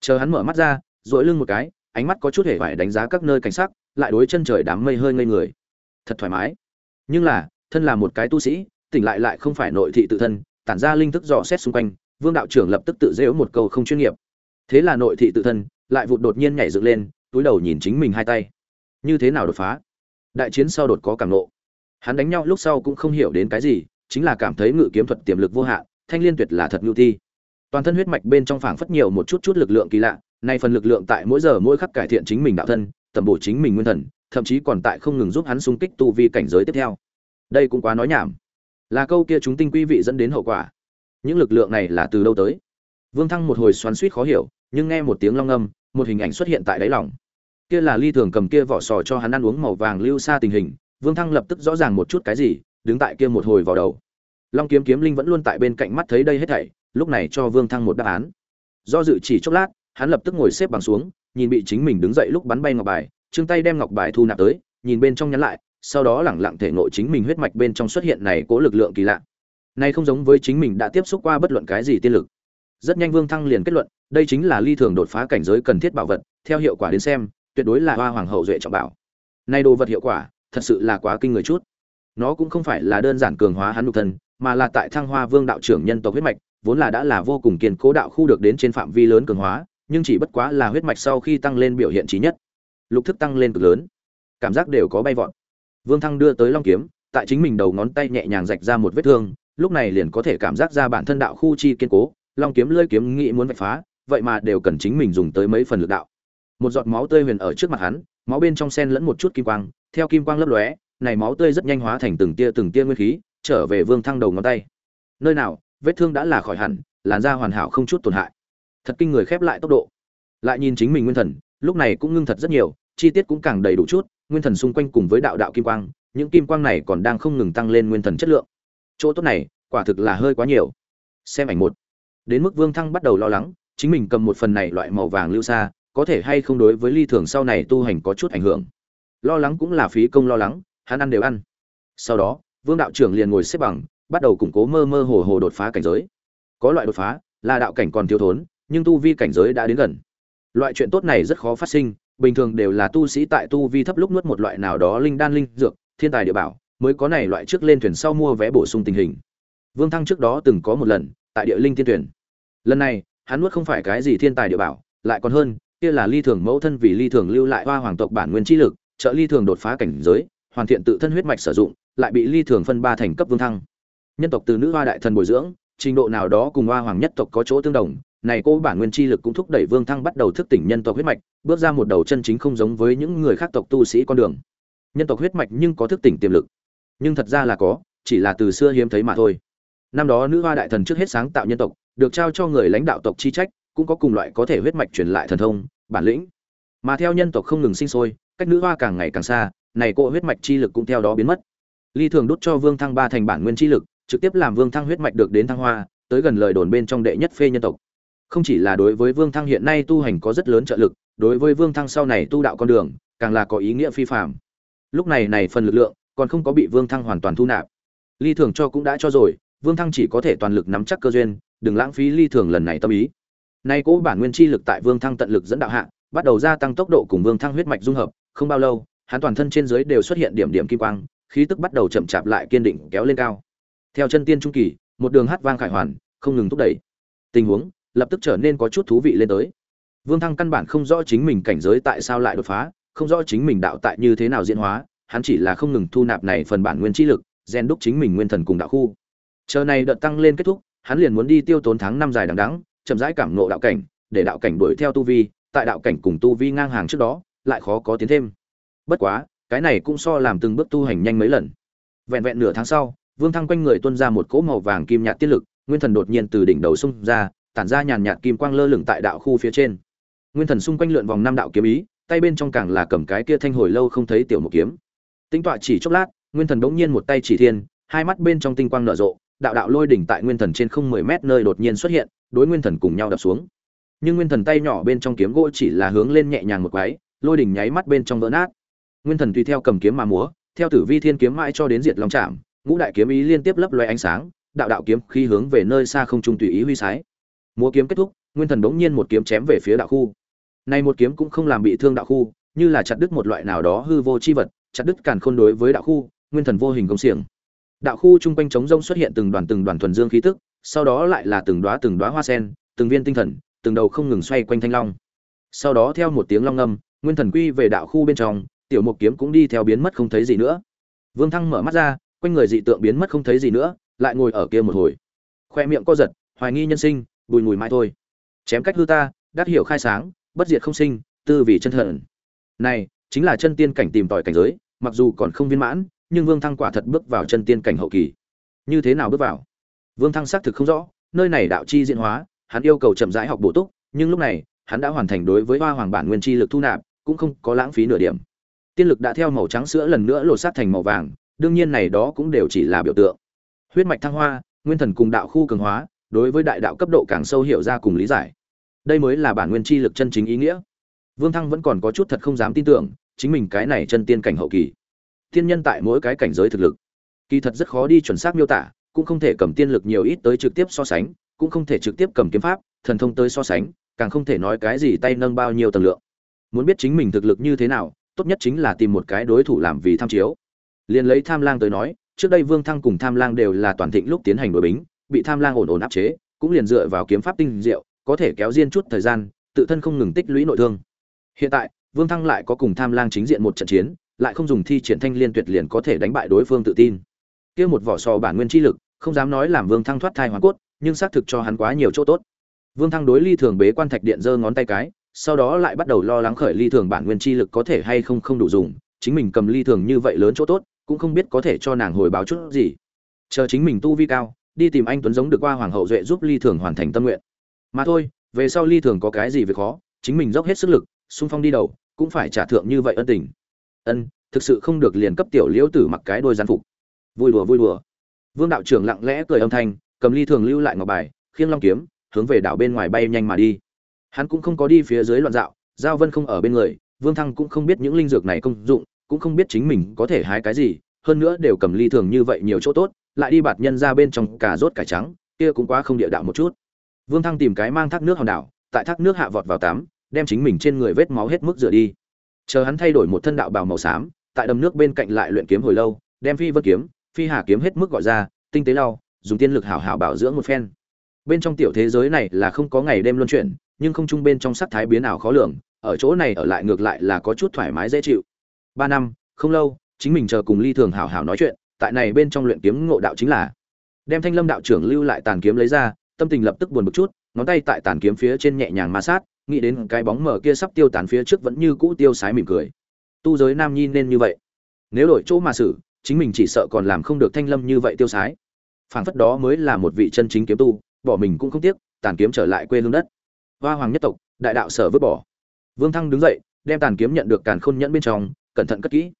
Chờ hắn mở mắt ra dội lưng một cái, ánh mắt có chút hề vải đánh giá các nơi cảnh sắc, lại đối chân trời đám mây hơi ngây người. Thật thoải mái. Nhưng là, thân là một cái tu sĩ, tỉnh lại lại không phải nội thị tự thân, tản ra linh thức dò xét xung quanh, vương đạo trưởng lập tức tự dễu một câu không chuyên nghiệp. Thế là nội thị tự thân, lại vụt đột nhiên nhảy dựng lên, túi đầu nhìn chính mình hai tay. Như thế nào đột phá? Đại chiến sau đột có cảm nộ hắn đánh nhau lúc sau cũng không hiểu đến cái gì, chính là cảm thấy ngự kiếm thuật tiềm lực vô hạn, thanh liên tuyệt là thật ngưu thi. Toàn thân huyết mạch bên trong phảng phất nhiều một chút chút lực lượng kỳ lạ, nay phần lực lượng tại mỗi giờ mỗi khắc cải thiện chính mình đạo thân tầm bổ chính mình nguyên thần, thậm chí còn tại không ngừng giúp hắn xung kích tu vi cảnh giới tiếp theo. Đây cũng quá nói nhảm. Là câu kia chúng tinh quý vị dẫn đến hậu quả. Những lực lượng này là từ đâu tới? Vương thăng một hồi xoắn suýt khó hiểu, nhưng nghe một tiếng long âm, một hình ảnh xuất hiện tại đáy lòng. Kia là ly thường cầm kia vỏ sò cho hắn ăn uống màu vàng lưu xa tình hình vương thăng lập tức rõ ràng một chút cái gì, đứng tại kia một hồi vào đầu. Long kiếm kiếm linh vẫn luôn tại bên cạnh mắt thấy đây hết thảy, lúc này cho vương thăng một đáp án. Do dự chỉ chốc lát, hắn lập tức ngồi xếp bằng xuống, nhìn bị chính mình đứng dậy lúc bắn bay ngọc bài, trương tay đem ngọc bài thu nạp tới, nhìn bên trong nhắn lại, sau đó lẳng lặng thể nội chính mình huyết mạch bên trong xuất hiện này cố lực lượng kỳ lạ. Này không giống với chính mình đã tiếp xúc qua bất luận cái gì tiên lực. Rất nhanh vương thăng liền kết luận, đây chính là ly thường đột phá cảnh giới cần thiết bảo vật, theo hiệu quả đến xem, tuyệt đối là hoa hoàng hậu duệ trọng bảo. Này đồ vật hiệu quả thật sự là quá kinh người chút. Nó cũng không phải là đơn giản cường hóa hắn nhục thân, mà là tại thăng hoa vương đạo trưởng nhân tộc huyết mạch, vốn là đã là vô cùng kiên cố đạo khu được đến trên phạm vi lớn cường hóa, nhưng chỉ bất quá là huyết mạch sau khi tăng lên biểu hiện trí nhất, lục thức tăng lên cực lớn, cảm giác đều có bay vọt. Vương thăng đưa tới long kiếm, tại chính mình đầu ngón tay nhẹ nhàng rạch ra một vết thương, lúc này liền có thể cảm giác ra bản thân đạo khu chi kiên cố, long kiếm lơi kiếm nghĩ muốn vạch phá, vậy mà đều cần chính mình dùng tới mấy phần lực đạo. Một giọt máu tươi huyền ở trước mặt hắn, máu bên trong sen lẫn một chút kim quang theo kim quang lấp lóe, này máu tươi rất nhanh hóa thành từng tia từng tia nguyên khí, trở về vương thăng đầu ngón tay. Nơi nào, vết thương đã là khỏi hẳn, làn da hoàn hảo không chút tổn hại. Thật kinh người khép lại tốc độ. Lại nhìn chính mình nguyên thần, lúc này cũng ngưng thật rất nhiều, chi tiết cũng càng đầy đủ chút, nguyên thần xung quanh cùng với đạo đạo kim quang, những kim quang này còn đang không ngừng tăng lên nguyên thần chất lượng. Chỗ tốt này, quả thực là hơi quá nhiều. Xem ảnh một. Đến mức vương thăng bắt đầu lo lắng, chính mình cầm một phần này loại màu vàng lưu xa, có thể hay không đối với ly thường sau này tu hành có chút ảnh hưởng lo lắng cũng là phí công lo lắng, hắn ăn đều ăn. Sau đó, vương đạo trưởng liền ngồi xếp bằng, bắt đầu củng cố mơ mơ hồ hồ đột phá cảnh giới. Có loại đột phá là đạo cảnh còn thiếu thốn, nhưng tu vi cảnh giới đã đến gần. Loại chuyện tốt này rất khó phát sinh, bình thường đều là tu sĩ tại tu vi thấp lúc nuốt một loại nào đó linh đan linh dược, thiên tài địa bảo, mới có này loại trước lên thuyền sau mua vé bổ sung tình hình. Vương thăng trước đó từng có một lần, tại địa linh tiên tuyển lần này, hắn nuốt không phải cái gì thiên tài địa bảo, lại còn hơn, kia là ly thường mẫu thân vì ly thường lưu lại hoa hoàng tộc bản nguyên chi lực trợ ly thường đột phá cảnh giới, hoàn thiện tự thân huyết mạch sử dụng, lại bị ly thường phân ba thành cấp vương thăng. Nhân tộc từ nữ hoa đại thần bồi dưỡng, trình độ nào đó cùng hoa hoàng nhất tộc có chỗ tương đồng, này cô bản nguyên chi lực cũng thúc đẩy vương thăng bắt đầu thức tỉnh nhân tộc huyết mạch, bước ra một đầu chân chính không giống với những người khác tộc tu sĩ con đường. Nhân tộc huyết mạch nhưng có thức tỉnh tiềm lực, nhưng thật ra là có, chỉ là từ xưa hiếm thấy mà thôi. Năm đó nữ hoa đại thần trước hết sáng tạo nhân tộc, được trao cho người lãnh đạo tộc chi trách, cũng có cùng loại có thể huyết mạch truyền lại thần thông, bản lĩnh. Mà theo nhân tộc không ngừng sinh sôi cách nữ hoa càng ngày càng xa, này cỗ huyết mạch chi lực cũng theo đó biến mất. Ly thường đút cho vương thăng ba thành bản nguyên chi lực, trực tiếp làm vương thăng huyết mạch được đến thăng hoa, tới gần lời đồn bên trong đệ nhất phê nhân tộc. Không chỉ là đối với vương thăng hiện nay tu hành có rất lớn trợ lực, đối với vương thăng sau này tu đạo con đường, càng là có ý nghĩa phi phạm lúc này này phần lực lượng còn không có bị vương thăng hoàn toàn thu nạp. Ly thường cho cũng đã cho rồi, vương thăng chỉ có thể toàn lực nắm chắc cơ duyên, đừng lãng phí ly thường lần này tâm ý. Nay cố bản nguyên chi lực tại vương thăng tận lực dẫn đạo hạ, bắt đầu gia tăng tốc độ cùng vương thăng huyết mạch dung hợp không bao lâu, hắn toàn thân trên dưới đều xuất hiện điểm điểm kim quang, khí tức bắt đầu chậm chạp lại kiên định kéo lên cao. Theo chân tiên trung kỳ, một đường hát vang khải hoàn, không ngừng thúc đẩy. Tình huống lập tức trở nên có chút thú vị lên tới. Vương thăng căn bản không rõ chính mình cảnh giới tại sao lại đột phá, không rõ chính mình đạo tại như thế nào diễn hóa, hắn chỉ là không ngừng thu nạp này phần bản nguyên chi lực, rèn đúc chính mình nguyên thần cùng đạo khu. Chờ này đợt tăng lên kết thúc, hắn liền muốn đi tiêu tốn tháng năm dài đằng đẵng, chậm rãi cảm ngộ đạo cảnh, để đạo cảnh đuổi theo tu vi, tại đạo cảnh cùng tu vi ngang hàng trước đó lại khó có tiến thêm. Bất quá, cái này cũng so làm từng bước tu hành nhanh mấy lần. Vẹn vẹn nửa tháng sau, vương thăng quanh người tuôn ra một cỗ màu vàng kim nhạt tiết lực, nguyên thần đột nhiên từ đỉnh đầu xung ra, tản ra nhàn nhạt kim quang lơ lửng tại đạo khu phía trên. Nguyên thần xung quanh lượn vòng năm đạo kiếm ý, tay bên trong càng là cầm cái kia thanh hồi lâu không thấy tiểu một kiếm. Tính tọa chỉ chốc lát, nguyên thần đột nhiên một tay chỉ thiên, hai mắt bên trong tinh quang nở rộ, đạo đạo lôi đỉnh tại nguyên thần trên không mười mét nơi đột nhiên xuất hiện, đối nguyên thần cùng nhau đập xuống. Nhưng nguyên thần tay nhỏ bên trong kiếm gỗ chỉ là hướng lên nhẹ nhàng một quái lôi đỉnh nháy mắt bên trong vỡ nát. Nguyên thần tùy theo cầm kiếm mà múa, theo tử vi thiên kiếm mãi cho đến diệt long chạm. ngũ đại kiếm ý liên tiếp lấp loe ánh sáng, đạo đạo kiếm khi hướng về nơi xa không trung tùy ý huy sái. Múa kiếm kết thúc, nguyên thần bỗng nhiên một kiếm chém về phía đạo khu. Này một kiếm cũng không làm bị thương đạo khu, như là chặt đứt một loại nào đó hư vô chi vật, chặt đứt càn khôn đối với đạo khu, nguyên thần vô hình công xiềng. Đạo khu trung quanh trống rông xuất hiện từng đoàn từng đoàn thuần dương khí tức, sau đó lại là từng đóa từng đóa hoa sen, từng viên tinh thần, từng đầu không ngừng xoay quanh thanh long. Sau đó theo một tiếng long ngâm nguyên thần quy về đạo khu bên trong, tiểu mục kiếm cũng đi theo biến mất không thấy gì nữa. Vương thăng mở mắt ra, quanh người dị tượng biến mất không thấy gì nữa, lại ngồi ở kia một hồi. Khoe miệng co giật, hoài nghi nhân sinh, bùi mùi mai thôi. Chém cách hư ta, đắc hiểu khai sáng, bất diệt không sinh, tư vì chân thần. Này, chính là chân tiên cảnh tìm tòi cảnh giới, mặc dù còn không viên mãn, nhưng vương thăng quả thật bước vào chân tiên cảnh hậu kỳ. Như thế nào bước vào? Vương thăng xác thực không rõ, nơi này đạo chi diễn hóa, hắn yêu cầu chậm rãi học bổ túc, nhưng lúc này, hắn đã hoàn thành đối với hoa hoàng bản nguyên chi lực thu nạp cũng không có lãng phí nửa điểm. Tiên lực đã theo màu trắng sữa lần nữa lột xác thành màu vàng, đương nhiên này đó cũng đều chỉ là biểu tượng. Huyết mạch thăng hoa, nguyên thần cùng đạo khu cường hóa, đối với đại đạo cấp độ càng sâu hiểu ra cùng lý giải. Đây mới là bản nguyên chi lực chân chính ý nghĩa. Vương thăng vẫn còn có chút thật không dám tin tưởng, chính mình cái này chân tiên cảnh hậu kỳ. Tiên nhân tại mỗi cái cảnh giới thực lực, kỳ thật rất khó đi chuẩn xác miêu tả, cũng không thể cầm tiên lực nhiều ít tới trực tiếp so sánh, cũng không thể trực tiếp cầm kiếm pháp, thần thông tới so sánh, càng không thể nói cái gì tay nâng bao nhiêu tầng lượng muốn biết chính mình thực lực như thế nào, tốt nhất chính là tìm một cái đối thủ làm vì tham chiếu. Liền lấy tham lang tới nói, trước đây vương thăng cùng tham lang đều là toàn thịnh lúc tiến hành đội bính, bị tham lang ổn ổn áp chế, cũng liền dựa vào kiếm pháp tinh diệu, có thể kéo riêng chút thời gian, tự thân không ngừng tích lũy nội thương. Hiện tại, vương thăng lại có cùng tham lang chính diện một trận chiến, lại không dùng thi triển thanh liên tuyệt liền có thể đánh bại đối phương tự tin. Kia một vỏ sò bản nguyên chi lực, không dám nói làm vương thăng thoát thai hoàn cốt, nhưng xác thực cho hắn quá nhiều chỗ tốt. Vương thăng đối ly thường bế quan thạch điện giơ ngón tay cái sau đó lại bắt đầu lo lắng khởi ly thường bản nguyên chi lực có thể hay không không đủ dùng, chính mình cầm ly thường như vậy lớn chỗ tốt, cũng không biết có thể cho nàng hồi báo chút gì. Chờ chính mình tu vi cao, đi tìm anh tuấn giống được qua hoàng hậu duệ giúp ly thường hoàn thành tâm nguyện. Mà thôi, về sau ly thường có cái gì việc khó, chính mình dốc hết sức lực, xung phong đi đầu, cũng phải trả thượng như vậy ân tình. Ân, thực sự không được liền cấp tiểu liễu tử mặc cái đôi gian phục. Vui đùa vui đùa. Vương đạo trưởng lặng lẽ cười âm thanh, cầm ly thường lưu lại ngọc bài, khiêng long kiếm, hướng về đảo bên ngoài bay nhanh mà đi hắn cũng không có đi phía dưới loạn dạo, giao vân không ở bên người, vương thăng cũng không biết những linh dược này công dụng, cũng không biết chính mình có thể hái cái gì, hơn nữa đều cầm ly thường như vậy nhiều chỗ tốt, lại đi bạt nhân ra bên trong cà rốt cải trắng, kia cũng quá không địa đạo một chút. Vương thăng tìm cái mang thác nước hòn đảo, tại thác nước hạ vọt vào tắm, đem chính mình trên người vết máu hết mức rửa đi. Chờ hắn thay đổi một thân đạo bào màu xám, tại đầm nước bên cạnh lại luyện kiếm hồi lâu, đem phi vân kiếm, phi hà kiếm hết mức gọi ra, tinh tế lau, dùng tiên lực hảo hảo bảo dưỡng một phen. Bên trong tiểu thế giới này là không có ngày đêm luân chuyển nhưng không chung bên trong sắc thái biến ảo khó lường, ở chỗ này ở lại ngược lại là có chút thoải mái dễ chịu. Ba năm, không lâu, chính mình chờ cùng ly thường hảo hảo nói chuyện, tại này bên trong luyện kiếm ngộ đạo chính là. Đem thanh lâm đạo trưởng lưu lại tàn kiếm lấy ra, tâm tình lập tức buồn bực chút, ngón tay tại tàn kiếm phía trên nhẹ nhàng ma sát, nghĩ đến cái bóng mờ kia sắp tiêu tán phía trước vẫn như cũ tiêu sái mỉm cười. Tu giới nam nhi nên như vậy. Nếu đổi chỗ mà xử, chính mình chỉ sợ còn làm không được thanh lâm như vậy tiêu sái. Phản phất đó mới là một vị chân chính kiếm tu, bỏ mình cũng không tiếc, tàn kiếm trở lại quê hương đất hoa hoàng nhất tộc, đại đạo sở vứt bỏ. Vương thăng đứng dậy, đem tàn kiếm nhận được càn khôn nhẫn bên trong, cẩn thận cất kỹ.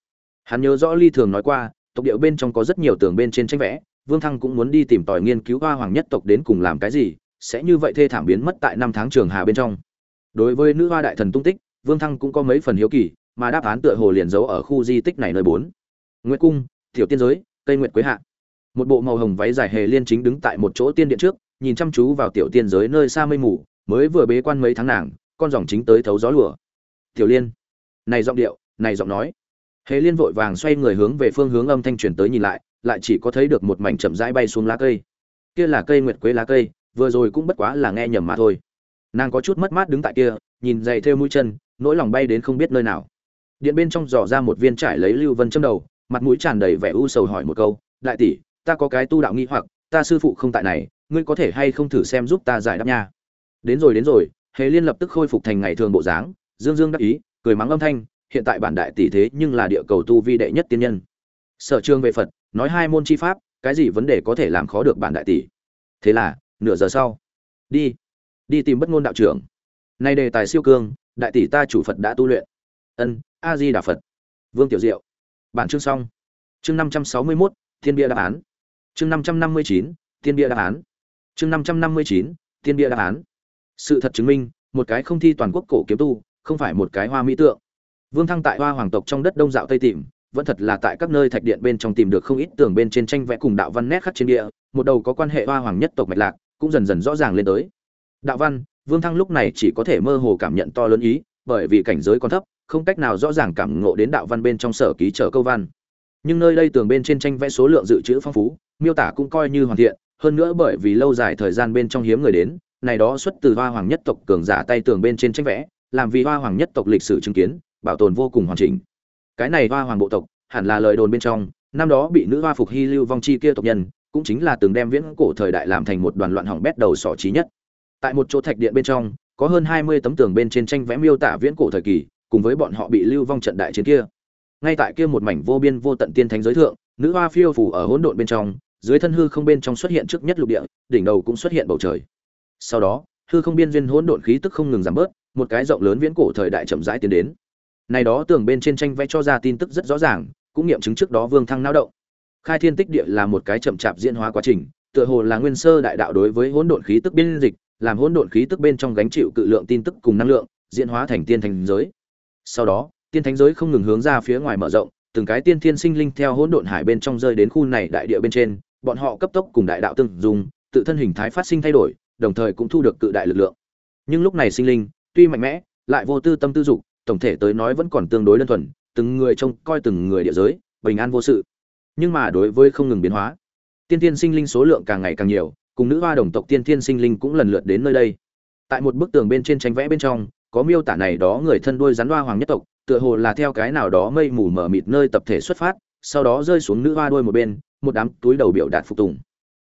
Hắn nhớ rõ ly thường nói qua, tộc điệu bên trong có rất nhiều tường bên trên tranh vẽ, vương thăng cũng muốn đi tìm tòi nghiên cứu hoa hoàng nhất tộc đến cùng làm cái gì, sẽ như vậy thê thảm biến mất tại năm tháng trường hà bên trong. Đối với nữ hoa đại thần tung tích, vương thăng cũng có mấy phần hiếu kỳ, mà đáp án tựa hồ liền giấu ở khu di tích này nơi bốn. Nguyễn cung, tiểu tiên giới Cây nguyệt quế hạ. Một bộ màu hồng váy dài hề liên chính đứng tại một chỗ tiên điện trước, nhìn chăm chú vào tiểu tiên giới nơi xa mây mù mới vừa bế quan mấy tháng nàng, con dòng chính tới thấu gió lùa. Tiểu liên, này giọng điệu, này giọng nói. Hề liên vội vàng xoay người hướng về phương hướng âm thanh truyền tới nhìn lại lại chỉ có thấy được một mảnh chậm rãi bay xuống lá cây. Kia là cây nguyệt quế lá cây, vừa rồi cũng bất quá là nghe nhầm mà thôi. Nàng có chút mất mát đứng tại kia, nhìn dày theo mũi chân, nỗi lòng bay đến không biết nơi nào. Điện bên trong dò ra một viên trải lấy lưu vân châm đầu, mặt mũi tràn đầy vẻ u sầu hỏi một câu, đại tỷ, ta có cái tu đạo nghi hoặc, ta sư phụ không tại này, ngươi có thể hay không thử xem giúp ta giải đáp nha? Đến rồi đến rồi, hề liên lập tức khôi phục thành ngày thường bộ dáng, dương dương đắc ý, cười mắng âm thanh, hiện tại bản đại tỷ thế nhưng là địa cầu tu vi đệ nhất tiên nhân. Sở trường về phật, nói hai môn chi pháp, cái gì vấn đề có thể làm khó được bản đại tỷ? Thế là, nửa giờ sau, đi đi tìm bất ngôn đạo trưởng. Nay đề tài siêu cương, đại tỷ ta chủ phật đã tu luyện. Ân a di đà phật. Vương tiểu diệu. Bản chương xong. Chương năm trăm sáu mươi mốt, thiên bia đáp án. Chương năm trăm năm mươi chín, thiên bia đáp án. Chương năm trăm năm mươi chín, thiên bia đáp án sự thật chứng minh, một cái không thi toàn quốc cổ kiếm tu, không phải một cái hoa mỹ tượng. Vương thăng tại hoa hoàng tộc trong đất đông dạo tây tìm, vẫn thật là tại các nơi thạch điện bên trong tìm được không ít tường bên trên tranh vẽ cùng đạo văn nét khắc trên địa, một đầu có quan hệ hoa hoàng nhất tộc mạch lạc, cũng dần dần rõ ràng lên tới. Đạo văn, vương thăng lúc này chỉ có thể mơ hồ cảm nhận to lớn ý, bởi vì cảnh giới còn thấp, không cách nào rõ ràng cảm ngộ đến đạo văn bên trong sở ký trở câu văn. Nhưng nơi đây tường bên trên tranh vẽ số lượng dự trữ phong phú, miêu tả cũng coi như hoàn thiện, hơn nữa bởi vì lâu dài thời gian bên trong hiếm người đến này đó xuất từ hoa hoàng nhất tộc cường giả tay tường bên trên tranh vẽ, làm vì hoa hoàng nhất tộc lịch sử chứng kiến, bảo tồn vô cùng hoàn chỉnh. Cái này hoa hoàng bộ tộc, hẳn là lời đồn bên trong, năm đó bị nữ hoa phục hy lưu vong chi kia tộc nhân, cũng chính là từng đem viễn cổ thời đại làm thành một đoàn loạn hỏng bét đầu sỏ trí nhất. Tại một chỗ thạch điện bên trong, có hơn hai mươi tấm tường bên trên tranh vẽ miêu tả viễn cổ thời kỳ, cùng với bọn họ bị lưu vong trận đại chiến kia. Ngay tại kia một mảnh vô biên vô tận tiên thánh giới thượng, nữ hoa phiêu phủ ở hỗn độn bên trong, dưới thân hư không bên trong xuất hiện trước nhất lục địa, đỉnh đầu cũng xuất hiện bầu trời sau đó, hư không biên duyên hỗn độn khí tức không ngừng giảm bớt, một cái rộng lớn viễn cổ thời đại chậm rãi tiến đến. Này đó tường bên trên tranh vẽ cho ra tin tức rất rõ ràng, cũng nghiệm chứng trước đó vương thăng nao động. Khai thiên tích địa là một cái chậm chạp diễn hóa quá trình, tựa hồ là nguyên sơ đại đạo đối với hỗn độn khí tức biên dịch, làm hỗn độn khí tức bên trong gánh chịu cự lượng tin tức cùng năng lượng, diễn hóa thành tiên thành giới. Sau đó, tiên thánh giới không ngừng hướng ra phía ngoài mở rộng, từng cái tiên thiên sinh linh theo hỗn độn hải bên trong rơi đến khu này đại địa bên trên, bọn họ cấp tốc cùng đại đạo tương dùng, tự thân hình thái phát sinh thay đổi đồng thời cũng thu được cự đại lực lượng. Nhưng lúc này sinh linh, tuy mạnh mẽ, lại vô tư tâm tư dục, tổng thể tới nói vẫn còn tương đối đơn thuần, từng người trông coi từng người địa giới, bình an vô sự. Nhưng mà đối với không ngừng biến hóa, tiên tiên sinh linh số lượng càng ngày càng nhiều, cùng nữ hoa đồng tộc tiên tiên sinh linh cũng lần lượt đến nơi đây. Tại một bức tường bên trên tranh vẽ bên trong, có miêu tả này đó người thân đuôi rắn hoa hoàng nhất tộc, tựa hồ là theo cái nào đó mây mù mờ mịt nơi tập thể xuất phát, sau đó rơi xuống nữ hoa đuôi một bên, một đám túi đầu biểu đạt phục tùng.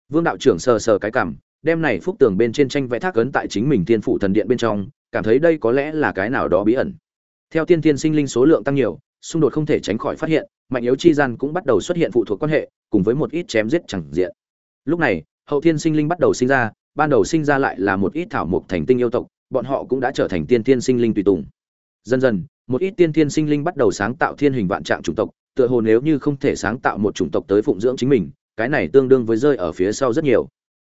Vương đạo trưởng sờ sờ cái cảm đem này phúc tường bên trên tranh vẽ thác ấn tại chính mình tiên phụ thần điện bên trong, cảm thấy đây có lẽ là cái nào đó bí ẩn. Theo tiên tiên sinh linh số lượng tăng nhiều, xung đột không thể tránh khỏi phát hiện, mạnh yếu chi gian cũng bắt đầu xuất hiện phụ thuộc quan hệ, cùng với một ít chém giết chẳng diện. Lúc này, hậu thiên sinh linh bắt đầu sinh ra, ban đầu sinh ra lại là một ít thảo mộc thành tinh yêu tộc, bọn họ cũng đã trở thành tiên tiên sinh linh tùy tùng. Dần dần, một ít tiên tiên sinh linh bắt đầu sáng tạo thiên hình vạn trạng chủng tộc, tựa hồ nếu như không thể sáng tạo một chủng tộc tới phụng dưỡng chính mình, cái này tương đương với rơi ở phía sau rất nhiều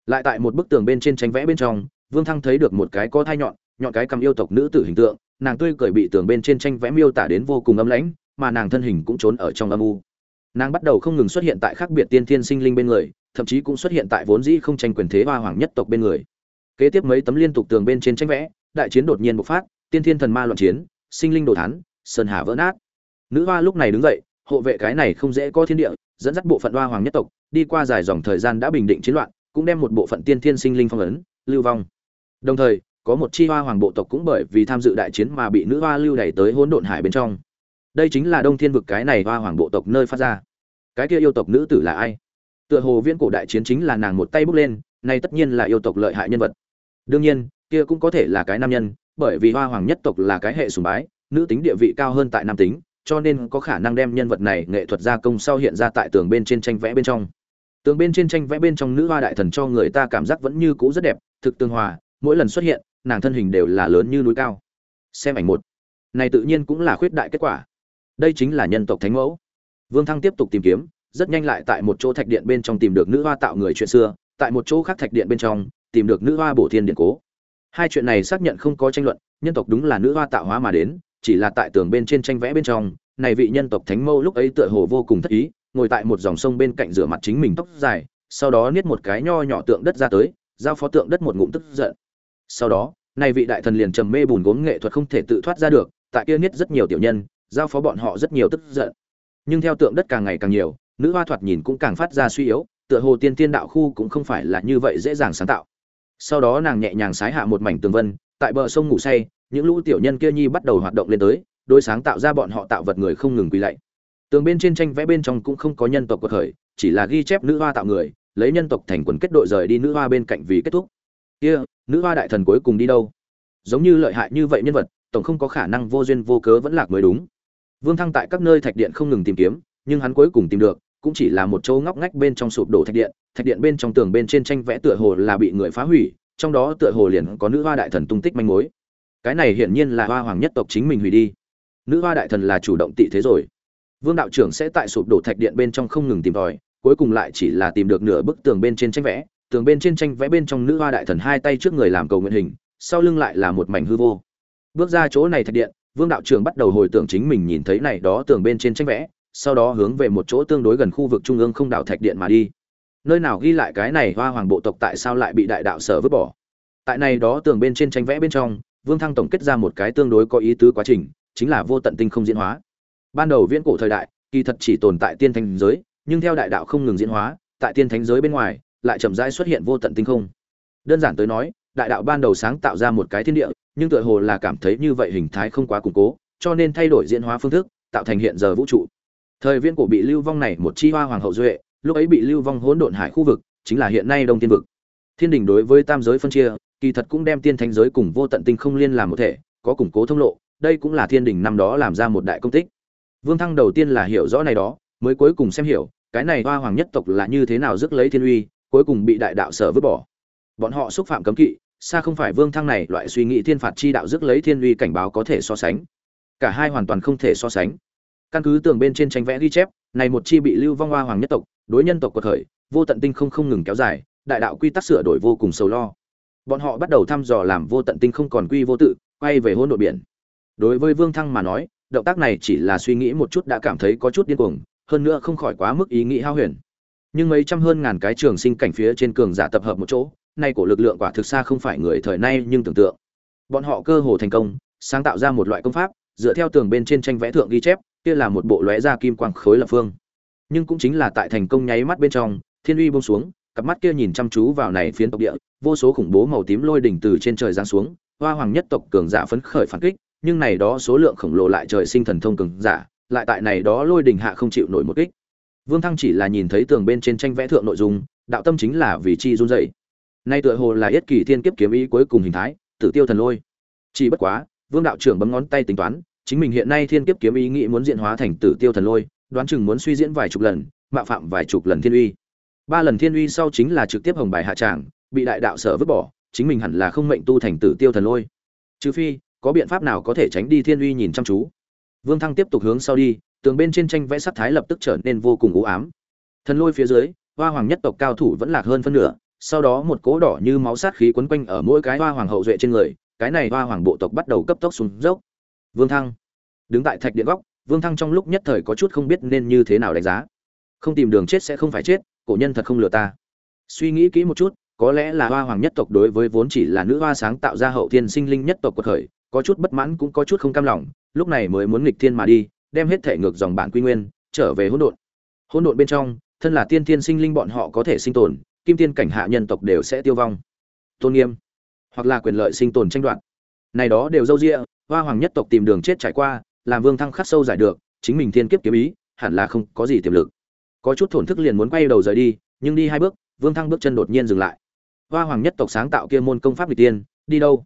lại tại một bức tường bên trên tranh vẽ bên trong, vương thăng thấy được một cái có thai nhọn nhọn cái cầm yêu tộc nữ tử hình tượng, nàng tươi cười bị tường bên trên tranh vẽ miêu tả đến vô cùng âm lãnh, mà nàng thân hình cũng trốn ở trong âm u. Nàng bắt đầu không ngừng xuất hiện tại khác biệt tiên thiên sinh linh bên người, thậm chí cũng xuất hiện tại vốn dĩ không tranh quyền thế hoa hoàng nhất tộc bên người. Kế tiếp mấy tấm liên tục tường bên trên tranh vẽ, đại chiến đột nhiên bộc phát, tiên thiên thần ma loạn chiến, sinh linh đồ thán, sơn hà vỡ nát. Nữ hoa lúc này đứng dậy, hộ vệ cái này không dễ có thiên địa, dẫn dắt bộ phận hoa hoàng nhất tộc, đi qua dài dòng thời gian đã bình định chiến loạn cũng đem một bộ phận tiên thiên sinh linh phong ấn, lưu vong. Đồng thời, có một chi hoa hoàng bộ tộc cũng bởi vì tham dự đại chiến mà bị nữ hoa lưu đẩy tới hỗn độn hải bên trong. Đây chính là đông thiên vực cái này hoa hoàng bộ tộc nơi phát ra. Cái kia yêu tộc nữ tử là ai? Tựa hồ viễn cổ đại chiến chính là nàng một tay bước lên, nay tất nhiên là yêu tộc lợi hại nhân vật. Đương nhiên, kia cũng có thể là cái nam nhân, bởi vì hoa hoàng nhất tộc là cái hệ sùng bái, nữ tính địa vị cao hơn tại nam tính, cho nên có khả năng đem nhân vật này nghệ thuật gia công sau hiện ra tại tường bên trên tranh vẽ bên trong tường bên trên tranh vẽ bên trong nữ hoa đại thần cho người ta cảm giác vẫn như cũ rất đẹp, thực tương hòa, mỗi lần xuất hiện, nàng thân hình đều là lớn như núi cao. Xem ảnh một. Này tự nhiên cũng là khuyết đại kết quả. Đây chính là nhân tộc thánh mẫu. Vương thăng tiếp tục tìm kiếm, rất nhanh lại tại một chỗ thạch điện bên trong tìm được nữ hoa tạo người chuyện xưa, tại một chỗ khác thạch điện bên trong, tìm được nữ hoa bổ thiên điện cố. Hai chuyện này xác nhận không có tranh luận, nhân tộc đúng là nữ hoa tạo hóa mà đến, chỉ là tại tường bên trên tranh vẽ bên trong, này vị nhân tộc thánh mẫu lúc ấy tựa hồ vô cùng thất ý ngồi tại một dòng sông bên cạnh rửa mặt chính mình tóc dài, sau đó niết một cái nho nhỏ tượng đất ra tới, giao phó tượng đất một ngụm tức giận. Sau đó này vị đại thần liền trầm mê bùn gốm nghệ thuật không thể tự thoát ra được, tại kia niết rất nhiều tiểu nhân, giao phó bọn họ rất nhiều tức giận. Nhưng theo tượng đất càng ngày càng nhiều, nữ hoa thoạt nhìn cũng càng phát ra suy yếu, tựa hồ tiên tiên đạo khu cũng không phải là như vậy dễ dàng sáng tạo. Sau đó nàng nhẹ nhàng sái hạ một mảnh tường vân, tại bờ sông ngủ say, những lũ tiểu nhân kia nhi bắt đầu hoạt động lên tới, đối sáng tạo ra bọn họ tạo vật người không ngừng quỳ lạy tường bên trên tranh vẽ bên trong cũng không có nhân tộc quật khởi, chỉ là ghi chép nữ hoa tạo người, lấy nhân tộc thành quần kết đội rời đi nữ hoa bên cạnh vì kết thúc. Kia, nữ hoa đại thần cuối cùng đi đâu? Giống như lợi hại như vậy nhân vật, tổng không có khả năng vô duyên vô cớ vẫn lạc mới đúng. Vương thăng tại các nơi thạch điện không ngừng tìm kiếm, nhưng hắn cuối cùng tìm được, cũng chỉ là một chỗ ngóc ngách bên trong sụp đổ thạch điện thạch điện bên trong tường bên trên tranh vẽ tựa hồ là bị người phá hủy, trong đó tựa hồ liền có nữ hoa đại thần tung tích manh mối. Cái này hiển nhiên là hoa hoàng nhất tộc chính mình hủy đi. Nữ hoa đại thần là chủ động tị thế rồi vương đạo trưởng sẽ tại sụp đổ thạch điện bên trong không ngừng tìm tòi, cuối cùng lại chỉ là tìm được nửa bức tường bên trên tranh vẽ. Tường bên trên tranh vẽ bên trong nữ hoa đại thần hai tay trước người làm cầu nguyện hình, sau lưng lại là một mảnh hư vô. Bước ra chỗ này thạch điện, vương đạo trưởng bắt đầu hồi tưởng chính mình nhìn thấy này đó tường bên trên tranh vẽ, sau đó hướng về một chỗ tương đối gần khu vực trung ương không đảo thạch điện mà đi. Nơi nào ghi lại cái này hoa hoàng bộ tộc tại sao lại bị đại đạo sở vứt bỏ? Tại này đó tường bên trên tranh vẽ bên trong, vương thăng tổng kết ra một cái tương đối có ý tứ quá trình, chính là vô tận tinh không diễn hóa ban đầu viễn cổ thời đại, kỳ thật chỉ tồn tại tiên thánh giới, nhưng theo đại đạo không ngừng diễn hóa, tại tiên thánh giới bên ngoài, lại chậm rãi xuất hiện vô tận tinh không. Đơn giản tới nói, đại đạo ban đầu sáng tạo ra một cái thiên địa, nhưng tựa hồ là cảm thấy như vậy hình thái không quá củng cố, cho nên thay đổi diễn hóa phương thức, tạo thành hiện giờ vũ trụ. Thời viễn cổ bị lưu vong này một chi hoa hoàng hậu duệ, lúc ấy bị lưu vong hỗn độn hải khu vực, chính là hiện nay đông tiên vực. Thiên đình đối với tam giới phân chia, kỳ thật cũng đem tiên thánh giới cùng vô tận tinh không liên làm một thể, có củng cố thông lộ, đây cũng là thiên đình năm đó làm ra một đại công tích vương thăng đầu tiên là hiểu rõ này đó, mới cuối cùng xem hiểu, cái này hoa hoàng nhất tộc là như thế nào rước lấy thiên uy, cuối cùng bị đại đạo sở vứt bỏ. Bọn họ xúc phạm cấm kỵ, xa không phải vương thăng này loại suy nghĩ thiên phạt chi đạo rước lấy thiên uy cảnh báo có thể so sánh. Cả hai hoàn toàn không thể so sánh. Căn cứ tường bên trên tranh vẽ ghi chép, này một chi bị lưu vong hoa hoàng nhất tộc, đối nhân tộc của thời vô tận tinh không không ngừng kéo dài, đại đạo quy tắc sửa đổi vô cùng sầu lo. Bọn họ bắt đầu thăm dò làm vô tận tinh không còn quy vô tự, quay về hỗn độn biển. Đối với vương thăng mà nói động tác này chỉ là suy nghĩ một chút đã cảm thấy có chút điên cuồng, hơn nữa không khỏi quá mức ý nghĩ hao huyền. Nhưng mấy trăm hơn ngàn cái trường sinh cảnh phía trên cường giả tập hợp một chỗ, nay của lực lượng quả thực xa không phải người thời nay nhưng tưởng tượng. Bọn họ cơ hồ thành công, sáng tạo ra một loại công pháp, dựa theo tường bên trên tranh vẽ thượng ghi chép, kia là một bộ lóe ra kim quang khối lập phương. Nhưng cũng chính là tại thành công nháy mắt bên trong, thiên uy buông xuống, cặp mắt kia nhìn chăm chú vào này phiến tộc địa, vô số khủng bố màu tím lôi đỉnh từ trên trời giáng xuống, hoa hoàng nhất tộc cường giả phấn khởi phản kích nhưng này đó số lượng khổng lồ lại trời sinh thần thông cường giả, lại tại này đó lôi đình hạ không chịu nổi một kích. Vương thăng chỉ là nhìn thấy tường bên trên tranh vẽ thượng nội dung, đạo tâm chính là vì chi run dậy nay tựa hồ là yết kỳ thiên kiếp kiếm ý cuối cùng hình thái, tử tiêu thần lôi. Chỉ bất quá, vương đạo trưởng bấm ngón tay tính toán, chính mình hiện nay thiên kiếp kiếm ý nghĩ muốn diễn hóa thành tử tiêu thần lôi, đoán chừng muốn suy diễn vài chục lần, mạo phạm vài chục lần thiên uy. Ba lần thiên uy sau chính là trực tiếp hồng bài hạ trạng bị đại đạo sở vứt bỏ, chính mình hẳn là không mệnh tu thành tử tiêu thần lôi. Trừ phi có biện pháp nào có thể tránh đi thiên uy nhìn chăm chú? Vương thăng tiếp tục hướng sau đi, tường bên trên tranh vẽ sắc thái lập tức trở nên vô cùng u ám. Thần lôi phía dưới, hoa hoàng nhất tộc cao thủ vẫn lạc hơn phân nửa, sau đó một cỗ đỏ như máu sát khí quấn quanh ở mỗi cái hoa hoàng hậu duệ trên người, cái này hoa hoàng bộ tộc bắt đầu cấp tốc xuống dốc. Vương thăng, đứng tại thạch điện góc, vương thăng trong lúc nhất thời có chút không biết nên như thế nào đánh giá. Không tìm đường chết sẽ không phải chết, cổ nhân thật không lừa ta. Suy nghĩ kỹ một chút, có lẽ là hoa hoàng nhất tộc đối với vốn chỉ là nữ hoa sáng tạo ra hậu thiên sinh linh nhất tộc của khởi có chút bất mãn cũng có chút không cam lòng, lúc này mới muốn nghịch thiên mà đi, đem hết thể ngược dòng bản quy nguyên, trở về hỗn độn. Hỗn độn bên trong, thân là tiên thiên sinh linh bọn họ có thể sinh tồn, kim tiên cảnh hạ nhân tộc đều sẽ tiêu vong. Tôn nghiêm, hoặc là quyền lợi sinh tồn tranh đoạt. Này đó đều dâu dịa, hoa hoàng nhất tộc tìm đường chết trải qua, làm vương thăng khắc sâu giải được, chính mình thiên kiếp kiếm ý, hẳn là không có gì tiềm lực. Có chút thổn thức liền muốn quay đầu rời đi, nhưng đi hai bước, vương thăng bước chân đột nhiên dừng lại. Hoa hoàng nhất tộc sáng tạo kia môn công pháp n tiên đi đâu?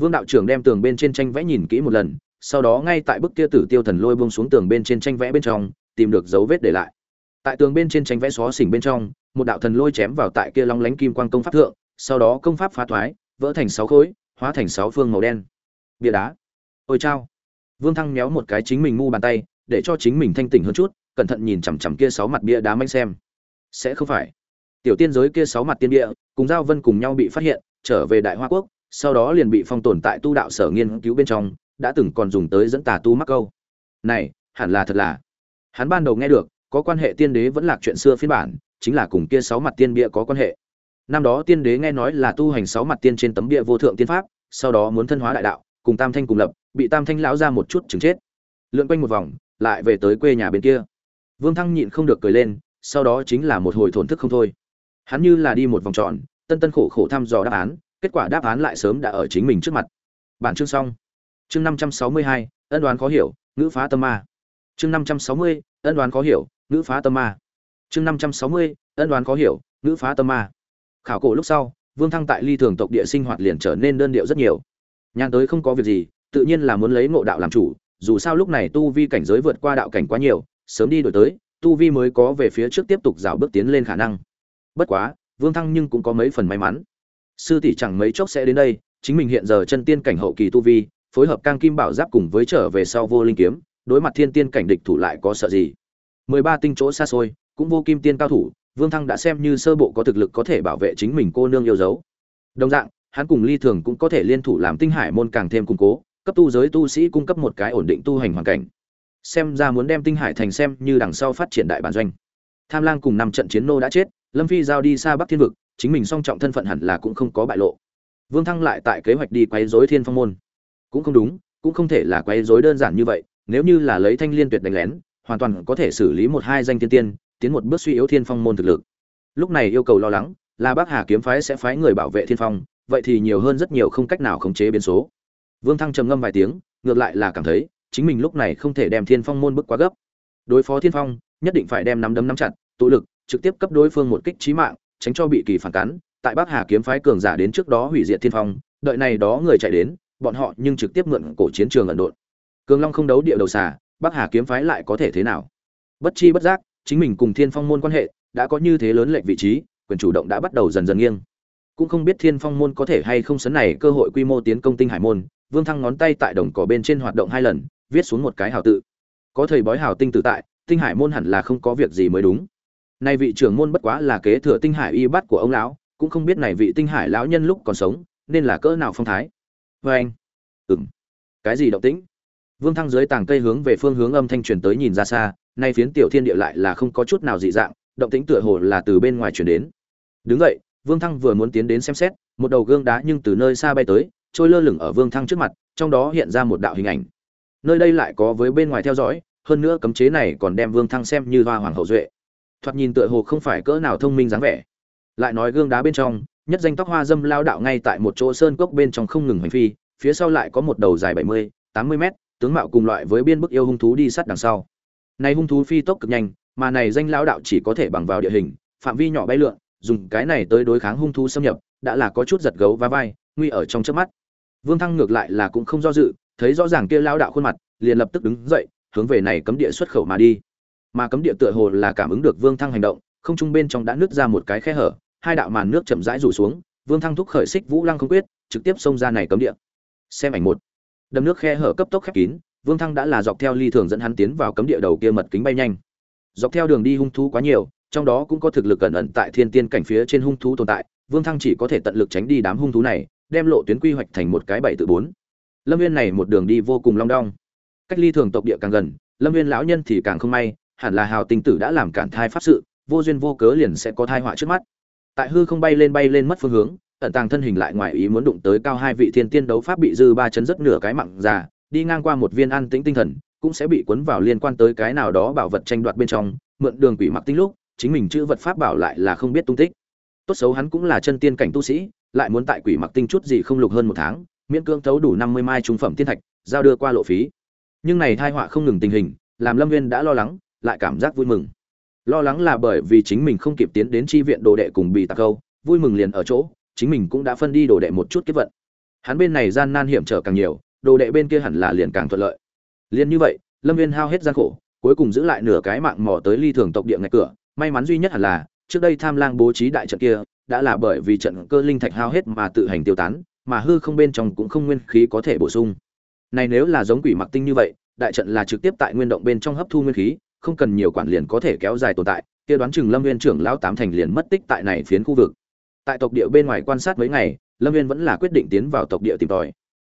Vương đạo trưởng đem tường bên trên tranh vẽ nhìn kỹ một lần, sau đó ngay tại bức kia tử tiêu thần lôi buông xuống tường bên trên tranh vẽ bên trong, tìm được dấu vết để lại. Tại tường bên trên tranh vẽ xó xỉnh bên trong, một đạo thần lôi chém vào tại kia long lánh kim quang công pháp thượng, sau đó công pháp phá thoái, vỡ thành sáu khối, hóa thành sáu phương màu đen. Bia đá. Ôi chao. Vương thăng méo một cái chính mình mu bàn tay, để cho chính mình thanh tỉnh hơn chút, cẩn thận nhìn chằm chằm kia sáu mặt bia đá manh xem. Sẽ không phải. Tiểu tiên giới kia sáu mặt tiên bia, cùng giao vân cùng nhau bị phát hiện, trở về đại hoa quốc sau đó liền bị phong tồn tại tu đạo sở nghiên cứu bên trong, đã từng còn dùng tới dẫn tà tu mắc câu. Này, hẳn là thật là. Hắn ban đầu nghe được, có quan hệ tiên đế vẫn là chuyện xưa phiên bản, chính là cùng kia sáu mặt tiên bia có quan hệ. Năm đó tiên đế nghe nói là tu hành sáu mặt tiên trên tấm bia vô thượng tiên pháp, sau đó muốn thân hóa đại đạo, cùng tam thanh cùng lập, bị tam thanh lão ra một chút chừng chết. Lượn quanh một vòng, lại về tới quê nhà bên kia. Vương thăng nhịn không được cười lên, sau đó chính là một hồi thổn thức không thôi. Hắn như là đi một vòng tròn, tân tân khổ khổ thăm dò đáp án kết quả đáp án lại sớm đã ở chính mình trước mặt. Bản chương xong. Chương năm trăm sáu mươi hai, ân đoán khó hiểu, ngữ phá tâm ma. Chương năm trăm sáu mươi, ân đoán khó hiểu, ngữ phá tâm ma. Chương năm trăm sáu mươi, ân đoán khó hiểu, ngữ phá tâm ma. Khảo cổ lúc sau, vương thăng tại ly thường tộc địa sinh hoạt liền trở nên đơn điệu rất nhiều. Nhàn tới không có việc gì, tự nhiên là muốn lấy ngộ đạo làm chủ, dù sao lúc này tu vi cảnh giới vượt qua đạo cảnh quá nhiều, sớm đi đổi tới, tu vi mới có về phía trước tiếp tục dạo bước tiến lên khả năng. Bất quá, vương thăng nhưng cũng có mấy phần may mắn sư tỷ chẳng mấy chốc sẽ đến đây, chính mình hiện giờ chân tiên cảnh hậu kỳ tu vi, phối hợp cang kim bảo giáp cùng với trở về sau vô linh kiếm, đối mặt thiên tiên cảnh địch thủ lại có sợ gì? Mười ba tinh chỗ xa xôi, cũng vô kim tiên cao thủ, vương thăng đã xem như sơ bộ có thực lực có thể bảo vệ chính mình cô nương yêu dấu. Đồng dạng, hắn cùng ly thường cũng có thể liên thủ làm tinh hải môn càng thêm củng cố, cấp tu giới tu sĩ cung cấp một cái ổn định tu hành hoàn cảnh. Xem ra muốn đem tinh hải thành xem như đằng sau phát triển đại bản doanh. Tham lang cùng năm trận chiến nô đã chết, lâm phi giao đi xa bắc thiên vực chính mình song trọng thân phận hẳn là cũng không có bại lộ. Vương thăng lại tại kế hoạch đi quấy rối thiên phong môn. Cũng không đúng, cũng không thể là quấy rối đơn giản như vậy, nếu như là lấy thanh liên tuyệt đánh lén, hoàn toàn có thể xử lý một hai danh thiên tiên, tiến một bước suy yếu thiên phong môn thực lực. Lúc này yêu cầu lo lắng là bắc hà kiếm phái sẽ phái người bảo vệ thiên phong, vậy thì nhiều hơn rất nhiều không cách nào khống chế biến số. Vương thăng trầm ngâm vài tiếng, ngược lại là cảm thấy chính mình lúc này không thể đem thiên phong môn bức quá gấp. Đối phó thiên phong, nhất định phải đem nắm đấm nắm chặt, tụ lực, trực tiếp cấp đối phương một kích trí mạng tránh cho bị kỳ phản cắn, tại bắc hà kiếm phái cường giả đến trước đó hủy diệt thiên phong, đợi này đó người chạy đến, bọn họ nhưng trực tiếp mượn cổ chiến trường ẩn độn. Cường long không đấu địa đầu xà, bắc hà kiếm phái lại có thể thế nào? Bất chi bất giác, chính mình cùng thiên phong môn quan hệ đã có như thế lớn lệnh vị trí, quyền chủ động đã bắt đầu dần dần nghiêng. Cũng không biết thiên phong môn có thể hay không sấn này cơ hội quy mô tiến công tinh hải môn, vương thăng ngón tay tại đồng cỏ bên trên hoạt động hai lần, viết xuống một cái hào tự. Có thầy bói hào tinh tự tại, tinh hải môn hẳn là không có việc gì mới đúng nay vị trưởng môn bất quá là kế thừa tinh hải y bắt của ông lão, cũng không biết này vị tinh hải lão nhân lúc còn sống, nên là cỡ nào phong thái. Vê anh. Ừng cái gì động tĩnh? Vương thăng dưới tàng cây hướng về phương hướng âm thanh truyền tới nhìn ra xa, nay phiến tiểu thiên địa lại là không có chút nào dị dạng, động tĩnh tựa hồ là từ bên ngoài truyền đến. Đứng vậy vương thăng vừa muốn tiến đến xem xét, một đầu gương đá nhưng từ nơi xa bay tới, trôi lơ lửng ở vương thăng trước mặt, trong đó hiện ra một đạo hình ảnh. Nơi đây lại có với bên ngoài theo dõi, hơn nữa cấm chế này còn đem vương thăng xem như hoa hoàng hậu duệ thoạt nhìn tựa hồ không phải cỡ nào thông minh dáng vẻ. Lại nói gương đá bên trong, nhất danh tóc hoa dâm lao đạo ngay tại một chỗ sơn cốc bên trong không ngừng hành phi, phía sau lại có một đầu dài bảy mươi, tám mươi mét, tướng mạo cùng loại với biên bức yêu hung thú đi sát đằng sau. Này hung thú phi tốc cực nhanh, mà này danh lao đạo chỉ có thể bằng vào địa hình, phạm vi nhỏ bay lượn, dùng cái này tới đối kháng hung thú xâm nhập, đã là có chút giật gấu và vai, nguy ở trong trước mắt. Vương thăng ngược lại là cũng không do dự, thấy rõ ràng kia lao đạo khuôn mặt, liền lập tức đứng dậy, hướng về này cấm địa xuất khẩu mà đi mà cấm địa tựa hồ là cảm ứng được vương thăng hành động, không trung bên trong đã nứt ra một cái khe hở, hai đạo màn nước chậm rãi rủ xuống, vương thăng thúc khởi xích vũ lăng không quyết, trực tiếp xông ra này cấm địa. Xem ảnh một. Đầm nước khe hở cấp tốc khép kín, vương thăng đã là dọc theo ly thường dẫn hắn tiến vào cấm địa đầu kia mật kính bay nhanh. Dọc theo đường đi hung thú quá nhiều, trong đó cũng có thực lực cẩn ẩn tại thiên tiên cảnh phía trên hung thú tồn tại, vương thăng chỉ có thể tận lực tránh đi đám hung thú này, đem lộ tuyến quy hoạch thành một cái bảy tự bốn. Lâm viên này một đường đi vô cùng long đong. Cách ly thường tộc địa càng gần, lâm viên lão nhân thì càng không may hẳn là hào tinh tử đã làm cản thai pháp sự, vô duyên vô cớ liền sẽ có thai họa trước mắt. Tại hư không bay lên bay lên mất phương hướng, ẩn tàng thân hình lại ngoài ý muốn đụng tới cao hai vị thiên tiên đấu pháp bị dư ba chấn rất nửa cái mặn già, đi ngang qua một viên an tĩnh tinh thần, cũng sẽ bị cuốn vào liên quan tới cái nào đó bảo vật tranh đoạt bên trong, mượn đường quỷ mặc tinh lúc, chính mình chữ vật pháp bảo lại là không biết tung tích. Tốt xấu hắn cũng là chân tiên cảnh tu sĩ, lại muốn tại quỷ mặc tinh chút gì không lục hơn một tháng, miễn cưỡng thấu đủ năm mươi mai trung phẩm tiên thạch, giao đưa qua lộ phí. Nhưng này thai họa không ngừng tình hình, làm lâm viên đã lo lắng lại cảm giác vui mừng. Lo lắng là bởi vì chính mình không kịp tiến đến tri viện đồ đệ cùng bị tạc câu, vui mừng liền ở chỗ, chính mình cũng đã phân đi đồ đệ một chút kết vận. Hắn bên này gian nan hiểm trở càng nhiều, đồ đệ bên kia hẳn là liền càng thuận lợi. Liền như vậy, lâm viên hao hết gian khổ, cuối cùng giữ lại nửa cái mạng mò tới ly thường tộc địa ngạch cửa. May mắn duy nhất hẳn là, trước đây tham lang bố trí đại trận kia, đã là bởi vì trận cơ linh thạch hao hết mà tự hành tiêu tán, mà hư không bên trong cũng không nguyên khí có thể bổ sung. Này nếu là giống quỷ mặc tinh như vậy, đại trận là trực tiếp tại nguyên động bên trong hấp thu nguyên khí không cần nhiều quản liền có thể kéo dài tồn tại, kia đoán chừng lâm viên trưởng lão tám thành liền mất tích tại này phiến khu vực. Tại tộc địa bên ngoài quan sát mấy ngày, lâm viên vẫn là quyết định tiến vào tộc địa tìm tòi.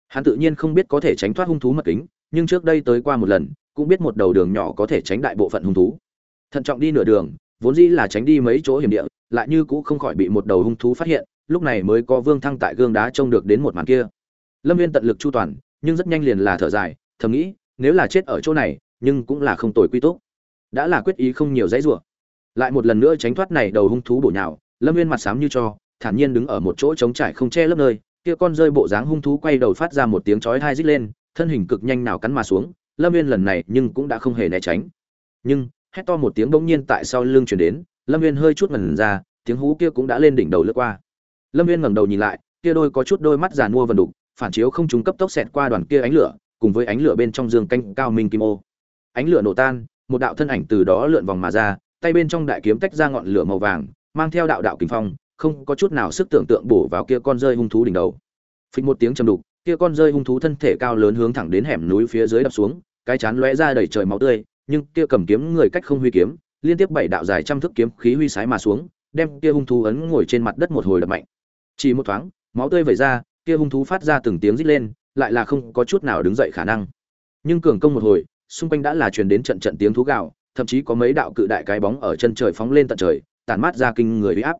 Hắn tự nhiên không biết có thể tránh thoát hung thú mật kính, nhưng trước đây tới qua một lần, cũng biết một đầu đường nhỏ có thể tránh đại bộ phận hung thú. Thận trọng đi nửa đường, vốn dĩ là tránh đi mấy chỗ hiểm địa, lại như cũng không khỏi bị một đầu hung thú phát hiện, lúc này mới có vương thăng tại gương đá trông được đến một màn kia. Lâm viên tận lực chu toàn, nhưng rất nhanh liền là thở dài, thầm nghĩ, nếu là chết ở chỗ này, nhưng cũng là không tồi quy tốt đã là quyết ý không nhiều dãy rủa. Lại một lần nữa tránh thoát này đầu hung thú bổ nhào, lâm Nguyên mặt xám như cho, thản nhiên đứng ở một chỗ trống trải không che lấp nơi, kia con rơi bộ dáng hung thú quay đầu phát ra một tiếng chói tai rít lên, thân hình cực nhanh nào cắn mà xuống, lâm Nguyên lần này nhưng cũng đã không hề né tránh. Nhưng, hét to một tiếng bỗng nhiên tại sau lưng chuyển đến, lâm Nguyên hơi chút ngẩn ra, tiếng hú kia cũng đã lên đỉnh đầu lướt qua. Lâm Nguyên ngẩng đầu nhìn lại, kia đôi có chút đôi mắt giàn mua vần đục, phản chiếu không trùng cấp tốc xẹt qua đoàn kia ánh lửa, cùng với ánh lửa bên trong giường canh cao minh kim ô. Ánh lửa nổ tan một đạo thân ảnh từ đó lượn vòng mà ra, tay bên trong đại kiếm tách ra ngọn lửa màu vàng, mang theo đạo đạo kình phong, không có chút nào sức tưởng tượng bổ vào kia con rơi hung thú đỉnh đầu. Phịch một tiếng trầm đục, kia con rơi hung thú thân thể cao lớn hướng thẳng đến hẻm núi phía dưới đập xuống, cái chán lóe ra đầy trời máu tươi, nhưng kia cầm kiếm người cách không huy kiếm, liên tiếp bảy đạo dài trăm thước kiếm khí huy sái mà xuống, đem kia hung thú ấn ngồi trên mặt đất một hồi đập mạnh. Chỉ một thoáng, máu tươi vẩy ra, kia hung thú phát ra từng tiếng rít lên, lại là không có chút nào đứng dậy khả năng. Nhưng cường công một hồi xung quanh đã là truyền đến trận trận tiếng thú gạo thậm chí có mấy đạo cự đại cái bóng ở chân trời phóng lên tận trời, tản mát ra kinh người uy áp.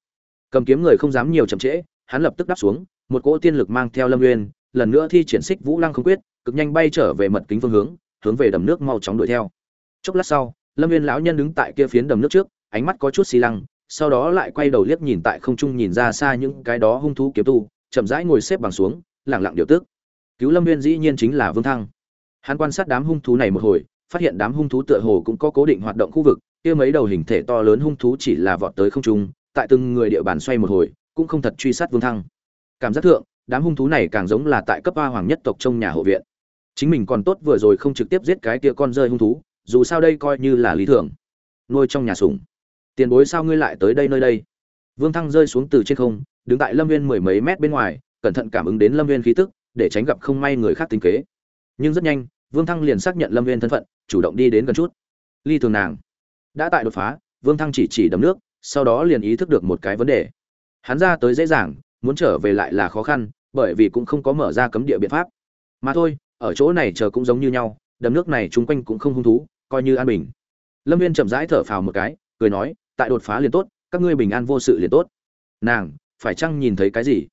Cầm kiếm người không dám nhiều chậm trễ, hắn lập tức đáp xuống, một cỗ tiên lực mang theo lâm nguyên lần nữa thi triển xích vũ lăng không quyết, cực nhanh bay trở về mật kính phương hướng hướng về đầm nước mau chóng đuổi theo. Chốc lát sau, lâm Nguyên lão nhân đứng tại kia phiến đầm nước trước, ánh mắt có chút xi lăng, sau đó lại quay đầu liếc nhìn tại không trung nhìn ra xa những cái đó hung thú kiếm tu, chậm rãi ngồi xếp bằng xuống, lặng lặng điều tức. Cứu lâm Nguyên dĩ nhiên chính là vương thăng hắn quan sát đám hung thú này một hồi, phát hiện đám hung thú tựa hồ cũng có cố định hoạt động khu vực, kia mấy đầu hình thể to lớn hung thú chỉ là vọt tới không trung, tại từng người địa bàn xoay một hồi, cũng không thật truy sát vương thăng. Cảm giác thượng, đám hung thú này càng giống là tại cấp ba hoàng nhất tộc trong nhà hộ viện. Chính mình còn tốt vừa rồi không trực tiếp giết cái kia con rơi hung thú, dù sao đây coi như là lý tưởng. Nuôi trong nhà sủng. Tiền bối sao ngươi lại tới đây nơi đây? Vương thăng rơi xuống từ trên không, đứng tại lâm viên mười mấy mét bên ngoài, cẩn thận cảm ứng đến lâm viên khí tức, để tránh gặp không may người khác tính kế. Nhưng rất nhanh vương thăng liền xác nhận lâm viên thân phận, chủ động đi đến gần chút. Ly thường nàng đã tại đột phá, vương thăng chỉ chỉ đầm nước, sau đó liền ý thức được một cái vấn đề. Hắn ra tới dễ dàng, muốn trở về lại là khó khăn, bởi vì cũng không có mở ra cấm địa biện pháp. Mà thôi, ở chỗ này chờ cũng giống như nhau đầm nước này chung quanh cũng không hung thú, coi như an bình. Lâm viên chậm rãi thở phào một cái, cười nói, tại đột phá liền tốt, các ngươi bình an vô sự liền tốt. Nàng, phải chăng nhìn thấy cái gì?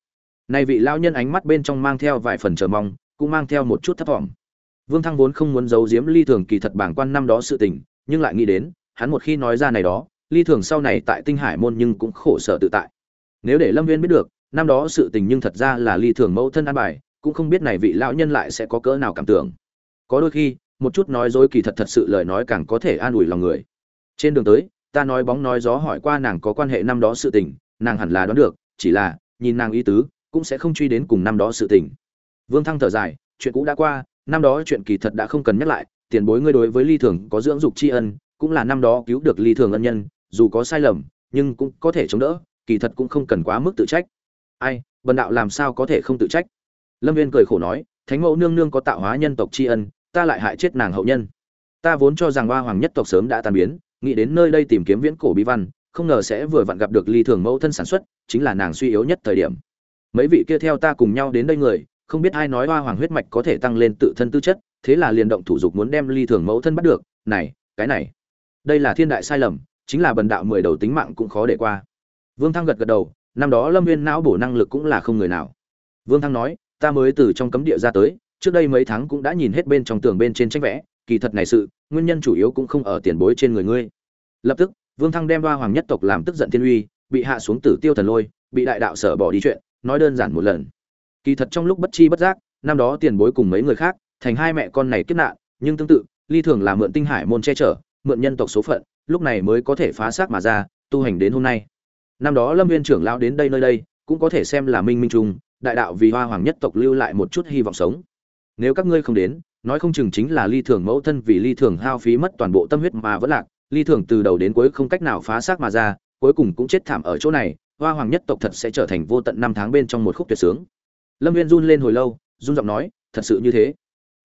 Này vị lao nhân ánh mắt bên trong mang theo vài phần chờ mong, cũng mang theo một chút thấp thỏm vương thăng vốn không muốn giấu giếm ly thường kỳ thật bảng quan năm đó sự tình, nhưng lại nghĩ đến, hắn một khi nói ra này đó, ly thường sau này tại tinh hải môn nhưng cũng khổ sở tự tại. Nếu để lâm viên biết được, năm đó sự tình nhưng thật ra là ly thường mẫu thân an bài, cũng không biết này vị lão nhân lại sẽ có cỡ nào cảm tưởng. Có đôi khi, một chút nói dối kỳ thật thật sự lời nói càng có thể an ủi lòng người. Trên đường tới, ta nói bóng nói gió hỏi qua nàng có quan hệ năm đó sự tình, nàng hẳn là đoán được, chỉ là, nhìn nàng ý tứ, cũng sẽ không truy đến cùng năm đó sự tình. Vương thăng thở dài, chuyện cũ đã qua năm đó chuyện kỳ thật đã không cần nhắc lại, tiền bối ngươi đối với ly thường có dưỡng dục tri ân, cũng là năm đó cứu được ly thường ân nhân, dù có sai lầm, nhưng cũng có thể chống đỡ, kỳ thật cũng không cần quá mức tự trách. Ai, bần đạo làm sao có thể không tự trách? Lâm viên cười khổ nói, thánh mẫu nương nương có tạo hóa nhân tộc tri ân, ta lại hại chết nàng hậu nhân. Ta vốn cho rằng hoa hoàng nhất tộc sớm đã tan biến, nghĩ đến nơi đây tìm kiếm viễn cổ bí văn, không ngờ sẽ vừa vặn gặp được ly thường mẫu thân sản xuất, chính là nàng suy yếu nhất thời điểm. Mấy vị kia theo ta cùng nhau đến đây người không biết ai nói hoa hoàng huyết mạch có thể tăng lên tự thân tư chất, thế là liền động thủ dục muốn đem ly thường mẫu thân bắt được. Này, cái này, đây là thiên đại sai lầm, chính là bần đạo mười đầu tính mạng cũng khó để qua. Vương thăng gật gật đầu, năm đó lâm viên não bổ năng lực cũng là không người nào. Vương thăng nói, ta mới từ trong cấm địa ra tới, trước đây mấy tháng cũng đã nhìn hết bên trong tường bên trên tranh vẽ, kỳ thật này sự, nguyên nhân chủ yếu cũng không ở tiền bối trên người ngươi. Lập tức, vương thăng đem ba hoàng nhất tộc làm tức giận thiên uy, bị hạ xuống tử tiêu thần lôi, bị đại đạo sở bỏ đi chuyện, nói đơn giản một lần kỳ thật trong lúc bất chi bất giác, năm đó tiền bối cùng mấy người khác, thành hai mẹ con này kiếp nạn, nhưng tương tự, ly thường là mượn tinh hải môn che chở, mượn nhân tộc số phận, lúc này mới có thể phá xác mà ra, tu hành đến hôm nay. Năm đó lâm viên trưởng lão đến đây nơi đây, cũng có thể xem là minh minh trùng đại đạo vì hoa hoàng nhất tộc lưu lại một chút hy vọng sống. Nếu các ngươi không đến, nói không chừng chính là ly thường mẫu thân vì ly thường hao phí mất toàn bộ tâm huyết mà vẫn lạc, ly thường từ đầu đến cuối không cách nào phá xác mà ra, cuối cùng cũng chết thảm ở chỗ này, hoa hoàng nhất tộc thật sẽ trở thành vô tận năm tháng bên trong một khúc tuyệt sướng lâm viên run lên hồi lâu, run giọng nói, thật sự như thế?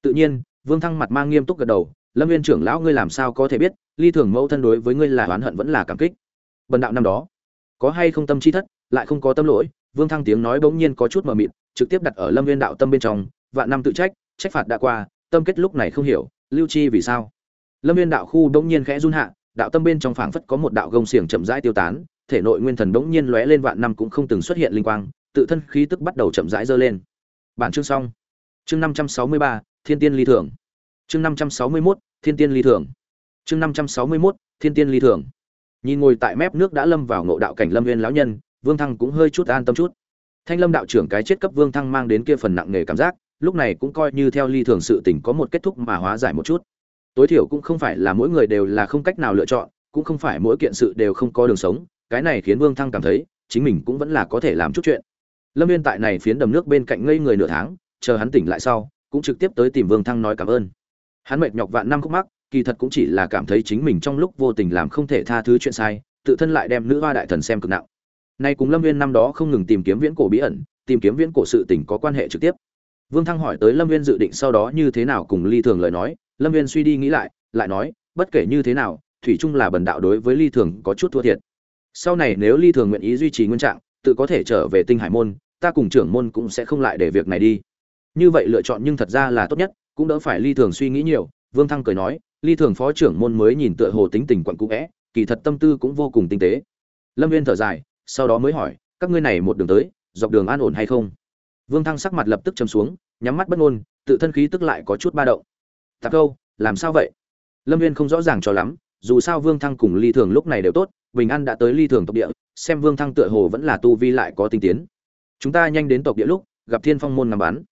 Tự nhiên, vương thăng mặt mang nghiêm túc gật đầu, lâm viên trưởng lão ngươi làm sao có thể biết, ly thường mẫu thân đối với ngươi là oán hận vẫn là cảm kích. Bần đạo năm đó, có hay không tâm chi thất, lại không có tâm lỗi, vương thăng tiếng nói bỗng nhiên có chút mờ mịt, trực tiếp đặt ở lâm viên đạo tâm bên trong, vạn năm tự trách trách phạt đã qua, tâm kết lúc này không hiểu, lưu chi vì sao? Lâm viên đạo khu bỗng nhiên khẽ run hạ, đạo tâm bên trong phảng phất có một đạo gông xiềng chậm rãi tiêu tán, thể nội nguyên thần bỗng nhiên lóe lên vạn năm cũng không từng xuất hiện linh quang tự thân khí tức bắt đầu chậm rãi dơ lên. Bản chương xong. Chương năm trăm sáu mươi ba, thiên tiên ly thường chương năm trăm sáu mươi mốt, thiên tiên ly thường chương năm trăm sáu mươi mốt, thiên tiên ly thường nhìn ngồi tại mép nước đã lâm vào ngộ đạo cảnh lâm viên lão nhân, vương thăng cũng hơi chút an tâm chút. Thanh lâm đạo trưởng cái chết cấp vương thăng mang đến kia phần nặng nề cảm giác, lúc này cũng coi như theo ly thường sự tình có một kết thúc mà hóa giải một chút. Tối thiểu cũng không phải là mỗi người đều là không cách nào lựa chọn, cũng không phải mỗi kiện sự đều không có đường sống, cái này khiến vương thăng cảm thấy chính mình cũng vẫn là có thể làm chút chuyện lâm viên tại này phiến đầm nước bên cạnh ngây người nửa tháng, chờ hắn tỉnh lại sau, cũng trực tiếp tới tìm vương thăng nói cảm ơn. Hắn mệt nhọc vạn năm khúc mắc, kỳ thật cũng chỉ là cảm thấy chính mình trong lúc vô tình làm không thể tha thứ chuyện sai, tự thân lại đem nữ hoa đại thần xem cực nặng. Nay cùng lâm viên năm đó không ngừng tìm kiếm viễn cổ bí ẩn, tìm kiếm viễn cổ sự tình có quan hệ trực tiếp. Vương thăng hỏi tới lâm viên dự định sau đó như thế nào cùng ly thường lời nói, lâm viên suy đi nghĩ lại lại nói, bất kể như thế nào, thủy chung là bần đạo đối với ly thường có chút thua thiệt. Sau này nếu ly thường nguyện ý duy trì nguyên trạng, tự có thể trở về tinh hải môn ta cùng trưởng môn cũng sẽ không lại để việc này đi. Như vậy lựa chọn nhưng thật ra là tốt nhất, cũng đỡ phải ly thường suy nghĩ nhiều, vương thăng cười nói, ly thường phó trưởng môn mới nhìn tựa hồ tính tình quặn cũ vẽ, kỳ thật tâm tư cũng vô cùng tinh tế. Lâm viên thở dài, sau đó mới hỏi, các ngươi này một đường tới, dọc đường an ổn hay không? Vương thăng sắc mặt lập tức chấm xuống, nhắm mắt bất ngôn, tự thân khí tức lại có chút ba động. Tạp câu, làm sao vậy? Lâm viên không rõ ràng cho lắm, dù sao vương thăng cùng ly thường lúc này đều tốt, bình an đã tới ly thường tộc địa, xem vương thăng tựa hồ vẫn là tu vi lại có tinh tiến chúng ta nhanh đến tộc địa lúc, gặp thiên phong môn nằm bắn.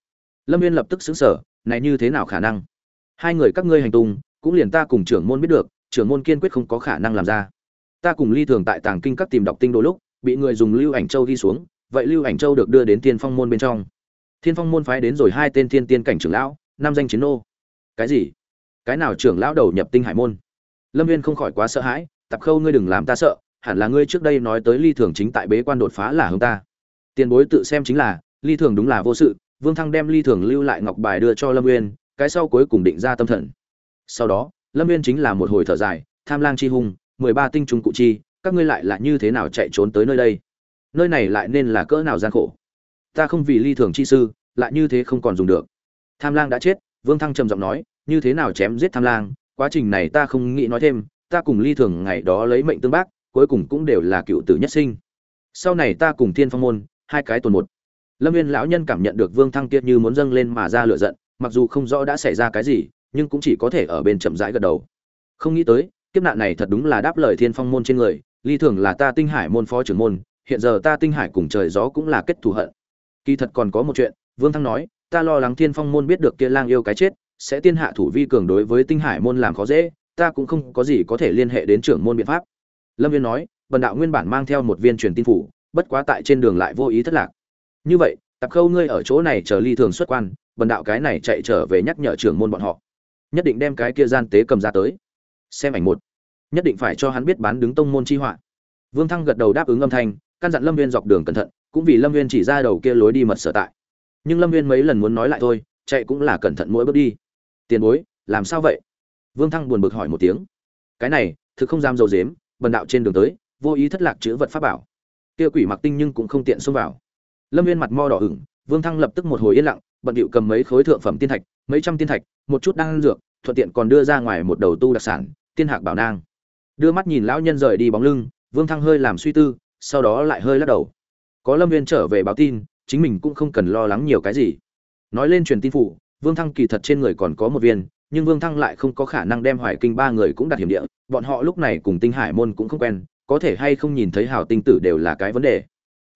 Lâm viên lập tức xứng sở này như thế nào khả năng? Hai người các ngươi hành tung, cũng liền ta cùng trưởng môn biết được, trưởng môn kiên quyết không có khả năng làm ra. Ta cùng ly thường tại tàng kinh các tìm đọc tinh đồ lúc, bị người dùng lưu ảnh châu đi xuống, vậy lưu ảnh châu được đưa đến thiên phong môn bên trong. Thiên phong môn phái đến rồi hai tên thiên tiên cảnh trưởng lão nam danh chiến nô. Cái gì? Cái nào trưởng lão đầu nhập tinh hải môn? Lâm viên không khỏi quá sợ hãi, tập khâu ngươi đừng làm ta sợ, hẳn là ngươi trước đây nói tới ly thường chính tại bế quan đột phá là hông ta tiền bối tự xem chính là, ly thường đúng là vô sự, vương thăng đem ly thường lưu lại ngọc bài đưa cho lâm nguyên cái sau cuối cùng định ra tâm thần. Sau đó, lâm nguyên chính là một hồi thở dài, tham lang chi hung, mười ba tinh trùng cụ chi, các ngươi lại là như thế nào chạy trốn tới nơi đây? Nơi này lại nên là cỡ nào gian khổ? Ta không vì ly thường chi sư, lại như thế không còn dùng được. Tham lang đã chết, vương thăng trầm giọng nói, như thế nào chém giết tham lang? Quá trình này ta không nghĩ nói thêm, ta cùng ly thường ngày đó lấy mệnh tương bác, cuối cùng cũng đều là cựu tử nhất sinh. Sau này ta cùng thiên phong môn hai cái tồn một. Lâm viên lão nhân cảm nhận được vương thăng kiệt như muốn dâng lên mà ra lựa giận, mặc dù không rõ đã xảy ra cái gì, nhưng cũng chỉ có thể ở bên chậm rãi gật đầu. Không nghĩ tới, kiếp nạn này thật đúng là đáp lời thiên phong môn trên người, ly thường là ta tinh hải môn phó trưởng môn, hiện giờ ta tinh hải cùng trời gió cũng là kết thù hận. Kỳ thật còn có một chuyện, vương thăng nói, ta lo lắng thiên phong môn biết được kia lang yêu cái chết, sẽ tiên hạ thủ vi cường đối với tinh hải môn làm khó dễ, ta cũng không có gì có thể liên hệ đến trưởng môn biện pháp. Lâm viên nói, bần đạo nguyên bản mang theo một viên truyền tin phủ bất quá tại trên đường lại vô ý thất lạc. Như vậy, tập khâu ngươi ở chỗ này chờ ly thường xuất quan, bần đạo cái này chạy trở về nhắc nhở trưởng môn bọn họ. Nhất định đem cái kia gian tế cầm ra tới. Xem ảnh một. Nhất định phải cho hắn biết bán đứng tông môn chi họa. Vương thăng gật đầu đáp ứng âm thanh, căn dặn lâm viên dọc đường cẩn thận, cũng vì lâm viên chỉ ra đầu kia lối đi mật sở tại. Nhưng lâm viên mấy lần muốn nói lại thôi, chạy cũng là cẩn thận mỗi bước đi. Tiền bối, làm sao vậy? Vương thăng buồn bực hỏi một tiếng. Cái này, thực không dám dầu dếm, bần đạo trên đường tới, vô ý thất lạc chữ vật pháp bảo kia quỷ mặc tinh nhưng cũng không tiện xông vào. Lâm viên mặt mo đỏ ửng, vương thăng lập tức một hồi yên lặng, bận điệu cầm mấy khối thượng phẩm tiên thạch, mấy trăm tiên thạch, một chút đang dược, thuận tiện còn đưa ra ngoài một đầu tu đặc sản, tiên hạc bảo nang. Đưa mắt nhìn lão nhân rời đi bóng lưng, vương thăng hơi làm suy tư, sau đó lại hơi lắc đầu. Có lâm viên trở về báo tin, chính mình cũng không cần lo lắng nhiều cái gì. Nói lên truyền tin phủ, vương thăng kỳ thật trên người còn có một viên, nhưng vương thăng lại không có khả năng đem hoài kinh ba người cũng đặt hiểm địa, bọn họ lúc này cùng tinh hải môn cũng không quen có thể hay không nhìn thấy hào tinh tử đều là cái vấn đề.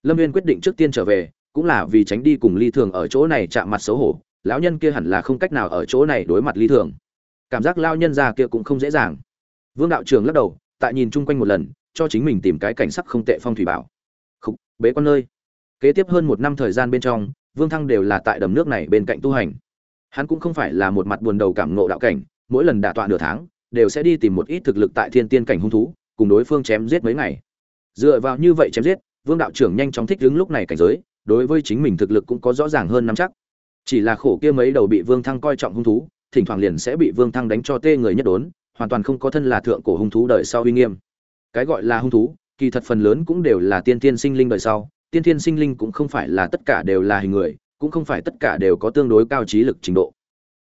Lâm viên quyết định trước tiên trở về cũng là vì tránh đi cùng ly thường ở chỗ này chạm mặt xấu hổ lão nhân kia hẳn là không cách nào ở chỗ này đối mặt ly thường. Cảm giác lao nhân ra kia cũng không dễ dàng. Vương đạo trường lắc đầu tại nhìn chung quanh một lần cho chính mình tìm cái cảnh sắc không tệ phong thủy bảo. Khúc, bế con nơi. Kế tiếp hơn một năm thời gian bên trong vương thăng đều là tại đầm nước này bên cạnh tu hành. Hắn cũng không phải là một mặt buồn đầu cảm ngộ đạo cảnh mỗi lần đả tọa nửa tháng đều sẽ đi tìm một ít thực lực tại thiên tiên cảnh hung thú cùng đối phương chém giết mấy ngày. Dựa vào như vậy chém giết, vương đạo trưởng nhanh chóng thích ứng lúc này cảnh giới, đối với chính mình thực lực cũng có rõ ràng hơn nắm chắc. Chỉ là khổ kia mấy đầu bị vương thăng coi trọng hung thú, thỉnh thoảng liền sẽ bị vương thăng đánh cho tê người nhất đốn, hoàn toàn không có thân là thượng cổ hung thú đời sau uy nghiêm. Cái gọi là hung thú, kỳ thật phần lớn cũng đều là tiên tiên sinh linh đời sau, tiên tiên sinh linh cũng không phải là tất cả đều là hình người, cũng không phải tất cả đều có tương đối cao trí lực trình độ.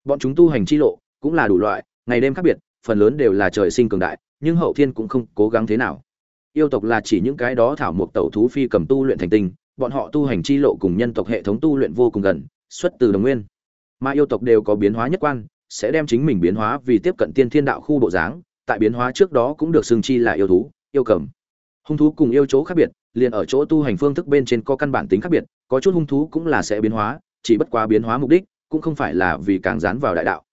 Bọn chúng tu hành chi lộ cũng là đủ loại, ngày đêm khác biệt, phần lớn đều là trời sinh cường đại nhưng hậu thiên cũng không cố gắng thế nào. Yêu tộc là chỉ những cái đó thảo mộc tẩu thú phi cầm tu luyện thành tinh, bọn họ tu hành chi lộ cùng nhân tộc hệ thống tu luyện vô cùng gần, xuất từ đồng nguyên. Mà yêu tộc đều có biến hóa nhất quan, sẽ đem chính mình biến hóa vì tiếp cận tiên thiên đạo khu bộ dáng, tại biến hóa trước đó cũng được xưng chi là yêu thú, yêu cầm. Hung thú cùng yêu chỗ khác biệt, liền ở chỗ tu hành phương thức bên trên có căn bản tính khác biệt, có chút hung thú cũng là sẽ biến hóa, chỉ bất quá biến hóa mục đích cũng không phải là vì càng dán vào đại đạo.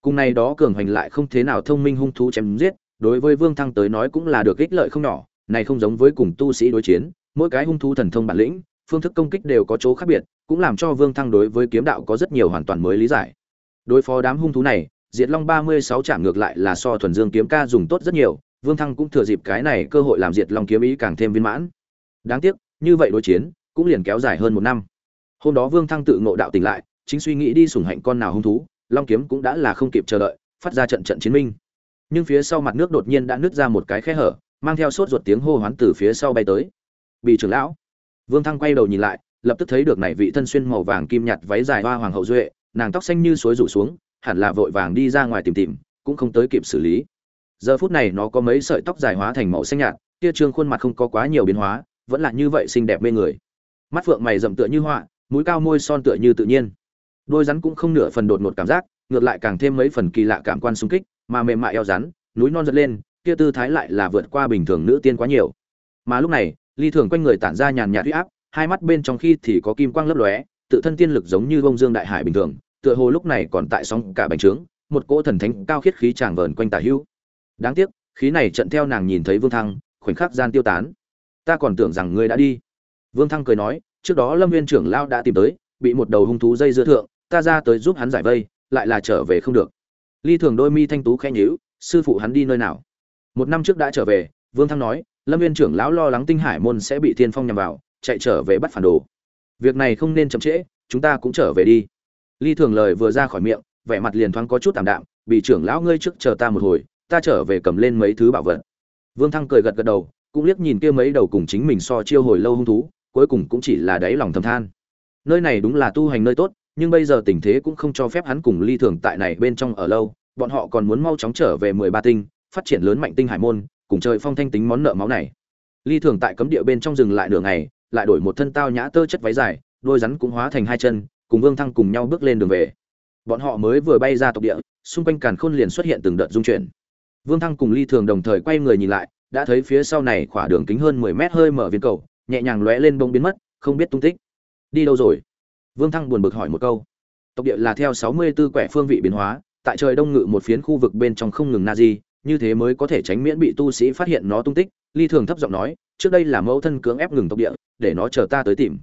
Cùng này đó cường hành lại không thế nào thông minh hung thú chém giết đối với vương thăng tới nói cũng là được ích lợi không nhỏ, này không giống với cùng tu sĩ đối chiến, mỗi cái hung thú thần thông bản lĩnh, phương thức công kích đều có chỗ khác biệt, cũng làm cho vương thăng đối với kiếm đạo có rất nhiều hoàn toàn mới lý giải. Đối phó đám hung thú này, diệt long ba mươi sáu chạm ngược lại là so thuần dương kiếm ca dùng tốt rất nhiều, vương thăng cũng thừa dịp cái này cơ hội làm diệt long kiếm ý càng thêm viên mãn. Đáng tiếc, như vậy đối chiến, cũng liền kéo dài hơn một năm. Hôm đó vương thăng tự ngộ đạo tỉnh lại, chính suy nghĩ đi sủng hạnh con nào hung thú, long kiếm cũng đã là không kịp chờ đợi, phát ra trận trận chiến minh nhưng phía sau mặt nước đột nhiên đã nứt ra một cái khe hở, mang theo sốt ruột tiếng hô hoán từ phía sau bay tới. Bị trưởng lão. Vương thăng quay đầu nhìn lại, lập tức thấy được này vị thân xuyên màu vàng kim nhạt váy dài hoa hoàng hậu duệ, nàng tóc xanh như suối rủ xuống, hẳn là vội vàng đi ra ngoài tìm tìm, cũng không tới kịp xử lý. Giờ phút này nó có mấy sợi tóc dài hóa thành màu xanh nhạt, kia trương khuôn mặt không có quá nhiều biến hóa, vẫn là như vậy xinh đẹp mê người. Mắt phượng mày rậm tựa như họa, mũi cao môi son tựa như tự nhiên. Đôi rắn cũng không nửa phần đột ngột cảm giác, ngược lại càng thêm mấy phần kỳ lạ cảm quan xung kích mà mềm mại eo rắn, núi non giật lên, kia tư thái lại là vượt qua bình thường nữ tiên quá nhiều. Mà lúc này, ly thường quanh người tản ra nhàn nhạt huy áp, hai mắt bên trong khi thì có kim quang lấp lóe, tự thân tiên lực giống như bông dương đại hải bình thường, tựa hồ lúc này còn tại sóng cả bành trướng, một cỗ thần thánh cao khiết khí tràng vờn quanh tả hữu. Đáng tiếc, khí này trận theo nàng nhìn thấy vương thăng, khoảnh khắc gian tiêu tán. Ta còn tưởng rằng ngươi đã đi. Vương thăng cười nói, trước đó lâm viên trưởng lao đã tìm tới, bị một đầu hung thú dây dưa thượng, ta ra tới giúp hắn giải vây, lại là trở về không được ly thường đôi mi thanh tú khẽ nhíu, sư phụ hắn đi nơi nào? Một năm trước đã trở về, vương thăng nói, lâm viên trưởng lão lo lắng tinh hải môn sẽ bị thiên phong nhằm vào, chạy trở về bắt phản đồ. Việc này không nên chậm trễ, chúng ta cũng trở về đi. Ly thường lời vừa ra khỏi miệng, vẻ mặt liền thoáng có chút tạm đạm bị trưởng lão ngươi trước chờ ta một hồi, ta trở về cầm lên mấy thứ bảo vật. Vương thăng cười gật gật đầu, cũng liếc nhìn kia mấy đầu cùng chính mình so chiêu hồi lâu hung thú, cuối cùng cũng chỉ là đáy lòng thầm than. Nơi này đúng là tu hành nơi tốt nhưng bây giờ tình thế cũng không cho phép hắn cùng ly thường tại này bên trong ở lâu, bọn họ còn muốn mau chóng trở về mười ba tinh, phát triển lớn mạnh tinh hải môn, cùng trời phong thanh tính món nợ máu này. Ly thường tại cấm địa bên trong rừng lại nửa ngày, lại đổi một thân tao nhã tơ chất váy dài, đôi rắn cũng hóa thành hai chân, cùng vương thăng cùng nhau bước lên đường về. Bọn họ mới vừa bay ra tộc địa, xung quanh càn khôn liền xuất hiện từng đợt dung chuyển. Vương thăng cùng ly thường đồng thời quay người nhìn lại, đã thấy phía sau này khỏa đường kính hơn mười mét hơi mở viên cầu, nhẹ nhàng lóe lên bông biến mất, không biết tung tích. Đi đâu rồi? Vương thăng buồn bực hỏi một câu. Tộc địa là theo sáu mươi 64 quẻ phương vị biến hóa, tại trời đông ngự một phiến khu vực bên trong không ngừng na di như thế mới có thể tránh miễn bị tu sĩ phát hiện nó tung tích, ly thường thấp giọng nói, trước đây là mẫu thân cưỡng ép ngừng tộc địa, để nó chờ ta tới tìm.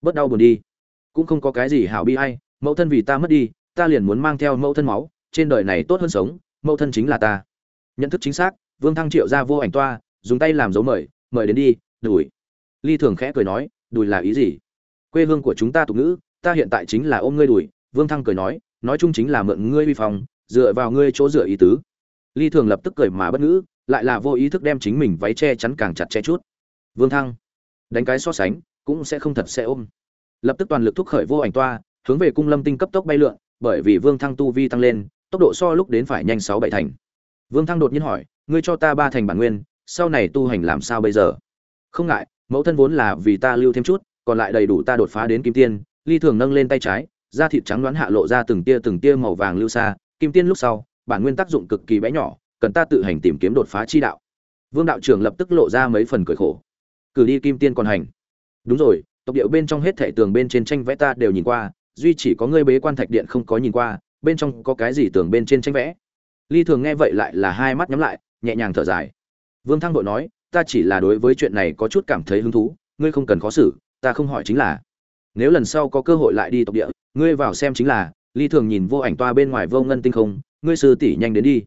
Bớt đau buồn đi. Cũng không có cái gì hảo bi hay mẫu thân vì ta mất đi, ta liền muốn mang theo mẫu thân máu, trên đời này tốt hơn sống, mẫu thân chính là ta. Nhận thức chính xác, vương thăng triệu ra vô ảnh toa, dùng tay làm dấu mời mời đến đi, đùi. Ly thường khẽ cười nói, đùi là ý gì? Quê hương của chúng ta tục ngữ ta hiện tại chính là ôm ngươi đùi, vương thăng cười nói nói chung chính là mượn ngươi vi phòng dựa vào ngươi chỗ dựa ý tứ. Ly thường lập tức cười mà bất ngữ, lại là vô ý thức đem chính mình váy che chắn càng chặt che chút. Vương thăng, đánh cái so sánh, cũng sẽ không thật sẽ ôm. Lập tức toàn lực thúc khởi vô ảnh toa, hướng về cung lâm tinh cấp tốc bay lượn, bởi vì vương thăng tu vi tăng lên, tốc độ so lúc đến phải nhanh sáu bảy thành. Vương thăng đột nhiên hỏi, ngươi cho ta ba thành bản nguyên, sau này tu hành làm sao bây giờ? Không ngại, mẫu thân vốn là vì ta lưu thêm chút, còn lại đầy đủ ta đột phá đến kim tiên ly thường nâng lên tay trái, da thịt trắng đoán hạ lộ ra từng tia từng tia màu vàng lưu xa, kim tiên lúc sau, bản nguyên tác dụng cực kỳ bé nhỏ, cần ta tự hành tìm kiếm đột phá chi đạo. Vương đạo trưởng lập tức lộ ra mấy phần cười khổ. Cử đi kim tiên còn hành. Đúng rồi, tộc điệu bên trong hết thảy tường bên trên tranh vẽ ta đều nhìn qua, duy chỉ có ngươi bế quan thạch điện không có nhìn qua, bên trong có cái gì tường bên trên tranh vẽ? Ly thường nghe vậy lại là hai mắt nhắm lại, nhẹ nhàng thở dài. Vương thăng đội nói, ta chỉ là đối với chuyện này có chút cảm thấy hứng thú, ngươi không cần khó xử, ta không hỏi chính là nếu lần sau có cơ hội lại đi tộc địa, ngươi vào xem chính là, ly thường nhìn vô ảnh toa bên ngoài vô ngân tinh không, ngươi sư tỷ nhanh đến đi.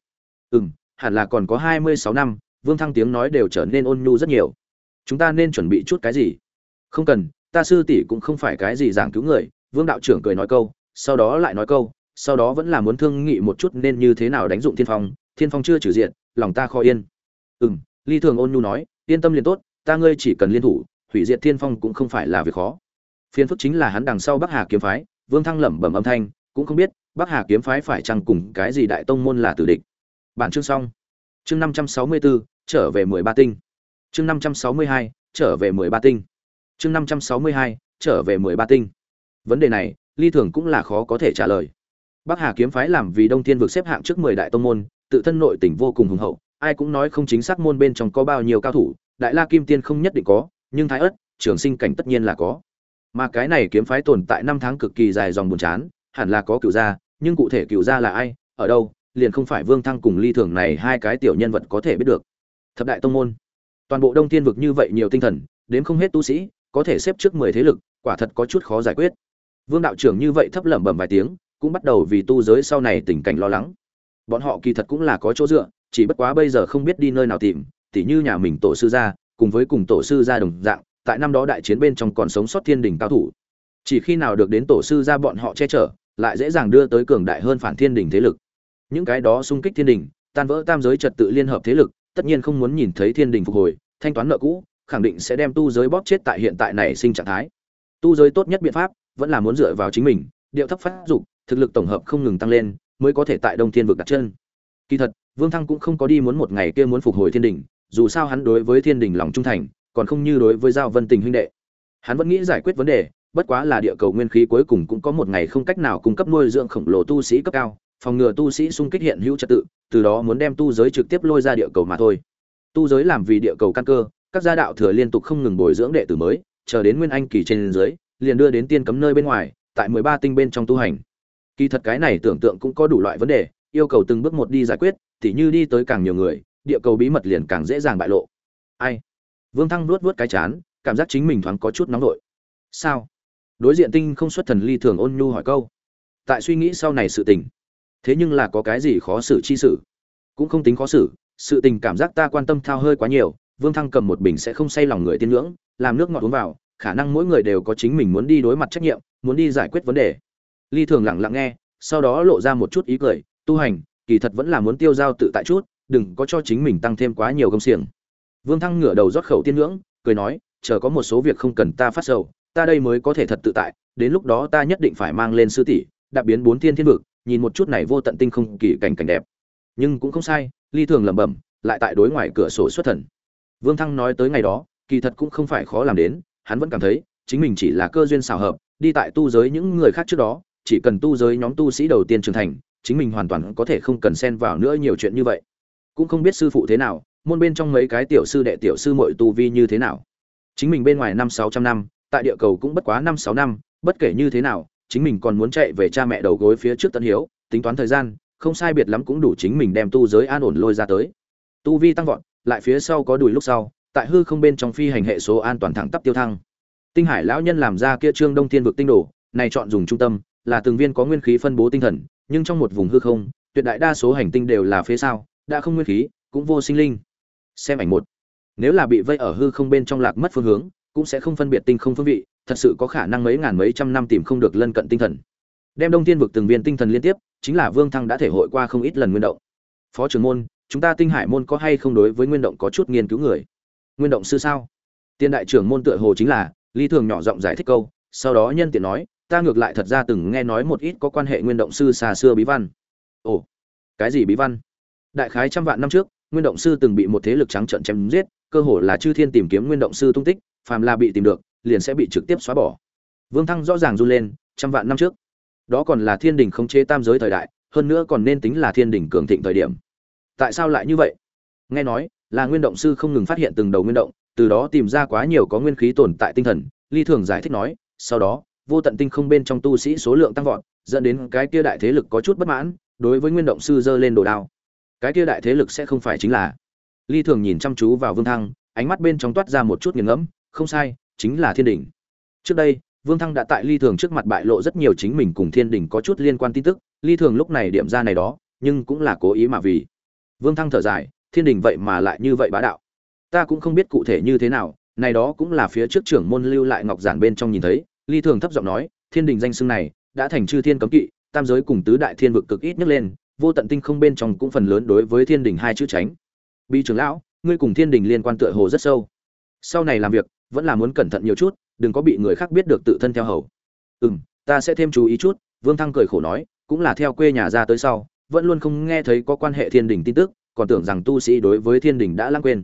Ừ m hẳn là còn có hai mươi sáu năm, vương thăng tiếng nói đều trở nên ôn nhu rất nhiều. Chúng ta nên chuẩn bị chút cái gì? Không cần, ta sư tỷ cũng không phải cái gì giảng cứu người, vương đạo trưởng cười nói câu, sau đó lại nói câu, sau đó vẫn là muốn thương nghị một chút nên như thế nào đánh dụng thiên phong thiên phong chưa trừ diện, lòng ta khó yên. Ừ m ly thường ôn nhu nói, yên tâm liền tốt, ta ngươi chỉ cần liên thủ, hủy diệt thiên phong cũng không phải là việc khó phiên phức chính là hắn đằng sau bắc hà kiếm phái, vương thăng lẩm bẩm âm thanh, cũng không biết, bắc hà kiếm phái phải chăng cùng cái gì đại tông môn là tử địch. Bản chương xong. Chương năm trăm sáu mươi bốn trở về mười ba tinh. Chương năm trăm sáu mươi hai, trở về mười ba tinh. Chương năm trăm sáu mươi hai, trở về mười ba tinh. Vấn đề này, ly thường cũng là khó có thể trả lời. Bắc hà kiếm phái làm vì đông thiên vực xếp hạng trước mười đại tông môn, tự thân nội tỉnh vô cùng hùng hậu, ai cũng nói không chính xác môn bên trong có bao nhiêu cao thủ, đại la kim tiên không nhất định có, nhưng thái ất, trường sinh cảnh tất nhiên là có mà cái này kiếm phái tồn tại năm tháng cực kỳ dài dòng buồn chán, hẳn là có cựu gia, nhưng cụ thể cựu gia là ai, ở đâu, liền không phải vương thăng cùng ly thường này hai cái tiểu nhân vật có thể biết được. Thập đại tông môn. Toàn bộ đông thiên vực như vậy nhiều tinh thần đến không hết tu sĩ, có thể xếp trước mười thế lực, quả thật có chút khó giải quyết. Vương đạo trưởng như vậy thấp lẩm bẩm vài tiếng, cũng bắt đầu vì tu giới sau này tình cảnh lo lắng. Bọn họ kỳ thật cũng là có chỗ dựa, chỉ bất quá bây giờ không biết đi nơi nào tìm, tỉ như nhà mình tổ sư gia, cùng với cùng tổ sư gia đồng dạng tại năm đó đại chiến bên trong còn sống sót thiên đình cao thủ. Chỉ khi nào được đến tổ sư gia bọn họ che chở, lại dễ dàng đưa tới cường đại hơn phản thiên đình thế lực. Những cái đó xung kích thiên đình tan vỡ tam giới trật tự liên hợp thế lực, tất nhiên không muốn nhìn thấy thiên đình phục hồi, thanh toán nợ cũ, khẳng định sẽ đem tu giới bóp chết tại hiện tại này sinh trạng thái. Tu giới tốt nhất biện pháp, vẫn là muốn dựa vào chính mình, điệu thấp phát dục, thực lực tổng hợp không ngừng tăng lên, mới có thể tại đông thiên vực đặt chân. Kỳ thật, vương thăng cũng không có đi muốn một ngày kia muốn phục hồi thiên đình dù sao hắn đối với thiên đình lòng trung thành còn không như đối với giao vân tình huynh đệ. Hắn vẫn nghĩ giải quyết vấn đề, bất quá là địa cầu nguyên khí cuối cùng cũng có một ngày không cách nào cung cấp nuôi dưỡng khổng lồ tu sĩ cấp cao, phòng ngừa tu sĩ xung kích hiện hữu trật tự, từ đó muốn đem tu giới trực tiếp lôi ra địa cầu mà thôi. Tu giới làm vì địa cầu căn cơ, các gia đạo thừa liên tục không ngừng bồi dưỡng đệ tử mới, chờ đến nguyên anh kỳ trên dưới, liền đưa đến tiên cấm nơi bên ngoài, tại mười ba tinh bên trong tu hành. Kỳ thật cái này tưởng tượng cũng có đủ loại vấn đề, yêu cầu từng bước một đi giải quyết thì như đi tới càng nhiều người, địa cầu bí mật liền càng dễ dàng bại lộ. Ai? Vương thăng luốt luốt cái chán, cảm giác chính mình thoáng có chút nóng nổi sao? Đối diện tinh không xuất thần ly thường ôn nhu hỏi câu. Tại suy nghĩ sau này sự tình. Thế nhưng là có cái gì khó xử chi sự? Cũng không tính khó xử, sự tình cảm giác ta quan tâm thao hơi quá nhiều, vương thăng cầm một bình sẽ không say lòng người tiên ngưỡng, làm nước ngọt uống vào, khả năng mỗi người đều có chính mình muốn đi đối mặt trách nhiệm, muốn đi giải quyết vấn đề. Ly thường lặng lặng nghe, sau đó lộ ra một chút ý cười, tu hành, kỳ thật vẫn là muốn tiêu dao tự tại chút, đừng có cho chính mình tăng thêm quá nhiều công xiềng vương thăng ngửa đầu rót khẩu tiên ngưỡng, cười nói, chờ có một số việc không cần ta phát sầu, ta đây mới có thể thật tự tại, đến lúc đó ta nhất định phải mang lên sư tỷ đạp biến bốn thiên thiên vực, nhìn một chút này vô tận tinh không kỳ cảnh cảnh đẹp. Nhưng cũng không sai, ly thường lẩm bẩm, lại tại đối ngoài cửa sổ xuất thần. Vương thăng nói tới ngày đó, kỳ thật cũng không phải khó làm đến, hắn vẫn cảm thấy, chính mình chỉ là cơ duyên xào hợp, đi tại tu giới những người khác trước đó, chỉ cần tu giới nhóm tu sĩ đầu tiên trưởng thành, chính mình hoàn toàn có thể không cần xen vào nữa nhiều chuyện như vậy. Cũng không biết sư phụ thế nào môn bên trong mấy cái tiểu sư đệ tiểu sư muội tu vi như thế nào? Chính mình bên ngoài năm sáu trăm năm, tại địa cầu cũng bất quá năm sáu năm, bất kể như thế nào, chính mình còn muốn chạy về cha mẹ đầu gối phía trước tân hiếu, tính toán thời gian, không sai biệt lắm cũng đủ chính mình đem tu giới an ổn lôi ra tới. Tu vi tăng vọt, lại phía sau có đùi lúc sau, tại hư không bên trong phi hành hệ số an toàn thẳng tắp tiêu thăng. Tinh hải lão nhân làm ra kia trương đông thiên vực tinh đồ, này chọn dùng trung tâm, là từng viên có nguyên khí phân bố tinh thần, nhưng trong một vùng hư không, tuyệt đại đa số hành tinh đều là phía sau đã không nguyên khí, cũng vô sinh linh xem ảnh một. Nếu là bị vây ở hư không bên trong lạc mất phương hướng, cũng sẽ không phân biệt tinh không phương vị, thật sự có khả năng mấy ngàn mấy trăm năm tìm không được lân cận tinh thần. Đem đông thiên vực từng viên tinh thần liên tiếp, chính là vương thăng đã thể hội qua không ít lần nguyên động. Phó trưởng môn, chúng ta tinh hải môn có hay không đối với nguyên động có chút nghiên cứu người? Nguyên động sư sao? Tiên đại trưởng môn tựa hồ chính là, lý thường nhỏ giọng giải thích câu, sau đó nhân tiện nói, ta ngược lại thật ra từng nghe nói một ít có quan hệ nguyên động sư xa xưa bí văn. Ồ, cái gì bí văn? Đại khái trăm vạn năm trước nguyên động sư từng bị một thế lực trắng trợn chém giết, cơ hồ là chư thiên tìm kiếm nguyên động sư tung tích, phàm là bị tìm được, liền sẽ bị trực tiếp xóa bỏ. Vương thăng rõ ràng run lên, trăm vạn năm trước, đó còn là thiên đình khống chế tam giới thời đại, hơn nữa còn nên tính là thiên đình cường thịnh thời điểm. Tại sao lại như vậy? Nghe nói, là nguyên động sư không ngừng phát hiện từng đầu nguyên động, từ đó tìm ra quá nhiều có nguyên khí tồn tại tinh thần, ly thường giải thích nói, sau đó, vô tận tinh không bên trong tu sĩ số lượng tăng vọt, dẫn đến cái kia đại thế lực có chút bất mãn, đối với nguyên động sư dơ lên đồ đao cái kia đại thế lực sẽ không phải chính là. Ly thường nhìn chăm chú vào vương thăng, ánh mắt bên trong toát ra một chút nghiền ngẫm, không sai, chính là thiên đình trước đây, vương thăng đã tại ly thường trước mặt bại lộ rất nhiều chính mình cùng thiên đình có chút liên quan tin tức, ly thường lúc này điểm ra này đó, nhưng cũng là cố ý mà vì. Vương thăng thở dài, thiên đình vậy mà lại như vậy bá đạo. Ta cũng không biết cụ thể như thế nào, này đó cũng là phía trước trưởng môn lưu lại ngọc giản bên trong nhìn thấy, ly thường thấp giọng nói, thiên đình danh xưng này, đã thành chư thiên cấm kỵ, tam giới cùng tứ đại thiên vực cực ít nhấc lên vô tận tinh không bên trong cũng phần lớn đối với thiên đình hai chữ tránh. Bi trưởng lão, ngươi cùng thiên đình liên quan tựa hồ rất sâu. Sau này làm việc, vẫn là muốn cẩn thận nhiều chút, đừng có bị người khác biết được tự thân theo hầu. Ừ m ta sẽ thêm chú ý chút, vương thăng cười khổ nói, cũng là theo quê nhà ra tới sau, vẫn luôn không nghe thấy có quan hệ thiên đình tin tức, còn tưởng rằng tu sĩ đối với thiên đình đã lãng quên.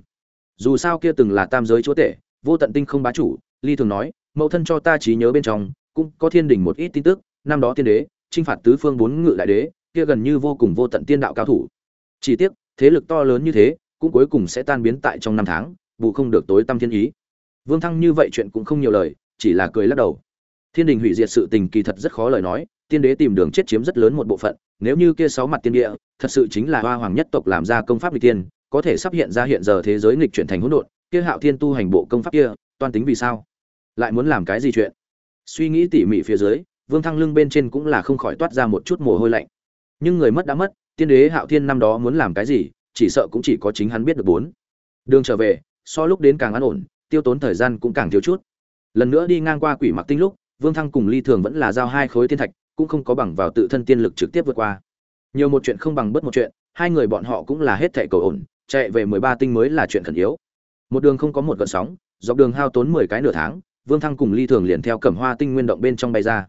Dù sao kia từng là tam giới chúa tể, vô tận tinh không bá chủ, ly thường nói, mẫu thân cho ta trí nhớ bên trong, cũng có thiên đình một ít tin tức, năm đó thiên đế, chinh phạt tứ phương bốn ngự đại đế kia gần như vô cùng vô tận tiên đạo cao thủ. Chỉ tiếc, thế lực to lớn như thế, cũng cuối cùng sẽ tan biến tại trong năm tháng, bù không được tối tâm thiên ý. Vương thăng như vậy chuyện cũng không nhiều lời, chỉ là cười lắc đầu. Thiên đình hủy diệt sự tình kỳ thật rất khó lời nói, tiên đế tìm đường chết chiếm rất lớn một bộ phận, nếu như kia sáu mặt tiên địa, thật sự chính là hoa hoàng nhất tộc làm ra công pháp đi tiên, có thể sắp hiện ra hiện giờ thế giới nghịch chuyển thành hỗn độn, kia hạo thiên tu hành bộ công pháp kia, toan tính vì sao? Lại muốn làm cái gì chuyện? Suy nghĩ tỉ mỉ phía dưới, vương thăng lưng bên trên cũng là không khỏi toát ra một chút mồ hôi lạnh nhưng người mất đã mất, tiên đế hạo thiên năm đó muốn làm cái gì, chỉ sợ cũng chỉ có chính hắn biết được bốn. Đường trở về, so lúc đến càng an ổn, tiêu tốn thời gian cũng càng thiếu chút. Lần nữa đi ngang qua quỷ mặc tinh lúc, vương thăng cùng ly thường vẫn là giao hai khối tiên thạch, cũng không có bằng vào tự thân tiên lực trực tiếp vượt qua. Nhiều một chuyện không bằng bất một chuyện, hai người bọn họ cũng là hết thệ cầu ổn, chạy về mười ba tinh mới là chuyện khẩn yếu. Một đường không có một gợn sóng, dọc đường hao tốn mười cái nửa tháng, vương thăng cùng ly thường liền theo cẩm hoa tinh nguyên động bên trong bay ra.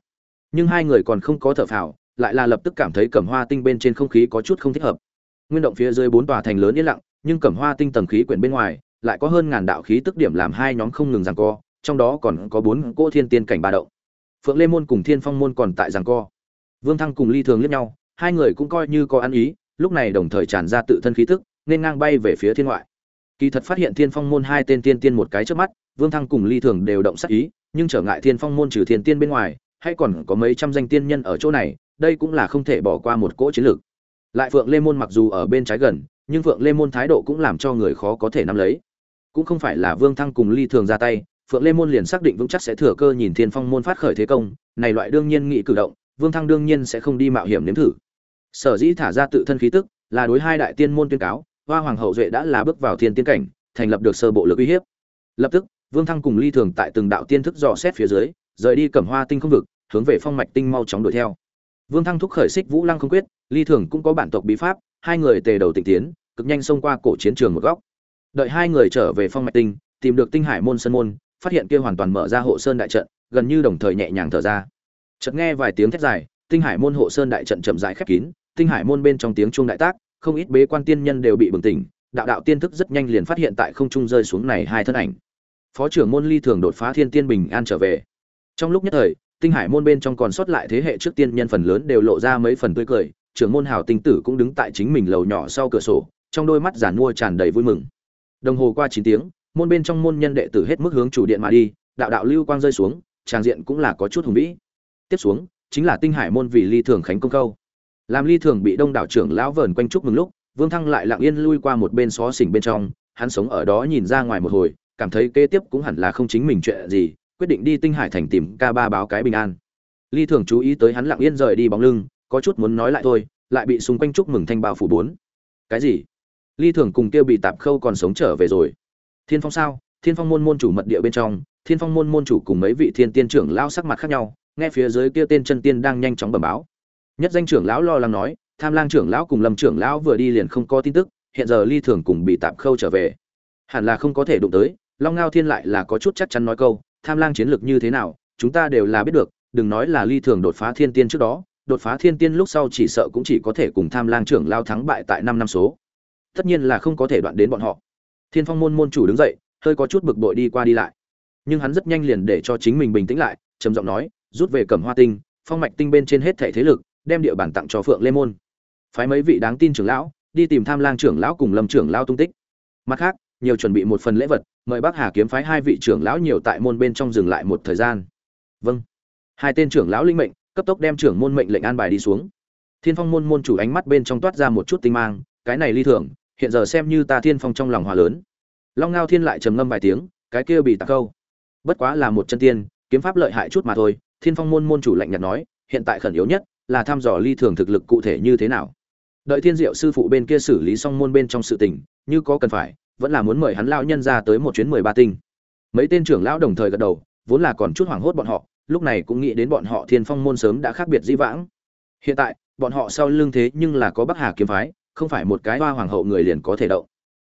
Nhưng hai người còn không có thở phào lại là lập tức cảm thấy cẩm hoa tinh bên trên không khí có chút không thích hợp. Nguyên động phía dưới bốn tòa thành lớn yên lặng, nhưng cẩm hoa tinh tầng khí quyển bên ngoài lại có hơn ngàn đạo khí tức điểm làm hai nhóm không ngừng giằng co, trong đó còn có bốn cỗ thiên tiên cảnh ba đậu phượng lê môn cùng thiên phong môn còn tại giằng co. Vương thăng cùng ly thường liếc nhau, hai người cũng coi như có ăn ý, lúc này đồng thời tràn ra tự thân khí tức, nên ngang bay về phía thiên ngoại. Kỳ thật phát hiện thiên phong môn hai tên tiên tiên một cái trước mắt, vương thăng cùng ly thường đều động sắc ý, nhưng trở ngại thiên phong môn trừ thiên tiên bên ngoài, hay còn có mấy trăm danh tiên nhân ở chỗ này đây cũng là không thể bỏ qua một cỗ chiến lược. Lại phượng lê môn mặc dù ở bên trái gần, nhưng phượng lê môn thái độ cũng làm cho người khó có thể nắm lấy. Cũng không phải là vương thăng cùng ly thường ra tay, phượng lê môn liền xác định vững chắc sẽ thừa cơ nhìn thiên phong môn phát khởi thế công, này loại đương nhiên nghị cử động, vương thăng đương nhiên sẽ không đi mạo hiểm nếm thử. Sở dĩ thả ra tự thân khí tức, là đối hai đại tiên môn tuyên cáo, hoa hoàng hậu duệ đã là bước vào thiên tiên cảnh, thành lập được sơ bộ lực uy hiếp. Lập tức, vương thăng cùng ly thường tại từng đạo tiên thức dò xét phía dưới, rời đi cẩm hoa tinh không vực, hướng về phong mạch tinh mau chóng đuổi theo vương thăng thúc khởi xích vũ lăng không quyết, ly thường cũng có bản tộc bí pháp, hai người tề đầu tịnh tiến, cực nhanh xông qua cổ chiến trường một góc. Đợi hai người trở về phong mạch tinh, tìm được tinh hải môn sơn môn, phát hiện kia hoàn toàn mở ra hộ sơn đại trận, gần như đồng thời nhẹ nhàng thở ra. Chợt nghe vài tiếng thét dài, tinh hải môn hộ sơn đại trận chậm rãi khép kín, tinh hải môn bên trong tiếng chuông đại tác, không ít bế quan tiên nhân đều bị bừng tỉnh, đạo đạo tiên thức rất nhanh liền phát hiện tại không trung rơi xuống này hai thân ảnh. Phó trưởng môn ly thường đột phá thiên tiên bình an trở về. Trong lúc nhất thời tinh hải môn bên trong còn sót lại thế hệ trước tiên nhân phần lớn đều lộ ra mấy phần tươi cười, trưởng môn hào tinh tử cũng đứng tại chính mình lầu nhỏ sau cửa sổ, trong đôi mắt giản mua tràn đầy vui mừng. Đồng hồ qua chín tiếng, môn bên trong môn nhân đệ tử hết mức hướng chủ điện mà đi, đạo đạo lưu quang rơi xuống, tràng diện cũng là có chút hùng vĩ. Tiếp xuống, chính là tinh hải môn vì ly thường khánh công câu làm ly thường bị đông đảo trưởng lão vờn quanh chúc mừng lúc, vương thăng lại lặng yên lui qua một bên xó xỉnh bên trong, hắn sống ở đó nhìn ra ngoài một hồi, cảm thấy kế tiếp cũng hẳn là không chính mình chuyện gì quyết định đi tinh hải thành tìm ca ba báo cái bình an. Ly thường chú ý tới hắn lặng yên rời đi bóng lưng, có chút muốn nói lại thôi, lại bị xung quanh chúc mừng thanh bao phủ bốn. Cái gì? Ly thường cùng kêu bị tạp khâu còn sống trở về rồi. Thiên phong sao? Thiên phong môn môn chủ mật địa bên trong, thiên phong môn môn chủ cùng mấy vị thiên tiên trưởng lao sắc mặt khác nhau, nghe phía dưới kia tên chân tiên đang nhanh chóng bẩm báo. Nhất danh trưởng lão lo lắng nói, tham lang trưởng lão cùng lâm trưởng lão vừa đi liền không có tin tức, hiện giờ ly thường cùng bị tạp khâu trở về. Hẳn là không có thể đụng tới, long ngao thiên lại là có chút chắc chắn nói câu tham lang chiến lược như thế nào, chúng ta đều là biết được, đừng nói là ly thường đột phá thiên tiên trước đó, đột phá thiên tiên lúc sau chỉ sợ cũng chỉ có thể cùng tham lang trưởng lao thắng bại tại năm năm số. Tất nhiên là không có thể đoạn đến bọn họ. Thiên phong môn môn chủ đứng dậy, hơi có chút bực bội đi qua đi lại. Nhưng hắn rất nhanh liền để cho chính mình bình tĩnh lại, trầm giọng nói, rút về cẩm hoa tinh, phong mạch tinh bên trên hết thể thế lực, đem địa bàn tặng cho phượng lê môn. Phái mấy vị đáng tin trưởng lão, đi tìm tham lang trưởng lão cùng lâm trưởng lao tung tích. Mặt khác nhiều chuẩn bị một phần lễ vật, mời bác hà kiếm phái hai vị trưởng lão nhiều tại môn bên trong dừng lại một thời gian. Vâng. Hai tên trưởng lão linh mệnh, cấp tốc đem trưởng môn mệnh lệnh an bài đi xuống. Thiên phong môn môn chủ ánh mắt bên trong toát ra một chút tinh mang, cái này ly thường, hiện giờ xem như ta thiên phong trong lòng hòa lớn. Long ngao thiên lại trầm ngâm vài tiếng, cái kia bị tạc câu. Bất quá là một chân tiên, kiếm pháp lợi hại chút mà thôi, thiên phong môn môn chủ lạnh nhạt nói, hiện tại khẩn yếu nhất là thăm dò ly thường thực lực cụ thể như thế nào. Đợi thiên diệu sư phụ bên kia xử lý xong môn bên trong sự tình, như có cần phải vẫn là muốn mời hắn lão nhân ra tới một chuyến mười ba tinh. Mấy tên trưởng lão đồng thời gật đầu, vốn là còn chút hoảng hốt bọn họ, lúc này cũng nghĩ đến bọn họ thiên phong môn sớm đã khác biệt dĩ vãng. Hiện tại, bọn họ sau lưng thế nhưng là có bắc hà kiếm phái, không phải một cái hoa hoàng hậu người liền có thể động.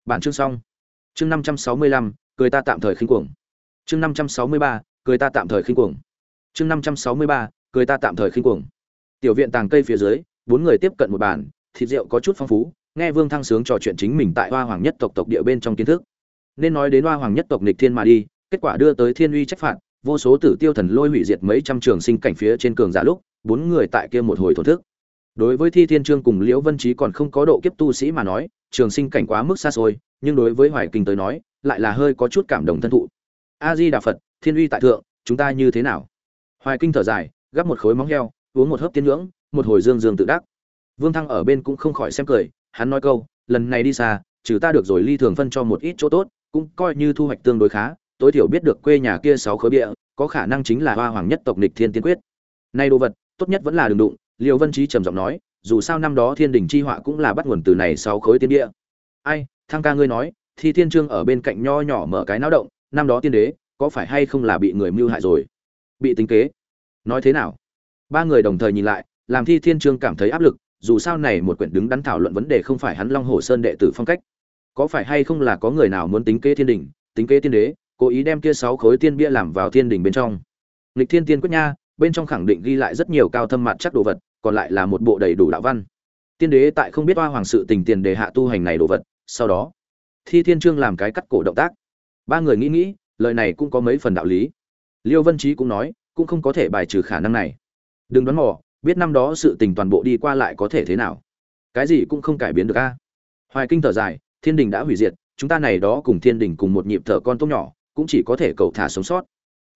Bản chương xong. Chương năm trăm sáu mươi lăm, cười ta tạm thời khinh cuồng. Chương năm trăm sáu mươi ba, cười ta tạm thời khinh cuồng. Chương năm trăm sáu mươi ba, cười ta tạm thời khinh cuồng. Tiểu viện tàng cây phía dưới, bốn người tiếp cận một bàn, thịt rượu có chút phong phú nghe vương thăng sướng trò chuyện chính mình tại hoa hoàng nhất tộc tộc địa bên trong kiến thức. Nên nói đến hoa hoàng nhất tộc nịch thiên mà đi, kết quả đưa tới thiên uy trách phạt, vô số tử tiêu thần lôi hủy diệt mấy trăm trường sinh cảnh phía trên cường giả lúc, bốn người tại kia một hồi thổ thức. Đối với thi thiên trương cùng liễu vân trí còn không có độ kiếp tu sĩ mà nói, trường sinh cảnh quá mức xa xôi, nhưng đối với hoài kinh tới nói, lại là hơi có chút cảm động thân thụ. A di đà phật, thiên uy tại thượng, chúng ta như thế nào? Hoài kinh thở dài, gắp một khối móng heo, uống một hớp tiên ngưỡng một hồi dương dương tự đắc. Vương thăng ở bên cũng không khỏi xem cười hắn nói câu, lần này đi xa, trừ ta được rồi, ly thường phân cho một ít chỗ tốt, cũng coi như thu hoạch tương đối khá. Tối thiểu biết được quê nhà kia sáu khối bịa có khả năng chính là hoa hoàng nhất tộc nịch thiên tiên quyết. Nay đồ vật, tốt nhất vẫn là đường đụng liều vân trí trầm giọng nói, dù sao năm đó thiên đình chi họa cũng là bắt nguồn từ này sáu khối tiên địa ai thăng ca ngươi nói, thi thiên trương ở bên cạnh nho nhỏ mở cái náo động, năm đó tiên đế, có phải hay không là bị người mưu hại rồi? Bị tính kế. Nói thế nào? Ba người đồng thời nhìn lại, làm thi thiên trương cảm thấy áp lực dù sao này một quyển đứng đắn thảo luận vấn đề không phải hắn long hồ sơn đệ tử phong cách. Có phải hay không là có người nào muốn tính kế thiên đình, tính kế tiên đế, cố ý đem kia sáu khối tiên bia làm vào thiên đình bên trong? Lịch thiên tiên quyết nha, bên trong khẳng định ghi lại rất nhiều cao thâm mặt chắc đồ vật, còn lại là một bộ đầy đủ đạo văn. Tiên đế tại không biết oa hoàng sự tình tiền đề hạ tu hành này đồ vật, sau đó, thi thiên trương làm cái cắt cổ động tác. Ba người nghĩ nghĩ, lời này cũng có mấy phần đạo lý. Liêu vân trí cũng nói, cũng không có thể bài trừ khả năng này. Đừng đoán mò biết năm đó sự tình toàn bộ đi qua lại có thể thế nào. Cái gì cũng không cải biến được a. Hoài kinh thở dài, thiên đình đã hủy diệt, chúng ta này đó cùng thiên đình cùng một nhịp thở con tốt nhỏ, cũng chỉ có thể cầu thả sống sót.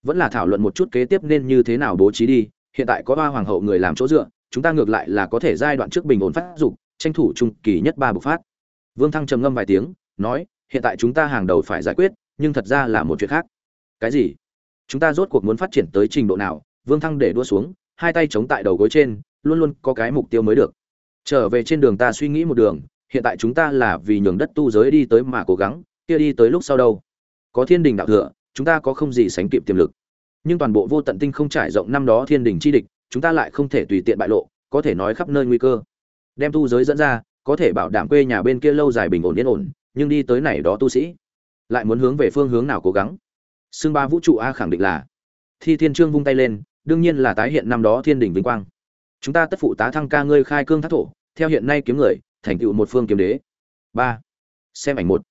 Vẫn là thảo luận một chút kế tiếp nên như thế nào bố trí đi, hiện tại có ba hoàng hậu người làm chỗ dựa, chúng ta ngược lại là có thể giai đoạn trước bình ổn phát dục, tranh thủ trung kỳ nhất ba bộc phát. Vương thăng trầm ngâm vài tiếng, nói, hiện tại chúng ta hàng đầu phải giải quyết, nhưng thật ra là một chuyện khác. Cái gì? Chúng ta rốt cuộc muốn phát triển tới trình độ nào? Vương thăng để đua xuống hai tay chống tại đầu gối trên, luôn luôn có cái mục tiêu mới được. Trở về trên đường ta suy nghĩ một đường, hiện tại chúng ta là vì nhường đất tu giới đi tới mà cố gắng, kia đi tới lúc sau đâu? Có thiên đình đạo thừa, chúng ta có không gì sánh kịp tiềm lực. Nhưng toàn bộ vô tận tinh không trải rộng năm đó thiên đình chi địch, chúng ta lại không thể tùy tiện bại lộ, có thể nói khắp nơi nguy cơ. Đem tu giới dẫn ra, có thể bảo đảm quê nhà bên kia lâu dài bình ổn yên ổn, nhưng đi tới này đó tu sĩ, lại muốn hướng về phương hướng nào cố gắng? Xương ba vũ trụ a khẳng định là, thi thiên trương vung tay lên đương nhiên là tái hiện năm đó thiên đình vinh quang. Chúng ta tất phụ tá thăng ca ngươi khai cương thác thổ, theo hiện nay kiếm người, thành tựu một phương kiếm đế. Ba. Xem ảnh một.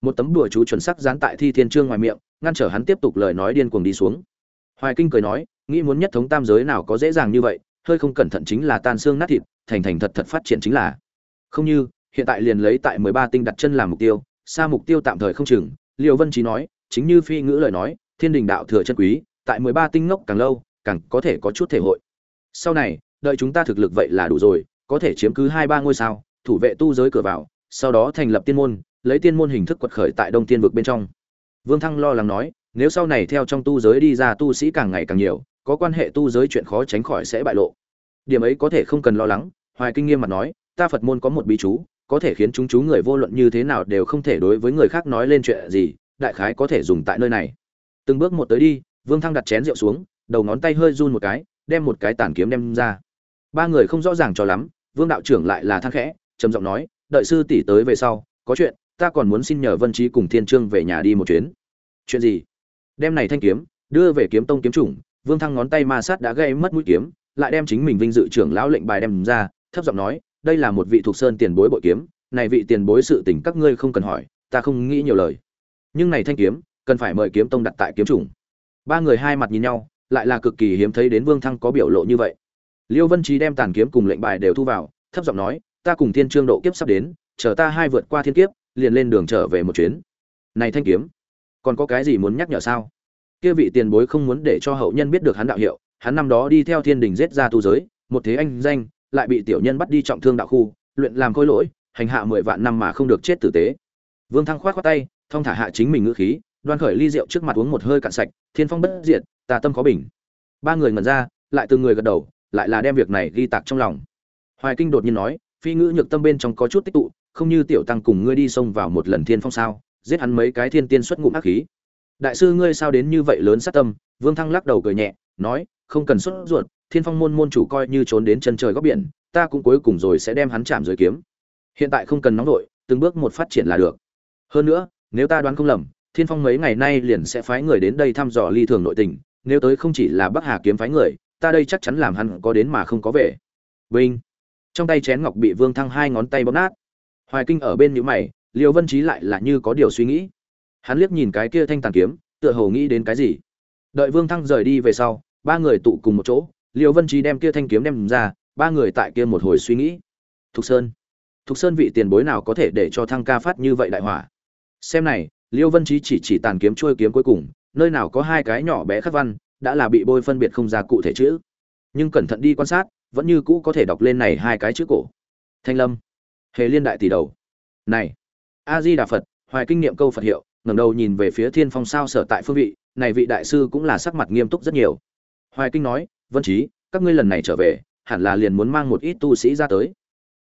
Một tấm đùa chú chuẩn sắc dán tại thi thiên trương ngoài miệng, ngăn trở hắn tiếp tục lời nói điên cuồng đi xuống. Hoài kinh cười nói, nghĩ muốn nhất thống tam giới nào có dễ dàng như vậy, hơi không cẩn thận chính là tan xương nát thịt, thành thành thật thật phát triển chính là. Không như, hiện tại liền lấy tại mười ba tinh đặt chân làm mục tiêu xa mục tiêu tạm thời không chừng liều vân trí nói, chính như phi ngữ lời nói, thiên đình đạo thừa chân quý, tại mười ba tinh ngốc càng lâu càng có thể có chút thể hội. Sau này, đợi chúng ta thực lực vậy là đủ rồi, có thể chiếm cứ hai ba ngôi sao, thủ vệ tu giới cửa vào, sau đó thành lập tiên môn, lấy tiên môn hình thức quật khởi tại đông tiên vực bên trong. Vương thăng lo lắng nói, nếu sau này theo trong tu giới đi ra tu sĩ càng ngày càng nhiều, có quan hệ tu giới chuyện khó tránh khỏi sẽ bại lộ. Điểm ấy có thể không cần lo lắng, hoài kinh nghiêm mặt nói, ta phật môn có một bí chú, có thể khiến chúng chú người vô luận như thế nào đều không thể đối với người khác nói lên chuyện gì, đại khái có thể dùng tại nơi này. Từng bước một tới đi, vương thăng đặt chén rượu xuống đầu ngón tay hơi run một cái, đem một cái tàn kiếm đem ra. Ba người không rõ ràng cho lắm, vương đạo trưởng lại là thang khẽ, trầm giọng nói, đợi sư tỷ tới về sau, có chuyện, ta còn muốn xin nhờ vân trí cùng thiên trương về nhà đi một chuyến. Chuyện gì? Đem này thanh kiếm, đưa về kiếm tông kiếm chủng. Vương thăng ngón tay ma sát đã gây mất mũi kiếm, lại đem chính mình vinh dự trưởng lão lệnh bài đem ra, thấp giọng nói, đây là một vị thuộc sơn tiền bối bội kiếm, này vị tiền bối sự tình các ngươi không cần hỏi, ta không nghĩ nhiều lời. Nhưng này thanh kiếm, cần phải mời kiếm tông đặt tại kiếm chủng. Ba người hai mặt nhìn nhau lại là cực kỳ hiếm thấy đến vương thăng có biểu lộ như vậy. Liêu vân Chí đem tàn kiếm cùng lệnh bài đều thu vào, thấp giọng nói, ta cùng thiên trương độ kiếp sắp đến, chờ ta hai vượt qua thiên kiếp, liền lên đường trở về một chuyến. Này thanh kiếm, còn có cái gì muốn nhắc nhở sao? Kia vị tiền bối không muốn để cho hậu nhân biết được hắn đạo hiệu, hắn năm đó đi theo thiên đình giết ra tu giới, một thế anh danh, lại bị tiểu nhân bắt đi trọng thương đạo khu, luyện làm khôi lỗi, hành hạ mười vạn năm mà không được chết tử tế. Vương thăng khoát khoát tay, thong thả hạ chính mình ngữ khí đoan khởi ly rượu trước mặt uống một hơi cạn sạch, thiên phong bất diệt, tà tâm có bình. Ba người ngẩn ra, lại từng người gật đầu, lại là đem việc này ghi tạc trong lòng. Hoài kinh đột nhiên nói, phi ngữ nhược tâm bên trong có chút tích tụ, không như tiểu tăng cùng ngươi đi xông vào một lần thiên phong sao, giết hắn mấy cái thiên tiên xuất ngụm ác khí. Đại sư ngươi sao đến như vậy lớn sát tâm, vương thăng lắc đầu cười nhẹ, nói, không cần xuất ruột, thiên phong môn môn chủ coi như trốn đến chân trời góc biển, ta cũng cuối cùng rồi sẽ đem hắn chạm dưới kiếm. Hiện tại không cần nóng vội, từng bước một phát triển là được. Hơn nữa, nếu ta đoán không lầm thiên phong mấy ngày nay liền sẽ phái người đến đây thăm dò ly thường nội tình, nếu tới không chỉ là bắc hà kiếm phái người, ta đây chắc chắn làm hắn có đến mà không có về. Vinh. Trong tay chén ngọc bị vương thăng hai ngón tay bóp nát. Hoài kinh ở bên nhữ mày liều vân trí lại là như có điều suy nghĩ. Hắn liếc nhìn cái kia thanh tàn kiếm, tựa hồ nghĩ đến cái gì. Đợi vương thăng rời đi về sau, ba người tụ cùng một chỗ liều vân trí đem kia thanh kiếm đem ra, ba người tại kia một hồi suy nghĩ. Thục sơn. Thục sơn vị tiền bối nào có thể để cho thăng ca phát như vậy đại hỏa xem này liêu vân trí chỉ chỉ tàn kiếm trôi kiếm cuối cùng, nơi nào có hai cái nhỏ bé khắc văn, đã là bị bôi phân biệt không ra cụ thể chữ. Nhưng cẩn thận đi quan sát, vẫn như cũ có thể đọc lên này hai cái chữ cổ. Thanh lâm, hề liên đại tỷ đầu. Này a di đà phật, hoài kinh nghiệm câu phật hiệu, ngẩng đầu nhìn về phía thiên phong sao sở tại phương vị, này vị đại sư cũng là sắc mặt nghiêm túc rất nhiều. Hoài kinh nói, vân trí các ngươi lần này trở về, hẳn là liền muốn mang một ít tu sĩ ra tới.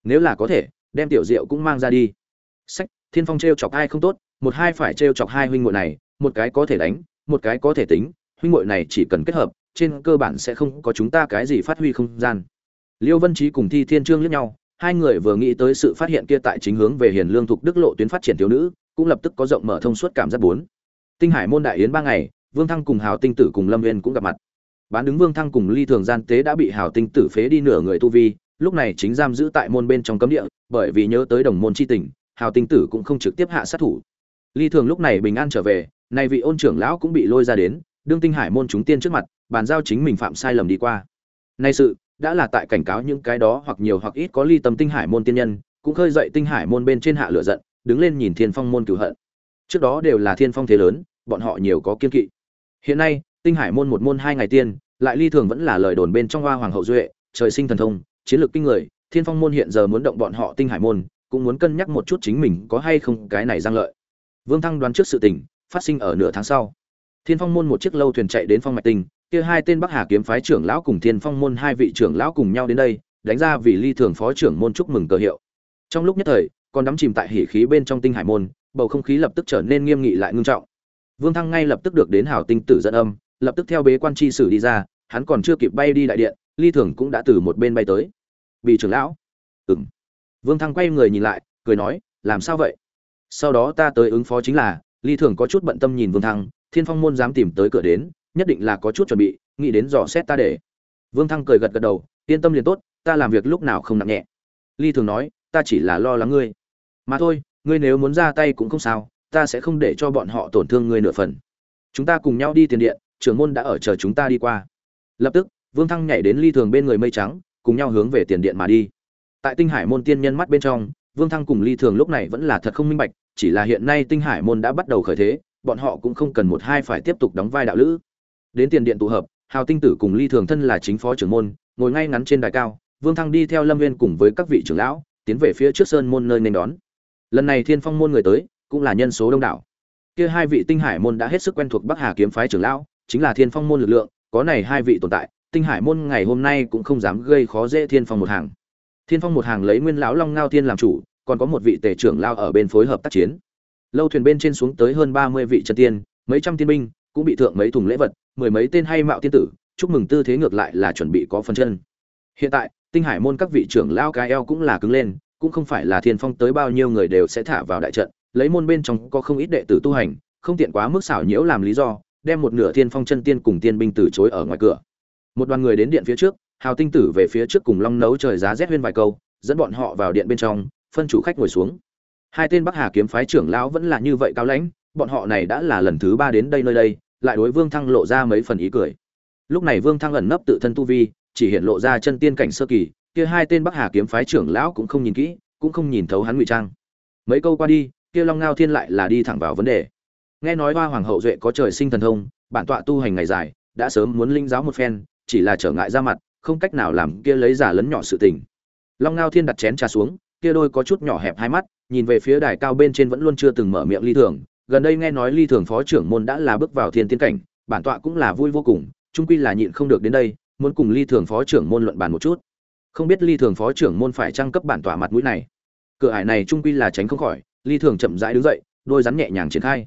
Nếu là có thể, đem tiểu diệu cũng mang ra đi. Sách, thiên phong t chọc ai không tốt một hai phải t chọc hai huynh muội này, một cái có thể đánh, một cái có thể tính, huynh muội này chỉ cần kết hợp, trên cơ bản sẽ không có chúng ta cái gì phát huy không gian. Liêu vân trí cùng thi thiên trương liếc nhau, hai người vừa nghĩ tới sự phát hiện kia tại chính hướng về hiền lương thuộc đức lộ tuyến phát triển thiếu nữ, cũng lập tức có rộng mở thông suốt cảm giác bốn. Tinh hải môn đại yến ba ngày, vương thăng cùng hào tinh tử cùng lâm viên cũng gặp mặt. Bán đứng vương thăng cùng ly thường gian tế đã bị hào tinh tử phế đi nửa người tu vi, lúc này chính giam giữ tại môn bên trong cấm địa, bởi vì nhớ tới đồng môn chi tình, hào tinh tử cũng không trực tiếp hạ sát thủ ly thường lúc này bình an trở về, nay vị ôn trưởng lão cũng bị lôi ra đến, đương tinh hải môn chúng tiên trước mặt, bàn giao chính mình phạm sai lầm đi qua. Nay sự, đã là tại cảnh cáo những cái đó hoặc nhiều hoặc ít có ly tâm tinh hải môn tiên nhân, cũng khơi dậy tinh hải môn bên trên hạ lửa giận, đứng lên nhìn thiên phong môn cửu hận. Trước đó đều là thiên phong thế lớn, bọn họ nhiều có kiên kỵ. Hiện nay, tinh hải môn một môn hai ngày tiên, lại ly thường vẫn là lời đồn bên trong hoa hoàng hậu duệ, trời sinh thần thông, chiến lược kinh người, thiên phong môn hiện giờ muốn động bọn họ tinh hải môn, cũng muốn cân nhắc một chút chính mình có hay không cái này giang lợi vương thăng đoán trước sự tình, phát sinh ở nửa tháng sau. Thiên phong môn một chiếc lâu thuyền chạy đến phong mạch tinh, kia hai tên bắc hà kiếm phái trưởng lão cùng thiên phong môn hai vị trưởng lão cùng nhau đến đây, đánh ra vì ly thường phó trưởng môn chúc mừng cơ hiệu. Trong lúc nhất thời, còn đắm chìm tại hỉ khí bên trong tinh hải môn, bầu không khí lập tức trở nên nghiêm nghị lại ngưng trọng. Vương thăng ngay lập tức được đến hảo tinh tử dẫn âm, lập tức theo bế quan chi sử đi ra, hắn còn chưa kịp bay đi đại điện, ly thường cũng đã từ một bên bay tới. Bị trưởng lão. Ừm. vương thăng quay người nhìn lại, cười nói, làm sao vậy? Sau đó ta tới ứng phó chính là ly thường có chút bận tâm nhìn vương thăng, thiên phong môn dám tìm tới cửa đến, nhất định là có chút chuẩn bị, nghĩ đến dò xét ta để. Vương thăng cười gật gật đầu, yên tâm liền tốt, ta làm việc lúc nào không nặng nhẹ. Ly thường nói, ta chỉ là lo lắng ngươi. Mà thôi, ngươi nếu muốn ra tay cũng không sao, ta sẽ không để cho bọn họ tổn thương ngươi nửa phần. Chúng ta cùng nhau đi tiền điện, trưởng môn đã ở chờ chúng ta đi qua. Lập tức, vương thăng nhảy đến ly thường bên người mây trắng, cùng nhau hướng về tiền điện mà đi. Tại tinh hải môn tiên nhân mắt bên trong vương thăng cùng ly thường lúc này vẫn là thật không minh bạch, chỉ là hiện nay tinh hải môn đã bắt đầu khởi thế, bọn họ cũng không cần một hai phải tiếp tục đóng vai đạo lữ. Đến tiền điện tụ hợp, hào tinh tử cùng ly thường thân là chính phó trưởng môn, ngồi ngay ngắn trên đài cao, vương thăng đi theo lâm viên cùng với các vị trưởng lão, tiến về phía trước sơn môn nơi nên đón. Lần này thiên phong môn người tới, cũng là nhân số đông đảo. Kia hai vị tinh hải môn đã hết sức quen thuộc bắc hà kiếm phái trưởng lão, chính là thiên phong môn lực lượng, có này hai vị tồn tại, tinh hải môn ngày hôm nay cũng không dám gây khó dễ thiên phong một hàng. Thiên phong một hàng lấy nguyên lão long ngao thiên làm chủ còn có một vị tể trưởng lao ở bên phối hợp tác chiến. Lâu thuyền bên trên xuống tới hơn ba mươi vị chân tiên, mấy trăm tiên binh, cũng bị thượng mấy thùng lễ vật, mười mấy tên hay mạo tiên tử, chúc mừng tư thế ngược lại là chuẩn bị có phần chân. Hiện tại, tinh hải môn các vị trưởng lao cái eo cũng là cứng lên, cũng không phải là thiên phong tới bao nhiêu người đều sẽ thả vào đại trận, lấy môn bên trong có không ít đệ tử tu hành, không tiện quá mức xảo nhiễu làm lý do, đem một nửa thiên phong chân tiên cùng tiên binh từ chối ở ngoài cửa. Một đoàn người đến điện phía trước, hào tinh tử về phía trước cùng long nấu trời giá rét huyên vài câu, dẫn bọn họ vào điện bên trong phân chủ khách ngồi xuống. Hai tên bắc hà kiếm phái trưởng lão vẫn là như vậy cao lãnh, bọn họ này đã là lần thứ ba đến đây nơi đây, lại đối vương thăng lộ ra mấy phần ý cười. Lúc này vương thăng ẩn nấp tự thân tu vi, chỉ hiện lộ ra chân tiên cảnh sơ kỳ, kia hai tên bắc hà kiếm phái trưởng lão cũng không nhìn kỹ, cũng không nhìn thấu hắn ngụy trang. Mấy câu qua đi, kia long ngao thiên lại là đi thẳng vào vấn đề. Nghe nói hoa hoàng hậu duệ có trời sinh thần thông, bản tọa tu hành ngày dài, đã sớm muốn linh giáo một phen, chỉ là trở ngại ra mặt, không cách nào làm kia lấy giả lấn nhỏ sự tình. Long ngao thiên đặt chén trà xuống kia đôi có chút nhỏ hẹp hai mắt, nhìn về phía đài cao bên trên vẫn luôn chưa từng mở miệng ly thường. Gần đây nghe nói ly thường phó trưởng môn đã là bước vào thiên tiên cảnh, bản tọa cũng là vui vô cùng trung quy là nhịn không được đến đây, muốn cùng ly thường phó trưởng môn luận bàn một chút. Không biết ly thường phó trưởng môn phải trang cấp bản tọa mặt mũi này. Cửa ải này trung quy là tránh không khỏi, ly thường chậm rãi đứng dậy, đôi rắn nhẹ nhàng triển khai.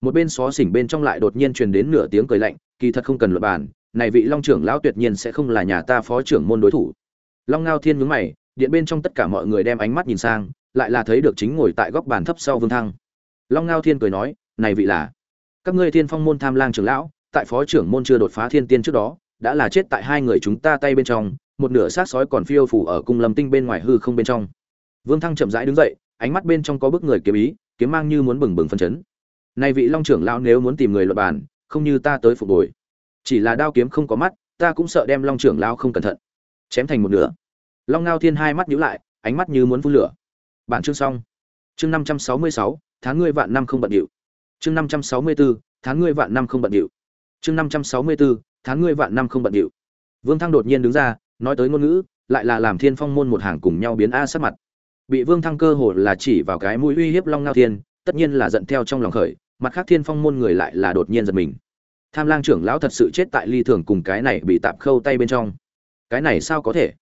Một bên xó xỉnh bên trong lại đột nhiên truyền đến nửa tiếng cười lạnh, kỳ thật không cần luận bàn, này vị long trưởng lão tuyệt nhiên sẽ không là nhà ta phó trưởng môn đối thủ. Long ngao thiên nhướng mày điện bên trong tất cả mọi người đem ánh mắt nhìn sang, lại là thấy được chính ngồi tại góc bàn thấp sau vương thăng. Long ngao thiên cười nói, này vị là, các ngươi thiên phong môn tham lang trưởng lão, tại phó trưởng môn chưa đột phá thiên tiên trước đó, đã là chết tại hai người chúng ta tay bên trong, một nửa xác sói còn phiêu phủ ở cung lâm tinh bên ngoài hư không bên trong. Vương thăng chậm rãi đứng dậy, ánh mắt bên trong có bức người kiếm ý, kiếm mang như muốn bừng bừng phân chấn. Này vị long trưởng lão nếu muốn tìm người luật bàn, không như ta tới phục hồi. Chỉ là đao kiếm không có mắt, ta cũng sợ đem long trưởng lão không cẩn thận, chém thành một nửa long ngao thiên hai mắt nhíu lại, ánh mắt như muốn phun lửa. Bản chương xong. Chương năm trăm sáu mươi sáu, tháng ngươi vạn năm không bận điệu. Chương năm trăm sáu mươi bốn tháng ngươi vạn năm không bận điệu. Chương năm trăm sáu mươi bốn tháng ngươi vạn năm không bận điệu. Vương thăng đột nhiên đứng ra, nói tới ngôn ngữ, lại là làm thiên phong môn một hàng cùng nhau biến a sắc mặt. Bị vương thăng cơ hồ là chỉ vào cái mũi uy hiếp long ngao thiên, tất nhiên là giận theo trong lòng khởi, mặt khác thiên phong môn người lại là đột nhiên giật mình. Tham lang trưởng lão thật sự chết tại ly thường cùng cái này bị tạm khâu tay bên trong. Cái này sao có thể?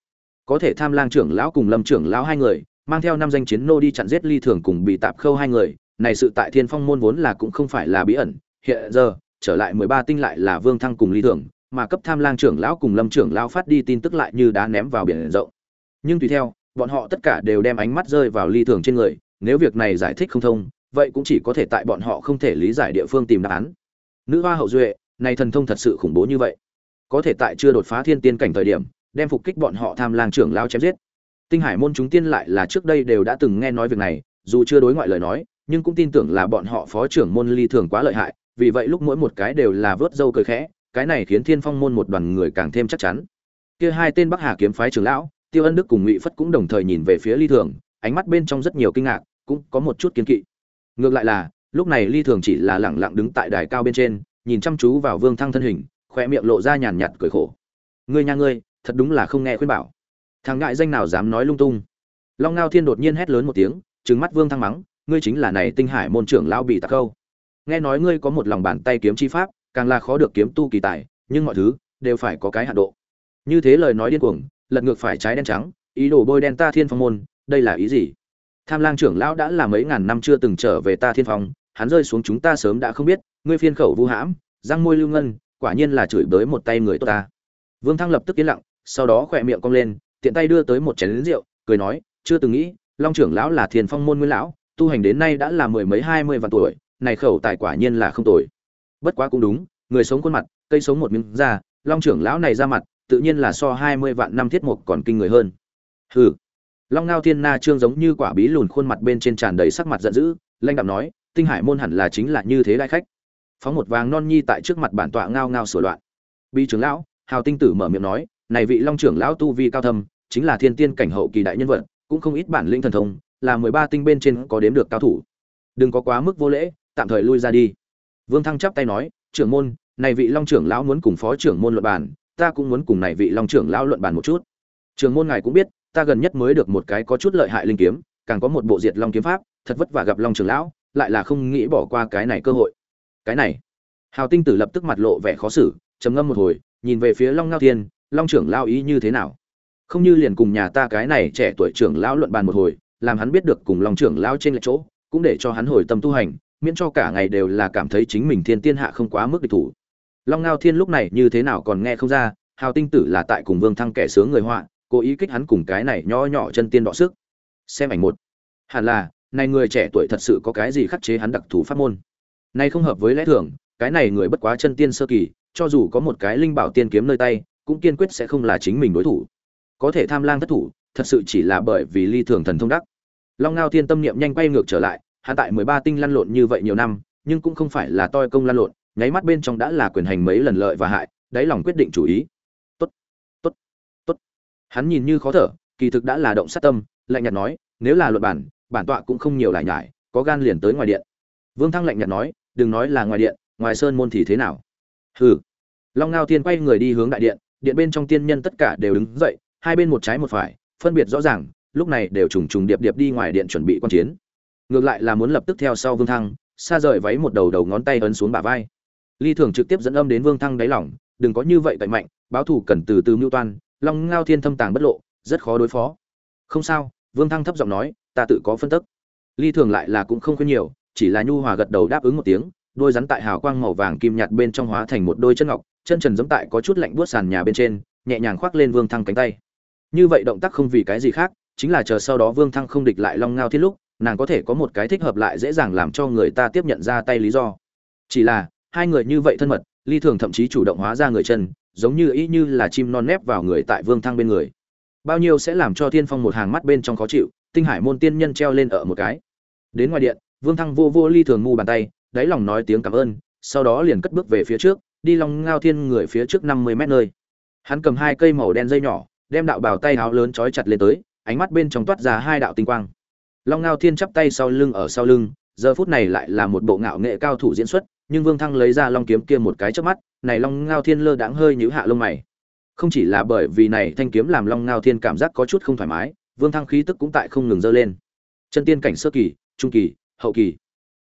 Có thể tham lang trưởng lão cùng lâm trưởng lão hai người, mang theo năm danh chiến nô đi chặn giết ly thường cùng bị tạm khâu hai người. Này sự tại thiên phong môn vốn là cũng không phải là bí ẩn, hiện giờ, trở lại mười ba tinh lại là vương thăng cùng ly thường, mà cấp tham lang trưởng lão cùng lâm trưởng lão phát đi tin tức lại như đá ném vào biển rộng. Nhưng tùy theo, bọn họ tất cả đều đem ánh mắt rơi vào ly thường trên người, nếu việc này giải thích không thông, vậy cũng chỉ có thể tại bọn họ không thể lý giải địa phương tìm đáp án. Nữ hoa hậu duệ, này thần thông thật sự khủng bố như vậy. Có thể tại chưa đột phá thiên tiên cảnh thời điểm đem phục kích bọn họ tham lang trưởng lao chém giết. Tinh hải môn chúng tiên lại là trước đây đều đã từng nghe nói việc này, dù chưa đối ngoại lời nói, nhưng cũng tin tưởng là bọn họ phó trưởng môn ly thường quá lợi hại, vì vậy lúc mỗi một cái đều là vớt dâu cười khẽ, cái này khiến thiên phong môn một đoàn người càng thêm chắc chắn. Kia hai tên bắc hà kiếm phái trưởng lão, tiêu ân đức cùng ngụy phất cũng đồng thời nhìn về phía ly thường, ánh mắt bên trong rất nhiều kinh ngạc, cũng có một chút kiến kỵ. Ngược lại là, lúc này ly thường chỉ là lẳng lặng đứng tại đài cao bên trên, nhìn chăm chú vào vương thăng thân hình khoe miệng lộ ra nhàn nhạt cười khổ. Ngươi nha ngươi thật đúng là không nghe khuyên bảo. Thằng ngại danh nào dám nói lung tung. Long ngao thiên đột nhiên hét lớn một tiếng, trừng mắt vương thăng mắng, ngươi chính là này tinh hải môn trưởng lão bị tặc câu. Nghe nói ngươi có một lòng bàn tay kiếm chi pháp, càng là khó được kiếm tu kỳ tài, nhưng mọi thứ đều phải có cái hạn độ. Như thế lời nói điên cuồng, lật ngược phải trái đen trắng, ý đồ bôi đen ta thiên phong môn, đây là ý gì? Tham lang trưởng lão đã là mấy ngàn năm chưa từng trở về ta thiên phong, hắn rơi xuống chúng ta sớm đã không biết, ngươi phiên khẩu vu hãm, răng môi lưu ngân, quả nhiên là chửi bới một tay người tốt ta. Vương thăng lập tức yên lặng sau đó khỏe miệng cong lên, tiện tay đưa tới một chén lính rượu, cười nói, chưa từng nghĩ, long trưởng lão là thiền phong môn nguyên lão, tu hành đến nay đã là mười mấy hai mươi vạn tuổi, này khẩu tài quả nhiên là không tồi. Bất quá cũng đúng, người sống khuôn mặt, cây sống một miếng da, long trưởng lão này ra mặt, tự nhiên là so hai mươi vạn năm thiết mục còn kinh người hơn. Hừ. Long ngao thiên na trương giống như quả bí lùn khuôn mặt bên trên tràn đầy sắc mặt giận dữ, lanh đạm nói, tinh hải môn hẳn là chính là như thế đại khách. Phóng một vàng non nhi tại trước mặt bản tọa ngao ngao sửa loạn. Bi trưởng lão, hào tinh tử mở miệng nói này vị long trưởng lão tu vi cao thâm, chính là thiên tiên cảnh hậu kỳ đại nhân vật, cũng không ít bản lĩnh thần thông, là mười ba tinh bên trên có đếm được cao thủ. Đừng có quá mức vô lễ, tạm thời lui ra đi. Vương thăng chắp tay nói, trưởng môn, này vị long trưởng lão muốn cùng phó trưởng môn luận bàn, ta cũng muốn cùng này vị long trưởng lão luận bàn một chút. Trưởng môn ngài cũng biết, ta gần nhất mới được một cái có chút lợi hại linh kiếm, càng có một bộ diệt long kiếm pháp, thật vất vả gặp long trưởng lão, lại là không nghĩ bỏ qua cái này cơ hội. Cái này. Hào tinh tử lập tức mặt lộ vẻ khó xử, trầm ngâm một hồi, nhìn về phía long ngao thiên long trưởng lao ý như thế nào? Không như liền cùng nhà ta cái này trẻ tuổi trưởng lão luận bàn một hồi, làm hắn biết được cùng long trưởng lao trên lệch chỗ, cũng để cho hắn hồi tâm tu hành, miễn cho cả ngày đều là cảm thấy chính mình thiên tiên hạ không quá mức địch thủ. Long ngao thiên lúc này như thế nào còn nghe không ra, hào tinh tử là tại cùng vương thăng kẻ sướng người họa, cố ý kích hắn cùng cái này nho nhỏ chân tiên đọ sức. Xem ảnh một. Hẳn là, này người trẻ tuổi thật sự có cái gì khắc chế hắn đặc thù pháp môn? Này không hợp với lẽ thường, cái này người bất quá chân tiên sơ kỳ, cho dù có một cái linh bảo tiên kiếm nơi tay cũng kiên quyết sẽ không là chính mình đối thủ. Có thể tham lang thất thủ, thật sự chỉ là bởi vì ly thường thần thông đắc. Long ngao thiên tâm niệm nhanh quay ngược trở lại, hắn tại mười ba tinh lăn lộn như vậy nhiều năm, nhưng cũng không phải là toi công lăn lộn, nháy mắt bên trong đã là quyền hành mấy lần lợi và hại, đáy lòng quyết định chủ ý. Tốt tốt tốt. Hắn nhìn như khó thở, kỳ thực đã là động sát tâm, lạnh nhạt nói, nếu là luật bản bản tọa cũng không nhiều lại nhải, có gan liền tới ngoài điện. Vương thăng lạnh nhạt nói, đừng nói là ngoài điện, ngoài sơn môn thì thế nào? Hừ. Long ngao thiên quay người đi hướng đại điện điện bên trong tiên nhân tất cả đều đứng dậy, hai bên một trái một phải, phân biệt rõ ràng, lúc này đều trùng trùng điệp điệp đi ngoài điện chuẩn bị quan chiến. Ngược lại là muốn lập tức theo sau vương thăng, xa rời váy một đầu đầu ngón tay ấn xuống bả vai. Ly thường trực tiếp dẫn âm đến vương thăng đáy lỏng đừng có như vậy tẩy mạnh, báo thủ cần từ từ mưu toan, long ngao thiên thâm tàng bất lộ, rất khó đối phó. Không sao, vương thăng thấp giọng nói, ta tự có phân tức. Ly thường lại là cũng không khuyên nhiều, chỉ là nhu hòa gật đầu đáp ứng một tiếng, đôi rắn tại hào quang màu vàng kim nhạt bên trong hóa thành một đôi chân ngọc chân trần giống tại có chút lạnh buốt sàn nhà bên trên, nhẹ nhàng khoác lên vương thăng cánh tay. Như vậy động tác không vì cái gì khác, chính là chờ sau đó vương thăng không địch lại long ngao thiên lúc, nàng có thể có một cái thích hợp lại dễ dàng làm cho người ta tiếp nhận ra tay lý do. Chỉ là, hai người như vậy thân mật ly thường thậm chí chủ động hóa ra người chân, giống như ý như là chim non nép vào người tại vương thăng bên người. Bao nhiêu sẽ làm cho thiên phong một hàng mắt bên trong khó chịu, tinh hải môn tiên nhân treo lên ở một cái. Đến ngoài điện, vương thăng vô vô ly thường ngu bàn tay, đáy lòng nói tiếng cảm ơn, sau đó liền cất bước về phía trước đi long ngao thiên người phía trước năm mươi mét nơi. Hắn cầm hai cây màu đen dây nhỏ, đem đạo bào tay áo lớn trói chặt lên tới, ánh mắt bên trong toát ra hai đạo tinh quang. Long ngao thiên chắp tay sau lưng ở sau lưng, giờ phút này lại là một bộ ngạo nghệ cao thủ diễn xuất, nhưng vương thăng lấy ra long kiếm kia một cái trước mắt, này long ngao thiên lơ đãng hơi nhíu hạ lông mày. Không chỉ là bởi vì này thanh kiếm làm long ngao thiên cảm giác có chút không thoải mái, vương thăng khí tức cũng tại không ngừng dơ lên. Chân tiên cảnh sơ kỳ, trung kỳ, hậu kỳ.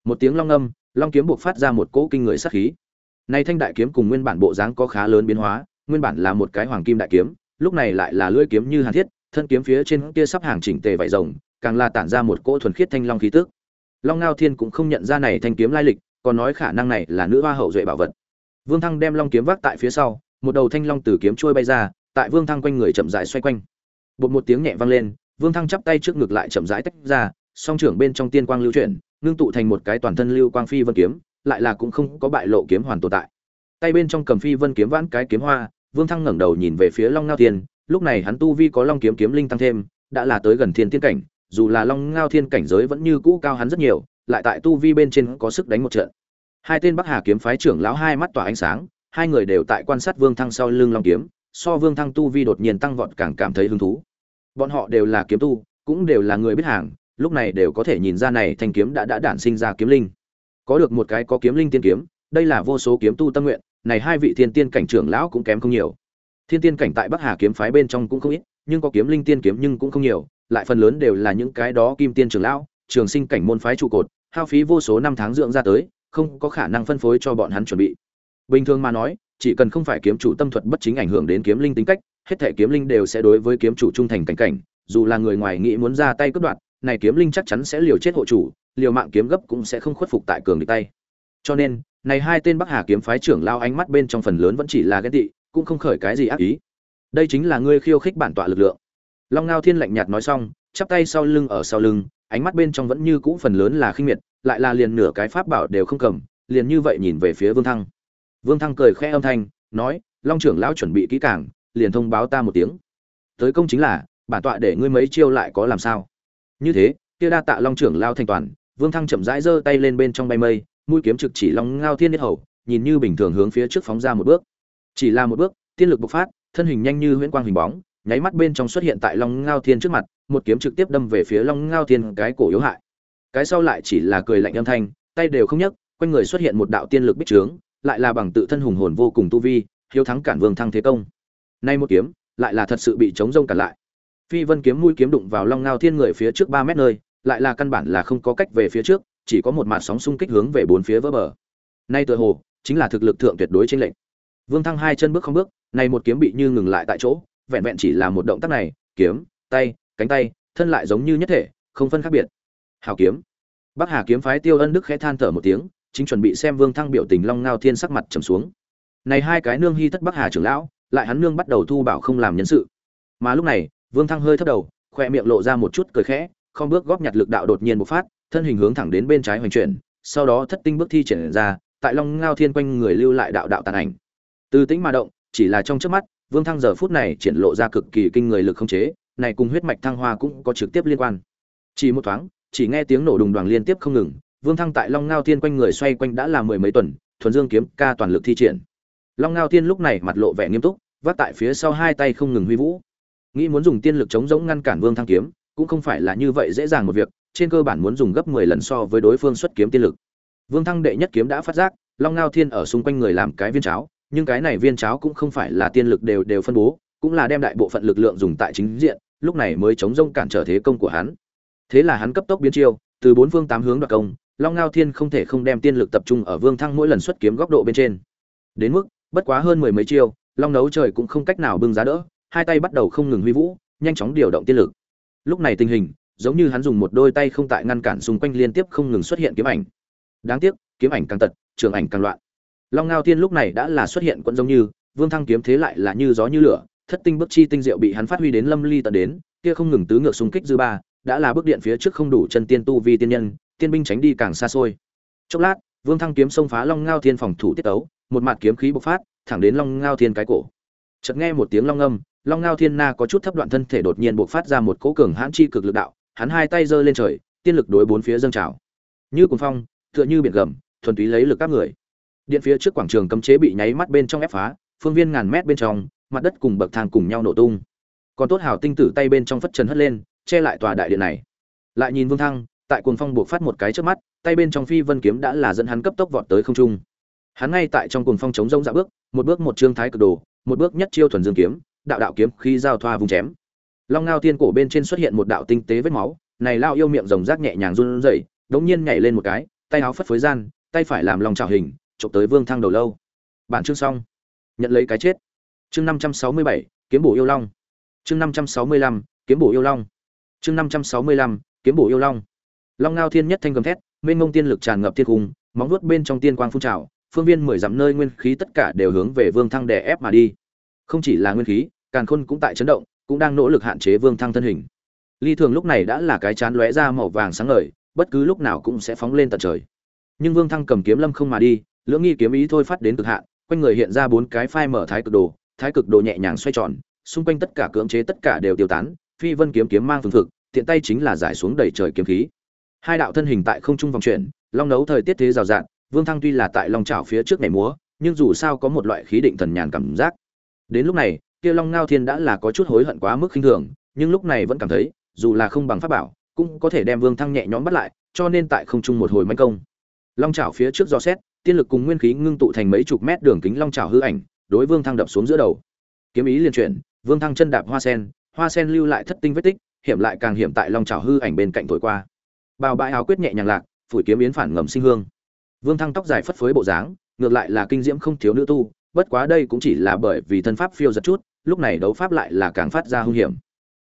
Một tiếng long âm, long kiếm buộc phát ra một cỗ kinh người sát khí này thanh đại kiếm cùng nguyên bản bộ dáng có khá lớn biến hóa, nguyên bản là một cái hoàng kim đại kiếm, lúc này lại là lưỡi kiếm như hàn thiết, thân kiếm phía trên kia sắp hàng chỉnh tề vảy rồng, càng là tản ra một cỗ thuần khiết thanh long khí tức. Long ngao thiên cũng không nhận ra này thanh kiếm lai lịch, còn nói khả năng này là nữ hoa hậu duệ bảo vật. Vương thăng đem long kiếm vác tại phía sau, một đầu thanh long từ kiếm trôi bay ra, tại vương thăng quanh người chậm rãi xoay quanh. Bụp một tiếng nhẹ vang lên, vương thăng chắp tay trước ngực lại chậm rãi tách ra, song trưởng bên trong tiên quang lưu chuyển, ngưng tụ thành một cái toàn thân lưu quang phi vân kiếm lại là cũng không có bại lộ kiếm hoàn tồn tại. Tay bên trong cầm phi vân kiếm vãn cái kiếm hoa, vương thăng ngẩng đầu nhìn về phía long ngao thiên, lúc này hắn tu vi có long kiếm kiếm linh tăng thêm, đã là tới gần thiên tiên cảnh, dù là long ngao thiên cảnh giới vẫn như cũ cao hắn rất nhiều, lại tại tu vi bên trên có sức đánh một trận. Hai tên bắc hà kiếm phái trưởng lão hai mắt tỏa ánh sáng, hai người đều tại quan sát vương thăng sau lưng long kiếm, so vương thăng tu vi đột nhiên tăng vọt càng cảm thấy hứng thú. Bọn họ đều là kiếm tu, cũng đều là người biết hàng, lúc này đều có thể nhìn ra này thanh kiếm đã đã đản sinh ra kiếm linh có được một cái có kiếm linh tiên kiếm, đây là vô số kiếm tu tâm nguyện, này hai vị thiên tiên cảnh trưởng lão cũng kém không nhiều. Thiên tiên cảnh tại bắc hà kiếm phái bên trong cũng không ít, nhưng có kiếm linh tiên kiếm nhưng cũng không nhiều, lại phần lớn đều là những cái đó kim tiên trưởng lão, trường sinh cảnh môn phái trụ cột, hao phí vô số năm tháng dưỡng ra tới, không có khả năng phân phối cho bọn hắn chuẩn bị. Bình thường mà nói, chỉ cần không phải kiếm chủ tâm thuật bất chính ảnh hưởng đến kiếm linh tính cách, hết thể kiếm linh đều sẽ đối với kiếm chủ trung thành cảnh cảnh, dù là người ngoài nghĩ muốn ra tay cướp đoạt này kiếm linh chắc chắn sẽ liều chết hộ chủ, liều mạng kiếm gấp cũng sẽ không khuất phục tại cường địch tay. Cho nên, này hai tên bắc hà kiếm phái trưởng lao ánh mắt bên trong phần lớn vẫn chỉ là ghen tị, cũng không khởi cái gì ác ý. Đây chính là ngươi khiêu khích bản tọa lực lượng. Long ngao thiên lạnh nhạt nói xong, chắp tay sau lưng ở sau lưng, ánh mắt bên trong vẫn như cũ phần lớn là khinh miệt, lại là liền nửa cái pháp bảo đều không cầm, liền như vậy nhìn về phía vương thăng. Vương thăng cười khẽ âm thanh, nói, long trưởng lão chuẩn bị kỹ càng, liền thông báo ta một tiếng. Tới công chính là, bản tọa để ngươi mấy chiêu lại có làm sao? Như thế, kia đa tạ long trưởng lao thành toàn, vương thăng chậm rãi giơ tay lên bên trong bay mây, mũi kiếm trực chỉ long ngao thiên nhất hầu, nhìn như bình thường hướng phía trước phóng ra một bước. Chỉ là một bước, tiên lực bộc phát, thân hình nhanh như huyễn quang hình bóng, nháy mắt bên trong xuất hiện tại long ngao thiên trước mặt, một kiếm trực tiếp đâm về phía long ngao thiên, cái cổ yếu hại. Cái sau lại chỉ là cười lạnh âm thanh, tay đều không nhấc, quanh người xuất hiện một đạo tiên lực bích trướng, lại là bằng tự thân hùng hồn vô cùng tu vi, hiếu thắng cản vương thăng thế công. Nay một kiếm, lại là thật sự bị chống rông cản lại phi vân kiếm mũi kiếm đụng vào long ngao thiên người phía trước ba mét nơi, lại là căn bản là không có cách về phía trước, chỉ có một mạt sóng xung kích hướng về bốn phía vỡ bờ. Nay tựa hồ, chính là thực lực thượng tuyệt đối trên lệnh vương thăng hai chân bước không bước, này một kiếm bị như ngừng lại tại chỗ, vẹn vẹn chỉ là một động tác này, kiếm, tay, cánh tay, thân lại giống như nhất thể, không phân khác biệt. Hào kiếm. Bắc hà kiếm phái tiêu ân đức khẽ than thở một tiếng, chính chuẩn bị xem vương thăng biểu tình long ngao thiên sắc mặt trầm xuống. Này hai cái nương hy thất bắc hà trưởng lão, lại hắn nương bắt đầu thu bảo không làm nhân sự. Mà lúc này vương thăng hơi thấp đầu, khoe miệng lộ ra một chút cười khẽ, không bước góp nhặt lực đạo đột nhiên một phát, thân hình hướng thẳng đến bên trái hoành chuyển, sau đó thất tinh bước thi triển ra, tại long ngao thiên quanh người lưu lại đạo đạo tàn ảnh. Từ tĩnh mà động, chỉ là trong chớp mắt, vương thăng giờ phút này triển lộ ra cực kỳ kinh người lực không chế, này cùng huyết mạch thăng hoa cũng có trực tiếp liên quan. Chỉ một thoáng, chỉ nghe tiếng nổ đùng đoàn liên tiếp không ngừng, vương thăng tại long ngao thiên quanh người xoay quanh đã là mười mấy tuần, thuần dương kiếm ca toàn lực thi triển. Long ngao thiên lúc này mặt lộ vẻ nghiêm túc, vác tại phía sau hai tay không ngừng huy vũ nghĩ muốn dùng tiên lực chống giống ngăn cản vương thăng kiếm, cũng không phải là như vậy dễ dàng một việc, trên cơ bản muốn dùng gấp mười lần so với đối phương xuất kiếm tiên lực. Vương thăng đệ nhất kiếm đã phát giác, long ngao thiên ở xung quanh người làm cái viên cháo, nhưng cái này viên cháo cũng không phải là tiên lực đều đều phân bố, cũng là đem đại bộ phận lực lượng dùng tại chính diện, lúc này mới chống rông cản trở thế công của hắn. Thế là hắn cấp tốc biến chiêu, từ bốn phương tám hướng đoạt công, long ngao thiên không thể không đem tiên lực tập trung ở vương thăng mỗi lần xuất kiếm góc độ bên trên. Đến mức, bất quá hơn mười mấy chiêu, long nấu trời cũng không cách nào bưng giá đỡ hai tay bắt đầu không ngừng huy vũ, nhanh chóng điều động tiên lực. Lúc này tình hình, giống như hắn dùng một đôi tay không tại ngăn cản xung quanh liên tiếp không ngừng xuất hiện kiếm ảnh. Đáng tiếc, kiếm ảnh càng tật, trường ảnh càng loạn. Long ngao thiên lúc này đã là xuất hiện quẫn giống như, vương thăng kiếm thế lại là như gió như lửa, thất tinh bức chi tinh diệu bị hắn phát huy đến lâm ly tận đến, kia không ngừng tứ ngược xung kích dư ba, đã là bước điện phía trước không đủ chân tiên tu vi tiên nhân, tiên binh tránh đi càng xa xôi. Chốc lát, vương thăng kiếm xông phá long ngao thiên phòng thủ tiết tấu, một mặt kiếm khí bộc phát, thẳng đến long ngao thiên cái cổ. Chợt nghe một tiếng long âm long ngao thiên na có chút thấp đoạn thân thể đột nhiên bộc phát ra một cỗ cường hãn chi cực lực đạo, hắn hai tay giơ lên trời, tiên lực đối bốn phía dâng trào. Như cuồng phong, tựa như biển gầm, thuần túy lấy lực các người. Điện phía trước quảng trường cấm chế bị nháy mắt bên trong ép phá, phương viên ngàn mét bên trong, mặt đất cùng bậc thang cùng nhau nổ tung. Còn tốt hào tinh tử tay bên trong phất trần hất lên, che lại tòa đại điện này. Lại nhìn vương thăng, tại cuồng phong buộc phát một cái trước mắt, tay bên trong phi vân kiếm đã là dẫn hắn cấp tốc vọt tới không trung. Hắn ngay tại trong cuồng phong chống rông dạ bước, một bước một trương thái cực đồ, một bước nhất chiêu thuần dương kiếm đạo đạo kiếm khi giao thoa vùng chém. Long ngao tiên cổ bên trên xuất hiện một đạo tinh tế vết máu, này lao yêu miệng rồng rác nhẹ nhàng run rẩy, đống nhiên nhảy lên một cái, tay áo phất phới gian, tay phải làm lòng trào hình, chụp tới vương thăng đầu lâu. Bản chương xong. Nhận lấy cái chết. Chương năm trăm sáu mươi bảy, kiếm bổ yêu long. Chương năm trăm sáu mươi lăm, kiếm bổ yêu long. Chương năm trăm sáu mươi lăm, kiếm bổ yêu long. Long ngao thiên nhất thanh gầm thét, mênh mông tiên lực tràn ngập thiên cung móng vuốt bên trong tiên quang phun trào, phương viên mười dặm nơi nguyên khí tất cả đều hướng về vương thăng đè ép mà đi. Không chỉ là nguyên khí càn khôn cũng tại chấn động, cũng đang nỗ lực hạn chế vương thăng thân hình. Ly thường lúc này đã là cái chán lóe ra màu vàng sáng ngời, bất cứ lúc nào cũng sẽ phóng lên tận trời. Nhưng vương thăng cầm kiếm lâm không mà đi, lưỡng nghi kiếm ý thôi phát đến cực hạn, quanh người hiện ra bốn cái phai mở thái cực đồ, thái cực đồ nhẹ nhàng xoay tròn, xung quanh tất cả cưỡng chế tất cả đều tiêu tán, phi vân kiếm kiếm mang phương thực, tiện tay chính là giải xuống đầy trời kiếm khí. Hai đạo thân hình tại không trung vòng chuyển, long nấu thời tiết thế rào rạt, vương thăng tuy là tại long trào phía trước ngày múa, nhưng dù sao có một loại khí định thần nhàn cảm giác. Đến lúc này kia long ngao thiên đã là có chút hối hận quá mức khinh thường, nhưng lúc này vẫn cảm thấy, dù là không bằng pháp bảo, cũng có thể đem vương thăng nhẹ nhõm bắt lại, cho nên tại không trung một hồi manh công. Long Chảo phía trước do xét, tiên lực cùng nguyên khí ngưng tụ thành mấy chục mét đường kính long Chảo hư ảnh, đối vương thăng đập xuống giữa đầu. Kiếm ý liên chuyển, vương thăng chân đạp hoa sen hoa sen lưu lại thất tinh vết tích, hiểm lại càng hiểm tại long Chảo hư ảnh bên cạnh thổi qua. Bào bãi áo quyết nhẹ nhàng lạc, phủi kiếm yến phản ngầm sinh hương. Vương thăng tóc dài phất phới bộ dáng, ngược lại là kinh diễm không thiếu nữ tu, bất quá đây cũng chỉ là bởi vì thân pháp phiêu giật chút lúc này đấu pháp lại là càng phát ra hung hiểm.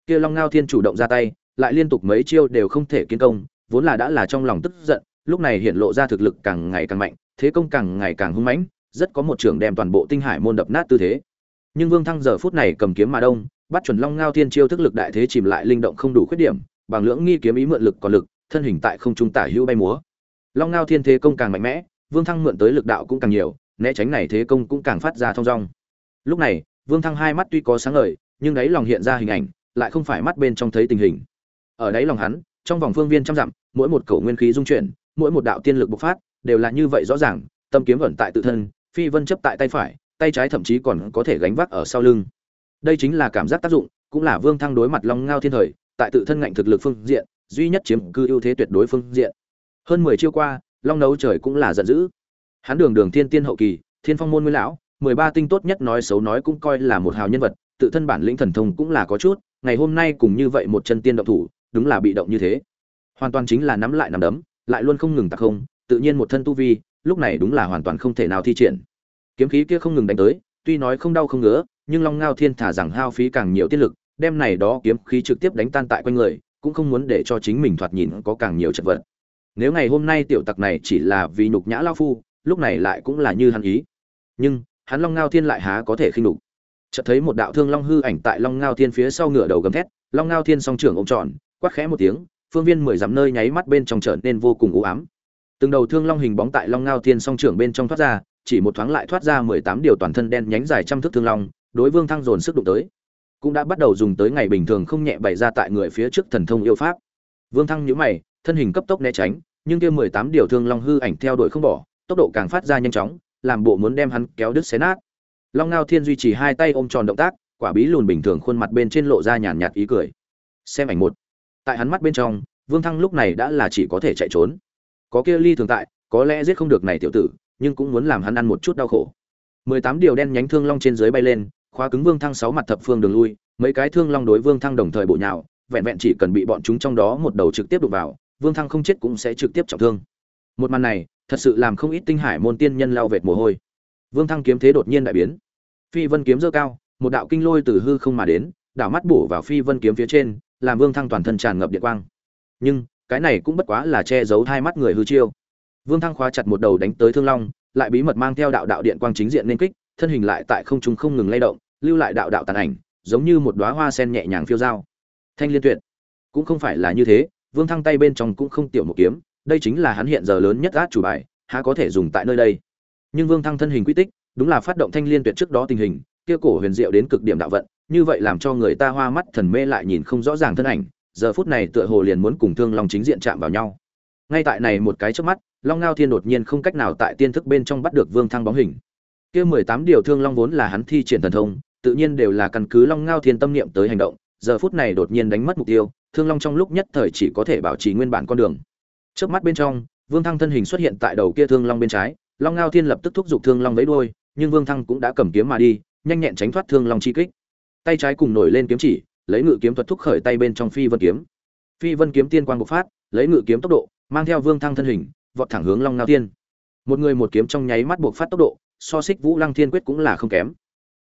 Kia long ngao thiên chủ động ra tay, lại liên tục mấy chiêu đều không thể kiến công, vốn là đã là trong lòng tức giận, lúc này hiện lộ ra thực lực càng ngày càng mạnh, thế công càng ngày càng hung mãnh, rất có một trường đem toàn bộ tinh hải môn đập nát tư thế. Nhưng vương thăng giờ phút này cầm kiếm mà đông, bắt chuẩn long ngao thiên chiêu thức lực đại thế chìm lại linh động không đủ khuyết điểm, bằng lưỡng nghi kiếm ý mượn lực còn lực, thân hình tại không trung tả hữu bay múa. Long ngao thiên thế công càng mạnh mẽ, vương thăng mượn tới lực đạo cũng càng nhiều, né tránh này thế công cũng càng phát ra thông dong. Lúc này vương thăng hai mắt tuy có sáng ngời, nhưng đáy lòng hiện ra hình ảnh, lại không phải mắt bên trong thấy tình hình. Ở đáy lòng hắn, trong vòng phương viên trăm dặm, mỗi một cẩu nguyên khí dung chuyển, mỗi một đạo tiên lực bộc phát, đều là như vậy rõ ràng, tâm kiếm ẩn tại tự thân, phi vân chấp tại tay phải, tay trái thậm chí còn có thể gánh vác ở sau lưng. Đây chính là cảm giác tác dụng, cũng là vương thăng đối mặt long ngao thiên thời, tại tự thân ngạnh thực lực phương diện, duy nhất chiếm cư ưu thế tuyệt đối phương diện. Hơn mười chiêu qua, long nấu trời cũng là giận dữ. Hắn đường đường thiên tiên hậu kỳ, thiên phong môn nguyên lão mười ba tinh tốt nhất nói xấu nói cũng coi là một hào nhân vật, tự thân bản lĩnh thần thông cũng là có chút, ngày hôm nay cùng như vậy một chân tiên động thủ, đúng là bị động như thế. Hoàn toàn chính là nắm lại nắm đấm, lại luôn không ngừng tạc không, tự nhiên một thân tu vi, lúc này đúng là hoàn toàn không thể nào thi triển. Kiếm khí kia không ngừng đánh tới, tuy nói không đau không ngứa, nhưng long ngao thiên thả rằng hao phí càng nhiều tiết lực, đem này đó kiếm khí trực tiếp đánh tan tại quanh người, cũng không muốn để cho chính mình thoạt nhìn có càng nhiều chật vật. Nếu ngày hôm nay tiểu tặc này chỉ là vì nhục nhã lao phu, lúc này lại cũng là như hắn ý. Nhưng hắn long ngao thiên lại há có thể khinh đục chợt thấy một đạo thương long hư ảnh tại long ngao thiên phía sau ngựa đầu gầm thét, long ngao thiên song trưởng ôm tròn quát khẽ một tiếng, phương viên mười dặm nơi nháy mắt bên trong trở nên vô cùng u ám. Từng đầu thương long hình bóng tại long ngao thiên song trưởng bên trong thoát ra, chỉ một thoáng lại thoát ra mười tám điều toàn thân đen nhánh dài trăm thước thương long, đối vương thăng dồn sức đụng tới. Cũng đã bắt đầu dùng tới ngày bình thường không nhẹ bày ra tại người phía trước thần thông yêu pháp. Vương thăng nhíu mày, thân hình cấp tốc né tránh, nhưng kia mười tám điều thương long hư ảnh theo đuổi không bỏ, tốc độ càng phát ra nhanh chóng làm bộ muốn đem hắn kéo đứt xé nát. Long ngao thiên duy trì hai tay ôm tròn động tác, quả bí lùn bình thường khuôn mặt bên trên lộ ra nhàn nhạt ý cười. Xem ảnh một. Tại hắn mắt bên trong, vương thăng lúc này đã là chỉ có thể chạy trốn. Có kia ly thường tại, có lẽ giết không được này tiểu tử, nhưng cũng muốn làm hắn ăn một chút đau khổ. Mười tám điều đen nhánh thương long trên dưới bay lên, khóa cứng vương thăng sáu mặt thập phương đường lui, mấy cái thương long đối vương thăng đồng thời bộ nhào, vẹn vẹn chỉ cần bị bọn chúng trong đó một đầu trực tiếp đụng vào, vương thăng không chết cũng sẽ trực tiếp trọng thương. Một màn này thật sự làm không ít tinh hải môn tiên nhân lao vệt mồ hôi. Vương thăng kiếm thế đột nhiên đại biến. Phi vân kiếm dơ cao, một đạo kinh lôi từ hư không mà đến, đảo mắt bổ vào phi vân kiếm phía trên, làm vương thăng toàn thân tràn ngập điện quang. Nhưng, cái này cũng bất quá là che giấu hai mắt người hư chiêu. Vương thăng khóa chặt một đầu đánh tới thương long, lại bí mật mang theo đạo đạo điện quang chính diện nên kích, thân hình lại tại không trung không ngừng lay động, lưu lại đạo đạo tàn ảnh, giống như một đóa hoa sen nhẹ nhàng phiêu dao. Thanh liên tuyệt. Cũng không phải là như thế, vương thăng tay bên trong cũng không tiểu một kiếm đây chính là hắn hiện giờ lớn nhất át chủ bài, há có thể dùng tại nơi đây. Nhưng vương thăng thân hình quy tích, đúng là phát động thanh liên tuyệt trước đó tình hình, kia cổ huyền diệu đến cực điểm đạo vận, như vậy làm cho người ta hoa mắt thần mê lại nhìn không rõ ràng thân ảnh, giờ phút này tựa hồ liền muốn cùng thương long chính diện chạm vào nhau. Ngay tại này một cái trước mắt, long ngao thiên đột nhiên không cách nào tại tiên thức bên trong bắt được vương thăng bóng hình. Kia mười tám điều thương long vốn là hắn thi triển thần thông, tự nhiên đều là căn cứ long ngao thiên tâm niệm tới hành động, giờ phút này đột nhiên đánh mất mục tiêu, thương long trong lúc nhất thời chỉ có thể bảo trì nguyên bản con đường chớp mắt bên trong, vương thăng thân hình xuất hiện tại đầu kia thương long bên trái, long ngao thiên lập tức thúc giục thương long với đuôi, nhưng vương thăng cũng đã cầm kiếm mà đi, nhanh nhẹn tránh thoát thương long chi kích. Tay trái cùng nổi lên kiếm chỉ, lấy ngự kiếm thuật thúc khởi tay bên trong phi vân kiếm. Phi vân kiếm tiên quang bộc phát, lấy ngự kiếm tốc độ, mang theo vương thăng thân hình, vọt thẳng hướng long ngao thiên. Một người một kiếm trong nháy mắt bộc phát tốc độ, so xích vũ lăng thiên quyết cũng là không kém.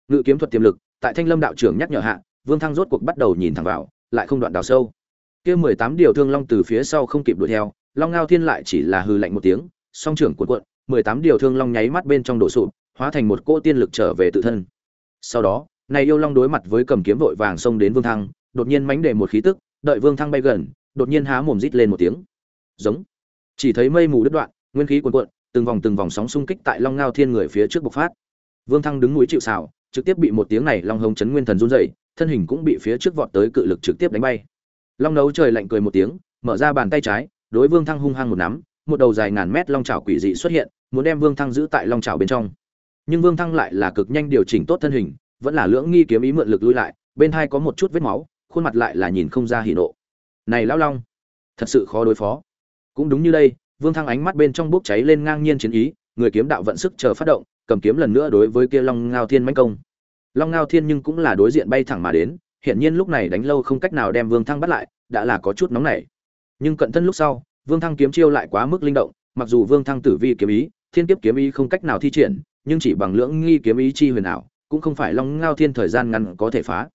Ngự kiếm thuật tiềm lực, tại thanh lâm đạo trưởng nhắc nhở hạ, vương thăng rốt cuộc bắt đầu nhìn thẳng vào, lại không đoạn đào sâu. Kia mười tám điều thương long từ phía sau không kịp đuổi theo long ngao thiên lại chỉ là hư lạnh một tiếng, song trưởng cuộn cuộn, mười tám điều thương long nháy mắt bên trong đổ sụp, hóa thành một cỗ tiên lực trở về tự thân. Sau đó, này yêu long đối mặt với cầm kiếm vội vàng xông đến vương thăng, đột nhiên mánh đề một khí tức, đợi vương thăng bay gần, đột nhiên há mồm rít lên một tiếng. Giống. Chỉ thấy mây mù đứt đoạn, nguyên khí cuồn cuộn, từng vòng từng vòng sóng xung kích tại long ngao thiên người phía trước bộc phát. Vương thăng đứng núi chịu xào trực tiếp bị một tiếng này long hồng chấn nguyên thần run dậy thân hình cũng bị phía trước vọt tới cự lực trực tiếp đánh bay. Long nấu trời lạnh cười một tiếng, mở ra bàn tay trái đối vương thăng hung hăng một nắm, một đầu dài ngàn mét long chảo quỷ dị xuất hiện, muốn đem vương thăng giữ tại long chảo bên trong. Nhưng vương thăng lại là cực nhanh điều chỉnh tốt thân hình, vẫn là lưỡng nghi kiếm ý mượn lực lui lại, bên hai có một chút vết máu, khuôn mặt lại là nhìn không ra hỉ nộ. Này lão long, thật sự khó đối phó. Cũng đúng như đây, vương thăng ánh mắt bên trong bốc cháy lên ngang nhiên chiến ý, người kiếm đạo vận sức chờ phát động, cầm kiếm lần nữa đối với kia long ngao thiên mãnh công. Long ngao thiên nhưng cũng là đối diện bay thẳng mà đến hiện nhiên lúc này đánh lâu không cách nào đem vương thăng bắt lại, đã là có chút nóng nảy nhưng cận thân lúc sau, vương thăng kiếm chiêu lại quá mức linh động, mặc dù vương thăng tử vi kiếm ý, thiên kiếp kiếm ý không cách nào thi triển, nhưng chỉ bằng lưỡng nghi kiếm ý chi huyền ảo, cũng không phải long ngao thiên thời gian ngắn có thể phá.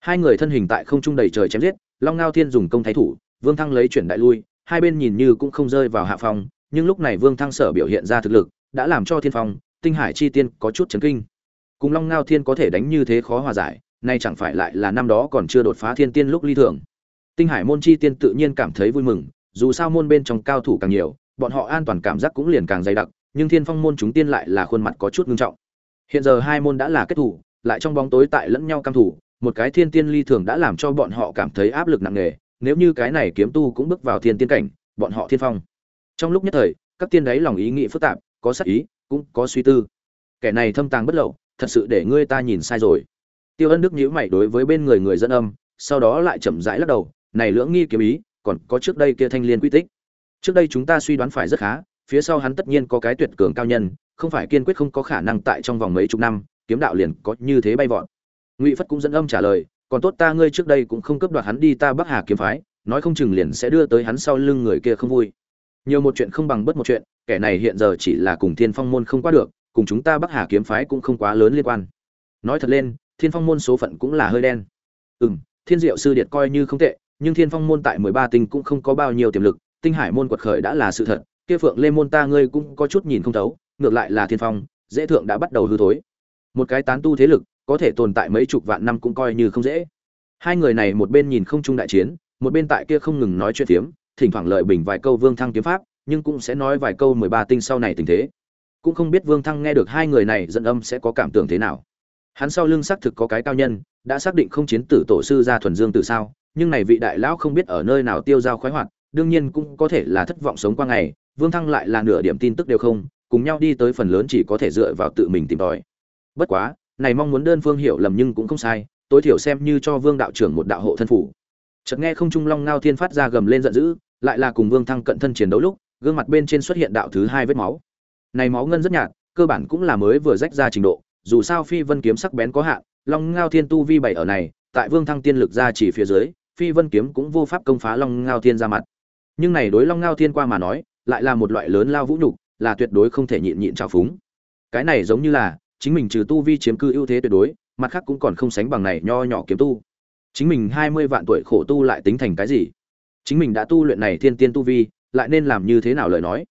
Hai người thân hình tại không trung đầy trời chém giết, long ngao thiên dùng công thái thủ, vương thăng lấy chuyển đại lui, hai bên nhìn như cũng không rơi vào hạ phong, nhưng lúc này vương thăng sở biểu hiện ra thực lực, đã làm cho thiên phong, tinh hải chi tiên có chút chấn kinh. Cùng long ngao thiên có thể đánh như thế khó hòa giải, nay chẳng phải lại là năm đó còn chưa đột phá thiên tiên lúc ly thường tinh hải môn chi tiên tự nhiên cảm thấy vui mừng dù sao môn bên trong cao thủ càng nhiều bọn họ an toàn cảm giác cũng liền càng dày đặc nhưng thiên phong môn chúng tiên lại là khuôn mặt có chút ngưng trọng. Hiện giờ hai môn đã là kết thủ lại trong bóng tối tại lẫn nhau cam thủ một cái thiên tiên ly thường đã làm cho bọn họ cảm thấy áp lực nặng nề nếu như cái này kiếm tu cũng bước vào thiên tiên cảnh bọn họ thiên phong. Trong lúc nhất thời các tiên đấy lòng ý nghĩ phức tạp có sắc ý cũng có suy tư. Kẻ này thâm tàng bất lộ, thật sự để ngươi ta nhìn sai rồi. Tiêu ân đức nhíu mày đối với bên người người dẫn âm sau đó lại chậm rãi lắc đầu này lưỡng nghi kiếm ý còn có trước đây kia thanh liên quy tích. Trước đây chúng ta suy đoán phải rất khá phía sau hắn tất nhiên có cái tuyệt cường cao nhân không phải kiên quyết không có khả năng tại trong vòng mấy chục năm kiếm đạo liền có như thế bay vọt. Ngụy phất cũng dẫn âm trả lời còn tốt ta ngươi trước đây cũng không cấp đoạt hắn đi ta bắc hà kiếm phái nói không chừng liền sẽ đưa tới hắn sau lưng người kia không vui. Nhiều một chuyện không bằng bất một chuyện kẻ này hiện giờ chỉ là cùng thiên phong môn không qua được cùng chúng ta bắc hà kiếm phái cũng không quá lớn liên quan. Nói thật lên thiên phong môn số phận cũng là hơi đen. Ừm, thiên diệu sư điệt coi như không tệ nhưng thiên phong môn tại mười ba tinh cũng không có bao nhiêu tiềm lực tinh hải môn quật khởi đã là sự thật kia phượng lê môn ta ngươi cũng có chút nhìn không thấu ngược lại là thiên phong dễ thượng đã bắt đầu hư thối. Một cái tán tu thế lực có thể tồn tại mấy chục vạn năm cũng coi như không dễ. Hai người này một bên nhìn không trung đại chiến một bên tại kia không ngừng nói chuyện tiếm, thỉnh thoảng lợi bình vài câu vương thăng kiếm pháp nhưng cũng sẽ nói vài câu mười ba tinh sau này tình thế. Cũng không biết vương thăng nghe được hai người này dẫn âm sẽ có cảm tưởng thế nào. Hắn sau lưng xác thực có cái cao nhân đã xác định không chiến tử tổ sư ra thuần dương từ sao nhưng này vị đại lão không biết ở nơi nào tiêu dao khoái hoạt, đương nhiên cũng có thể là thất vọng sống qua ngày, vương thăng lại là nửa điểm tin tức đều không, cùng nhau đi tới phần lớn chỉ có thể dựa vào tự mình tìm tòi. Bất quá, này mong muốn đơn phương hiểu lầm nhưng cũng không sai, tối thiểu xem như cho vương đạo trưởng một đạo hộ thân phủ. Chợt nghe không trung long ngao thiên phát ra gầm lên giận dữ, lại là cùng vương thăng cận thân chiến đấu lúc, gương mặt bên trên xuất hiện đạo thứ hai vết máu. Này máu ngân rất nhạt, cơ bản cũng là mới vừa rách ra trình độ, dù sao phi vân kiếm sắc bén có hạn, long ngao thiên tu vi bảy ở này, tại vương thăng tiên lực ra chỉ phía dưới phi vân kiếm cũng vô pháp công phá long ngao thiên ra mặt. Nhưng này đối long ngao thiên qua mà nói, lại là một loại lớn lao vũ nhục, là tuyệt đối không thể nhịn nhịn trào phúng. Cái này giống như là, chính mình trừ tu vi chiếm cư ưu thế tuyệt đối, mặt khác cũng còn không sánh bằng này nho nhỏ kiếm tu. Chính mình hai mươi vạn tuổi khổ tu lại tính thành cái gì? Chính mình đã tu luyện này thiên tiên tu vi, lại nên làm như thế nào lời nói?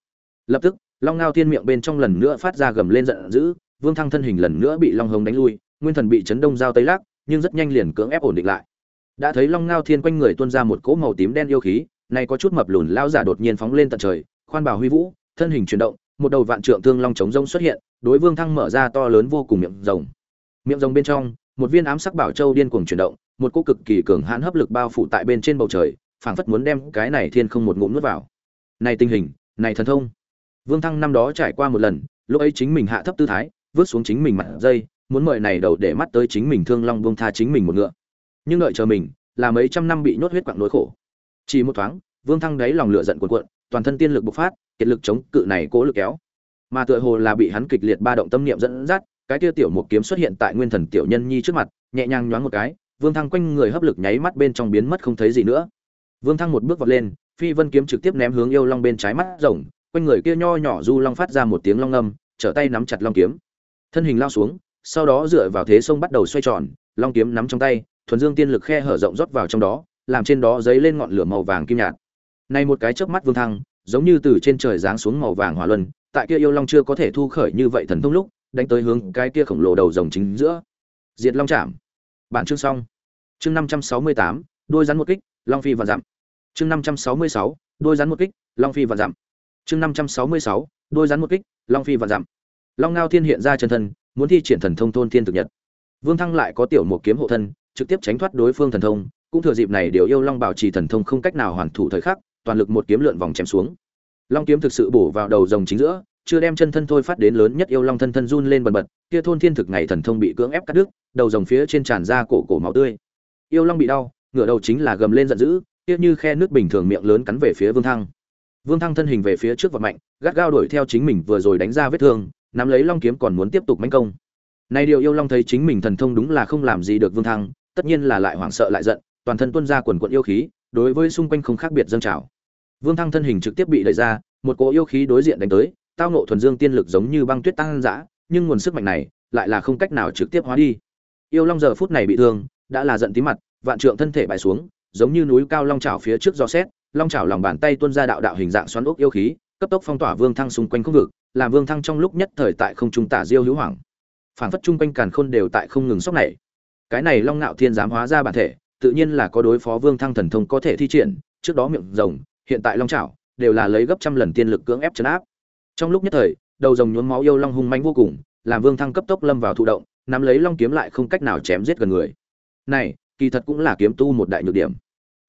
Lập tức, long ngao thiên miệng bên trong lần nữa phát ra gầm lên giận dữ, vương thăng thân hình lần nữa bị long hồng đánh lui, nguyên thần bị chấn đông giao tây lắc, nhưng rất nhanh liền cưỡng ép ổn định lại đã thấy long ngao thiên quanh người tuôn ra một cỗ màu tím đen yêu khí này có chút mập lùn lao giả đột nhiên phóng lên tận trời, khoan bào huy vũ, thân hình chuyển động, một đầu vạn trượng thương long chống rông xuất hiện, đối vương thăng mở ra to lớn vô cùng miệng rồng. Miệng rồng bên trong, một viên ám sắc bảo châu điên cuồng chuyển động, một cỗ cực kỳ cường hãn hấp lực bao phủ tại bên trên bầu trời, phảng phất muốn đem cái này thiên không một ngụm nuốt vào. Này tình hình, này thần thông. Vương thăng năm đó trải qua một lần, lúc ấy chính mình hạ thấp tư thái, vứt xuống chính mình mặt dây, muốn mời này đầu để mắt tới chính mình thương long buông tha chính mình một ngựa nhưng đợi chờ mình, là mấy trăm năm bị nhốt huyết quặng nỗi khổ. Chỉ một thoáng, vương thăng đáy lòng lửa giận cuộn cuộn, toàn thân tiên lực bộc phát, kiệt lực chống cự này cố lực kéo. Mà tựa hồ là bị hắn kịch liệt ba động tâm niệm dẫn dắt, cái tia tiểu một kiếm xuất hiện tại nguyên thần tiểu nhân nhi trước mặt, nhẹ nhàng nhoáng một cái, vương thăng quanh người hấp lực nháy mắt bên trong biến mất không thấy gì nữa. Vương thăng một bước vọt lên, phi vân kiếm trực tiếp ném hướng yêu long bên trái mắt rồng quanh người kia nho nhỏ du long phát ra một tiếng long âm, trở tay nắm chặt long kiếm. Thân hình lao xuống, sau đó dựa vào thế sông bắt đầu xoay tròn, long kiếm nắm trong tay thuần dương tiên lực khe hở rộng rót vào trong đó, làm trên đó dấy lên ngọn lửa màu vàng kim nhạt. Này một cái chớp mắt vương thăng, giống như từ trên trời giáng xuống màu vàng hỏa luân, tại kia yêu long chưa có thể thu khởi như vậy thần thông lúc, đánh tới hướng cái kia khổng lồ đầu rồng chính giữa. Diệt long chạm. Bản chương xong. Chương năm trăm sáu mươi tám, đôi rắn một kích, long phi và dặm. Chương năm trăm sáu mươi sáu, đôi rắn một kích, long phi và dặm. Chương năm trăm sáu mươi sáu, đôi rắn một kích, long phi và dặm. Long ngao thiên hiện ra chân thân, muốn thi triển thần thông thôn thiên thực nhật. Vương thăng lại có tiểu một kiếm hộ thân trực tiếp tránh thoát đối phương thần thông, cũng thừa dịp này điều yêu long bảo trì thần thông không cách nào hoàn thủ thời khắc, toàn lực một kiếm lượn vòng chém xuống. Long kiếm thực sự bổ vào đầu rồng chính giữa, chưa đem chân thân thôi phát đến lớn nhất yêu long thân thân run lên bần bật, kia thôn thiên thực ngày thần thông bị cưỡng ép cắt đứt, đầu rồng phía trên tràn ra cổ cổ máu tươi. Yêu long bị đau, ngửa đầu chính là gầm lên giận dữ, kia như khe nước bình thường miệng lớn cắn về phía vương thăng. Vương thăng thân hình về phía trước vọt mạnh, gắt gao đuổi theo chính mình vừa rồi đánh ra vết thương, nắm lấy long kiếm còn muốn tiếp tục manh công. Này điều yêu long thấy chính mình thần thông đúng là không làm gì được vương thăng tất nhiên là lại hoảng sợ lại giận, toàn thân tuôn ra quần quận yêu khí, đối với xung quanh không khác biệt dâng trào. Vương thăng thân hình trực tiếp bị đẩy ra, một cỗ yêu khí đối diện đánh tới, tao nộ thuần dương tiên lực giống như băng tuyết tăng dã, nhưng nguồn sức mạnh này lại là không cách nào trực tiếp hóa đi. Yêu long giờ phút này bị thương, đã là giận tí mặt, vạn trượng thân thể bại xuống, giống như núi cao long trào phía trước do xét, long trào lòng bàn tay tuôn ra đạo đạo hình dạng xoắn ốc yêu khí, cấp tốc phong tỏa vương thăng xung quanh không vực, làm vương thăng trong lúc nhất thời tại không trung tả diêu hữu hoàng phản phất chung quanh càn khôn đều tại không ngừng sốc này cái này long ngạo thiên giám hóa ra bản thể, tự nhiên là có đối phó vương thăng thần thông có thể thi triển, trước đó miệng rồng, hiện tại long trảo đều là lấy gấp trăm lần tiên lực cưỡng ép chấn áp. Trong lúc nhất thời, đầu rồng nhuốm máu yêu long hung manh vô cùng, làm vương thăng cấp tốc lâm vào thụ động, nắm lấy long kiếm lại không cách nào chém giết gần người. Này, kỳ thật cũng là kiếm tu một đại nhược điểm.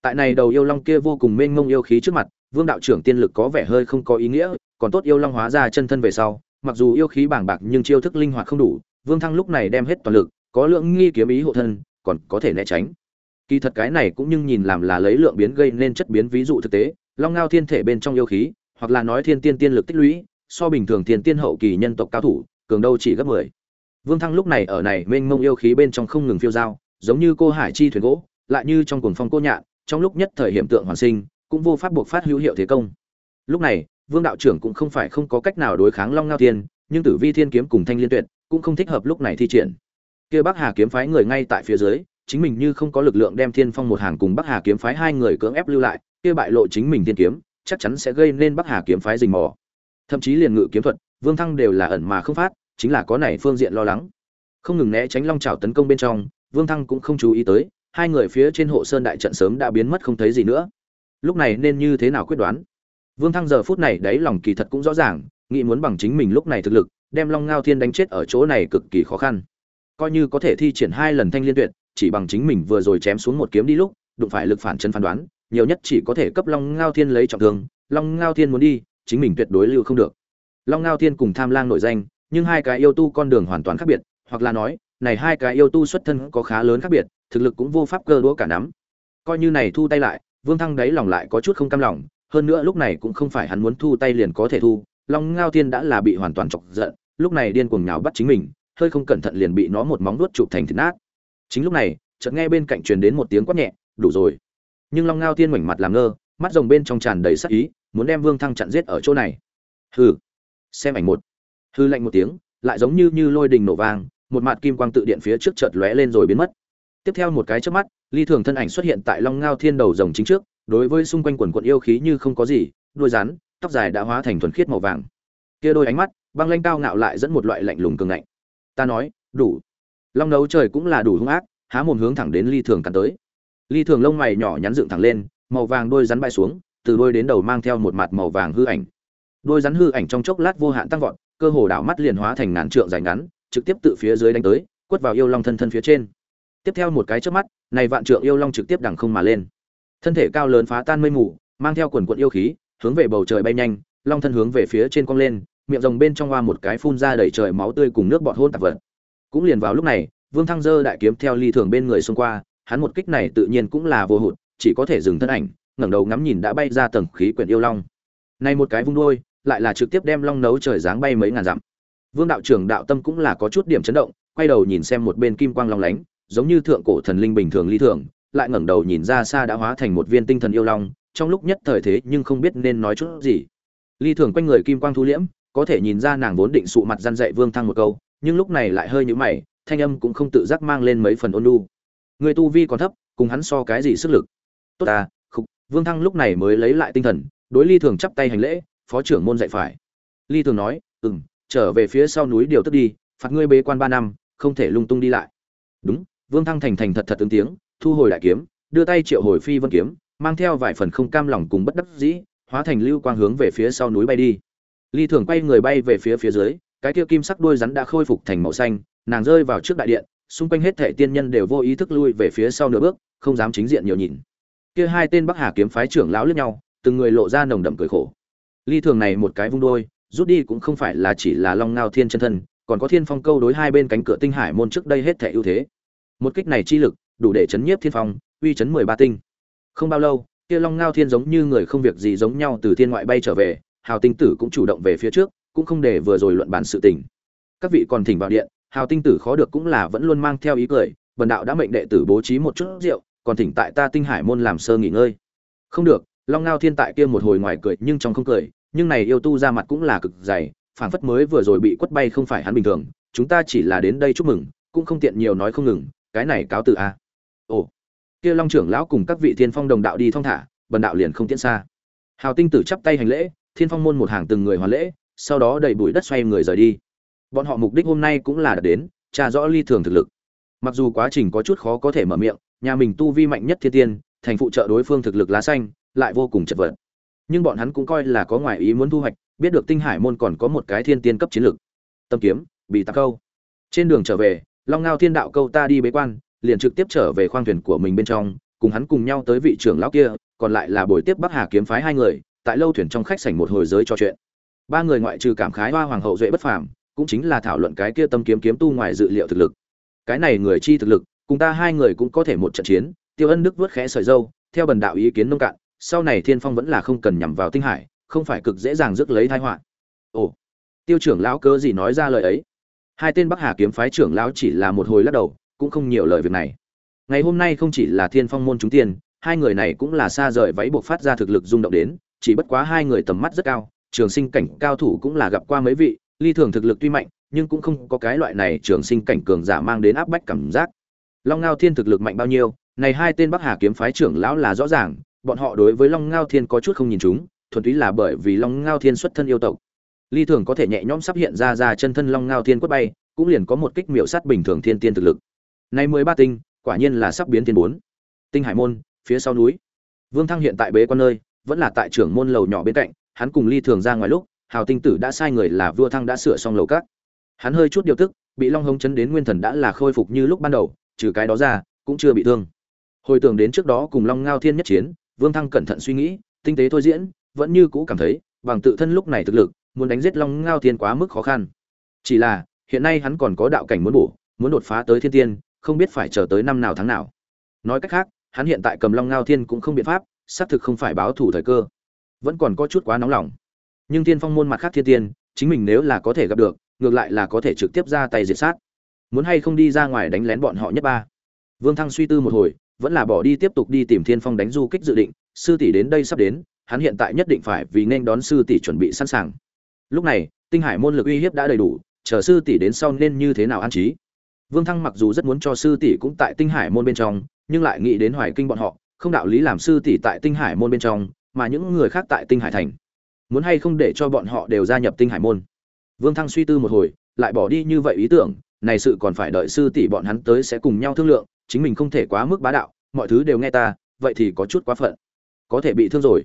Tại này đầu yêu long kia vô cùng mênh mông yêu khí trước mặt, vương đạo trưởng tiên lực có vẻ hơi không có ý nghĩa, còn tốt yêu long hóa ra chân thân về sau, mặc dù yêu khí bàng bạc nhưng chiêu thức linh hoạt không đủ, vương thăng lúc này đem hết toàn lực có lượng nghi kiếm ý hộ thân, còn có thể né tránh. Kỳ thật cái này cũng nhưng nhìn làm là lấy lượng biến gây nên chất biến ví dụ thực tế, long ngao thiên thể bên trong yêu khí, hoặc là nói thiên tiên tiên lực tích lũy, so bình thường thiên tiên hậu kỳ nhân tộc cao thủ, cường đâu chỉ gấp mười. Vương thăng lúc này ở này mênh mông yêu khí bên trong không ngừng phiêu dao, giống như cô hải chi thuyền gỗ, lại như trong cuồng phong cô nhạn, trong lúc nhất thời hiện tượng hoàn sinh, cũng vô pháp buộc phát hữu hiệu thế công. Lúc này, vương đạo trưởng cũng không phải không có cách nào đối kháng long ngao thiên, nhưng tử vi thiên kiếm cùng thanh liên tuyệt cũng không thích hợp lúc này thi triển kia bắc hà kiếm phái người ngay tại phía dưới, chính mình như không có lực lượng đem thiên phong một hàng cùng bắc hà kiếm phái hai người cưỡng ép lưu lại, kia bại lộ chính mình thiên kiếm, chắc chắn sẽ gây nên bắc hà kiếm phái rình mò. Thậm chí liền ngự kiếm thuật, vương thăng đều là ẩn mà không phát, chính là có này phương diện lo lắng. Không ngừng né tránh long trào tấn công bên trong, vương thăng cũng không chú ý tới, hai người phía trên hộ sơn đại trận sớm đã biến mất không thấy gì nữa. Lúc này nên như thế nào quyết đoán? Vương thăng giờ phút này đáy lòng kỳ thật cũng rõ ràng, nghĩ muốn bằng chính mình lúc này thực lực, đem long ngao thiên đánh chết ở chỗ này cực kỳ khó khăn coi như có thể thi triển hai lần thanh liên tuyệt, chỉ bằng chính mình vừa rồi chém xuống một kiếm đi lúc, đụng phải lực phản chân phán đoán, nhiều nhất chỉ có thể cấp long ngao thiên lấy trọng thương, long ngao thiên muốn đi, chính mình tuyệt đối lưu không được. Long ngao thiên cùng tham lang nổi danh, nhưng hai cái yêu tu con đường hoàn toàn khác biệt, hoặc là nói, này hai cái yêu tu xuất thân có khá lớn khác biệt, thực lực cũng vô pháp cơ đũa cả nắm. Coi như này thu tay lại, vương thăng đáy lòng lại có chút không cam lòng, hơn nữa lúc này cũng không phải hắn muốn thu tay liền có thể thu, long ngao thiên đã là bị hoàn toàn chọc giận, lúc này điên cuồng nhào bắt chính mình hơi không cẩn thận liền bị nó một móng nuốt chụp thành thịt nát. Chính lúc này, chợt nghe bên cạnh truyền đến một tiếng quát nhẹ, đủ rồi. Nhưng long ngao thiên mảnh mặt làm ngơ, mắt rồng bên trong tràn đầy sắc ý, muốn đem vương thăng chặn giết ở chỗ này. Hừ. Xem ảnh một. Hư lạnh một tiếng, lại giống như như lôi đình nổ vang, một mặt kim quang tự điện phía trước chợt lóe lên rồi biến mất. Tiếp theo một cái chớp mắt, ly thường thân ảnh xuất hiện tại long ngao thiên đầu rồng chính trước, đối với xung quanh quần quận yêu khí như không có gì, đuôi rắn, tóc dài đã hóa thành thuần khiết màu vàng. Kia đôi ánh mắt, băng lanh cao ngạo lại dẫn một loại lạnh lùng cường ngạnh ta nói, đủ. Long đấu trời cũng là đủ hung ác, há mồm hướng thẳng đến ly thường cắn tới. Ly thường lông mày nhỏ nhắn dựng thẳng lên, màu vàng đôi rắn bay xuống, từ đôi đến đầu mang theo một mặt màu vàng hư ảnh. Đôi rắn hư ảnh trong chốc lát vô hạn tăng vọt, cơ hồ đảo mắt liền hóa thành ngàn trượng dài ngắn, trực tiếp tự phía dưới đánh tới, quất vào yêu long thân thân phía trên. Tiếp theo một cái trước mắt, này vạn trượng yêu long trực tiếp đằng không mà lên. Thân thể cao lớn phá tan mây mù, mang theo quần quận yêu khí, hướng về bầu trời bay nhanh, long thân hướng về phía trên cong lên miệng rồng bên trong hoa một cái phun ra đầy trời máu tươi cùng nước bọt hôn tạp vật. Cũng liền vào lúc này, vương thăng dơ đại kiếm theo ly thường bên người xông qua, hắn một kích này tự nhiên cũng là vô hụt, chỉ có thể dừng thân ảnh, ngẩng đầu ngắm nhìn đã bay ra tầng khí quyển yêu long. Nay một cái vung đuôi, lại là trực tiếp đem long nấu trời dáng bay mấy ngàn dặm. Vương đạo trưởng đạo tâm cũng là có chút điểm chấn động, quay đầu nhìn xem một bên kim quang long lánh, giống như thượng cổ thần linh bình thường ly thường, lại ngẩng đầu nhìn ra xa đã hóa thành một viên tinh thần yêu long, trong lúc nhất thời thế nhưng không biết nên nói chút gì. Ly thường quanh người kim quang thu liễm có thể nhìn ra nàng vốn định sụ mặt răn dạy vương thăng một câu, nhưng lúc này lại hơi nhũ mày, thanh âm cũng không tự giác mang lên mấy phần ôn lu người tu vi còn thấp, cùng hắn so cái gì sức lực? Tốt à khục, vương thăng lúc này mới lấy lại tinh thần, đối ly thường chắp tay hành lễ, phó trưởng môn dạy phải. Ly thường nói ừ m trở về phía sau núi điều tức đi, phạt ngươi bế quan ba năm, không thể lung tung đi lại. Đúng, vương thăng thành thành thật thật ứng tiếng, thu hồi đại kiếm, đưa tay triệu hồi phi vân kiếm, mang theo vài phần không cam lòng cùng bất đắc dĩ, hóa thành lưu quang hướng về phía sau núi bay đi ly thường quay người bay về phía phía dưới, cái kia kim sắc đuôi rắn đã khôi phục thành màu xanh, nàng rơi vào trước đại điện, xung quanh hết thệ tiên nhân đều vô ý thức lui về phía sau nửa bước, không dám chính diện nhiều nhìn. Kia hai tên bắc hà kiếm phái trưởng lão lướt nhau, từng người lộ ra nồng đậm cười khổ. Ly thường này một cái vung đôi rút đi cũng không phải là chỉ là long ngao thiên chân thân, còn có thiên phong câu đối hai bên cánh cửa tinh hải môn trước đây hết thảy ưu thế. Một kích này chi lực, đủ để chấn nhiếp thiên phong, uy chấn mười ba tinh. Không bao lâu, kia long ngao thiên giống như người không việc gì giống nhau từ thiên ngoại bay trở về hào tinh tử cũng chủ động về phía trước, cũng không để vừa rồi luận bàn sự tình. Các vị còn thỉnh vào điện, hào tinh tử khó được cũng là vẫn luôn mang theo ý cười, bần đạo đã mệnh đệ tử bố trí một chút rượu, còn thỉnh tại ta tinh hải môn làm sơ nghỉ ngơi. Không được. Long ngao thiên tại kia một hồi ngoài cười, nhưng trong không cười, nhưng này yêu tu ra mặt cũng là cực dày, phảng phất mới vừa rồi bị quất bay không phải hắn bình thường, chúng ta chỉ là đến đây chúc mừng, cũng không tiện nhiều nói không ngừng, cái này cáo từ a. Ồ. Kia long trưởng lão cùng các vị thiên phong đồng đạo đi thong thả, bần đạo liền không tiễn xa. Hào tinh tử chắp tay hành lễ thiên phong môn một hàng từng người hoàn lễ, sau đó đầy bụi đất xoay người rời đi. Bọn họ mục đích hôm nay cũng là đạt đến, tra rõ ly thường thực lực. Mặc dù quá trình có chút khó có thể mở miệng, nhà mình tu vi mạnh nhất thiên tiên, thành phụ trợ đối phương thực lực lá xanh, lại vô cùng chật vật. Nhưng bọn hắn cũng coi là có ngoài ý muốn thu hoạch, biết được tinh hải môn còn có một cái thiên tiên cấp chiến lực. Tâm kiếm, bị tạc câu. Trên đường trở về, long ngao thiên đạo câu ta đi bế quan, liền trực tiếp trở về khoang thuyền của mình bên trong, cùng hắn cùng nhau tới vị trưởng lão kia, còn lại là buổi tiếp bắc hà kiếm phái hai người tại lâu thuyền trong khách sảnh một hồi giới trò chuyện. Ba người ngoại trừ cảm khái hoa hoàng hậu duệ bất phàm, cũng chính là thảo luận cái kia tâm kiếm kiếm tu ngoài dự liệu thực lực. Cái này người chi thực lực, cùng ta hai người cũng có thể một trận chiến, tiêu ân đức vớt khẽ sợi dâu, theo bần đạo ý kiến nông cạn, sau này thiên phong vẫn là không cần nhằm vào tinh hải, không phải cực dễ dàng rước lấy tai họa. Ồ, tiêu trưởng lão cớ gì nói ra lời ấy? Hai tên bắc hà kiếm phái trưởng lão chỉ là một hồi lắc đầu, cũng không nhiều lời việc này. Ngày hôm nay không chỉ là thiên phong môn chúng tiên hai người này cũng là xa rời váy buộc phát ra thực lực rung động đến chỉ bất quá hai người tầm mắt rất cao, trường sinh cảnh cao thủ cũng là gặp qua mấy vị, ly thường thực lực tuy mạnh, nhưng cũng không có cái loại này trường sinh cảnh cường giả mang đến áp bách cảm giác. Long ngao thiên thực lực mạnh bao nhiêu, này hai tên bắc hà kiếm phái trưởng lão là rõ ràng, bọn họ đối với long ngao thiên có chút không nhìn chúng, thuần túy là bởi vì long ngao thiên xuất thân yêu tộc. Ly thường có thể nhẹ nhõm sắp hiện ra ra chân thân long ngao thiên quất bay, cũng liền có một kích miểu sát bình thường thiên tiên thực lực. Này mười ba tinh, quả nhiên là sắp biến thiên bốn. Tinh hải môn, phía sau núi. Vương thăng hiện tại bế quan nơi vẫn là tại trưởng môn lầu nhỏ bên cạnh, hắn cùng ly thường ra ngoài lúc, hào tinh tử đã sai người là vua thăng đã sửa xong lầu cát hắn hơi chút điều tức, bị long hống chấn đến nguyên thần đã là khôi phục như lúc ban đầu, trừ cái đó ra, cũng chưa bị thương. Hồi tưởng đến trước đó cùng long ngao thiên nhất chiến, vương thăng cẩn thận suy nghĩ, tinh tế thôi diễn, vẫn như cũ cảm thấy, bằng tự thân lúc này thực lực, muốn đánh giết long ngao thiên quá mức khó khăn. Chỉ là, hiện nay hắn còn có đạo cảnh muốn bổ, muốn đột phá tới thiên tiên, không biết phải chờ tới năm nào tháng nào. Nói cách khác, hắn hiện tại cầm long ngao thiên cũng không biện pháp xác thực không phải báo thủ thời cơ. Vẫn còn có chút quá nóng lòng. Nhưng tiên phong môn mặt khác thiên tiên, chính mình nếu là có thể gặp được, ngược lại là có thể trực tiếp ra tay diệt sát. Muốn hay không đi ra ngoài đánh lén bọn họ nhất ba. Vương thăng suy tư một hồi, vẫn là bỏ đi tiếp tục đi tìm thiên phong đánh du kích dự định, sư tỷ đến đây sắp đến, hắn hiện tại nhất định phải vì nên đón sư tỷ chuẩn bị sẵn sàng. Lúc này, tinh hải môn lực uy hiếp đã đầy đủ, chờ sư tỷ đến sau nên như thế nào an trí? Vương thăng mặc dù rất muốn cho sư tỷ cũng tại tinh hải môn bên trong, nhưng lại nghĩ đến hoài kinh bọn họ không đạo lý làm sư tỷ tại tinh hải môn bên trong, mà những người khác tại tinh hải thành. Muốn hay không để cho bọn họ đều gia nhập tinh hải môn? Vương thăng suy tư một hồi, lại bỏ đi như vậy ý tưởng, này sự còn phải đợi sư tỷ bọn hắn tới sẽ cùng nhau thương lượng, chính mình không thể quá mức bá đạo, mọi thứ đều nghe ta, vậy thì có chút quá phận. Có thể bị thương rồi.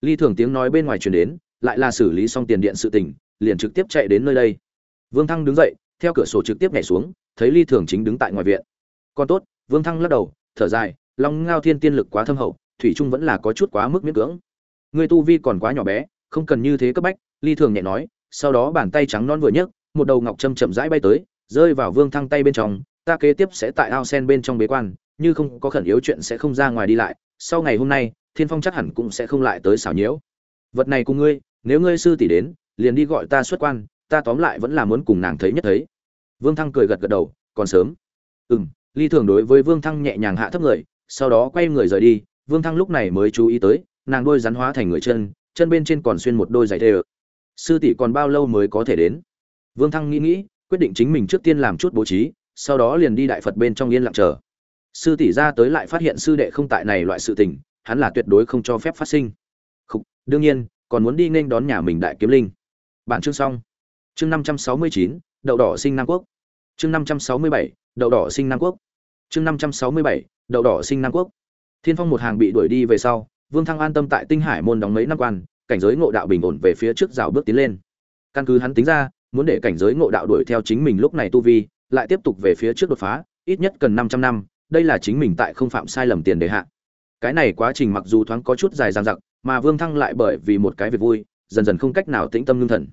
Ly thường tiếng nói bên ngoài truyền đến, lại là xử lý xong tiền điện sự tình, liền trực tiếp chạy đến nơi đây. Vương thăng đứng dậy, theo cửa sổ trực tiếp nhảy xuống, thấy ly thường chính đứng tại ngoài viện. Còn tốt, vương thăng lắc đầu, thở dài long ngao thiên tiên lực quá thâm hậu, thủy trung vẫn là có chút quá mức miễn cưỡng. Người tu vi còn quá nhỏ bé, không cần như thế cấp bách, ly thường nhẹ nói, sau đó bàn tay trắng non vừa nhấc, một đầu ngọc châm chậm rãi bay tới, rơi vào vương thăng tay bên trong, ta kế tiếp sẽ tại ao sen bên trong bế quan, như không có khẩn yếu chuyện sẽ không ra ngoài đi lại, sau ngày hôm nay, thiên phong chắc hẳn cũng sẽ không lại tới xảo nhiễu. Vật này cùng ngươi, nếu ngươi sư tỷ đến, liền đi gọi ta xuất quan, ta tóm lại vẫn là muốn cùng nàng thấy nhất thấy. Vương thăng cười gật gật đầu, còn sớm. Ừ m ly thường đối với vương thăng nhẹ nhàng hạ thấp người sau đó quay người rời đi, vương thăng lúc này mới chú ý tới, nàng đôi rắn hóa thành người chân chân bên trên còn xuyên một đôi giày thê ơ sư tỷ còn bao lâu mới có thể đến? Vương thăng nghĩ nghĩ, quyết định chính mình trước tiên làm chút bố trí, sau đó liền đi đại phật bên trong yên lặng chờ. Sư tỷ ra tới lại phát hiện sư đệ không tại này loại sự tình, hắn là tuyệt đối không cho phép phát sinh. Không đương nhiên, còn muốn đi nên đón nhà mình đại kiếm linh. Bản chương xong. Chương năm trăm sáu mươi chín, đậu đỏ sinh nam quốc. Chương năm trăm sáu mươi bảy, đậu đỏ sinh nam quốc chương năm trăm sáu mươi bảy, đậu đỏ sinh nam quốc. Thiên phong một hàng bị đuổi đi về sau, vương thăng an tâm tại tinh hải môn đóng mấy năm quan, cảnh giới ngộ đạo bình ổn về phía trước rào bước tiến lên. Căn cứ hắn tính ra, muốn để cảnh giới ngộ đạo đuổi theo chính mình lúc này tu vi, lại tiếp tục về phía trước đột phá, ít nhất cần 500 năm, đây là chính mình tại không phạm sai lầm tiền đề hạ. Cái này quá trình mặc dù thoáng có chút dài dằng dặc, mà vương thăng lại bởi vì một cái việc vui, dần dần không cách nào tĩnh tâm lương thần.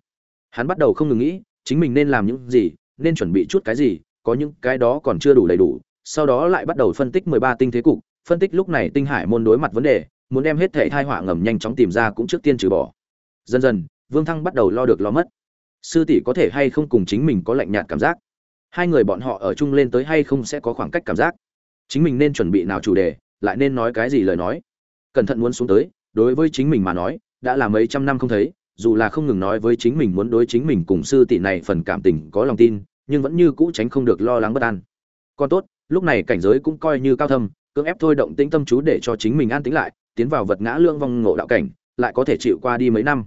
Hắn bắt đầu không ngừng nghĩ, chính mình nên làm những gì, nên chuẩn bị chút cái gì, có những cái đó còn chưa đủ đầy đủ sau đó lại bắt đầu phân tích 13 tinh thế cục, phân tích lúc này tinh hải môn đối mặt vấn đề, muốn đem hết thể thai họa ngầm nhanh chóng tìm ra cũng trước tiên trừ bỏ. Dần dần, vương thăng bắt đầu lo được lo mất. Sư tỷ có thể hay không cùng chính mình có lạnh nhạt cảm giác? Hai người bọn họ ở chung lên tới hay không sẽ có khoảng cách cảm giác? Chính mình nên chuẩn bị nào chủ đề, lại nên nói cái gì lời nói? Cẩn thận muốn xuống tới, đối với chính mình mà nói, đã là mấy trăm năm không thấy, dù là không ngừng nói với chính mình muốn đối chính mình cùng sư tỷ này phần cảm tình có lòng tin, nhưng vẫn như cũ tránh không được lo lắng bất an. Còn tốt lúc này cảnh giới cũng coi như cao thâm, cưỡng ép thôi động tĩnh tâm chú để cho chính mình an tĩnh lại, tiến vào vật ngã lương vong ngộ đạo cảnh, lại có thể chịu qua đi mấy năm.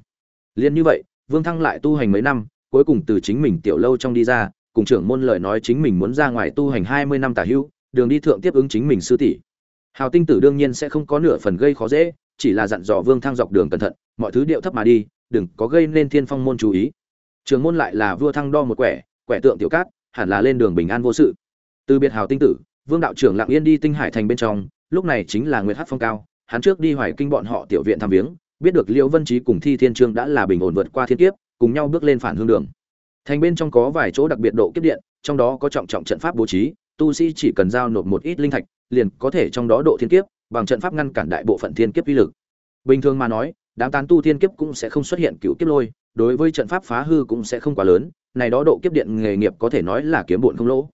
Liên như vậy, vương thăng lại tu hành mấy năm, cuối cùng từ chính mình tiểu lâu trong đi ra, cùng trưởng môn lời nói chính mình muốn ra ngoài tu hành hai mươi năm tả hữu đường đi thượng tiếp ứng chính mình sư tỷ. Hào tinh tử đương nhiên sẽ không có nửa phần gây khó dễ, chỉ là dặn dò vương thăng dọc đường cẩn thận, mọi thứ điệu thấp mà đi, đừng có gây nên thiên phong môn chú ý. Trường môn lại là vua thăng đo một quẻ quẻ tượng tiểu cát, hẳn là lên đường bình an vô sự từ biệt hào tinh tử, vương đạo trưởng lặng yên đi tinh hải thành bên trong, lúc này chính là nguyệt hát phong cao, hắn trước đi hoài kinh bọn họ tiểu viện thăm viếng, biết được liễu vân trí cùng thi thiên trương đã là bình ổn vượt qua thiên kiếp, cùng nhau bước lên phản hương đường. Thành bên trong có vài chỗ đặc biệt độ kiếp điện, trong đó có trọng trọng trận pháp bố trí, tu sĩ chỉ cần giao nộp một ít linh thạch, liền có thể trong đó độ thiên kiếp, bằng trận pháp ngăn cản đại bộ phận thiên kiếp uy lực. Bình thường mà nói, đám tán tu thiên kiếp cũng sẽ không xuất hiện cựu kiếp lôi, đối với trận pháp phá hư cũng sẽ không quá lớn, này đó độ kiếp điện nghề nghiệp có thể nói là kiếm bổn không lỗ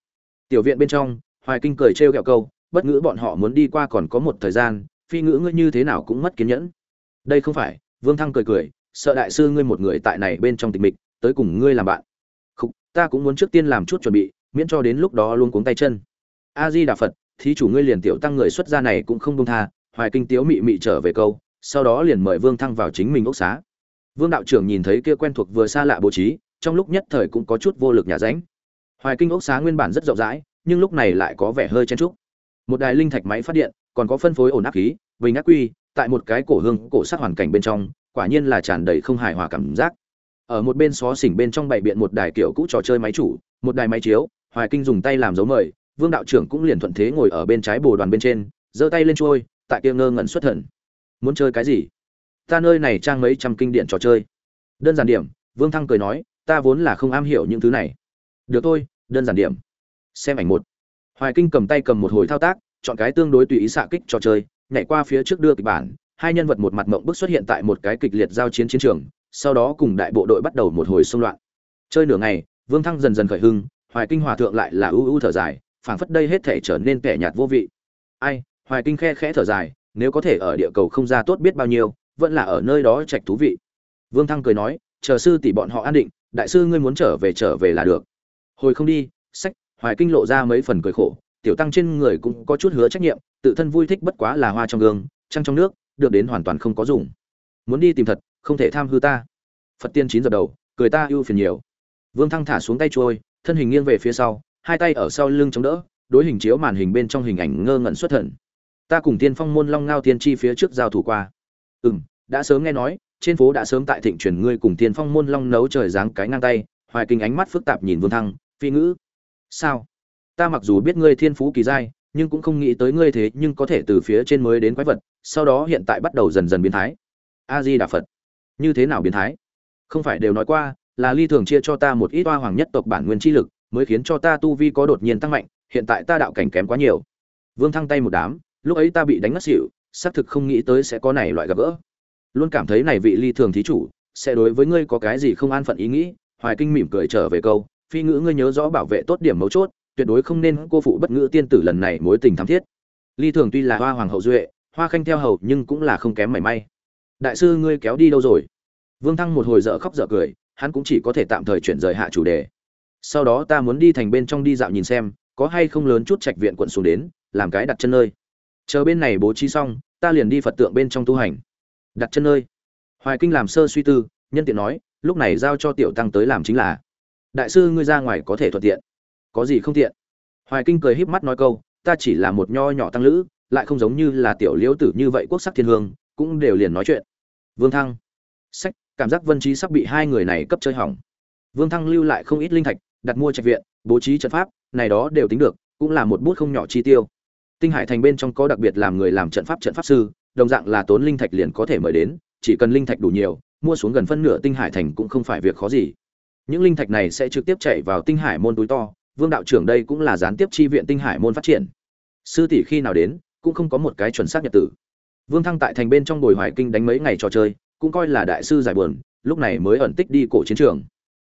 tiểu viện bên trong hoài kinh cười trêu ghẹo câu bất ngữ bọn họ muốn đi qua còn có một thời gian phi ngữ ngươi như thế nào cũng mất kiên nhẫn. Đây không phải vương thăng cười cười sợ đại sư ngươi một người tại này bên trong tịch mịch tới cùng ngươi làm bạn. Khúc, ta cũng muốn trước tiên làm chút chuẩn bị miễn cho đến lúc đó luôn cuống tay chân. A di đà phật thí chủ ngươi liền tiểu tăng người xuất gia này cũng không công tha hoài kinh tiếu mị mị trở về câu sau đó liền mời vương thăng vào chính mình ốc xá. Vương đạo trưởng nhìn thấy kia quen thuộc vừa xa lạ bố trí trong lúc nhất thời cũng có chút vô lực nhà ránh hoài kinh ốc xá nguyên bản rất rộng rãi, nhưng lúc này lại có vẻ hơi chen chúc. một đài linh thạch máy phát điện, còn có phân phối ổn áp khí, bình ác quy, tại một cái cổ hương, cổ sắc hoàn cảnh bên trong, quả nhiên là tràn đầy không hài hòa cảm giác. Ở một bên xó xỉnh bên trong bày biện một đài kiểu cũ trò chơi máy chủ, một đài máy chiếu, hoài kinh dùng tay làm dấu mời, vương đạo trưởng cũng liền thuận thế ngồi ở bên trái bồ đoàn bên trên, giơ tay lên trôi, tại kia ngơ ngẩn xuất thần. Muốn chơi cái gì? Ta nơi này trang mấy trăm kinh điển trò chơi. Đơn giản điểm, vương thăng cười nói, ta vốn là không am hiểu những thứ này. Được thôi đơn giản điểm. Xem ảnh một. Hoài kinh cầm tay cầm một hồi thao tác, chọn cái tương đối tùy ý xạ kích trò chơi, nhảy qua phía trước đưa kịch bản, hai nhân vật một mặt mộng bức xuất hiện tại một cái kịch liệt giao chiến chiến trường, sau đó cùng đại bộ đội bắt đầu một hồi xung loạn. Chơi nửa ngày, vương thăng dần dần khởi hưng, hoài kinh hòa thượng lại là ưu ưu thở dài, phảng phất đây hết thể trở nên kẻ nhạt vô vị. Ai, hoài kinh khe khẽ thở dài, nếu có thể ở địa cầu không ra tốt biết bao nhiêu, vẫn là ở nơi đó trạch thú vị. Vương thăng cười nói, chờ sư tỷ bọn họ an định, đại sư ngươi muốn trở về trở về là được hồi không đi, sách, hoài kinh lộ ra mấy phần cười khổ, tiểu tăng trên người cũng có chút hứa trách nhiệm, tự thân vui thích bất quá là hoa trong gương, trăng trong nước, được đến hoàn toàn không có dùng. Muốn đi tìm thật, không thể tham hư ta. Phật tiên chín giờ đầu, cười ta ưu phiền nhiều. Vương thăng thả xuống tay trôi, thân hình nghiêng về phía sau, hai tay ở sau lưng chống đỡ, đối hình chiếu màn hình bên trong hình ảnh ngơ ngẩn xuất thần. Ta cùng tiên phong môn long ngao tiên chi phía trước giao thủ qua. Ừ m đã sớm nghe nói, trên phố đã sớm tại thịnh truyền ngươi cùng tiên phong môn long nấu trời dáng cái ngang tay, hoài kinh ánh mắt phức tạp nhìn vương thăng phi ngữ. Sao? Ta mặc dù biết ngươi thiên phú kỳ giai nhưng cũng không nghĩ tới ngươi thế nhưng có thể từ phía trên mới đến quái vật, sau đó hiện tại bắt đầu dần dần biến thái. A di đà phật như thế nào biến thái? Không phải đều nói qua, là ly thường chia cho ta một ít oa hoàng nhất tộc bản nguyên chi lực, mới khiến cho ta tu vi có đột nhiên tăng mạnh, hiện tại ta đạo cảnh kém quá nhiều. Vương thăng tay một đám, lúc ấy ta bị đánh ngất xỉu, xác thực không nghĩ tới sẽ có này loại gặp gỡ. Luôn cảm thấy này vị ly thường thí chủ, sẽ đối với ngươi có cái gì không an phận ý nghĩ, hoài kinh mỉm cười trở về câu phi ngữ ngươi nhớ rõ bảo vệ tốt điểm mấu chốt, tuyệt đối không nên cô phụ bất ngữ tiên tử lần này mối tình thắm thiết. Ly thường tuy là hoa hoàng hậu duệ, hoa khanh theo hầu nhưng cũng là không kém mảy may. Đại sư ngươi kéo đi đâu rồi? Vương thăng một hồi dở khóc dở cười, hắn cũng chỉ có thể tạm thời chuyển rời hạ chủ đề. Sau đó ta muốn đi thành bên trong đi dạo nhìn xem, có hay không lớn chút trạch viện quận xuống đến, làm cái đặt chân nơi. Chờ bên này bố trí xong, ta liền đi phật tượng bên trong tu hành. Đặt chân nơi. Hoài kinh làm sơ suy tư, nhân tiện nói, lúc này giao cho tiểu tăng tới làm chính là đại sư ngươi ra ngoài có thể thuận tiện. Có gì không tiện? Hoài kinh cười híp mắt nói câu, ta chỉ là một nho nhỏ tăng lữ, lại không giống như là tiểu liễu tử như vậy quốc sắc thiên hương, cũng đều liền nói chuyện. Vương thăng. Sách, cảm giác vân trí sắp bị hai người này cấp chơi hỏng. Vương thăng lưu lại không ít linh thạch, đặt mua trạch viện, bố trí trận pháp, này đó đều tính được, cũng là một bút không nhỏ chi tiêu. Tinh hải thành bên trong có đặc biệt làm người làm trận pháp trận pháp sư, đồng dạng là tốn linh thạch liền có thể mời đến, chỉ cần linh thạch đủ nhiều, mua xuống gần phân nửa tinh hải thành cũng không phải việc khó gì những linh thạch này sẽ trực tiếp chạy vào tinh hải môn túi to, vương đạo trưởng đây cũng là gián tiếp chi viện tinh hải môn phát triển. Sư tỷ khi nào đến, cũng không có một cái chuẩn xác nhật tử. Vương thăng tại thành bên trong bồi hoài kinh đánh mấy ngày trò chơi, cũng coi là đại sư giải buồn, lúc này mới ẩn tích đi cổ chiến trường.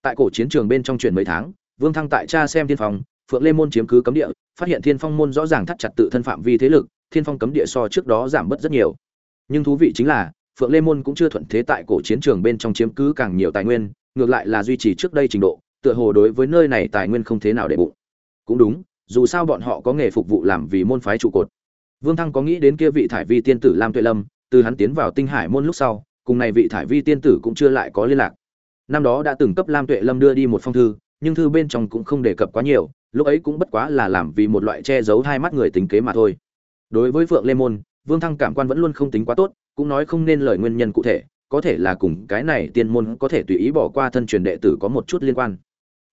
Tại cổ chiến trường bên trong chuyển mấy tháng, vương thăng tại cha xem thiên phong, phượng lê môn chiếm cứ cấm địa, phát hiện thiên phong môn rõ ràng thắt chặt tự thân phạm vi thế lực, thiên phong cấm địa so trước đó giảm bớt rất nhiều. Nhưng thú vị chính là, phượng lê môn cũng chưa thuận thế tại cổ chiến trường bên trong chiếm cứ càng nhiều tài nguyên ngược lại là duy trì trước đây trình độ, tựa hồ đối với nơi này tài nguyên không thế nào để bụng. Cũng đúng, dù sao bọn họ có nghề phục vụ làm vì môn phái trụ cột. Vương thăng có nghĩ đến kia vị thải vi tiên tử lam tuệ lâm, từ hắn tiến vào tinh hải môn lúc sau, cùng này vị thải vi tiên tử cũng chưa lại có liên lạc. Năm đó đã từng cấp lam tuệ lâm đưa đi một phong thư, nhưng thư bên trong cũng không đề cập quá nhiều, lúc ấy cũng bất quá là làm vì một loại che giấu hai mắt người tính kế mà thôi. Đối với phượng lê môn, vương thăng cảm quan vẫn luôn không tính quá tốt, cũng nói không nên lời nguyên nhân cụ thể có thể là cùng cái này tiên môn có thể tùy ý bỏ qua thân truyền đệ tử có một chút liên quan.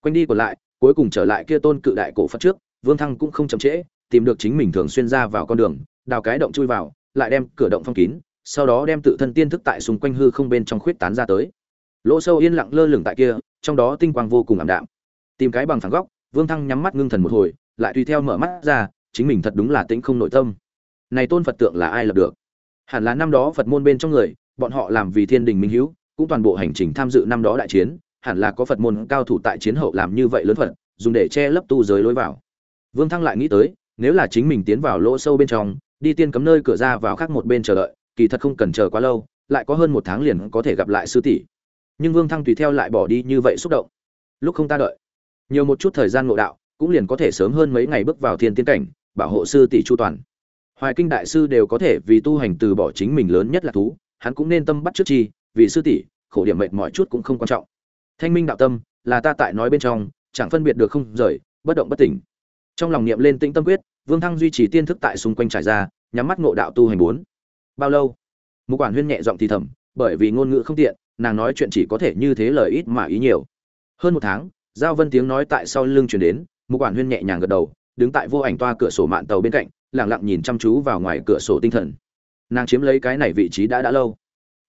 Quanh đi còn lại, cuối cùng trở lại kia tôn cự đại cổ phật trước, vương thăng cũng không chậm trễ, tìm được chính mình thường xuyên ra vào con đường, đào cái động chui vào, lại đem cửa động phong kín, sau đó đem tự thân tiên thức tại xung quanh hư không bên trong khuyết tán ra tới. Lỗ sâu yên lặng lơ lửng tại kia, trong đó tinh quang vô cùng ảm đạm. Tìm cái bằng thẳng góc, vương thăng nhắm mắt ngưng thần một hồi, lại tùy theo mở mắt ra, chính mình thật đúng là tĩnh không nội tâm. Này tôn phật tượng là ai lập được? Hẳn là năm đó phật môn bên trong người bọn họ làm vì thiên đình minh hữu cũng toàn bộ hành trình tham dự năm đó đại chiến, hẳn là có phật môn cao thủ tại chiến hậu làm như vậy lớn phật, dùng để che lấp tu giới lối vào. Vương thăng lại nghĩ tới, nếu là chính mình tiến vào lỗ sâu bên trong, đi tiên cấm nơi cửa ra vào khác một bên chờ đợi, kỳ thật không cần chờ quá lâu, lại có hơn một tháng liền có thể gặp lại sư tỷ. Nhưng vương thăng tùy theo lại bỏ đi như vậy xúc động. Lúc không ta đợi, nhiều một chút thời gian ngộ đạo, cũng liền có thể sớm hơn mấy ngày bước vào thiên tiến cảnh, bảo hộ sư tỷ chu toàn. Hoài kinh đại sư đều có thể vì tu hành từ bỏ chính mình lớn nhất là thú hắn cũng nên tâm bắt trước chi, vì sư tỷ, khổ điểm mệt mọi chút cũng không quan trọng. Thanh minh đạo tâm, là ta tại nói bên trong, chẳng phân biệt được không rời, bất động bất tỉnh. Trong lòng niệm lên tĩnh tâm quyết, vương thăng duy trì tiên thức tại xung quanh trải ra, nhắm mắt ngộ đạo tu hành bốn. Bao lâu? Một quản huyên nhẹ giọng thì thầm, bởi vì ngôn ngữ không tiện, nàng nói chuyện chỉ có thể như thế lời ít mà ý nhiều. Hơn một tháng, giao vân tiếng nói tại sau lưng chuyển đến một quản huyên nhẹ nhàng gật đầu, đứng tại vô ảnh toa cửa sổ mạn tàu bên cạnh lẳng lặng nhìn chăm chú vào ngoài cửa sổ tinh thần nàng chiếm lấy cái này vị trí đã đã lâu.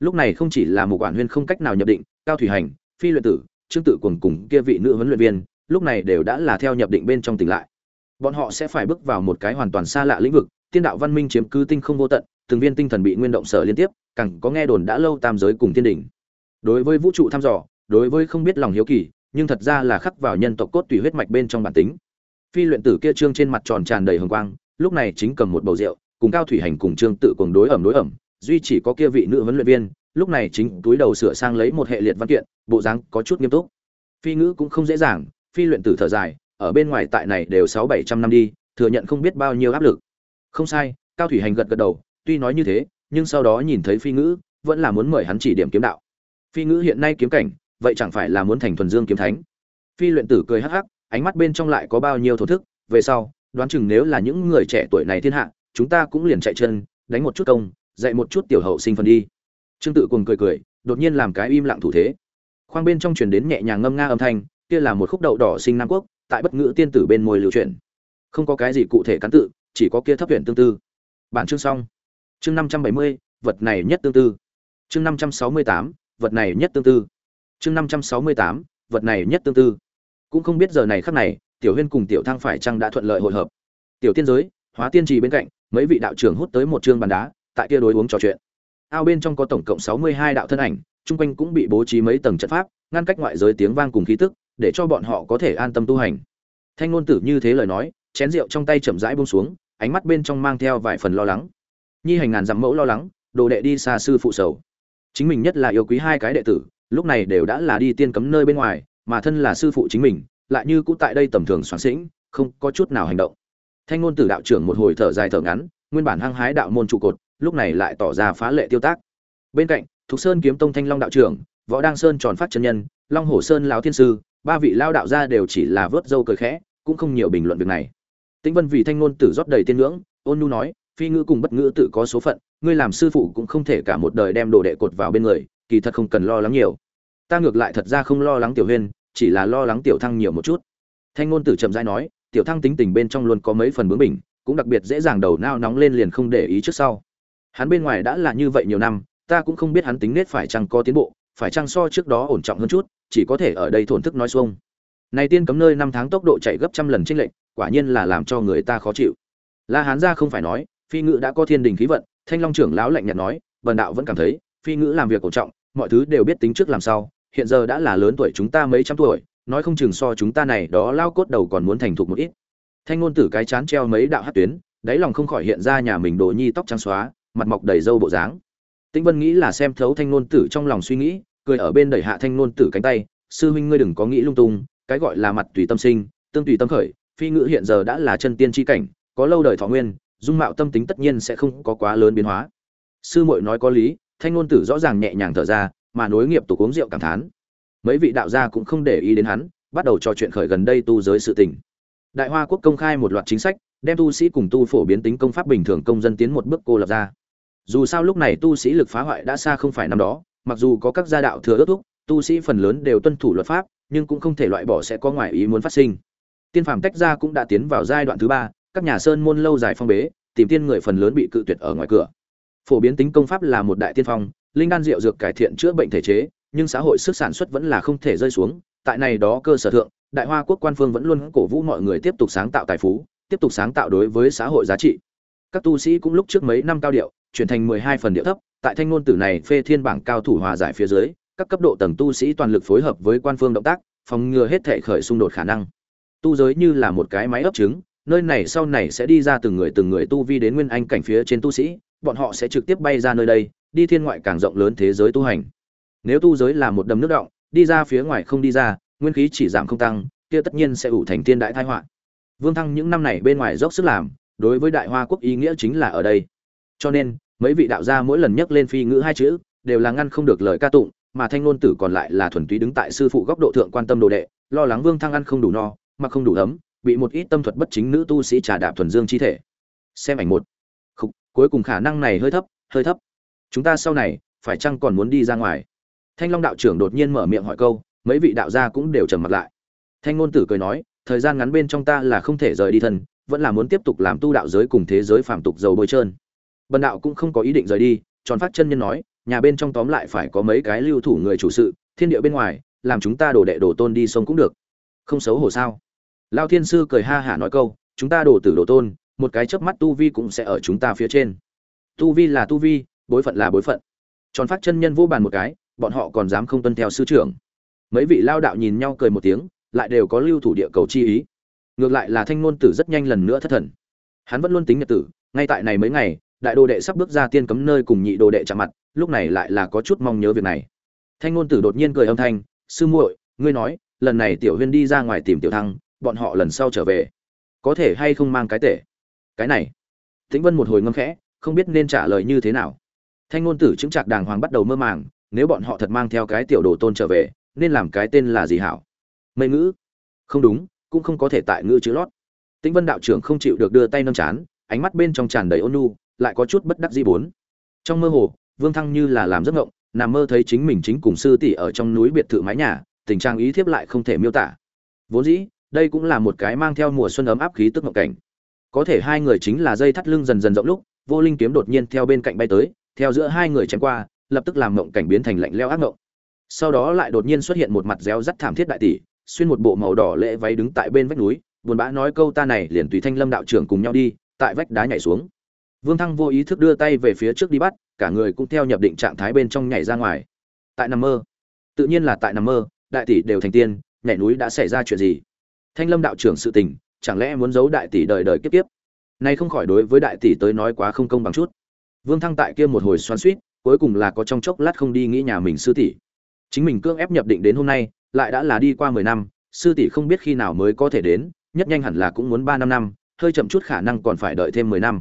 Lúc này không chỉ là một quản huyên không cách nào nhập định, cao thủy hành, phi luyện tử, trương tự cùng cùng kia vị nữ huấn luyện viên, lúc này đều đã là theo nhập định bên trong tỉnh lại. Bọn họ sẽ phải bước vào một cái hoàn toàn xa lạ lĩnh vực, tiên đạo văn minh chiếm cứ tinh không vô tận, từng viên tinh thần bị nguyên động sở liên tiếp, càng có nghe đồn đã lâu tam giới cùng thiên đỉnh. Đối với vũ trụ thăm dò, đối với không biết lòng hiếu kỳ, nhưng thật ra là khắc vào nhân tộc cốt tùy huyết mạch bên trong bản tính. Phi luyện tử kia trương trên mặt tròn tràn đầy hồng quang, lúc này chính cầm một bầu rượu cùng cao thủy hành cùng trương tự cùng đối ẩm đối ẩm, duy chỉ có kia vị nữ huấn luyện viên, lúc này chính túi đầu sửa sang lấy một hệ liệt văn kiện, bộ dáng có chút nghiêm túc. Phi ngữ cũng không dễ dàng, phi luyện tử thở dài, ở bên ngoài tại này đều sáu bảy trăm năm đi, thừa nhận không biết bao nhiêu áp lực. Không sai, cao thủy hành gật gật đầu, tuy nói như thế, nhưng sau đó nhìn thấy phi ngữ, vẫn là muốn mời hắn chỉ điểm kiếm đạo. Phi ngữ hiện nay kiếm cảnh, vậy chẳng phải là muốn thành thuần dương kiếm thánh? Phi luyện tử cười hắc hắc, ánh mắt bên trong lại có bao nhiêu thổ thức, về sau, đoán chừng nếu là những người trẻ tuổi này thiên hạ chúng ta cũng liền chạy chân, đánh một chút công, dạy một chút tiểu hậu sinh phần đi. Trương tự cùng cười cười, đột nhiên làm cái im lặng thủ thế. Khoang bên trong truyền đến nhẹ nhàng ngâm nga âm thanh, kia là một khúc đậu đỏ sinh nam quốc, tại bất ngữ tiên tử bên môi lưu truyền không có cái gì cụ thể cán tự, chỉ có kia thấp huyện tương tư. Bản chương xong. Chương năm trăm bảy mươi, vật này nhất tương tư. Chương năm trăm sáu mươi tám, vật này nhất tương tư. Chương năm trăm sáu mươi tám, vật này nhất tương tư. Cũng không biết giờ này khắc này, tiểu huyên cùng tiểu thăng phải chăng đã thuận lợi hội hợp. Tiểu tiên giới, hóa tiên trì bên cạnh mấy vị đạo trưởng hút tới một chương bàn đá, tại kia đối uống trò chuyện. Ao bên trong có tổng cộng sáu mươi hai đạo thân ảnh, chung quanh cũng bị bố trí mấy tầng trận pháp, ngăn cách ngoại giới tiếng vang cùng khí tức, để cho bọn họ có thể an tâm tu hành. Thanh ngôn tử như thế lời nói, chén rượu trong tay chậm rãi buông xuống, ánh mắt bên trong mang theo vài phần lo lắng. Nhi hành ngàn dặm mẫu lo lắng, đồ đệ đi xa sư phụ sầu. Chính mình nhất là yêu quý hai cái đệ tử, lúc này đều đã là đi tiên cấm nơi bên ngoài, mà thân là sư phụ chính mình, lại như cũ tại đây tầm thường soạn sĩnh, không có chút nào hành động thanh ngôn tử đạo trưởng một hồi thở dài thở ngắn, nguyên bản hăng hái đạo môn trụ cột, lúc này lại tỏ ra phá lệ tiêu tác. Bên cạnh, thục sơn kiếm tông thanh long đạo trưởng, võ đăng sơn tròn phát chân nhân, long hổ sơn lão thiên sư, ba vị lao đạo gia đều chỉ là vớt dâu cười khẽ, cũng không nhiều bình luận việc này. Tĩnh vân vì thanh ngôn tử rót đầy tiên ngưỡng, ôn nu nói, phi ngữ cùng bất ngữ tự có số phận, ngươi làm sư phụ cũng không thể cả một đời đem đồ đệ cột vào bên người, kỳ thật không cần lo lắng nhiều. Ta ngược lại thật ra không lo lắng tiểu huyên, chỉ là lo lắng tiểu thăng nhiều một chút. Thanh ngôn tử chậm rãi nói tiểu thăng tính tình bên trong luôn có mấy phần bướng bỉnh, cũng đặc biệt dễ dàng đầu nao nóng lên liền không để ý trước sau. Hắn bên ngoài đã là như vậy nhiều năm, ta cũng không biết hắn tính nết phải chăng có tiến bộ, phải chăng so trước đó ổn trọng hơn chút, chỉ có thể ở đây thổn thức nói xuông. Này tiên cấm nơi năm tháng tốc độ chạy gấp trăm lần chênh lệnh quả nhiên là làm cho người ta khó chịu. La hán gia không phải nói, phi ngữ đã có thiên đình khí vận, thanh long trưởng lão lạnh nhạt nói vần đạo vẫn cảm thấy, phi ngữ làm việc cổ trọng, mọi thứ đều biết tính trước làm sao, hiện giờ đã là lớn tuổi chúng ta mấy trăm tuổi nói không chừng so chúng ta này đó lao cốt đầu còn muốn thành thục một ít. Thanh ngôn tử cái chán treo mấy đạo hát tuyến, đáy lòng không khỏi hiện ra nhà mình đồ nhi tóc trắng xóa, mặt mọc đầy râu bộ dáng. Tĩnh vân nghĩ là xem thấu thanh ngôn tử trong lòng suy nghĩ, cười ở bên đẩy hạ thanh ngôn tử cánh tay, sư huynh ngươi đừng có nghĩ lung tung, cái gọi là mặt tùy tâm sinh, tương tùy tâm khởi, phi ngữ hiện giờ đã là chân tiên tri cảnh, có lâu đời thọ nguyên, dung mạo tâm tính tất nhiên sẽ không có quá lớn biến hóa. Sư muội nói có lý, thanh ngôn tử rõ ràng nhẹ nhàng thở ra, mà nối nghiệp tục uống rượu cảm thán mấy vị đạo gia cũng không để ý đến hắn, bắt đầu trò chuyện khởi gần đây tu giới sự tình. Đại hoa quốc công khai một loạt chính sách, đem tu sĩ cùng tu phổ biến tính công pháp bình thường công dân tiến một bước cô lập ra. Dù sao lúc này tu sĩ lực phá hoại đã xa không phải năm đó, mặc dù có các gia đạo thừa ước thúc, tu sĩ phần lớn đều tuân thủ luật pháp, nhưng cũng không thể loại bỏ sẽ có ngoại ý muốn phát sinh. Tiên phàm tách ra cũng đã tiến vào giai đoạn thứ ba, các nhà sơn môn lâu dài phong bế, tìm tiên người phần lớn bị cự tuyệt ở ngoài cửa. Phổ biến tính công pháp là một đại tiên phong, linh đan rượu dược cải thiện chữa bệnh thể chế nhưng xã hội sức sản xuất vẫn là không thể rơi xuống. Tại này đó cơ sở thượng, đại hoa quốc quan phương vẫn luôn cổ vũ mọi người tiếp tục sáng tạo tài phú, tiếp tục sáng tạo đối với xã hội giá trị. Các tu sĩ cũng lúc trước mấy năm cao điệu, chuyển thành mười hai phần điệu thấp, tại thanh ngôn tử này phê thiên bảng cao thủ hòa giải phía dưới, các cấp độ tầng tu sĩ toàn lực phối hợp với quan phương động tác, phòng ngừa hết thể khởi xung đột khả năng. Tu giới như là một cái máy ấp trứng, nơi này sau này sẽ đi ra từng người từng người tu vi đến nguyên anh cảnh phía trên tu sĩ, bọn họ sẽ trực tiếp bay ra nơi đây, đi thiên ngoại càng rộng lớn thế giới tu hành nếu tu giới là một đầm nước động đi ra phía ngoài không đi ra nguyên khí chỉ giảm không tăng kia tất nhiên sẽ ủ thành thiên đại tai họa. Vương thăng những năm này bên ngoài dốc sức làm đối với đại hoa quốc ý nghĩa chính là ở đây. Cho nên mấy vị đạo gia mỗi lần nhắc lên phi ngữ hai chữ đều là ngăn không được lời ca tụng mà thanh ngôn tử còn lại là thuần túy đứng tại sư phụ góc độ thượng quan tâm đồ đệ lo lắng vương thăng ăn không đủ no mà không đủ ấm bị một ít tâm thuật bất chính nữ tu sĩ trà đạp thuần dương chi thể. Xem ảnh một. Khúc, cuối cùng khả năng này hơi thấp hơi thấp. Chúng ta sau này phải chăng còn muốn đi ra ngoài? Thanh long đạo trưởng đột nhiên mở miệng hỏi câu, mấy vị đạo gia cũng đều trầm mặt lại. Thanh ngôn tử cười nói, thời gian ngắn bên trong ta là không thể rời đi thân, vẫn là muốn tiếp tục làm tu đạo giới cùng thế giới phàm tục dầu bôi trơn. Bần đạo cũng không có ý định rời đi, tròn phát chân nhân nói, nhà bên trong tóm lại phải có mấy cái lưu thủ người chủ sự, thiên địa bên ngoài, làm chúng ta đổ đệ đổ tôn đi sông cũng được. Không xấu hổ sao? Lao thiên sư cười ha hả nói câu, chúng ta đổ tử đổ tôn, một cái chớp mắt tu vi cũng sẽ ở chúng ta phía trên. Tu vi là tu vi, bối phận là bối phận. Tròn phát chân nhân vô bàn một cái bọn họ còn dám không tuân theo sư trưởng. Mấy vị lao đạo nhìn nhau cười một tiếng, lại đều có lưu thủ địa cầu chi ý. Ngược lại là thanh ngôn tử rất nhanh lần nữa thất thần. Hắn vẫn luôn tính nhật tử, ngay tại này mấy ngày, đại đồ đệ sắp bước ra tiên cấm nơi cùng nhị đồ đệ chạm mặt, lúc này lại là có chút mong nhớ việc này. Thanh ngôn tử đột nhiên cười âm thanh, sư muội, ngươi nói, lần này tiểu huyên đi ra ngoài tìm tiểu thăng, bọn họ lần sau trở về. Có thể hay không mang cái tể? Cái này, tĩnh vân một hồi ngâm khẽ, không biết nên trả lời như thế nào. Thanh ngôn tử chứng trạc đàng hoàng bắt đầu mơ màng nếu bọn họ thật mang theo cái tiểu đồ tôn trở về, nên làm cái tên là gì hảo? Mây ngữ? Không đúng, cũng không có thể tại ngữ chữ lót. Tĩnh vân đạo trưởng không chịu được đưa tay nâng chán, ánh mắt bên trong tràn đầy ôn nhu, lại có chút bất đắc dĩ bốn. Trong mơ hồ, vương thăng như là làm giấc ngộng nằm mơ thấy chính mình chính cùng sư tỷ ở trong núi biệt thự mái nhà, tình trạng ý thiếp lại không thể miêu tả. Vốn dĩ, đây cũng là một cái mang theo mùa xuân ấm áp khí tức ngộng cảnh. Có thể hai người chính là dây thắt lưng dần dần rộng lúc, vô linh kiếm đột nhiên theo bên cạnh bay tới, theo giữa hai người chém qua lập tức làm ngộng cảnh biến thành lạnh leo ác ngộng sau đó lại đột nhiên xuất hiện một mặt réo rắt thảm thiết đại tỷ, xuyên một bộ màu đỏ lễ váy đứng tại bên vách núi, buồn bã nói câu ta này liền tùy thanh lâm đạo trưởng cùng nhau đi, tại vách đá nhảy xuống. Vương thăng vô ý thức đưa tay về phía trước đi bắt, cả người cũng theo nhập định trạng thái bên trong nhảy ra ngoài. Tại nằm mơ. Tự nhiên là tại nằm mơ, đại tỷ đều thành tiên, nhảy núi đã xảy ra chuyện gì? Thanh lâm đạo trưởng sự tình, chẳng lẽ muốn giấu đại tỷ đời đời kiếp kiếp? Nay không khỏi đối với đại tỷ tới nói quá không công bằng chút. Vương thăng tại kia một hồi xoan suýt cuối cùng là có trong chốc lát không đi nghĩ nhà mình sư tỷ. Chính mình cưỡng ép nhập định đến hôm nay, lại đã là đi qua mười năm, sư tỷ không biết khi nào mới có thể đến, nhất nhanh hẳn là cũng muốn ba năm năm, hơi chậm chút khả năng còn phải đợi thêm mười năm.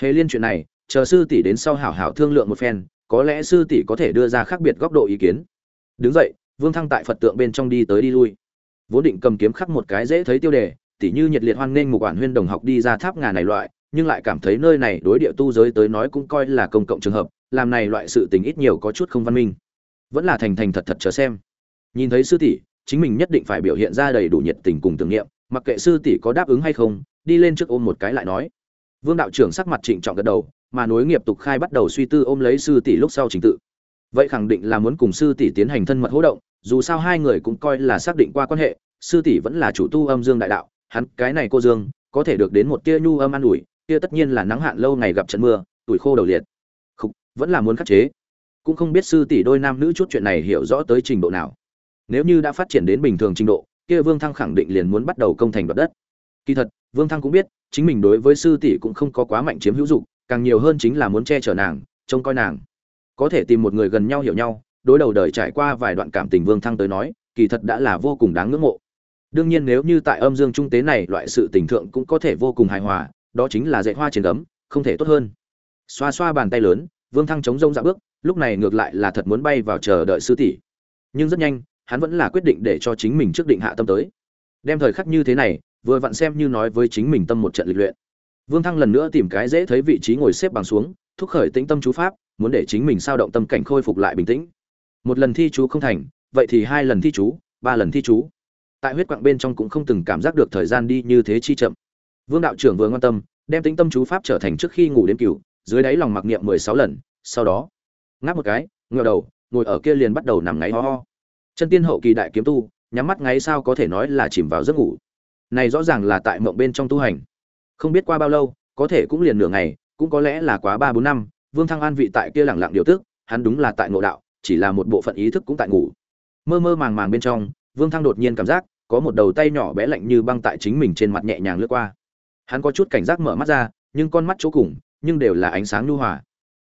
Hề liên chuyện này, chờ sư tỷ đến sau hảo hảo thương lượng một phen, có lẽ sư tỷ có thể đưa ra khác biệt góc độ ý kiến. Đứng dậy, vương thăng tại phật tượng bên trong đi tới đi lui. Vốn định cầm kiếm khắc một cái dễ thấy tiêu đề, tỉ như nhiệt liệt hoan nghênh một quản huyên đồng học đi ra tháp ngà này loại, nhưng lại cảm thấy nơi này đối địa tu giới tới nói cũng coi là công cộng trường hợp làm này loại sự tình ít nhiều có chút không văn minh. Vẫn là thành thành thật thật chờ xem. Nhìn thấy sư tỷ, chính mình nhất định phải biểu hiện ra đầy đủ nhiệt tình cùng tưởng niệm, mặc kệ sư tỷ có đáp ứng hay không, đi lên trước ôm một cái lại nói. Vương đạo trưởng sắc mặt trịnh trọng gật đầu, mà nối nghiệp tục khai bắt đầu suy tư ôm lấy sư tỷ lúc sau trình tự. Vậy khẳng định là muốn cùng sư tỷ tiến hành thân mật hỗ động, dù sao hai người cũng coi là xác định qua quan hệ, sư tỷ vẫn là chủ tu âm dương đại đạo, hắn cái này cô dương, có thể được đến một tia nhu âm an ủi tia tất nhiên là nắng hạn lâu ngày gặp trận mưa, tuổi khô đầu liệt vẫn là muốn khắc chế. Cũng không biết sư tỷ đôi nam nữ chút chuyện này hiểu rõ tới trình độ nào. Nếu như đã phát triển đến bình thường trình độ, kia vương thăng khẳng định liền muốn bắt đầu công thành đoạt đất. Kỳ thật, vương thăng cũng biết, chính mình đối với sư tỷ cũng không có quá mạnh chiếm hữu dụng, càng nhiều hơn chính là muốn che chở nàng, trông coi nàng. Có thể tìm một người gần nhau hiểu nhau, đối đầu đời trải qua vài đoạn cảm tình vương thăng tới nói, kỳ thật đã là vô cùng đáng ngưỡng mộ. Đương nhiên nếu như tại âm dương trung tế này, loại sự tình thượng cũng có thể vô cùng hài hòa, đó chính là dạy hoa trên gấm, không thể tốt hơn. Xoa xoa bàn tay lớn vương thăng chống rông dạ bước, lúc này ngược lại là thật muốn bay vào chờ đợi sư tỷ. Nhưng rất nhanh, hắn vẫn là quyết định để cho chính mình trước định hạ tâm tới. Đem thời khắc như thế này, vừa vặn xem như nói với chính mình tâm một trận lịch luyện. Vương thăng lần nữa tìm cái dễ thấy vị trí ngồi xếp bằng xuống, thúc khởi tĩnh tâm chú pháp, muốn để chính mình sao động tâm cảnh khôi phục lại bình tĩnh. Một lần thi chú không thành, vậy thì hai lần thi chú, ba lần thi chú. Tại huyết quạng bên trong cũng không từng cảm giác được thời gian đi như thế chi chậm. Vương đạo trưởng vừa ngoan tâm, đem tĩnh tâm chú pháp trở thành trước khi ngủ đến cửu dưới đáy lòng mặc niệm mười sáu lần, sau đó, ngáp một cái, ngửa đầu, ngồi ở kia liền bắt đầu nằm ngáy ho ho. Chân tiên hậu kỳ đại kiếm tu, nhắm mắt ngáy sao có thể nói là chìm vào giấc ngủ. Này rõ ràng là tại mộng bên trong tu hành. Không biết qua bao lâu, có thể cũng liền nửa ngày, cũng có lẽ là quá ba bốn năm, vương thăng an vị tại kia lẳng lặng điều tức, hắn đúng là tại ngộ đạo, chỉ là một bộ phận ý thức cũng tại ngủ. Mơ mơ màng màng bên trong, vương thăng đột nhiên cảm giác, có một đầu tay nhỏ bé lạnh như băng tại chính mình trên mặt nhẹ nhàng lướt qua. Hắn có chút cảnh giác mở mắt ra, nhưng con mắt chỗ cùng nhưng đều là ánh sáng nhu hòa.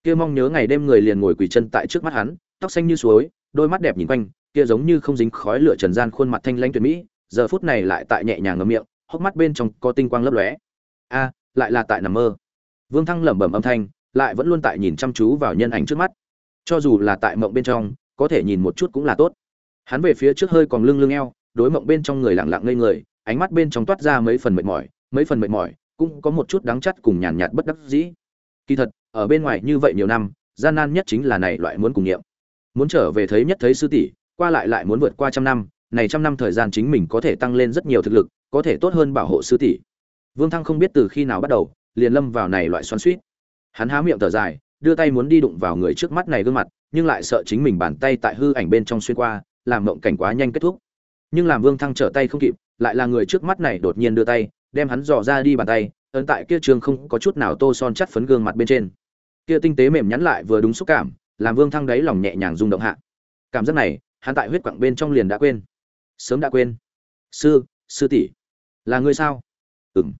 Kia mong nhớ ngày đêm người liền ngồi quỳ chân tại trước mắt hắn, tóc xanh như suối, đôi mắt đẹp nhìn quanh, kia giống như không dính khói lửa trần gian khuôn mặt thanh lãnh tuyệt mỹ, giờ phút này lại tại nhẹ nhàng ngậm miệng, hốc mắt bên trong có tinh quang lấp lóe. A, lại là tại nằm mơ. Vương thăng lẩm bẩm âm thanh, lại vẫn luôn tại nhìn chăm chú vào nhân ảnh trước mắt. Cho dù là tại mộng bên trong, có thể nhìn một chút cũng là tốt. Hắn về phía trước hơi còn lưng lưng eo, đối mộng bên trong người lặng lặng ngây người, ánh mắt bên trong toát ra mấy phần mệt mỏi, mấy phần mệt mỏi, cũng có một chút đắng chắt cùng nhàn nhạt bất đắc dĩ kỳ thật, ở bên ngoài như vậy nhiều năm, gian nan nhất chính là này loại muốn cùng nghiệm. Muốn trở về thấy nhất thấy sư tỷ, qua lại lại muốn vượt qua trăm năm, này trăm năm thời gian chính mình có thể tăng lên rất nhiều thực lực, có thể tốt hơn bảo hộ sư tỷ. Vương thăng không biết từ khi nào bắt đầu, liền lâm vào này loại xoắn suýt hắn há miệng thở dài, đưa tay muốn đi đụng vào người trước mắt này gương mặt, nhưng lại sợ chính mình bàn tay tại hư ảnh bên trong xuyên qua, làm mộng cảnh quá nhanh kết thúc. Nhưng làm vương thăng trở tay không kịp, lại là người trước mắt này đột nhiên đưa tay, đem hắn dò ra đi bàn tay ấn tại kia trường không có chút nào tô son chắt phấn gương mặt bên trên. Kia tinh tế mềm nhắn lại vừa đúng xúc cảm, làm vương thăng đáy lòng nhẹ nhàng rung động hạ. Cảm giác này, hắn tại huyết quặng bên trong liền đã quên. Sớm đã quên. Sư sư tỷ, là ngươi sao? Ừng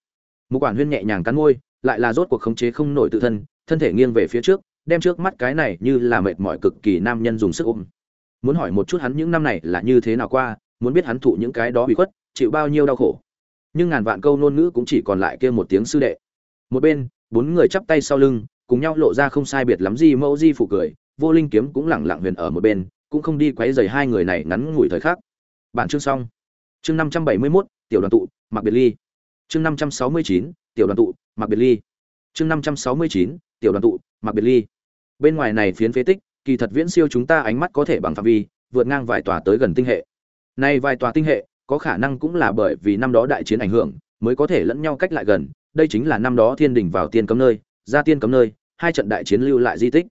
một quản huyên nhẹ nhàng cắn môi, lại là rốt cuộc khống chế không nổi tự thân thân thể nghiêng về phía trước, đem trước mắt cái này như là mệt mỏi cực kỳ nam nhân dùng sức ôm. Muốn hỏi một chút hắn những năm này là như thế nào qua, muốn biết hắn thụ những cái đó bị khuất, chịu bao nhiêu đau khổ nhưng ngàn vạn câu ngôn ngữ cũng chỉ còn lại kia một tiếng sư đệ. Một bên bốn người chắp tay sau lưng cùng nhau lộ ra không sai biệt lắm gì mẫu di phụ cười vô linh kiếm cũng lẳng lặng huyền ở một bên cũng không đi quấy rầy hai người này ngắn ngủi thời khắc. Bản chương xong. Chương năm trăm bảy mươi 571, tiểu đoàn tụ mặc biệt ly. Chương năm trăm sáu mươi chín tiểu đoàn tụ mặc biệt ly. Chương năm trăm sáu mươi chín tiểu đoàn tụ mặc biệt ly. Bên ngoài này phiến phế tích kỳ thật viễn siêu chúng ta ánh mắt có thể bằng phạm vi vượt ngang vài tòa tới gần tinh hệ. Nay vài tòa tinh hệ có khả năng cũng là bởi vì năm đó đại chiến ảnh hưởng, mới có thể lẫn nhau cách lại gần, đây chính là năm đó thiên đình vào tiên cấm nơi, ra tiên cấm nơi, hai trận đại chiến lưu lại di tích.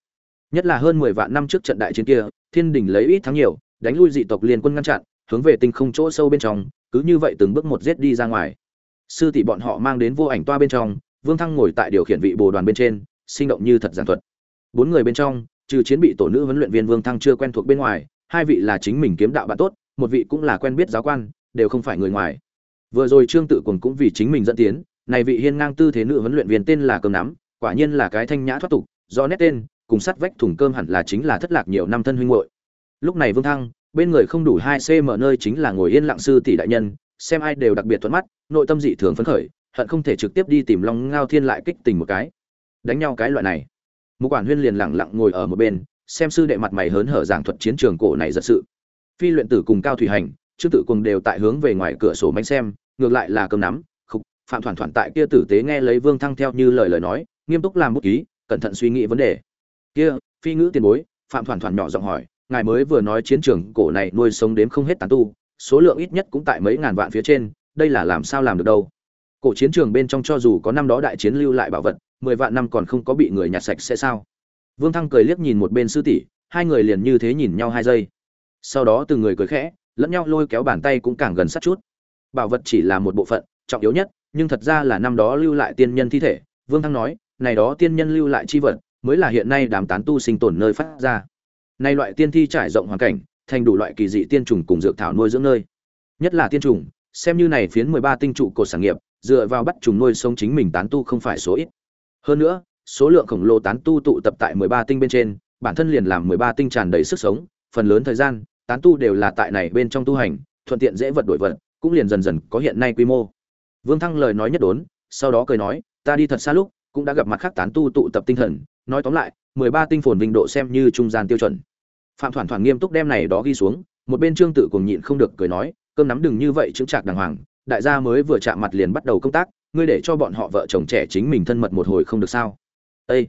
Nhất là hơn mười vạn năm trước trận đại chiến kia, thiên đình lấy ít thắng nhiều, đánh lui dị tộc liên quân ngăn chặn, hướng về tinh không chỗ sâu bên trong, cứ như vậy từng bước một giết đi ra ngoài. Sư tỷ bọn họ mang đến vô ảnh toa bên trong, vương thăng ngồi tại điều khiển vị bồ đoàn bên trên, sinh động như thật giản thuật. Bốn người bên trong, trừ chiến bị tổ nữ huấn luyện viên vương thăng chưa quen thuộc bên ngoài, hai vị là chính mình kiếm đạo bạn tốt, một vị cũng là quen biết giáo quan đều không phải người ngoài. Vừa rồi trương tự cùng cũng vì chính mình dẫn tiến, này vị hiên ngang tư thế nữ huấn luyện viên tên là cơm nắm, quả nhiên là cái thanh nhã thoát tục do nét tên, cùng sắt vách thùng cơm hẳn là chính là thất lạc nhiều năm thân huynh muội. Lúc này vương thăng, bên người không đủ hai cm nơi chính là ngồi yên lặng sư tỷ đại nhân, xem ai đều đặc biệt thuận mắt, nội tâm dị thường phấn khởi, hận không thể trực tiếp đi tìm long ngao thiên lại kích tình một cái. Đánh nhau cái loại này. Mục quản huyên liền lặng lặng ngồi ở một bên, xem sư đệ mặt mày hớn hở giảng thuật chiến trường cổ này giật sự. Phi luyện tử cùng cao thủy hành trương tự cùng đều tại hướng về ngoài cửa sổ mánh xem, ngược lại là cơm nắm, khục, phạm thoản thoản tại kia tử tế nghe lấy vương thăng theo như lời lời nói, nghiêm túc làm bút ký, cẩn thận suy nghĩ vấn đề. Kia, phi ngữ tiền bối, phạm thoản thoản nhỏ giọng hỏi, ngài mới vừa nói chiến trường cổ này nuôi sống đếm không hết tán tu, số lượng ít nhất cũng tại mấy ngàn vạn phía trên, đây là làm sao làm được đâu? Cổ chiến trường bên trong cho dù có năm đó đại chiến lưu lại bảo vật, mười vạn năm còn không có bị người nhặt sạch sẽ sao? Vương thăng cười liếc nhìn một bên sư tỷ, hai người liền như thế nhìn nhau hai giây. Sau đó từng người cười khẽ lẫn nhau lôi kéo bàn tay cũng càng gần sát chút. Bảo vật chỉ là một bộ phận, trọng yếu nhất, nhưng thật ra là năm đó lưu lại tiên nhân thi thể. Vương thăng nói, này đó tiên nhân lưu lại chi vật, mới là hiện nay đám tán tu sinh tồn nơi phát ra. Nay loại tiên thi trải rộng hoàn cảnh, thành đủ loại kỳ dị tiên trùng cùng dược thảo nuôi dưỡng nơi. Nhất là tiên trùng, xem như này phiến mười ba tinh trụ cột sản nghiệp, dựa vào bắt trùng nuôi sống chính mình tán tu không phải số ít. Hơn nữa, số lượng khổng lồ tán tu tụ tập tại mười ba tinh bên trên, bản thân liền làm mười ba tinh tràn đầy sức sống, phần lớn thời gian tán tu đều là tại này bên trong tu hành thuận tiện dễ vật đổi vật cũng liền dần dần có hiện nay quy mô. Vương thăng lời nói nhất đốn sau đó cười nói ta đi thật xa lúc cũng đã gặp mặt khác tán tu tụ tập tinh thần nói tóm lại mười ba tinh phồn vinh độ xem như trung gian tiêu chuẩn. Phạm thoản thoản nghiêm túc đem này đó ghi xuống một bên trương tự cùng nhịn không được cười nói cơm nắm đừng như vậy chứng trạc đàng hoàng đại gia mới vừa chạm mặt liền bắt đầu công tác ngươi để cho bọn họ vợ chồng trẻ chính mình thân mật một hồi không được sao? Ê,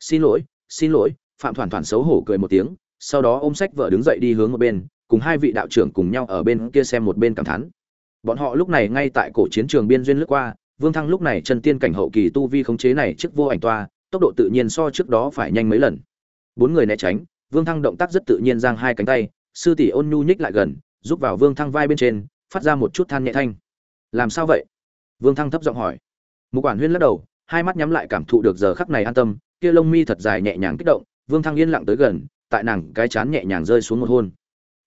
xin lỗi xin lỗi phạm thoản thoản xấu hổ cười một tiếng sau đó ôm sách vợ đứng dậy đi hướng một bên, cùng hai vị đạo trưởng cùng nhau ở bên kia xem một bên cảm thán. Bọn họ lúc này ngay tại cổ chiến trường biên duyên lướt qua, vương thăng lúc này chân tiên cảnh hậu kỳ tu vi khống chế này trước vô ảnh toa, tốc độ tự nhiên so trước đó phải nhanh mấy lần. Bốn người né tránh, vương thăng động tác rất tự nhiên giang hai cánh tay, sư tỷ ôn nhu nhích lại gần, giúp vào vương thăng vai bên trên, phát ra một chút than nhẹ thanh. Làm sao vậy? Vương thăng thấp giọng hỏi. Một quản huyên lắc đầu, hai mắt nhắm lại cảm thụ được giờ khắc này an tâm, kia lông mi thật dài nhẹ nhàng kích động, vương thăng yên lặng tới gần tại nàng cái chán nhẹ nhàng rơi xuống một hôn.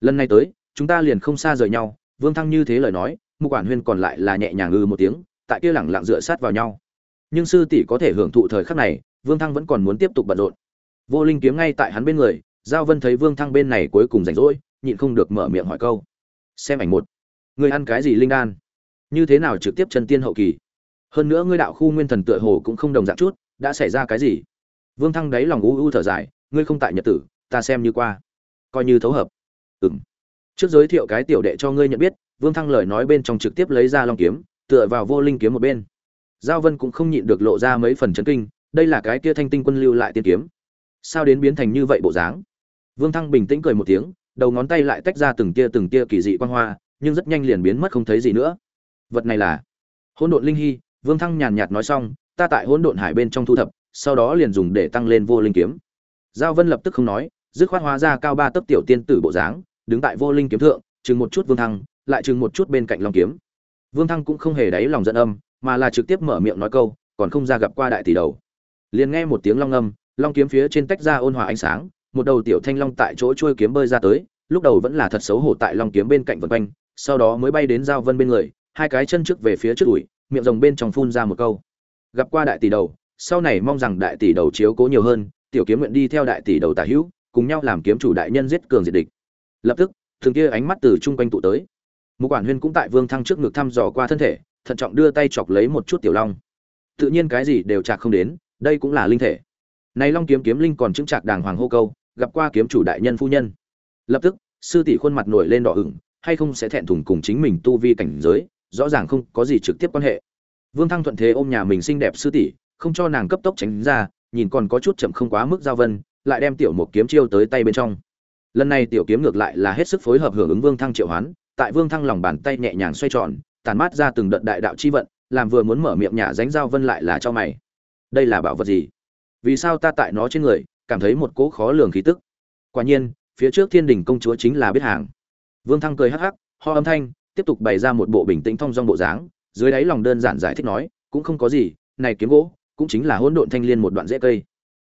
Lần này tới, chúng ta liền không xa rời nhau, vương thăng như thế lời nói, mục quản huyên còn lại là nhẹ nhàng ư một tiếng, tại kia lẳng lặng dựa sát vào nhau. Nhưng sư tỷ có thể hưởng thụ thời khắc này, vương thăng vẫn còn muốn tiếp tục bận rộn. Vô linh kiếm ngay tại hắn bên người, giao vân thấy vương thăng bên này cuối cùng rảnh rỗi, nhịn không được mở miệng hỏi câu. Xem ảnh một. Người ăn cái gì, linh đan? Như thế nào trực tiếp chân tiên hậu kỳ? Hơn nữa ngươi đạo khu nguyên thần tựa hồ cũng không đồng dạng chút, đã xảy ra cái gì? Vương thăng đáy lòng u u thở dài, ngươi không tại nhật tử ta xem như qua. Coi như thấu hợp. Ừng trước giới thiệu cái tiểu đệ cho ngươi nhận biết, vương thăng lời nói bên trong trực tiếp lấy ra long kiếm, tựa vào vô linh kiếm một bên. Giao vân cũng không nhịn được lộ ra mấy phần chấn kinh, đây là cái kia thanh tinh quân lưu lại tiên kiếm. Sao đến biến thành như vậy bộ dáng? Vương thăng bình tĩnh cười một tiếng, đầu ngón tay lại tách ra từng tia từng tia kỳ dị quan hoa, nhưng rất nhanh liền biến mất không thấy gì nữa. Vật này là hỗn độn linh hy, vương thăng nhàn nhạt nói xong, ta tại hỗn độn hải bên trong thu thập, sau đó liền dùng để tăng lên vô linh kiếm. Giao vân lập tức không nói dứt khoát hóa ra cao ba tấc tiểu tiên tử bộ dáng, đứng tại vô linh kiếm thượng, chừng một chút vương thăng, lại chừng một chút bên cạnh long kiếm. Vương thăng cũng không hề đáy lòng giận âm, mà là trực tiếp mở miệng nói câu, còn không ra gặp qua đại tỷ đầu. Liền nghe một tiếng long âm, long kiếm phía trên tách ra ôn hòa ánh sáng, một đầu tiểu thanh long tại chỗ trôi kiếm bơi ra tới, lúc đầu vẫn là thật xấu hổ tại long kiếm bên cạnh vân quanh, sau đó mới bay đến giao vân bên người, hai cái chân trước về phía trước đùi, miệng rồng bên trong phun ra một câu. Gặp qua đại tỷ đầu, sau này mong rằng đại tỷ đầu chiếu cố nhiều hơn, tiểu kiếm nguyện đi theo đại tỷ đầu tả hữu cùng nhau làm kiếm chủ đại nhân giết cường diệt địch. Lập tức, thường kia ánh mắt từ chung quanh tụ tới. Mục quản huyên cũng tại vương thăng trước ngực thăm dò qua thân thể, thận trọng đưa tay chọc lấy một chút tiểu long. Tự nhiên cái gì đều chạc không đến, đây cũng là linh thể. Này long kiếm kiếm linh còn chứng chạc đàng hoàng hô câu, gặp qua kiếm chủ đại nhân phu nhân. Lập tức, sư tỷ khuôn mặt nổi lên đỏ ửng, hay không sẽ thẹn thùng cùng chính mình tu vi cảnh giới, rõ ràng không có gì trực tiếp quan hệ. Vương thăng thuận thế ôm nhà mình xinh đẹp sư tỷ, không cho nàng cấp tốc tránh ra, nhìn còn có chút chậm không quá mức giao vân lại đem tiểu một kiếm chiêu tới tay bên trong. Lần này tiểu kiếm ngược lại là hết sức phối hợp hưởng ứng vương thăng triệu hoán, tại vương thăng lòng bàn tay nhẹ nhàng xoay tròn, tàn mát ra từng đợt đại đạo chi vận, làm vừa muốn mở miệng nhà dánh giao vân lại là cho mày. Đây là bảo vật gì? Vì sao ta tại nó trên người, cảm thấy một cỗ khó lường khí tức? Quả nhiên, phía trước thiên đình công chúa chính là biết hàng. Vương thăng cười hắc hắc, ho âm thanh, tiếp tục bày ra một bộ bình tĩnh thong dong bộ dáng, dưới đáy lòng đơn giản giải thích nói, cũng không có gì, này kiếm gỗ, cũng chính là hỗn độn thanh liên một đoạn rễ cây.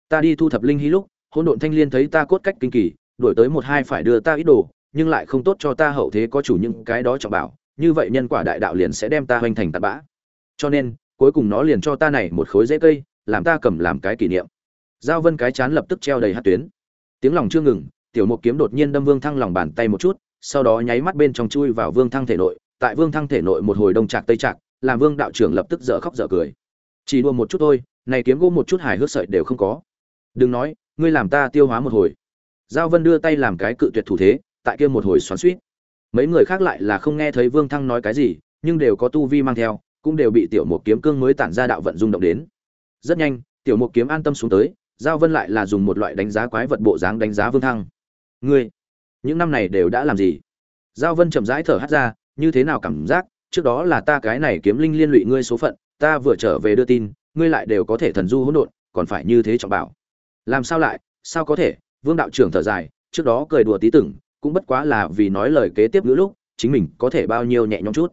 Ta đi thu thập linh hí lúc hỗn độn thanh liên thấy ta cốt cách kinh kỳ, đổi tới một hai phải đưa ta ít đồ, nhưng lại không tốt cho ta hậu thế có chủ những cái đó trọng bảo, như vậy nhân quả đại đạo liền sẽ đem ta hoành thành tạt bã. Cho nên, cuối cùng nó liền cho ta này một khối dễ cây, làm ta cầm làm cái kỷ niệm. Giao vân cái chán lập tức treo đầy hát tuyến. Tiếng lòng chưa ngừng, tiểu một kiếm đột nhiên đâm vương thăng lòng bàn tay một chút, sau đó nháy mắt bên trong chui vào vương thăng thể nội, tại vương thăng thể nội một hồi đông trạc tây trạc, làm vương đạo trưởng lập tức dở khóc dở cười. Chỉ đua một chút thôi, này kiếm gỗ một chút hài hước sợi đều không có. Đừng nói ngươi làm ta tiêu hóa một hồi. Giao vân đưa tay làm cái cự tuyệt thủ thế, tại kia một hồi xoắn suýt mấy người khác lại là không nghe thấy vương thăng nói cái gì, nhưng đều có tu vi mang theo, cũng đều bị tiểu một kiếm cương mới tản ra đạo vận rung động đến. Rất nhanh, tiểu một kiếm an tâm xuống tới, giao vân lại là dùng một loại đánh giá quái vật bộ dáng đánh giá vương thăng. Ngươi, những năm này đều đã làm gì? Giao vân chậm rãi thở hắt ra, như thế nào cảm giác? Trước đó là ta cái này kiếm linh liên lụy ngươi số phận, ta vừa trở về đưa tin, ngươi lại đều có thể thần du hỗn độn, còn phải như thế trọng bảo làm sao lại? Sao có thể? Vương đạo trưởng thở dài, trước đó cười đùa tí tưởng, cũng bất quá là vì nói lời kế tiếp ngữ lúc, chính mình có thể bao nhiêu nhẹ nhõm chút.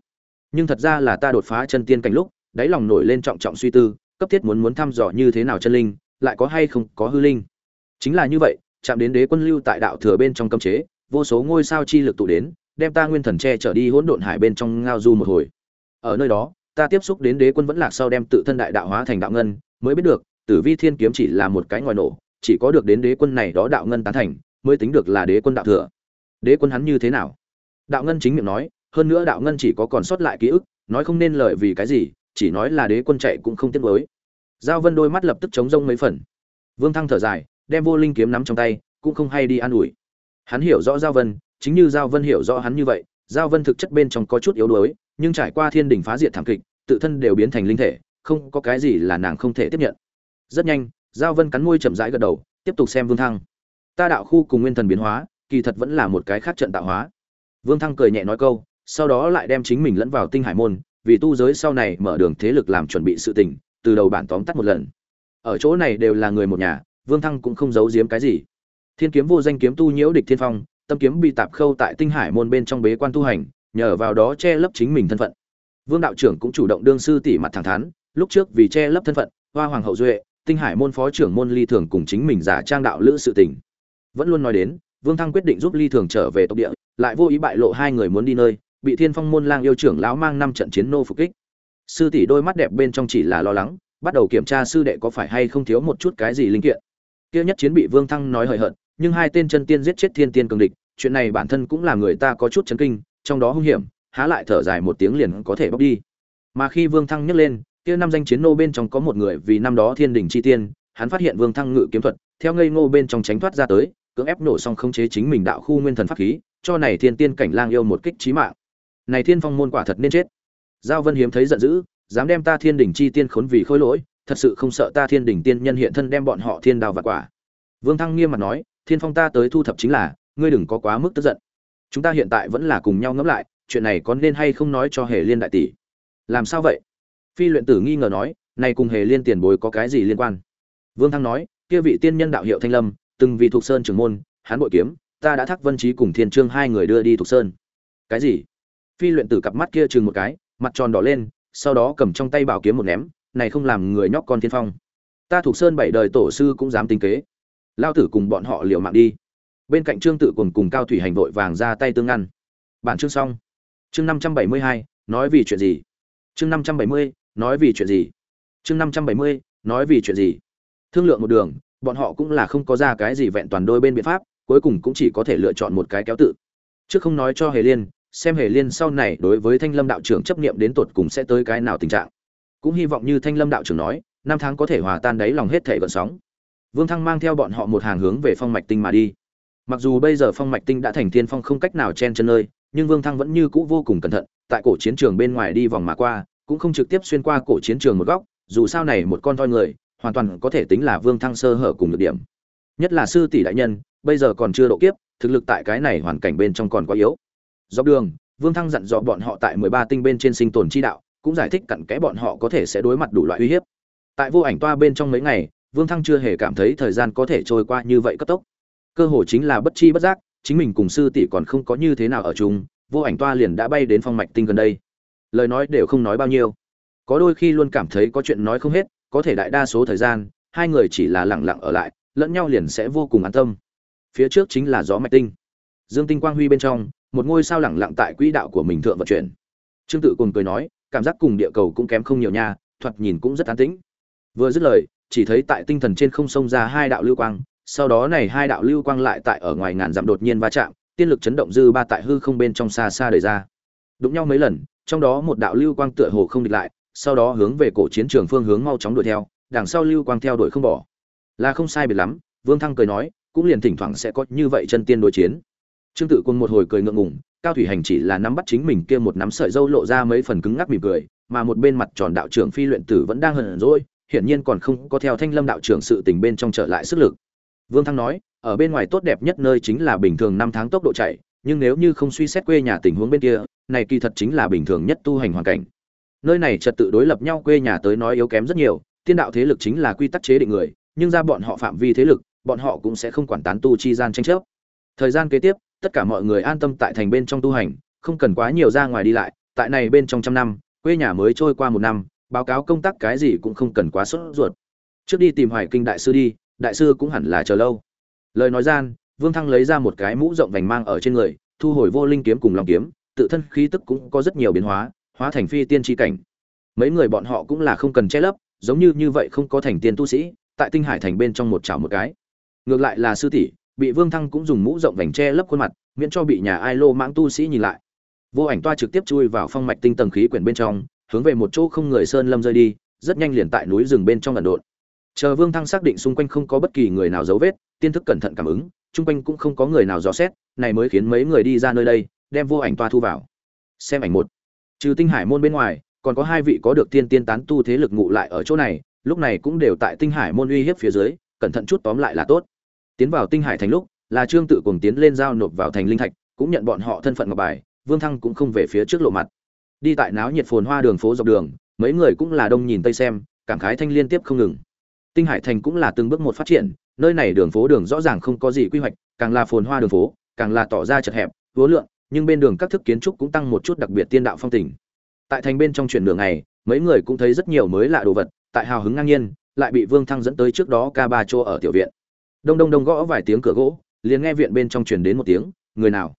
Nhưng thật ra là ta đột phá chân tiên cảnh lúc, đáy lòng nổi lên trọng trọng suy tư, cấp thiết muốn muốn thăm dò như thế nào chân linh, lại có hay không có hư linh. Chính là như vậy, chạm đến đế quân lưu tại đạo thừa bên trong cấm chế, vô số ngôi sao chi lực tụ đến, đem ta nguyên thần che trở đi hỗn độn hải bên trong ngao du một hồi. Ở nơi đó, ta tiếp xúc đến đế quân vẫn lạc sau đem tự thân đại đạo hóa thành đạo ngân, mới biết được tử vi thiên kiếm chỉ là một cái ngoài nổ, chỉ có được đến đế quân này đó đạo ngân tán thành, mới tính được là đế quân đạo thừa. Đế quân hắn như thế nào? Đạo ngân chính miệng nói, hơn nữa đạo ngân chỉ có còn sót lại ký ức, nói không nên lời vì cái gì, chỉ nói là đế quân chạy cũng không tiếc mới. giao vân đôi mắt lập tức chống rông mấy phần. Vương thăng thở dài, đem vô linh kiếm nắm trong tay, cũng không hay đi an ủi. Hắn hiểu rõ giao vân, chính như giao vân hiểu rõ hắn như vậy, giao vân thực chất bên trong có chút yếu đuối, nhưng trải qua thiên đình phá diệt thảm kịch, tự thân đều biến thành linh thể, không có cái gì là nàng không thể tiếp nhận rất nhanh, giao vân cắn môi chậm rãi gật đầu, tiếp tục xem vương thăng. Ta đạo khu cùng nguyên thần biến hóa, kỳ thật vẫn là một cái khác trận tạo hóa. Vương thăng cười nhẹ nói câu, sau đó lại đem chính mình lẫn vào tinh hải môn, vì tu giới sau này mở đường thế lực làm chuẩn bị sự tình, từ đầu bản tóm tắt một lần. Ở chỗ này đều là người một nhà, vương thăng cũng không giấu giếm cái gì. Thiên kiếm vô danh kiếm tu nhiễu địch thiên phong, tâm kiếm bị tạp khâu tại tinh hải môn bên trong bế quan tu hành, nhờ vào đó che lấp chính mình thân phận. Vương đạo trưởng cũng chủ động đương sư tỷ mặt thẳng thắn, lúc trước vì che lấp thân phận, hoa hoàng hậu duệ tinh hải môn phó trưởng môn ly thường cùng chính mình giả trang đạo lữ sự tình. Vẫn luôn nói đến, vương thăng quyết định giúp ly thường trở về tộc địa, lại vô ý bại lộ hai người muốn đi nơi, bị thiên phong môn lang yêu trưởng lão mang năm trận chiến nô phục kích. Sư tỷ đôi mắt đẹp bên trong chỉ là lo lắng, bắt đầu kiểm tra sư đệ có phải hay không thiếu một chút cái gì linh kiện. Kia nhất chiến bị vương thăng nói hời hợt, nhưng hai tên chân tiên giết chết thiên tiên cường địch, chuyện này bản thân cũng là người ta có chút chấn kinh, trong đó hung hiểm, há lại thở dài một tiếng liền có thể bóc đi. Mà khi vương thăng nhấc lên kia năm danh chiến nô bên trong có một người vì năm đó thiên đình chi tiên, hắn phát hiện vương thăng ngự kiếm thuật, theo ngây ngô bên trong tránh thoát ra tới, cưỡng ép nổ xong khống chế chính mình đạo khu nguyên thần pháp khí, cho này thiên tiên cảnh lang yêu một kích trí mạng. Này thiên phong môn quả thật nên chết. Giao vân hiếm thấy giận dữ, dám đem ta thiên đình chi tiên khốn vì khôi lỗi, thật sự không sợ ta thiên đình tiên nhân hiện thân đem bọn họ thiên đào và quả. Vương thăng nghiêm mặt nói, thiên phong ta tới thu thập chính là, ngươi đừng có quá mức tức giận. Chúng ta hiện tại vẫn là cùng nhau ngẫm lại, chuyện này có nên hay không nói cho hề liên đại tỷ. Làm sao vậy? Phi luyện tử nghi ngờ nói, này cùng hề liên tiền bối có cái gì liên quan? Vương thăng nói, kia vị tiên nhân đạo hiệu thanh lâm, từng vị thuộc sơn trưởng môn, hắn bội kiếm, ta đã thác vân trí cùng thiên trương hai người đưa đi thuộc sơn. Cái gì? Phi luyện tử cặp mắt kia chừng một cái, mặt tròn đỏ lên, sau đó cầm trong tay bảo kiếm một ném, này không làm người nhóc con thiên phong. Ta thuộc sơn bảy đời tổ sư cũng dám tính kế. Lao tử cùng bọn họ liều mạng đi. Bên cạnh trương tự cùng cùng cao thủy hành vội vàng ra tay tương ngăn. Bản chương xong. Chương năm trăm bảy mươi hai, nói vì chuyện gì? Chương năm trăm bảy mươi nói vì chuyện gì? Chương năm trăm bảy mươi, nói vì chuyện gì? Thương lượng một đường, bọn họ cũng là không có ra cái gì vẹn toàn đôi bên biện pháp, cuối cùng cũng chỉ có thể lựa chọn một cái kéo tự. Trước không nói cho hề liên, xem hề liên sau này đối với thanh lâm đạo trưởng chấp nghiệm đến tột cùng sẽ tới cái nào tình trạng. Cũng hy vọng như thanh lâm đạo trưởng nói, năm tháng có thể hòa tan đáy lòng hết thể gợn sóng. Vương thăng mang theo bọn họ một hàng hướng về phong mạch tinh mà đi. Mặc dù bây giờ phong mạch tinh đã thành thiên phong không cách nào chen chân nơi, nhưng vương thăng vẫn như cũ vô cùng cẩn thận, tại cổ chiến trường bên ngoài đi vòng mà qua cũng không trực tiếp xuyên qua cổ chiến trường một góc, dù sao này một con voi người, hoàn toàn có thể tính là vương thăng sơ hở cùng được điểm. Nhất là sư tỷ đại nhân, bây giờ còn chưa độ kiếp, thực lực tại cái này hoàn cảnh bên trong còn quá yếu. Dọc đường, vương thăng dặn dò bọn họ tại mười ba tinh bên trên sinh tồn chi đạo, cũng giải thích cặn kẽ bọn họ có thể sẽ đối mặt đủ loại uy hiếp. Tại vô ảnh toa bên trong mấy ngày, vương thăng chưa hề cảm thấy thời gian có thể trôi qua như vậy cấp tốc. Cơ hồ chính là bất chi bất giác, chính mình cùng sư tỷ còn không có như thế nào ở chung, vô ảnh toa liền đã bay đến phong mạch tinh gần đây lời nói đều không nói bao nhiêu. Có đôi khi luôn cảm thấy có chuyện nói không hết, có thể đại đa số thời gian, hai người chỉ là lẳng lặng ở lại, lẫn nhau liền sẽ vô cùng an tâm. Phía trước chính là gió mạch tinh. Dương tinh quang huy bên trong, một ngôi sao lẳng lặng tại quỹ đạo của mình thượng vận chuyển. Trương tự cùng cười nói, cảm giác cùng địa cầu cũng kém không nhiều nha, thoạt nhìn cũng rất an tĩnh. Vừa dứt lời, chỉ thấy tại tinh thần trên không xông ra hai đạo lưu quang, sau đó này hai đạo lưu quang lại tại ở ngoài ngàn dặm đột nhiên va chạm, tiên lực chấn động dư ba tại hư không bên trong xa xa đời ra. Đụng nhau mấy lần trong đó một đạo lưu quang tựa hồ không địch lại, sau đó hướng về cổ chiến trường phương hướng mau chóng đuổi theo, đằng sau lưu quang theo đuổi không bỏ. Là không sai biệt lắm, vương thăng cười nói, cũng liền thỉnh thoảng sẽ có như vậy chân tiên đối chiến. Trương tự quân một hồi cười ngượng ngùng, cao thủy hành chỉ là nắm bắt chính mình kia một nắm sợi dâu lộ ra mấy phần cứng ngắc mỉm cười, mà một bên mặt tròn đạo trưởng phi luyện tử vẫn đang hờn dỗi, hiển nhiên còn không có theo thanh lâm đạo trưởng sự tình bên trong trở lại sức lực. Vương thăng nói, ở bên ngoài tốt đẹp nhất nơi chính là bình thường năm tháng tốc độ chạy, nhưng nếu như không suy xét quê nhà tình huống bên kia này kỳ thật chính là bình thường nhất tu hành hoàn cảnh. Nơi này trật tự đối lập nhau quê nhà tới nói yếu kém rất nhiều, tiên đạo thế lực chính là quy tắc chế định người, nhưng ra bọn họ phạm vi thế lực, bọn họ cũng sẽ không quản tán tu chi gian tranh chấp. Thời gian kế tiếp, tất cả mọi người an tâm tại thành bên trong tu hành, không cần quá nhiều ra ngoài đi lại, tại này bên trong trăm năm, quê nhà mới trôi qua một năm, báo cáo công tác cái gì cũng không cần quá sốt ruột. Trước đi tìm hoài kinh đại sư đi, đại sư cũng hẳn là chờ lâu. Lời nói gian, vương thăng lấy ra một cái mũ rộng vành mang ở trên người, thu hồi vô linh kiếm cùng lòng kiếm tự thân khí tức cũng có rất nhiều biến hóa hóa thành phi tiên chi cảnh. Mấy người bọn họ cũng là không cần che lấp, giống như như vậy không có thành tiên tu sĩ, tại tinh hải thành bên trong một chảo một cái. Ngược lại là sư tỷ, bị vương thăng cũng dùng mũ rộng vành che lấp khuôn mặt, miễn cho bị nhà ai lô mãng tu sĩ nhìn lại. Vô ảnh toa trực tiếp chui vào phong mạch tinh tầng khí quyển bên trong, hướng về một chỗ không người sơn lâm rơi đi, rất nhanh liền tại núi rừng bên trong ẩn độn. Chờ vương thăng xác định xung quanh không có bất kỳ người nào dấu vết, tiên thức cẩn thận cảm ứng, xung quanh cũng không có người nào dò xét, này mới khiến mấy người đi ra nơi đây đem vô ảnh toa thu vào. Xem ảnh một. Trừ tinh hải môn bên ngoài, còn có hai vị có được tiên tiên tán tu thế lực ngụ lại ở chỗ này, lúc này cũng đều tại tinh hải môn uy hiếp phía dưới, cẩn thận chút tóm lại là tốt. Tiến vào tinh hải thành lúc, là trương tự cùng tiến lên giao nộp vào thành linh thạch, cũng nhận bọn họ thân phận ngọc bài, vương thăng cũng không về phía trước lộ mặt. Đi tại náo nhiệt phồn hoa đường phố dọc đường, mấy người cũng là đông nhìn tây xem, cảm khái thanh liên tiếp không ngừng. Tinh hải thành cũng là từng bước một phát triển, nơi này đường phố đường rõ ràng không có gì quy hoạch, càng là phồn hoa đường phố, càng là tỏ ra chật hẹp vố lượng nhưng bên đường các thức kiến trúc cũng tăng một chút đặc biệt tiên đạo phong tình. Tại thành bên trong chuyển đường này mấy người cũng thấy rất nhiều mới lạ đồ vật, tại hào hứng ngang nhiên, lại bị vương thăng dẫn tới trước đó ca ba chỗ ở tiểu viện. Đông đông đông gõ vài tiếng cửa gỗ, liền nghe viện bên trong truyền đến một tiếng, người nào?